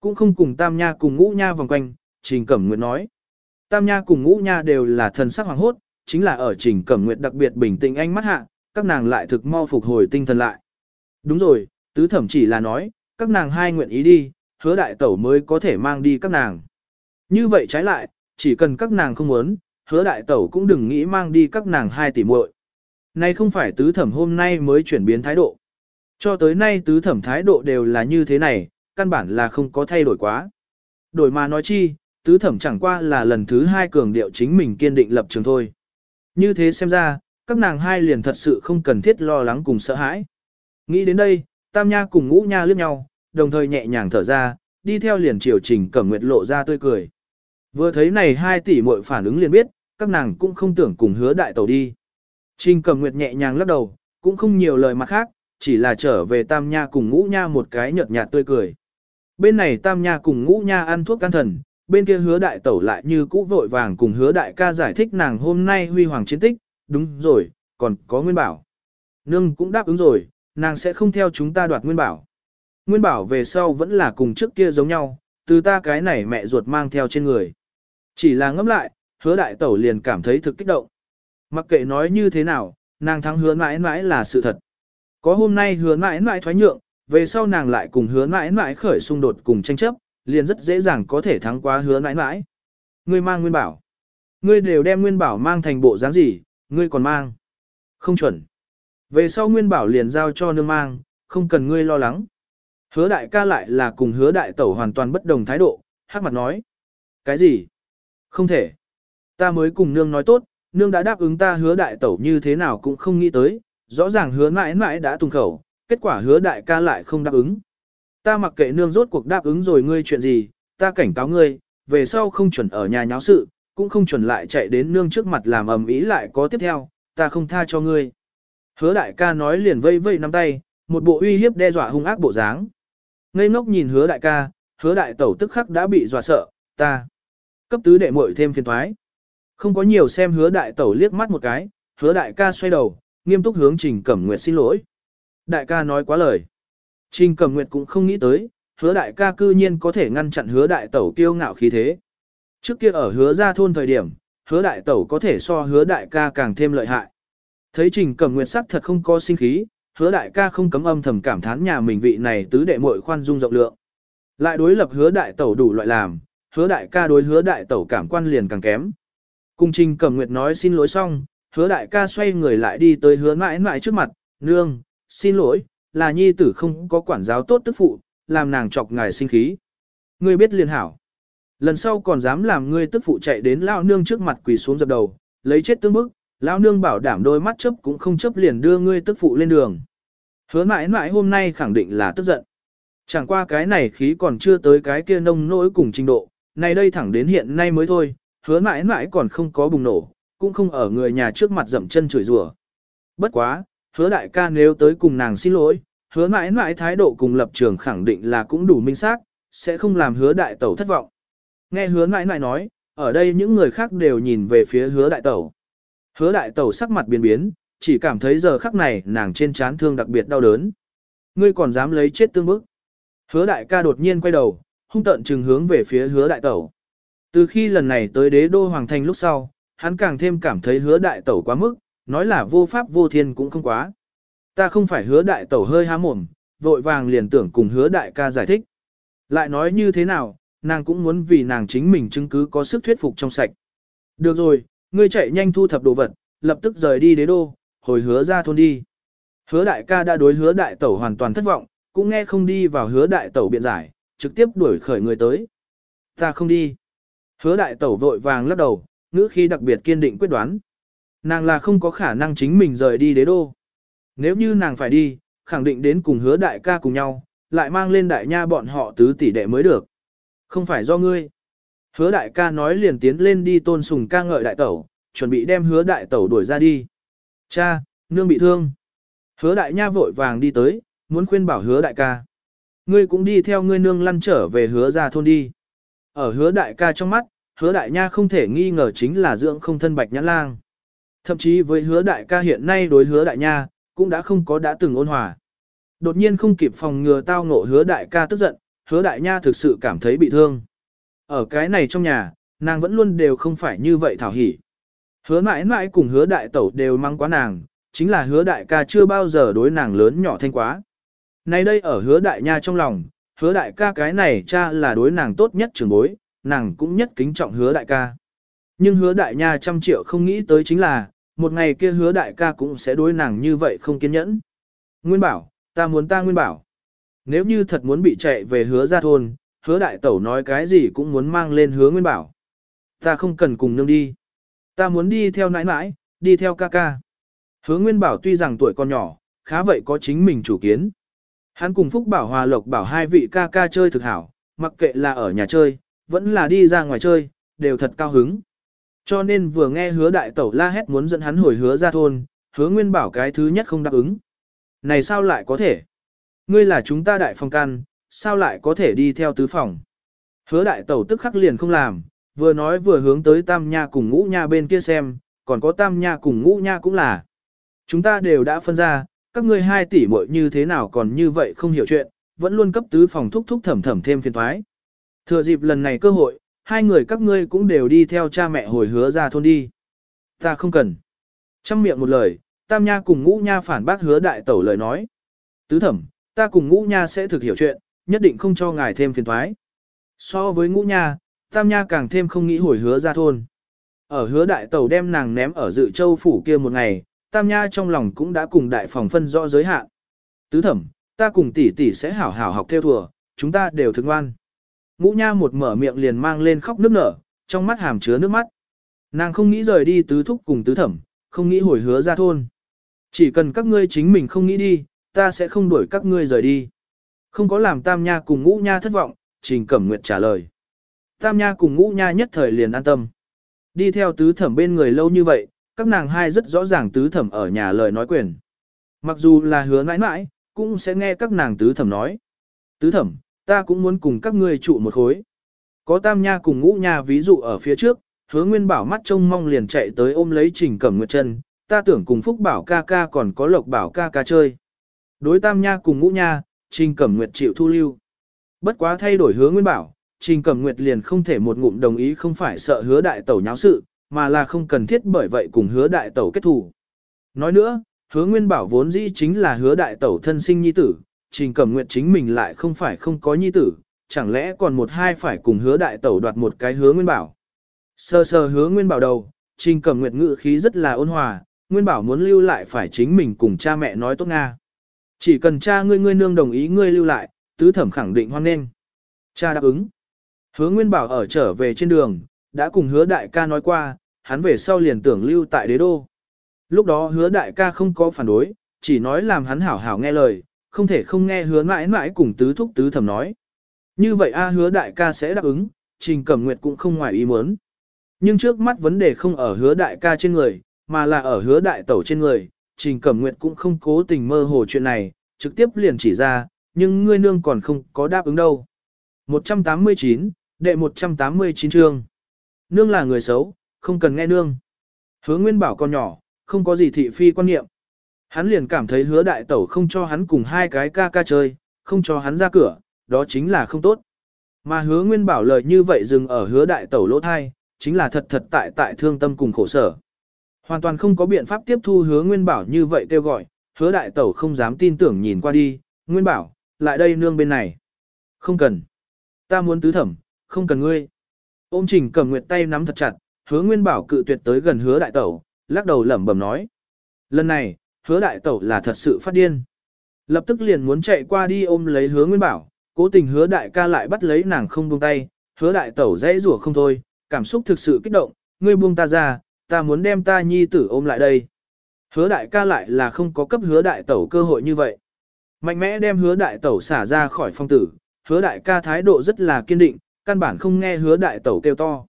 Cũng không cùng tam nha cùng ngũ nha vòng quanh, trình cẩm nguyệt nói. Tam nha cùng ngũ nha đều là thần sắc hoàng hốt, chính là ở trình cẩm nguyệt đặc biệt bình tĩnh ánh mắt hạ, các nàng lại thực mau phục hồi tinh thần lại. Đúng rồi, tứ thẩm chỉ là nói, các nàng hai nguyện ý đi, hứa đại tẩu mới có thể mang đi các nàng. Như vậy trái lại, chỉ cần các nàng không muốn, hứa đại tẩu cũng đừng nghĩ mang đi các nàng hai tỷ muội. Nay không phải tứ thẩm hôm nay mới chuyển biến thái độ. Cho tới nay tứ thẩm thái độ đều là như thế này, căn bản là không có thay đổi quá. Đổi mà nói chi, tứ thẩm chẳng qua là lần thứ hai cường điệu chính mình kiên định lập trường thôi. Như thế xem ra, các nàng hai liền thật sự không cần thiết lo lắng cùng sợ hãi. Nghĩ đến đây, Tam Nha cùng Ngũ Nha liếc nhau, đồng thời nhẹ nhàng thở ra, đi theo liền triều trình cẩm nguyệt lộ ra tươi cười. Vừa thấy này hai tỷ muội phản ứng liền biết, các nàng cũng không tưởng cùng hứa đại tàu đi. Trình cẩm nguyệt nhẹ nhàng lắc đầu, cũng không nhiều lời mặt khác, chỉ là trở về Tam Nha cùng Ngũ Nha một cái nhợt nhạt tươi cười. Bên này Tam Nha cùng Ngũ Nha ăn thuốc can thần, bên kia hứa đại tẩu lại như cũ vội vàng cùng hứa đại ca giải thích nàng hôm nay huy hoàng chiến tích, đúng rồi, còn có nguyên bảo. Nương cũng đáp ứng rồi, nàng sẽ không theo chúng ta đoạt nguyên bảo. Nguyên bảo về sau vẫn là cùng trước kia giống nhau, từ ta cái này mẹ ruột mang theo trên người. Chỉ là ngẫm lại, hứa đại tẩu liền cảm thấy thực kích động. Mặc kệ nói như thế nào, nàng thắng hứa mãi mãi là sự thật. Có hôm nay hứa mãi mãi thoái nhượng, về sau nàng lại cùng hứa mãi mãi khởi xung đột cùng tranh chấp, liền rất dễ dàng có thể thắng qua hứa mãi mãi. Ngươi mang nguyên bảo. Ngươi đều đem nguyên bảo mang thành bộ dáng gì, ngươi còn mang. Không chuẩn. Về sau nguyên bảo liền giao cho nương mang, không cần ngươi lo lắng. Hứa đại ca lại là cùng hứa đại tẩu hoàn toàn bất đồng thái độ, hắc mặt nói. Cái gì? Không thể. Ta mới cùng nương nói tốt, nương đã đáp ứng ta hứa đại tẩu như thế nào cũng không nghĩ tới, rõ ràng hứa mãi mãi đã tung khẩu, kết quả hứa đại ca lại không đáp ứng. Ta mặc kệ nương rốt cuộc đáp ứng rồi ngươi chuyện gì, ta cảnh cáo ngươi, về sau không chuẩn ở nhà nháo sự, cũng không chuẩn lại chạy đến nương trước mặt làm ầm ĩ lại có tiếp theo, ta không tha cho ngươi. Hứa đại ca nói liền vây vây nắm tay, một bộ uy hiếp đe dọa hung ác bộ dáng. Ngây ngốc nhìn hứa đại ca, hứa đại tẩu tức khắc đã bị dọa sợ, ta. Cấp tứ đệ muội thêm phiền thoái. Không có nhiều xem hứa đại tẩu liếc mắt một cái, hứa đại ca xoay đầu, nghiêm túc hướng Trình Cẩm Nguyệt xin lỗi. Đại ca nói quá lời. Trình Cẩm Nguyệt cũng không nghĩ tới, hứa đại ca cư nhiên có thể ngăn chặn hứa đại tẩu kiêu ngạo khí thế. Trước kia ở hứa ra thôn thời điểm, hứa đại tẩu có thể so hứa đại ca càng thêm lợi hại. Thấy Trình Cẩm Nguyệt sắc thật không có sinh khí, hứa đại ca không cấm âm thầm cảm thán nhà mình vị này tứ đệ muội khoan dung rộng lượng. Lại đối lập hứa đại tẩu đủ loại làm, hứa đại ca đối hứa đại tẩu cảm quan liền càng kém. Cùng Trình Cẩm Nguyệt nói xin lỗi xong, hứa đại ca xoay người lại đi tới hứa mãi mãi trước mặt, nương, xin lỗi, là nhi tử không có quản giáo tốt tức phụ, làm nàng chọc ngài sinh khí. Ngươi biết liền hảo. Lần sau còn dám làm ngươi tức phụ chạy đến lão nương trước mặt quỳ xuống dập đầu, lấy chết tương bức, lão nương bảo đảm đôi mắt chấp cũng không chấp liền đưa ngươi tức phụ lên đường. Hứa mãi mãi hôm nay khẳng định là tức giận. Chẳng qua cái này khí còn chưa tới cái kia nông nỗi cùng trình độ, này đây thẳng đến hiện nay mới thôi, hứa mãi mãi còn không có bùng nổ, cũng không ở người nhà trước mặt dậm chân chửi rủa. Bất quá, hứa đại ca nếu tới cùng nàng xin lỗi, hứa mãi mãi thái độ cùng lập trường khẳng định là cũng đủ minh xác, sẽ không làm hứa đại tẩu thất vọng. Nghe hứa mãi mãi nói, ở đây những người khác đều nhìn về phía hứa đại tẩu. Hứa đại tẩu sắc mặt biến biến, chỉ cảm thấy giờ khắc này nàng trên trán thương đặc biệt đau đớn. Ngươi còn dám lấy chết tương bức. Hứa đại ca đột nhiên quay đầu, hung tận trừng hướng về phía hứa đại tẩu. Từ khi lần này tới đế đô hoàng thành lúc sau, hắn càng thêm cảm thấy hứa đại tẩu quá mức, nói là vô pháp vô thiên cũng không quá. Ta không phải hứa đại tẩu hơi há mồm, vội vàng liền tưởng cùng hứa đại ca giải thích. Lại nói như thế nào, nàng cũng muốn vì nàng chính mình chứng cứ có sức thuyết phục trong sạch. Được rồi, ngươi chạy nhanh thu thập đồ vật, lập tức rời đi đế đô, hồi hứa ra thôn đi. Hứa đại ca đã đối hứa đại tẩu hoàn toàn thất vọng, cũng nghe không đi vào hứa đại tẩu biện giải, trực tiếp đuổi khởi người tới. Ta không đi. Hứa đại tẩu vội vàng lắc đầu, ngữ khi đặc biệt kiên định quyết đoán. Nàng là không có khả năng chính mình rời đi đế đô. Nếu như nàng phải đi, khẳng định đến cùng hứa đại ca cùng nhau, lại mang lên đại nha bọn họ tứ tỷ đệ mới được. Không phải do ngươi. Hứa đại ca nói liền tiến lên đi tôn sùng ca ngợi đại tẩu, chuẩn bị đem hứa đại tẩu đuổi ra đi. Cha, nương bị thương. Hứa đại nha vội vàng đi tới, muốn khuyên bảo hứa đại ca. Ngươi cũng đi theo ngươi nương lăn trở về hứa ra thôn đi. Ở hứa đại ca trong mắt, hứa đại nha không thể nghi ngờ chính là dưỡng không thân bạch nhãn lang. Thậm chí với hứa đại ca hiện nay đối hứa đại nha, cũng đã không có đã từng ôn hòa. Đột nhiên không kịp phòng ngừa tao ngộ hứa đại ca tức giận, hứa đại nha thực sự cảm thấy bị thương. Ở cái này trong nhà, nàng vẫn luôn đều không phải như vậy thảo hỉ. Hứa mãi mãi cùng hứa đại tẩu đều mang quá nàng, chính là hứa đại ca chưa bao giờ đối nàng lớn nhỏ thanh quá. Nay đây ở hứa đại nha trong lòng, hứa đại ca cái này cha là đối nàng tốt nhất trường bối, nàng cũng nhất kính trọng hứa đại ca. Nhưng hứa đại nha trăm triệu không nghĩ tới chính là, một ngày kia hứa đại ca cũng sẽ đối nàng như vậy không kiên nhẫn. Nguyên bảo, ta muốn ta nguyên bảo. Nếu như thật muốn bị chạy về hứa ra thôn, hứa đại tẩu nói cái gì cũng muốn mang lên hứa nguyên bảo. Ta không cần cùng nương đi. Ta muốn đi theo nãi nãi, đi theo ca ca. Hứa nguyên bảo tuy rằng tuổi còn nhỏ, khá vậy có chính mình chủ kiến. Hắn cùng Phúc Bảo Hòa Lộc bảo hai vị ca ca chơi thực hảo, mặc kệ là ở nhà chơi, vẫn là đi ra ngoài chơi, đều thật cao hứng. Cho nên vừa nghe hứa đại tẩu la hét muốn dẫn hắn hồi hứa ra thôn, hứa nguyên bảo cái thứ nhất không đáp ứng. Này sao lại có thể? Ngươi là chúng ta đại phòng can, sao lại có thể đi theo tứ phòng? Hứa đại tẩu tức khắc liền không làm, vừa nói vừa hướng tới tam nha cùng ngũ nha bên kia xem, còn có tam nha cùng ngũ nha cũng là. Chúng ta đều đã phân ra, các ngươi hai tỷ muội như thế nào còn như vậy không hiểu chuyện, vẫn luôn cấp tứ phòng thúc thúc thẩm thẩm thêm phiền toái Thừa dịp lần này cơ hội, hai người các ngươi cũng đều đi theo cha mẹ hồi hứa ra thôn đi. Ta không cần. Trăm miệng một lời, tam nha cùng ngũ nha phản bác hứa đại tẩu lời nói. Tứ thẩm, ta cùng ngũ nha sẽ thực hiểu chuyện, nhất định không cho ngài thêm phiền thoái. So với ngũ nha, tam nha càng thêm không nghĩ hồi hứa ra thôn. Ở hứa đại tẩu đem nàng ném ở dự châu phủ kia một ngày, tam nha trong lòng cũng đã cùng đại phòng phân rõ giới hạn. Tứ thẩm, Ta cùng tỷ tỷ sẽ hảo hảo học theo thừa, chúng ta đều thương ngoan. Ngũ nha một mở miệng liền mang lên khóc nước nở, trong mắt hàm chứa nước mắt. Nàng không nghĩ rời đi tứ thúc cùng tứ thẩm, không nghĩ hồi hứa ra thôn. Chỉ cần các ngươi chính mình không nghĩ đi, ta sẽ không đuổi các ngươi rời đi. Không có làm tam nha cùng ngũ nha thất vọng, trình cẩm nguyệt trả lời. Tam nha cùng ngũ nha nhất thời liền an tâm. Đi theo tứ thẩm bên người lâu như vậy, các nàng hai rất rõ ràng tứ thẩm ở nhà lời nói quyền. Mặc dù là hứa mãi mãi, cũng sẽ nghe các nàng tứ thẩm nói. Tứ thẩm, ta cũng muốn cùng các ngươi trụ một khối. Có tam nha cùng ngũ nha ví dụ ở phía trước, hứa nguyên bảo mắt trông mong liền chạy tới ôm lấy trình cẩm nguyệt chân, ta tưởng cùng phúc bảo ca ca còn có lộc bảo ca ca chơi. Đối tam nha cùng ngũ nha, trình cẩm nguyệt chịu thu lưu. Bất quá thay đổi hứa nguyên bảo, trình cẩm nguyệt liền không thể một ngụm đồng ý không phải sợ hứa đại tẩu nháo sự, mà là không cần thiết bởi vậy cùng hứa đại tẩu kết thù. Nói nữa, hứa nguyên bảo vốn dĩ chính là hứa đại tẩu thân sinh nhi tử, trình cẩm nguyệt chính mình lại không phải không có nhi tử, chẳng lẽ còn một hai phải cùng hứa đại tẩu đoạt một cái hứa nguyên bảo. Sơ sơ hứa nguyên bảo đầu, trình cẩm nguyệt ngự khí rất là ôn hòa, nguyên bảo muốn lưu lại phải chính mình cùng cha mẹ nói tốt Nga. Chỉ cần cha ngươi ngươi nương đồng ý ngươi lưu lại, tứ thẩm khẳng định hoan nghênh. Cha đáp ứng. Hứa nguyên bảo ở trở về trên đường, đã cùng hứa đại ca nói qua, hắn về sau liền tưởng lưu tại đế đô. Lúc đó hứa đại ca không có phản đối, chỉ nói làm hắn hảo hảo nghe lời, không thể không nghe hứa mãi mãi cùng tứ thúc tứ thẩm nói. Như vậy a hứa đại ca sẽ đáp ứng, trình cẩm nguyệt cũng không ngoài ý muốn. Nhưng trước mắt vấn đề không ở hứa đại ca trên người, mà là ở hứa đại tẩu trên người, trình cẩm nguyệt cũng không cố tình mơ hồ chuyện này, trực tiếp liền chỉ ra, nhưng ngươi nương còn không có đáp ứng đâu. 189, đệ 189 chương. Nương là người xấu, không cần nghe nương. Hứa Nguyên bảo con nhỏ, không có gì thị phi quan niệm. Hắn liền cảm thấy hứa đại tẩu không cho hắn cùng hai cái ca ca chơi, không cho hắn ra cửa, đó chính là không tốt. Mà hứa Nguyên bảo lời như vậy dừng ở hứa đại tẩu lỗ thai, chính là thật thật tại tại thương tâm cùng khổ sở. Hoàn toàn không có biện pháp tiếp thu hứa Nguyên bảo như vậy kêu gọi, hứa đại tẩu không dám tin tưởng nhìn qua đi, Nguyên bảo, lại đây nương bên này. Không cần. Ta muốn tứ thẩm, không cần ngươi. Ôm trình cầm nguyệt tay nắm thật chặt, hứa nguyên bảo cự tuyệt tới gần hứa đại tẩu, lắc đầu lẩm bẩm nói. Lần này, hứa đại tẩu là thật sự phát điên. Lập tức liền muốn chạy qua đi ôm lấy hứa nguyên bảo, cố tình hứa đại ca lại bắt lấy nàng không buông tay, hứa đại tẩu dãy rủa không thôi, cảm xúc thực sự kích động, ngươi buông ta ra, ta muốn đem ta nhi tử ôm lại đây. Hứa đại ca lại là không có cấp hứa đại tẩu cơ hội như vậy. Mạnh mẽ đem hứa đại tẩu xả ra khỏi phong tử, hứa đại ca thái độ rất là kiên định, căn bản không nghe hứa đại tẩu kêu to.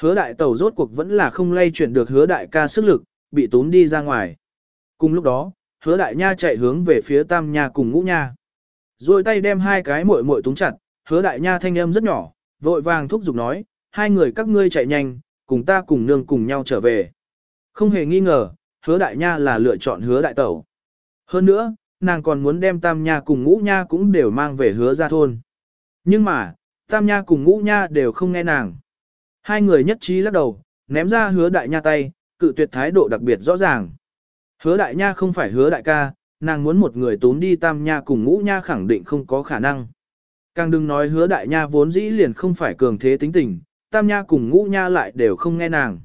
Hứa đại tẩu rốt cuộc vẫn là không lay chuyển được hứa đại ca sức lực, bị tốn đi ra ngoài. Cùng lúc đó, hứa đại nha chạy hướng về phía tam nha cùng ngũ nha. Rồi tay đem hai cái muội muội túng chặt, hứa đại nha thanh âm rất nhỏ, vội vàng thúc giục nói, hai người các ngươi chạy nhanh, cùng ta cùng nương cùng nhau trở về. Không hề nghi ngờ, hứa đại nha là lựa chọn hứa đại tẩu. Hơn nữa, nàng còn muốn đem tam nha cùng ngũ nha cũng đều mang về hứa ra thôn. Nhưng mà, tam nha cùng ngũ nha đều không nghe nàng. Hai người nhất trí lắc đầu, ném ra hứa đại nha tay, cự tuyệt thái độ đặc biệt rõ ràng. Hứa đại nha không phải hứa đại ca, nàng muốn một người tốn đi tam nha cùng ngũ nha khẳng định không có khả năng. Càng đừng nói hứa đại nha vốn dĩ liền không phải cường thế tính tình, tam nha cùng ngũ nha lại đều không nghe nàng.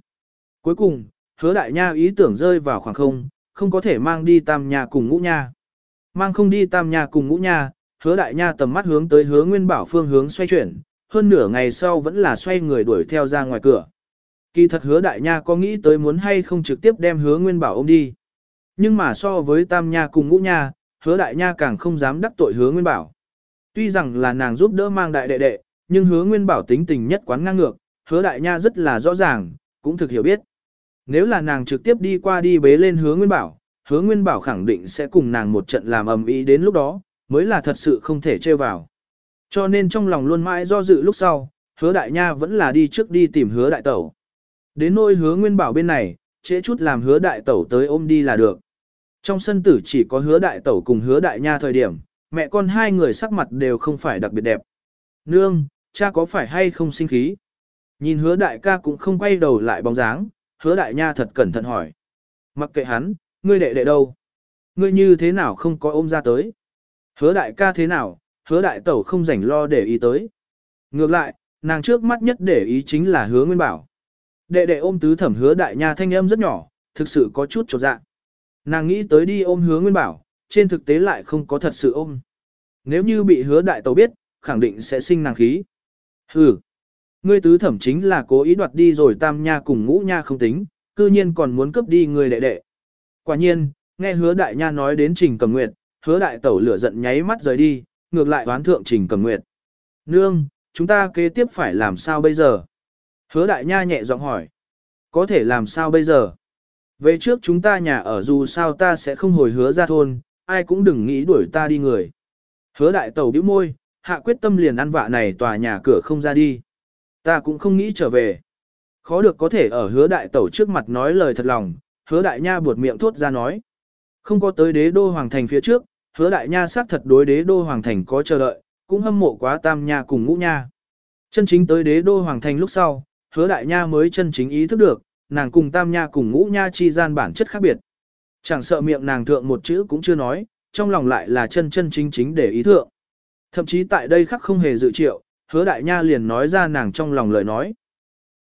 Cuối cùng, hứa đại nha ý tưởng rơi vào khoảng không, không có thể mang đi tam nha cùng ngũ nha. Mang không đi tam nha cùng ngũ nha, hứa đại nha tầm mắt hướng tới hứa nguyên bảo phương hướng xoay chuyển, hơn nửa ngày sau vẫn là xoay người đuổi theo ra ngoài cửa. Kỳ thật hứa đại nha có nghĩ tới muốn hay không trực tiếp đem hứa nguyên bảo ôm đi. Nhưng mà so với tam nha cùng ngũ nha, hứa đại nha càng không dám đắc tội hứa nguyên bảo. Tuy rằng là nàng giúp đỡ mang đại đệ đệ, nhưng hứa nguyên bảo tính tình nhất quán ngang ngược, hứa đại nha rất là rõ ràng, cũng thực hiểu biết. Nếu là nàng trực tiếp đi qua đi bế lên hứa nguyên bảo, hứa nguyên bảo khẳng định sẽ cùng nàng một trận làm ầm ĩ đến lúc đó, mới là thật sự không thể chơi vào. Cho nên trong lòng luôn mãi do dự lúc sau, hứa đại nha vẫn là đi trước đi tìm hứa đại tẩu. Đến nôi hứa nguyên bảo bên này, trễ chút làm hứa đại tẩu tới ôm đi là được. Trong sân tử chỉ có hứa đại tẩu cùng hứa đại nha thời điểm, mẹ con hai người sắc mặt đều không phải đặc biệt đẹp. Nương, cha có phải hay không sinh khí? Nhìn hứa đại ca cũng không quay đầu lại bóng dáng, hứa đại nha thật cẩn thận hỏi. Mặc kệ hắn, ngươi đệ đệ đâu? Ngươi như thế nào không có ôm ra tới? Hứa đại ca thế nào, hứa đại tẩu không rảnh lo để ý tới. Ngược lại, nàng trước mắt nhất để ý chính là hứa nguyên bảo. Đệ đệ ôm tứ thẩm hứa đại nha thanh âm rất nhỏ, thực sự có chút trột dạ. Nàng nghĩ tới đi ôm hứa nguyên bảo, trên thực tế lại không có thật sự ôm. nếu như bị hứa đại tẩu biết, khẳng định sẽ sinh nàng khí. Hừ, ngươi tứ thẩm chính là cố ý đoạt đi rồi tam nha cùng ngũ nha không tính, cư nhiên còn muốn cướp đi người đệ đệ. Quả nhiên, nghe hứa đại nha nói đến trình cầm nguyệt, hứa đại tẩu lửa giận nháy mắt rời đi, ngược lại đoán thượng trình cầm nguyệt. Nương, chúng ta kế tiếp phải làm sao bây giờ? Hứa đại nha nhẹ giọng hỏi. Có thể làm sao bây giờ? Về trước chúng ta nhà ở dù sao ta sẽ không hồi hứa ra thôn, ai cũng đừng nghĩ đuổi ta đi người. Hứa đại tẩu bĩu môi, hạ quyết tâm liền ăn vạ này tòa nhà cửa không ra đi. Ta cũng không nghĩ trở về. Khó được có thể ở hứa đại tẩu trước mặt nói lời thật lòng, hứa đại nha buột miệng thốt ra nói. Không có tới đế đô hoàng thành phía trước, hứa đại nha xác thật đối đế đô hoàng thành có chờ đợi, cũng hâm mộ quá tam nha cùng ngũ nha. Chân chính tới đế đô hoàng thành lúc sau, hứa đại nha mới chân chính ý thức được, nàng cùng tam nha cùng ngũ nha chi gian bản chất khác biệt. Chẳng sợ miệng nàng thượng một chữ cũng chưa nói, trong lòng lại là chân chân chính chính để ý thượng. Thậm chí tại đây khắc không hề dự triệu, hứa đại nha liền nói ra nàng trong lòng lời nói.